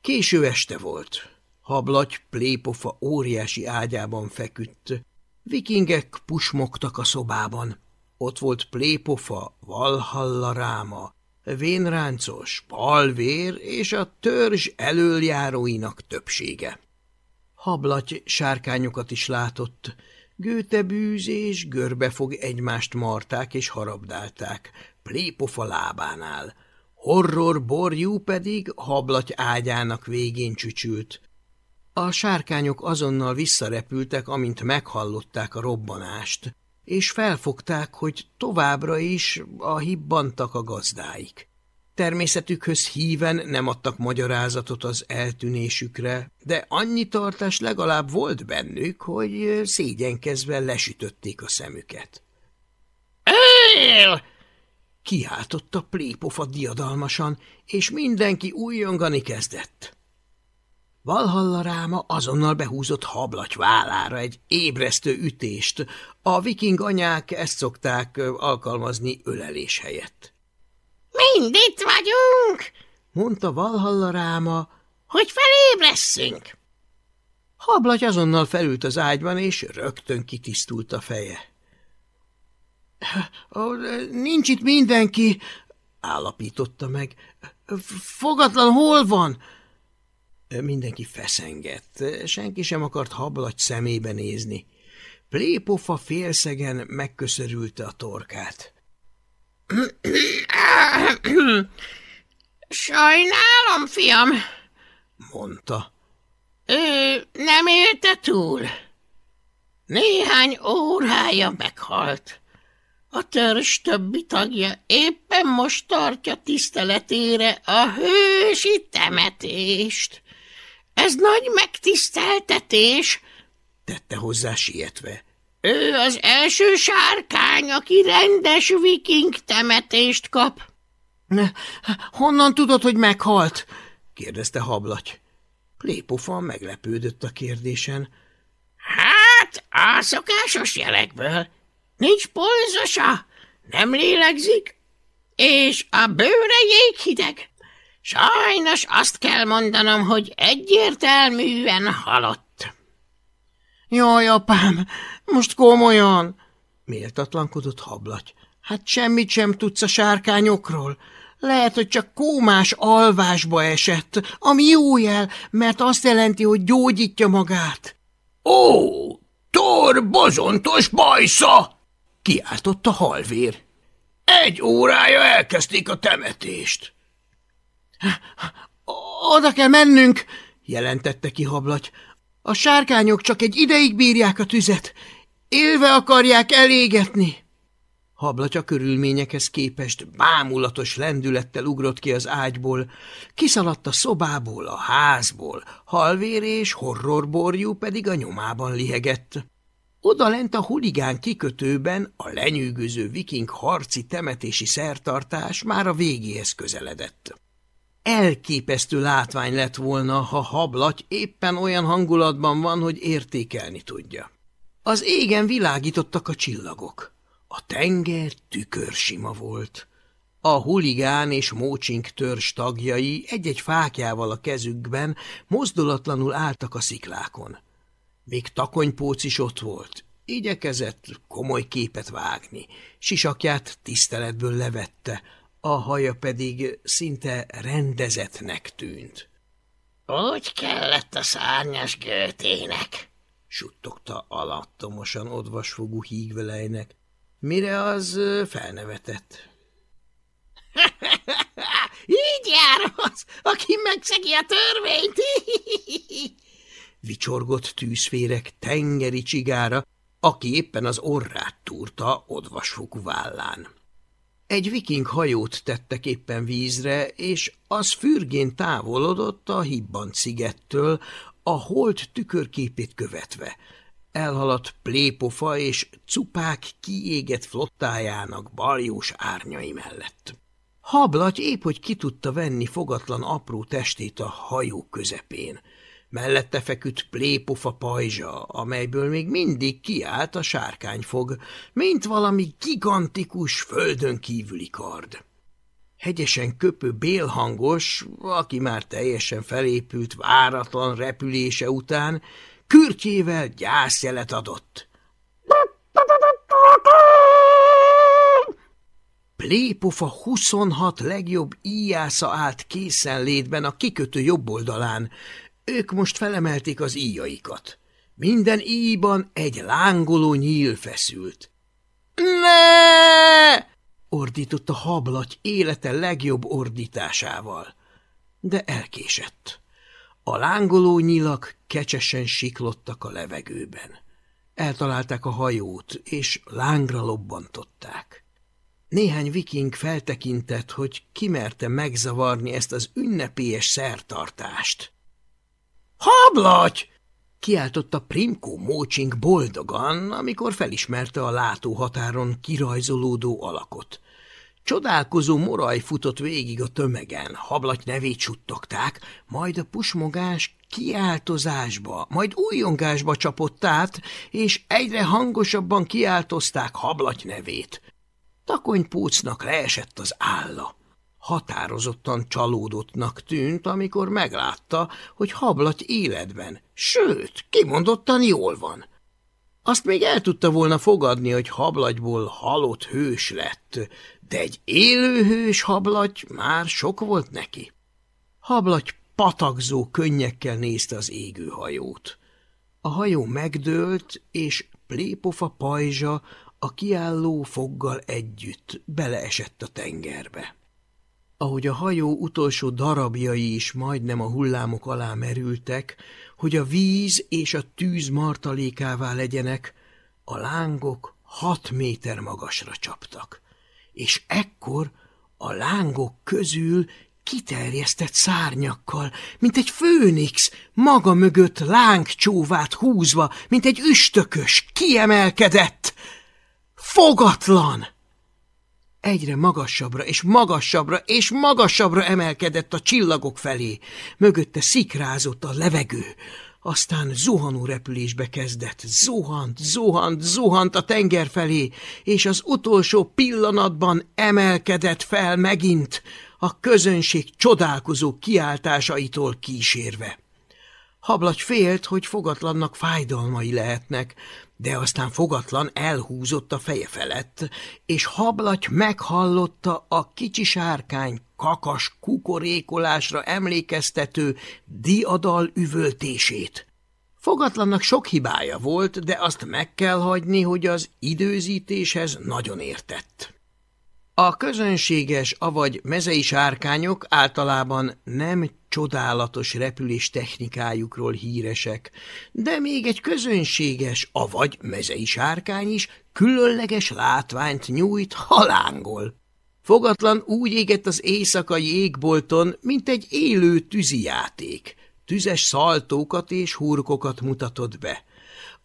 Késő este volt. Hablaty plépofa óriási ágyában feküdt. Vikingek pusmogtak a szobában. Ott volt plépofa, valhalla ráma, vénráncos, palvér és a törzs elöljáróinak többsége. Hablaty sárkányokat is látott, gőtebűz és görbefog egymást marták és harabdálták, plépofa lábánál. Horror borjú pedig hablaty ágyának végén csücsült. A sárkányok azonnal visszarepültek, amint meghallották a robbanást, és felfogták, hogy továbbra is a hibbantak a gazdáik. Természetükhöz híven nem adtak magyarázatot az eltűnésükre, de annyi tartás legalább volt bennük, hogy szégyenkezve lesütötték a szemüket. Él! Kiáltotta plépofa diadalmasan, és mindenki újongani kezdett. Valhalla ráma azonnal behúzott hablaty vállára egy ébresztő ütést. A viking anyák ezt szokták alkalmazni ölelés helyett. – Mind itt vagyunk! – mondta Valhalla ráma, hogy felébresszünk. Hablaty azonnal felült az ágyban, és rögtön kitisztult a feje. – Nincs itt mindenki! – állapította meg. – Fogatlan hol van? – Mindenki feszengett, senki sem akart hablagy szemébe nézni. Plépofa félszegen megköszörülte a torkát. [coughs] Sajnálom, fiam, mondta. Ő nem élte túl. Néhány órája meghalt. A törzs többi tagja éppen most tartja tiszteletére a hősi temetést. Ez nagy megtiszteltetés, tette hozzá sietve. Ő az első sárkány, aki rendes viking temetést kap. Ne, honnan tudod, hogy meghalt? kérdezte hablaty. Plépofa meglepődött a kérdésen. Hát, a szokásos jelekből. Nincs polzosa, nem lélegzik, és a bőre jéghideg. Sajnos azt kell mondanom, hogy egyértelműen halott. Jaj, apám, most komolyan, méltatlankodott hablaty. Hát semmit sem tudsz a sárkányokról. Lehet, hogy csak kómás alvásba esett, ami jó jel, mert azt jelenti, hogy gyógyítja magát. Ó, Thor bozontos bajsza! kiáltott a halvér. Egy órája elkezdték a temetést. Oda kell mennünk, jelentette ki hablaty. A sárkányok csak egy ideig bírják a tüzet. Élve akarják elégetni. Hablatya körülményekhez képest bámulatos lendülettel ugrott ki az ágyból, kiszaladt a szobából, a házból, halvér és horrorborjú pedig a nyomában lihegett. Oda lent a huligán kikötőben a lenyűgöző viking harci temetési szertartás már a végéhez közeledett. Elképesztő látvány lett volna, ha hablaty éppen olyan hangulatban van, hogy értékelni tudja. Az égen világítottak a csillagok. A tenger tükörsima volt. A huligán és mócsink törzs tagjai egy-egy fákjával a kezükben mozdulatlanul álltak a sziklákon. Még takonypóc is ott volt. Igyekezett komoly képet vágni, sisakját tiszteletből levette, a haja pedig szinte rendezetnek tűnt. – Úgy kellett a szárnyas gőtének – suttogta alattomosan odvasfogú hígvelejnek, mire az felnevetett. [laughs] – Így jár az, aki megszegi a törvényt! [laughs] Vicsorgott tűzférek tengeri csigára, aki éppen az orrát túrta odvasfogú vállán. Egy viking hajót tettek éppen vízre, és az fürgén távolodott a Hibbant szigettől, a holt tükörképét követve. Elhaladt plépofa és cupák kiégett flottájának baljós árnyai mellett. Hablaty épp, hogy ki tudta venni fogatlan apró testét a hajó közepén. Mellette feküdt plépofa pajzsa, amelyből még mindig kiállt a sárkányfog, mint valami gigantikus földön kívüli kard. Hegyesen köpő bélhangos, aki már teljesen felépült váratlan repülése után, kürtjével gyászjelet adott. Plépofa 26 legjobb íjásza állt készenlétben a kikötő jobb oldalán, ők most felemelték az íjaikat. Minden íjban egy lángoló nyíl feszült. – Ne! – ordított a hablaty élete legjobb ordításával. De elkésett. A lángoló nyilak kecsesen siklottak a levegőben. Eltalálták a hajót, és lángra lobbantották. Néhány viking feltekintett, hogy kimerte megzavarni ezt az ünnepélyes szertartást. Hablaty! kiáltotta Primko Mócsink boldogan, amikor felismerte a látóhatáron kirajzolódó alakot. Csodálkozó moraj futott végig a tömegen, hablaty nevét suttogták, majd a pusmogás kiáltozásba, majd újongásba csapott át, és egyre hangosabban kiáltozták hablaty nevét. Takonypócnak leesett az álla határozottan csalódottnak tűnt, amikor meglátta, hogy hablaty életben, sőt, kimondottan jól van. Azt még el tudta volna fogadni, hogy hablagyból halott hős lett, de egy élő hős hablaty már sok volt neki. Hablagy patakzó könnyekkel nézte az égő hajót. A hajó megdőlt, és plépofa pajzsa a kiálló foggal együtt beleesett a tengerbe. Ahogy a hajó utolsó darabjai is majdnem a hullámok alá merültek, hogy a víz és a tűz martalékává legyenek, a lángok hat méter magasra csaptak, és ekkor a lángok közül kiterjesztett szárnyakkal, mint egy főnix, maga mögött lángcsóvát húzva, mint egy üstökös, kiemelkedett, fogatlan! Egyre magasabbra és magasabbra és magasabbra emelkedett a csillagok felé, mögötte szikrázott a levegő, aztán zuhanó repülésbe kezdett, zuhant, zuhant, zuhant a tenger felé, és az utolsó pillanatban emelkedett fel megint, a közönség csodálkozó kiáltásaitól kísérve. Hablagy félt, hogy fogatlannak fájdalmai lehetnek, de aztán fogatlan elhúzott a feje felett, és hablagy meghallotta a kicsi sárkány kakas kukorékolásra emlékeztető diadal üvöltését. Fogatlannak sok hibája volt, de azt meg kell hagyni, hogy az időzítéshez nagyon értett. A közönséges, avagy mezei sárkányok általában nem csodálatos repülés technikájukról híresek, de még egy közönséges, avagy mezei sárkány is különleges látványt nyújt halángol. Fogatlan úgy égett az éjszakai égbolton, mint egy élő tűzijáték. Tüzes szaltókat és hurkokat mutatott be.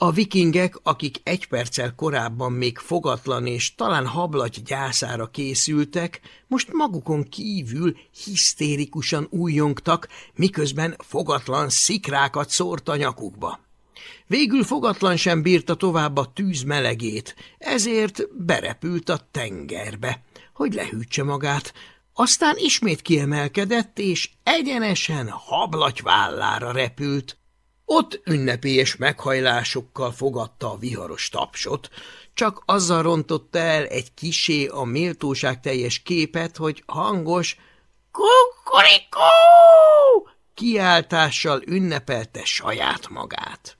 A vikingek, akik egy perccel korábban még fogatlan és talán hablaty gyászára készültek, most magukon kívül hisztérikusan újjongtak, miközben fogatlan szikrákat szórt a nyakukba. Végül fogatlan sem bírta tovább a tűz melegét, ezért berepült a tengerbe, hogy lehűtse magát, aztán ismét kiemelkedett, és egyenesen hablaty vállára repült. Ott ünnepélyes meghajlásokkal fogadta a viharos tapsot, csak azzal rontotta el egy kisé a méltóság teljes képet, hogy hangos kukurikó kiáltással ünnepelte saját magát.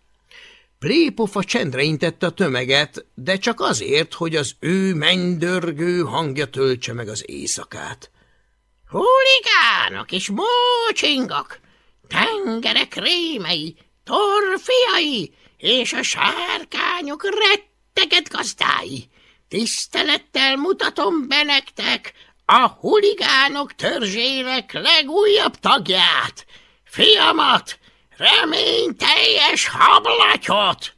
Plépofa csendre intette a tömeget, de csak azért, hogy az ő mennydörgő hangja töltse meg az éjszakát. Huligánok és mócsingok, tengerek rémei, torfiai és a sárkányok retteget gazdái. Tisztelettel mutatom be nektek a huligánok törzsének legújabb tagját, fiamat, reményteljes hablatyot!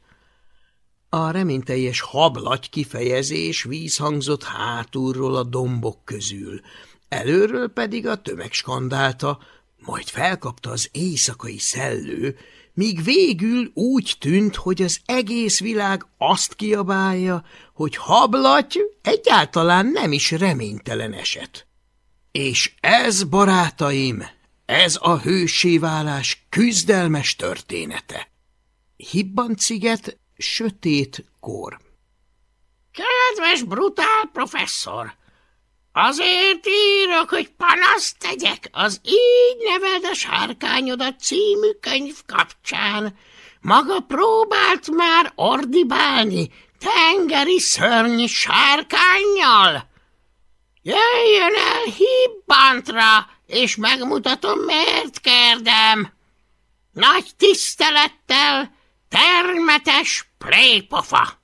A reményteljes hablaty kifejezés vízhangzott hátulról a dombok közül, előről pedig a tömeg skandálta, majd felkapta az éjszakai szellő, míg végül úgy tűnt, hogy az egész világ azt kiabálja, hogy hablaty egyáltalán nem is reménytelen eset. És ez, barátaim, ez a hőséválás küzdelmes története. Hibbanciget, sötét kor. Kedves brutál professzor! Azért írok, hogy panaszt tegyek az Így neved a sárkányodat című könyv kapcsán. Maga próbált már ordibálni tengeri szörny sárkányjal? Jöjjön el hibbantra, és megmutatom, miért kérdem. Nagy tisztelettel, termetes plépofa!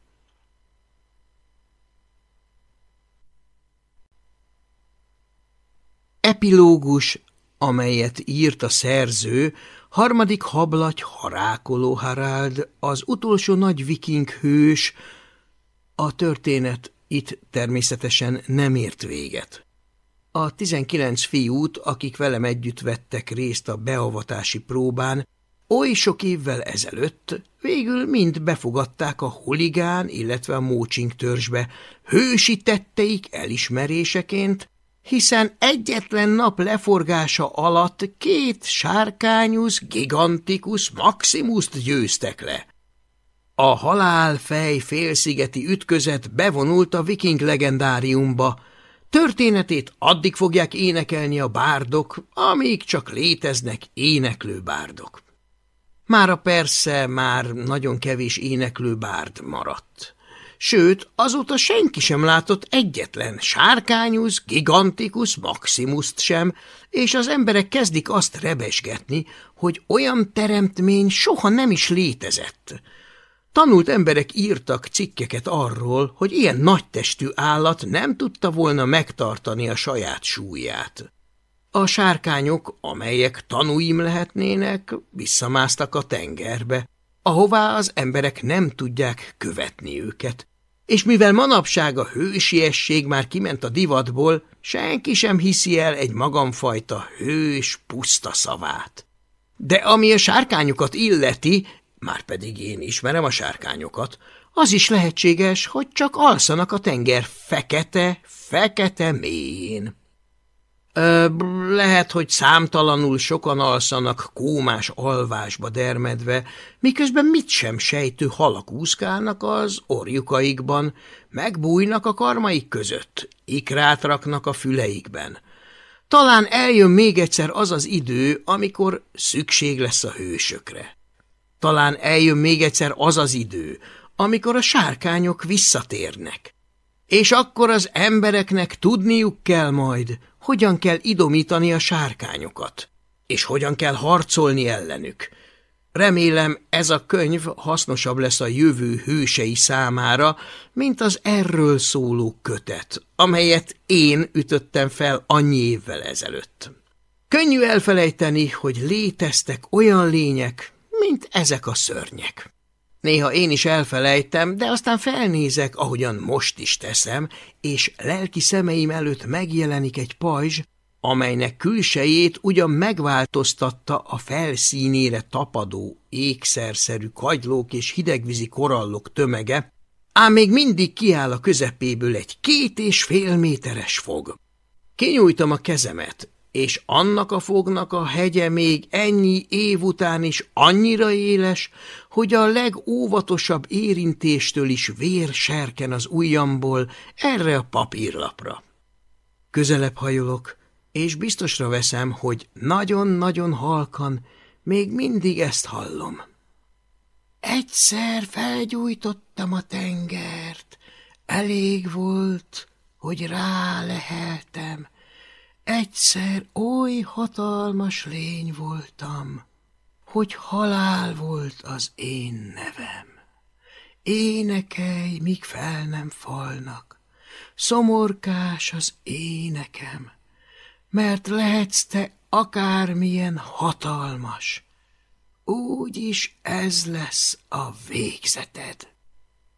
Epilógus, amelyet írt a szerző, harmadik hablagy harákoló Harald, az utolsó nagy viking hős, a történet itt természetesen nem ért véget. A tizenkilenc fiút, akik velem együtt vettek részt a beavatási próbán, oly sok évvel ezelőtt végül mind befogadták a huligán, illetve a mócsink törzsbe, hősi tetteik elismeréseként, hiszen egyetlen nap leforgása alatt két sárkányusz, gigantikus maximuszt győztek le. A halálfej félszigeti ütközet bevonult a viking legendáriumba, Történetét addig fogják énekelni a bárdok, amíg csak léteznek éneklő bárdok. Mára persze már nagyon kevés éneklő bárd maradt. Sőt, azóta senki sem látott egyetlen sárkányusz, gigantikus, maximuszt sem, és az emberek kezdik azt rebesgetni, hogy olyan teremtmény soha nem is létezett. Tanult emberek írtak cikkeket arról, hogy ilyen nagytestű állat nem tudta volna megtartani a saját súlyát. A sárkányok, amelyek tanúim lehetnének, visszamásztak a tengerbe, ahová az emberek nem tudják követni őket, és mivel manapság a hősiesség már kiment a divatból, senki sem hiszi el egy magamfajta hős, puszta szavát. De ami a sárkányokat illeti, már pedig én ismerem a sárkányokat, az is lehetséges, hogy csak alszanak a tenger fekete, fekete mélyén. Lehet, hogy számtalanul sokan alszanak kómás alvásba dermedve, miközben mit sem sejtő halak úszkálnak az orjukaikban, megbújnak a karmaik között, ikrát raknak a füleikben. Talán eljön még egyszer az az idő, amikor szükség lesz a hősökre. Talán eljön még egyszer az az idő, amikor a sárkányok visszatérnek. És akkor az embereknek tudniuk kell majd, hogyan kell idomítani a sárkányokat, és hogyan kell harcolni ellenük. Remélem ez a könyv hasznosabb lesz a jövő hősei számára, mint az erről szóló kötet, amelyet én ütöttem fel annyi évvel ezelőtt. Könnyű elfelejteni, hogy léteztek olyan lények, mint ezek a szörnyek. Néha én is elfelejtem, de aztán felnézek, ahogyan most is teszem, és lelki szemeim előtt megjelenik egy pajzs, amelynek külsejét ugyan megváltoztatta a felszínére tapadó, ékszerszerű kagylók és hidegvízi korallok tömege, ám még mindig kiáll a közepéből egy két és fél méteres fog. Kinyújtom a kezemet, és annak a fognak a hegye még ennyi év után is annyira éles, hogy a legóvatosabb érintéstől is vér serken az ujjamból erre a papírlapra. Közelebb hajolok, és biztosra veszem, hogy nagyon-nagyon halkan még mindig ezt hallom. Egyszer felgyújtottam a tengert, elég volt, hogy rá leheltem, Egyszer oly hatalmas lény voltam, hogy halál volt az én nevem. Énekelj, míg fel nem falnak, szomorkás az énekem, mert lehetsz te akármilyen hatalmas, úgyis ez lesz a végzeted.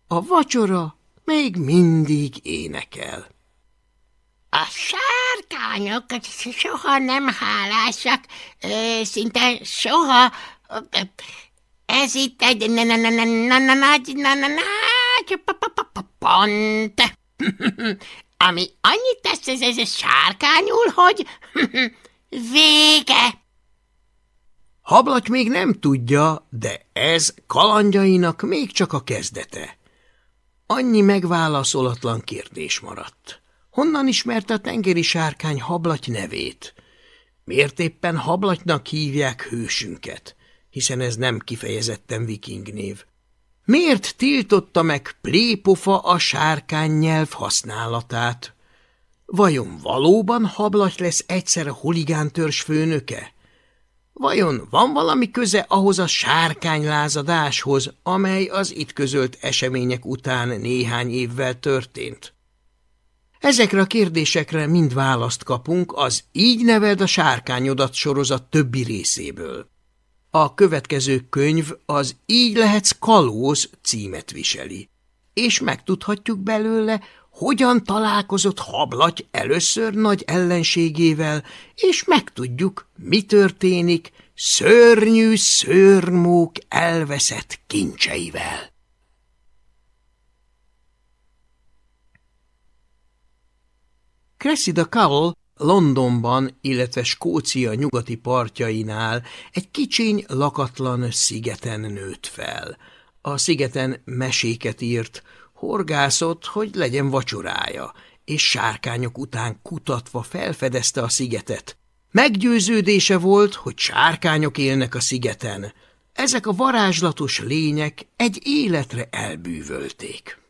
A vacsora még mindig énekel. A sárkányok soha nem hálásak, szinte soha. Ez itt egy nagy nagy pont, ami annyit tesz ez, ez sárkányul, hogy [laughs] vége. Hablaty még nem tudja, de ez kalandjainak még csak a kezdete. Annyi megválaszolatlan kérdés maradt. Honnan ismerte a tengeri sárkány hablaty nevét? Miért éppen hablatynak hívják hősünket, hiszen ez nem kifejezetten viking név? Miért tiltotta meg plépofa a sárkány nyelv használatát? Vajon valóban hablaty lesz egyszer a huligántörs főnöke? Vajon van valami köze ahhoz a sárkánylázadáshoz, amely az itt közölt események után néhány évvel történt? Ezekre a kérdésekre mind választ kapunk az Így neveld a sárkányodat sorozat többi részéből. A következő könyv az Így lehetsz kalóz címet viseli, és megtudhatjuk belőle, hogyan találkozott hablaty először nagy ellenségével, és megtudjuk, mi történik szörnyű szörmók elveszett kincseivel. Cressida Cowell Londonban, illetve Skócia nyugati partjainál egy kicsiny, lakatlan szigeten nőtt fel. A szigeten meséket írt, horgászott, hogy legyen vacsorája, és sárkányok után kutatva felfedezte a szigetet. Meggyőződése volt, hogy sárkányok élnek a szigeten. Ezek a varázslatos lények egy életre elbűvölték.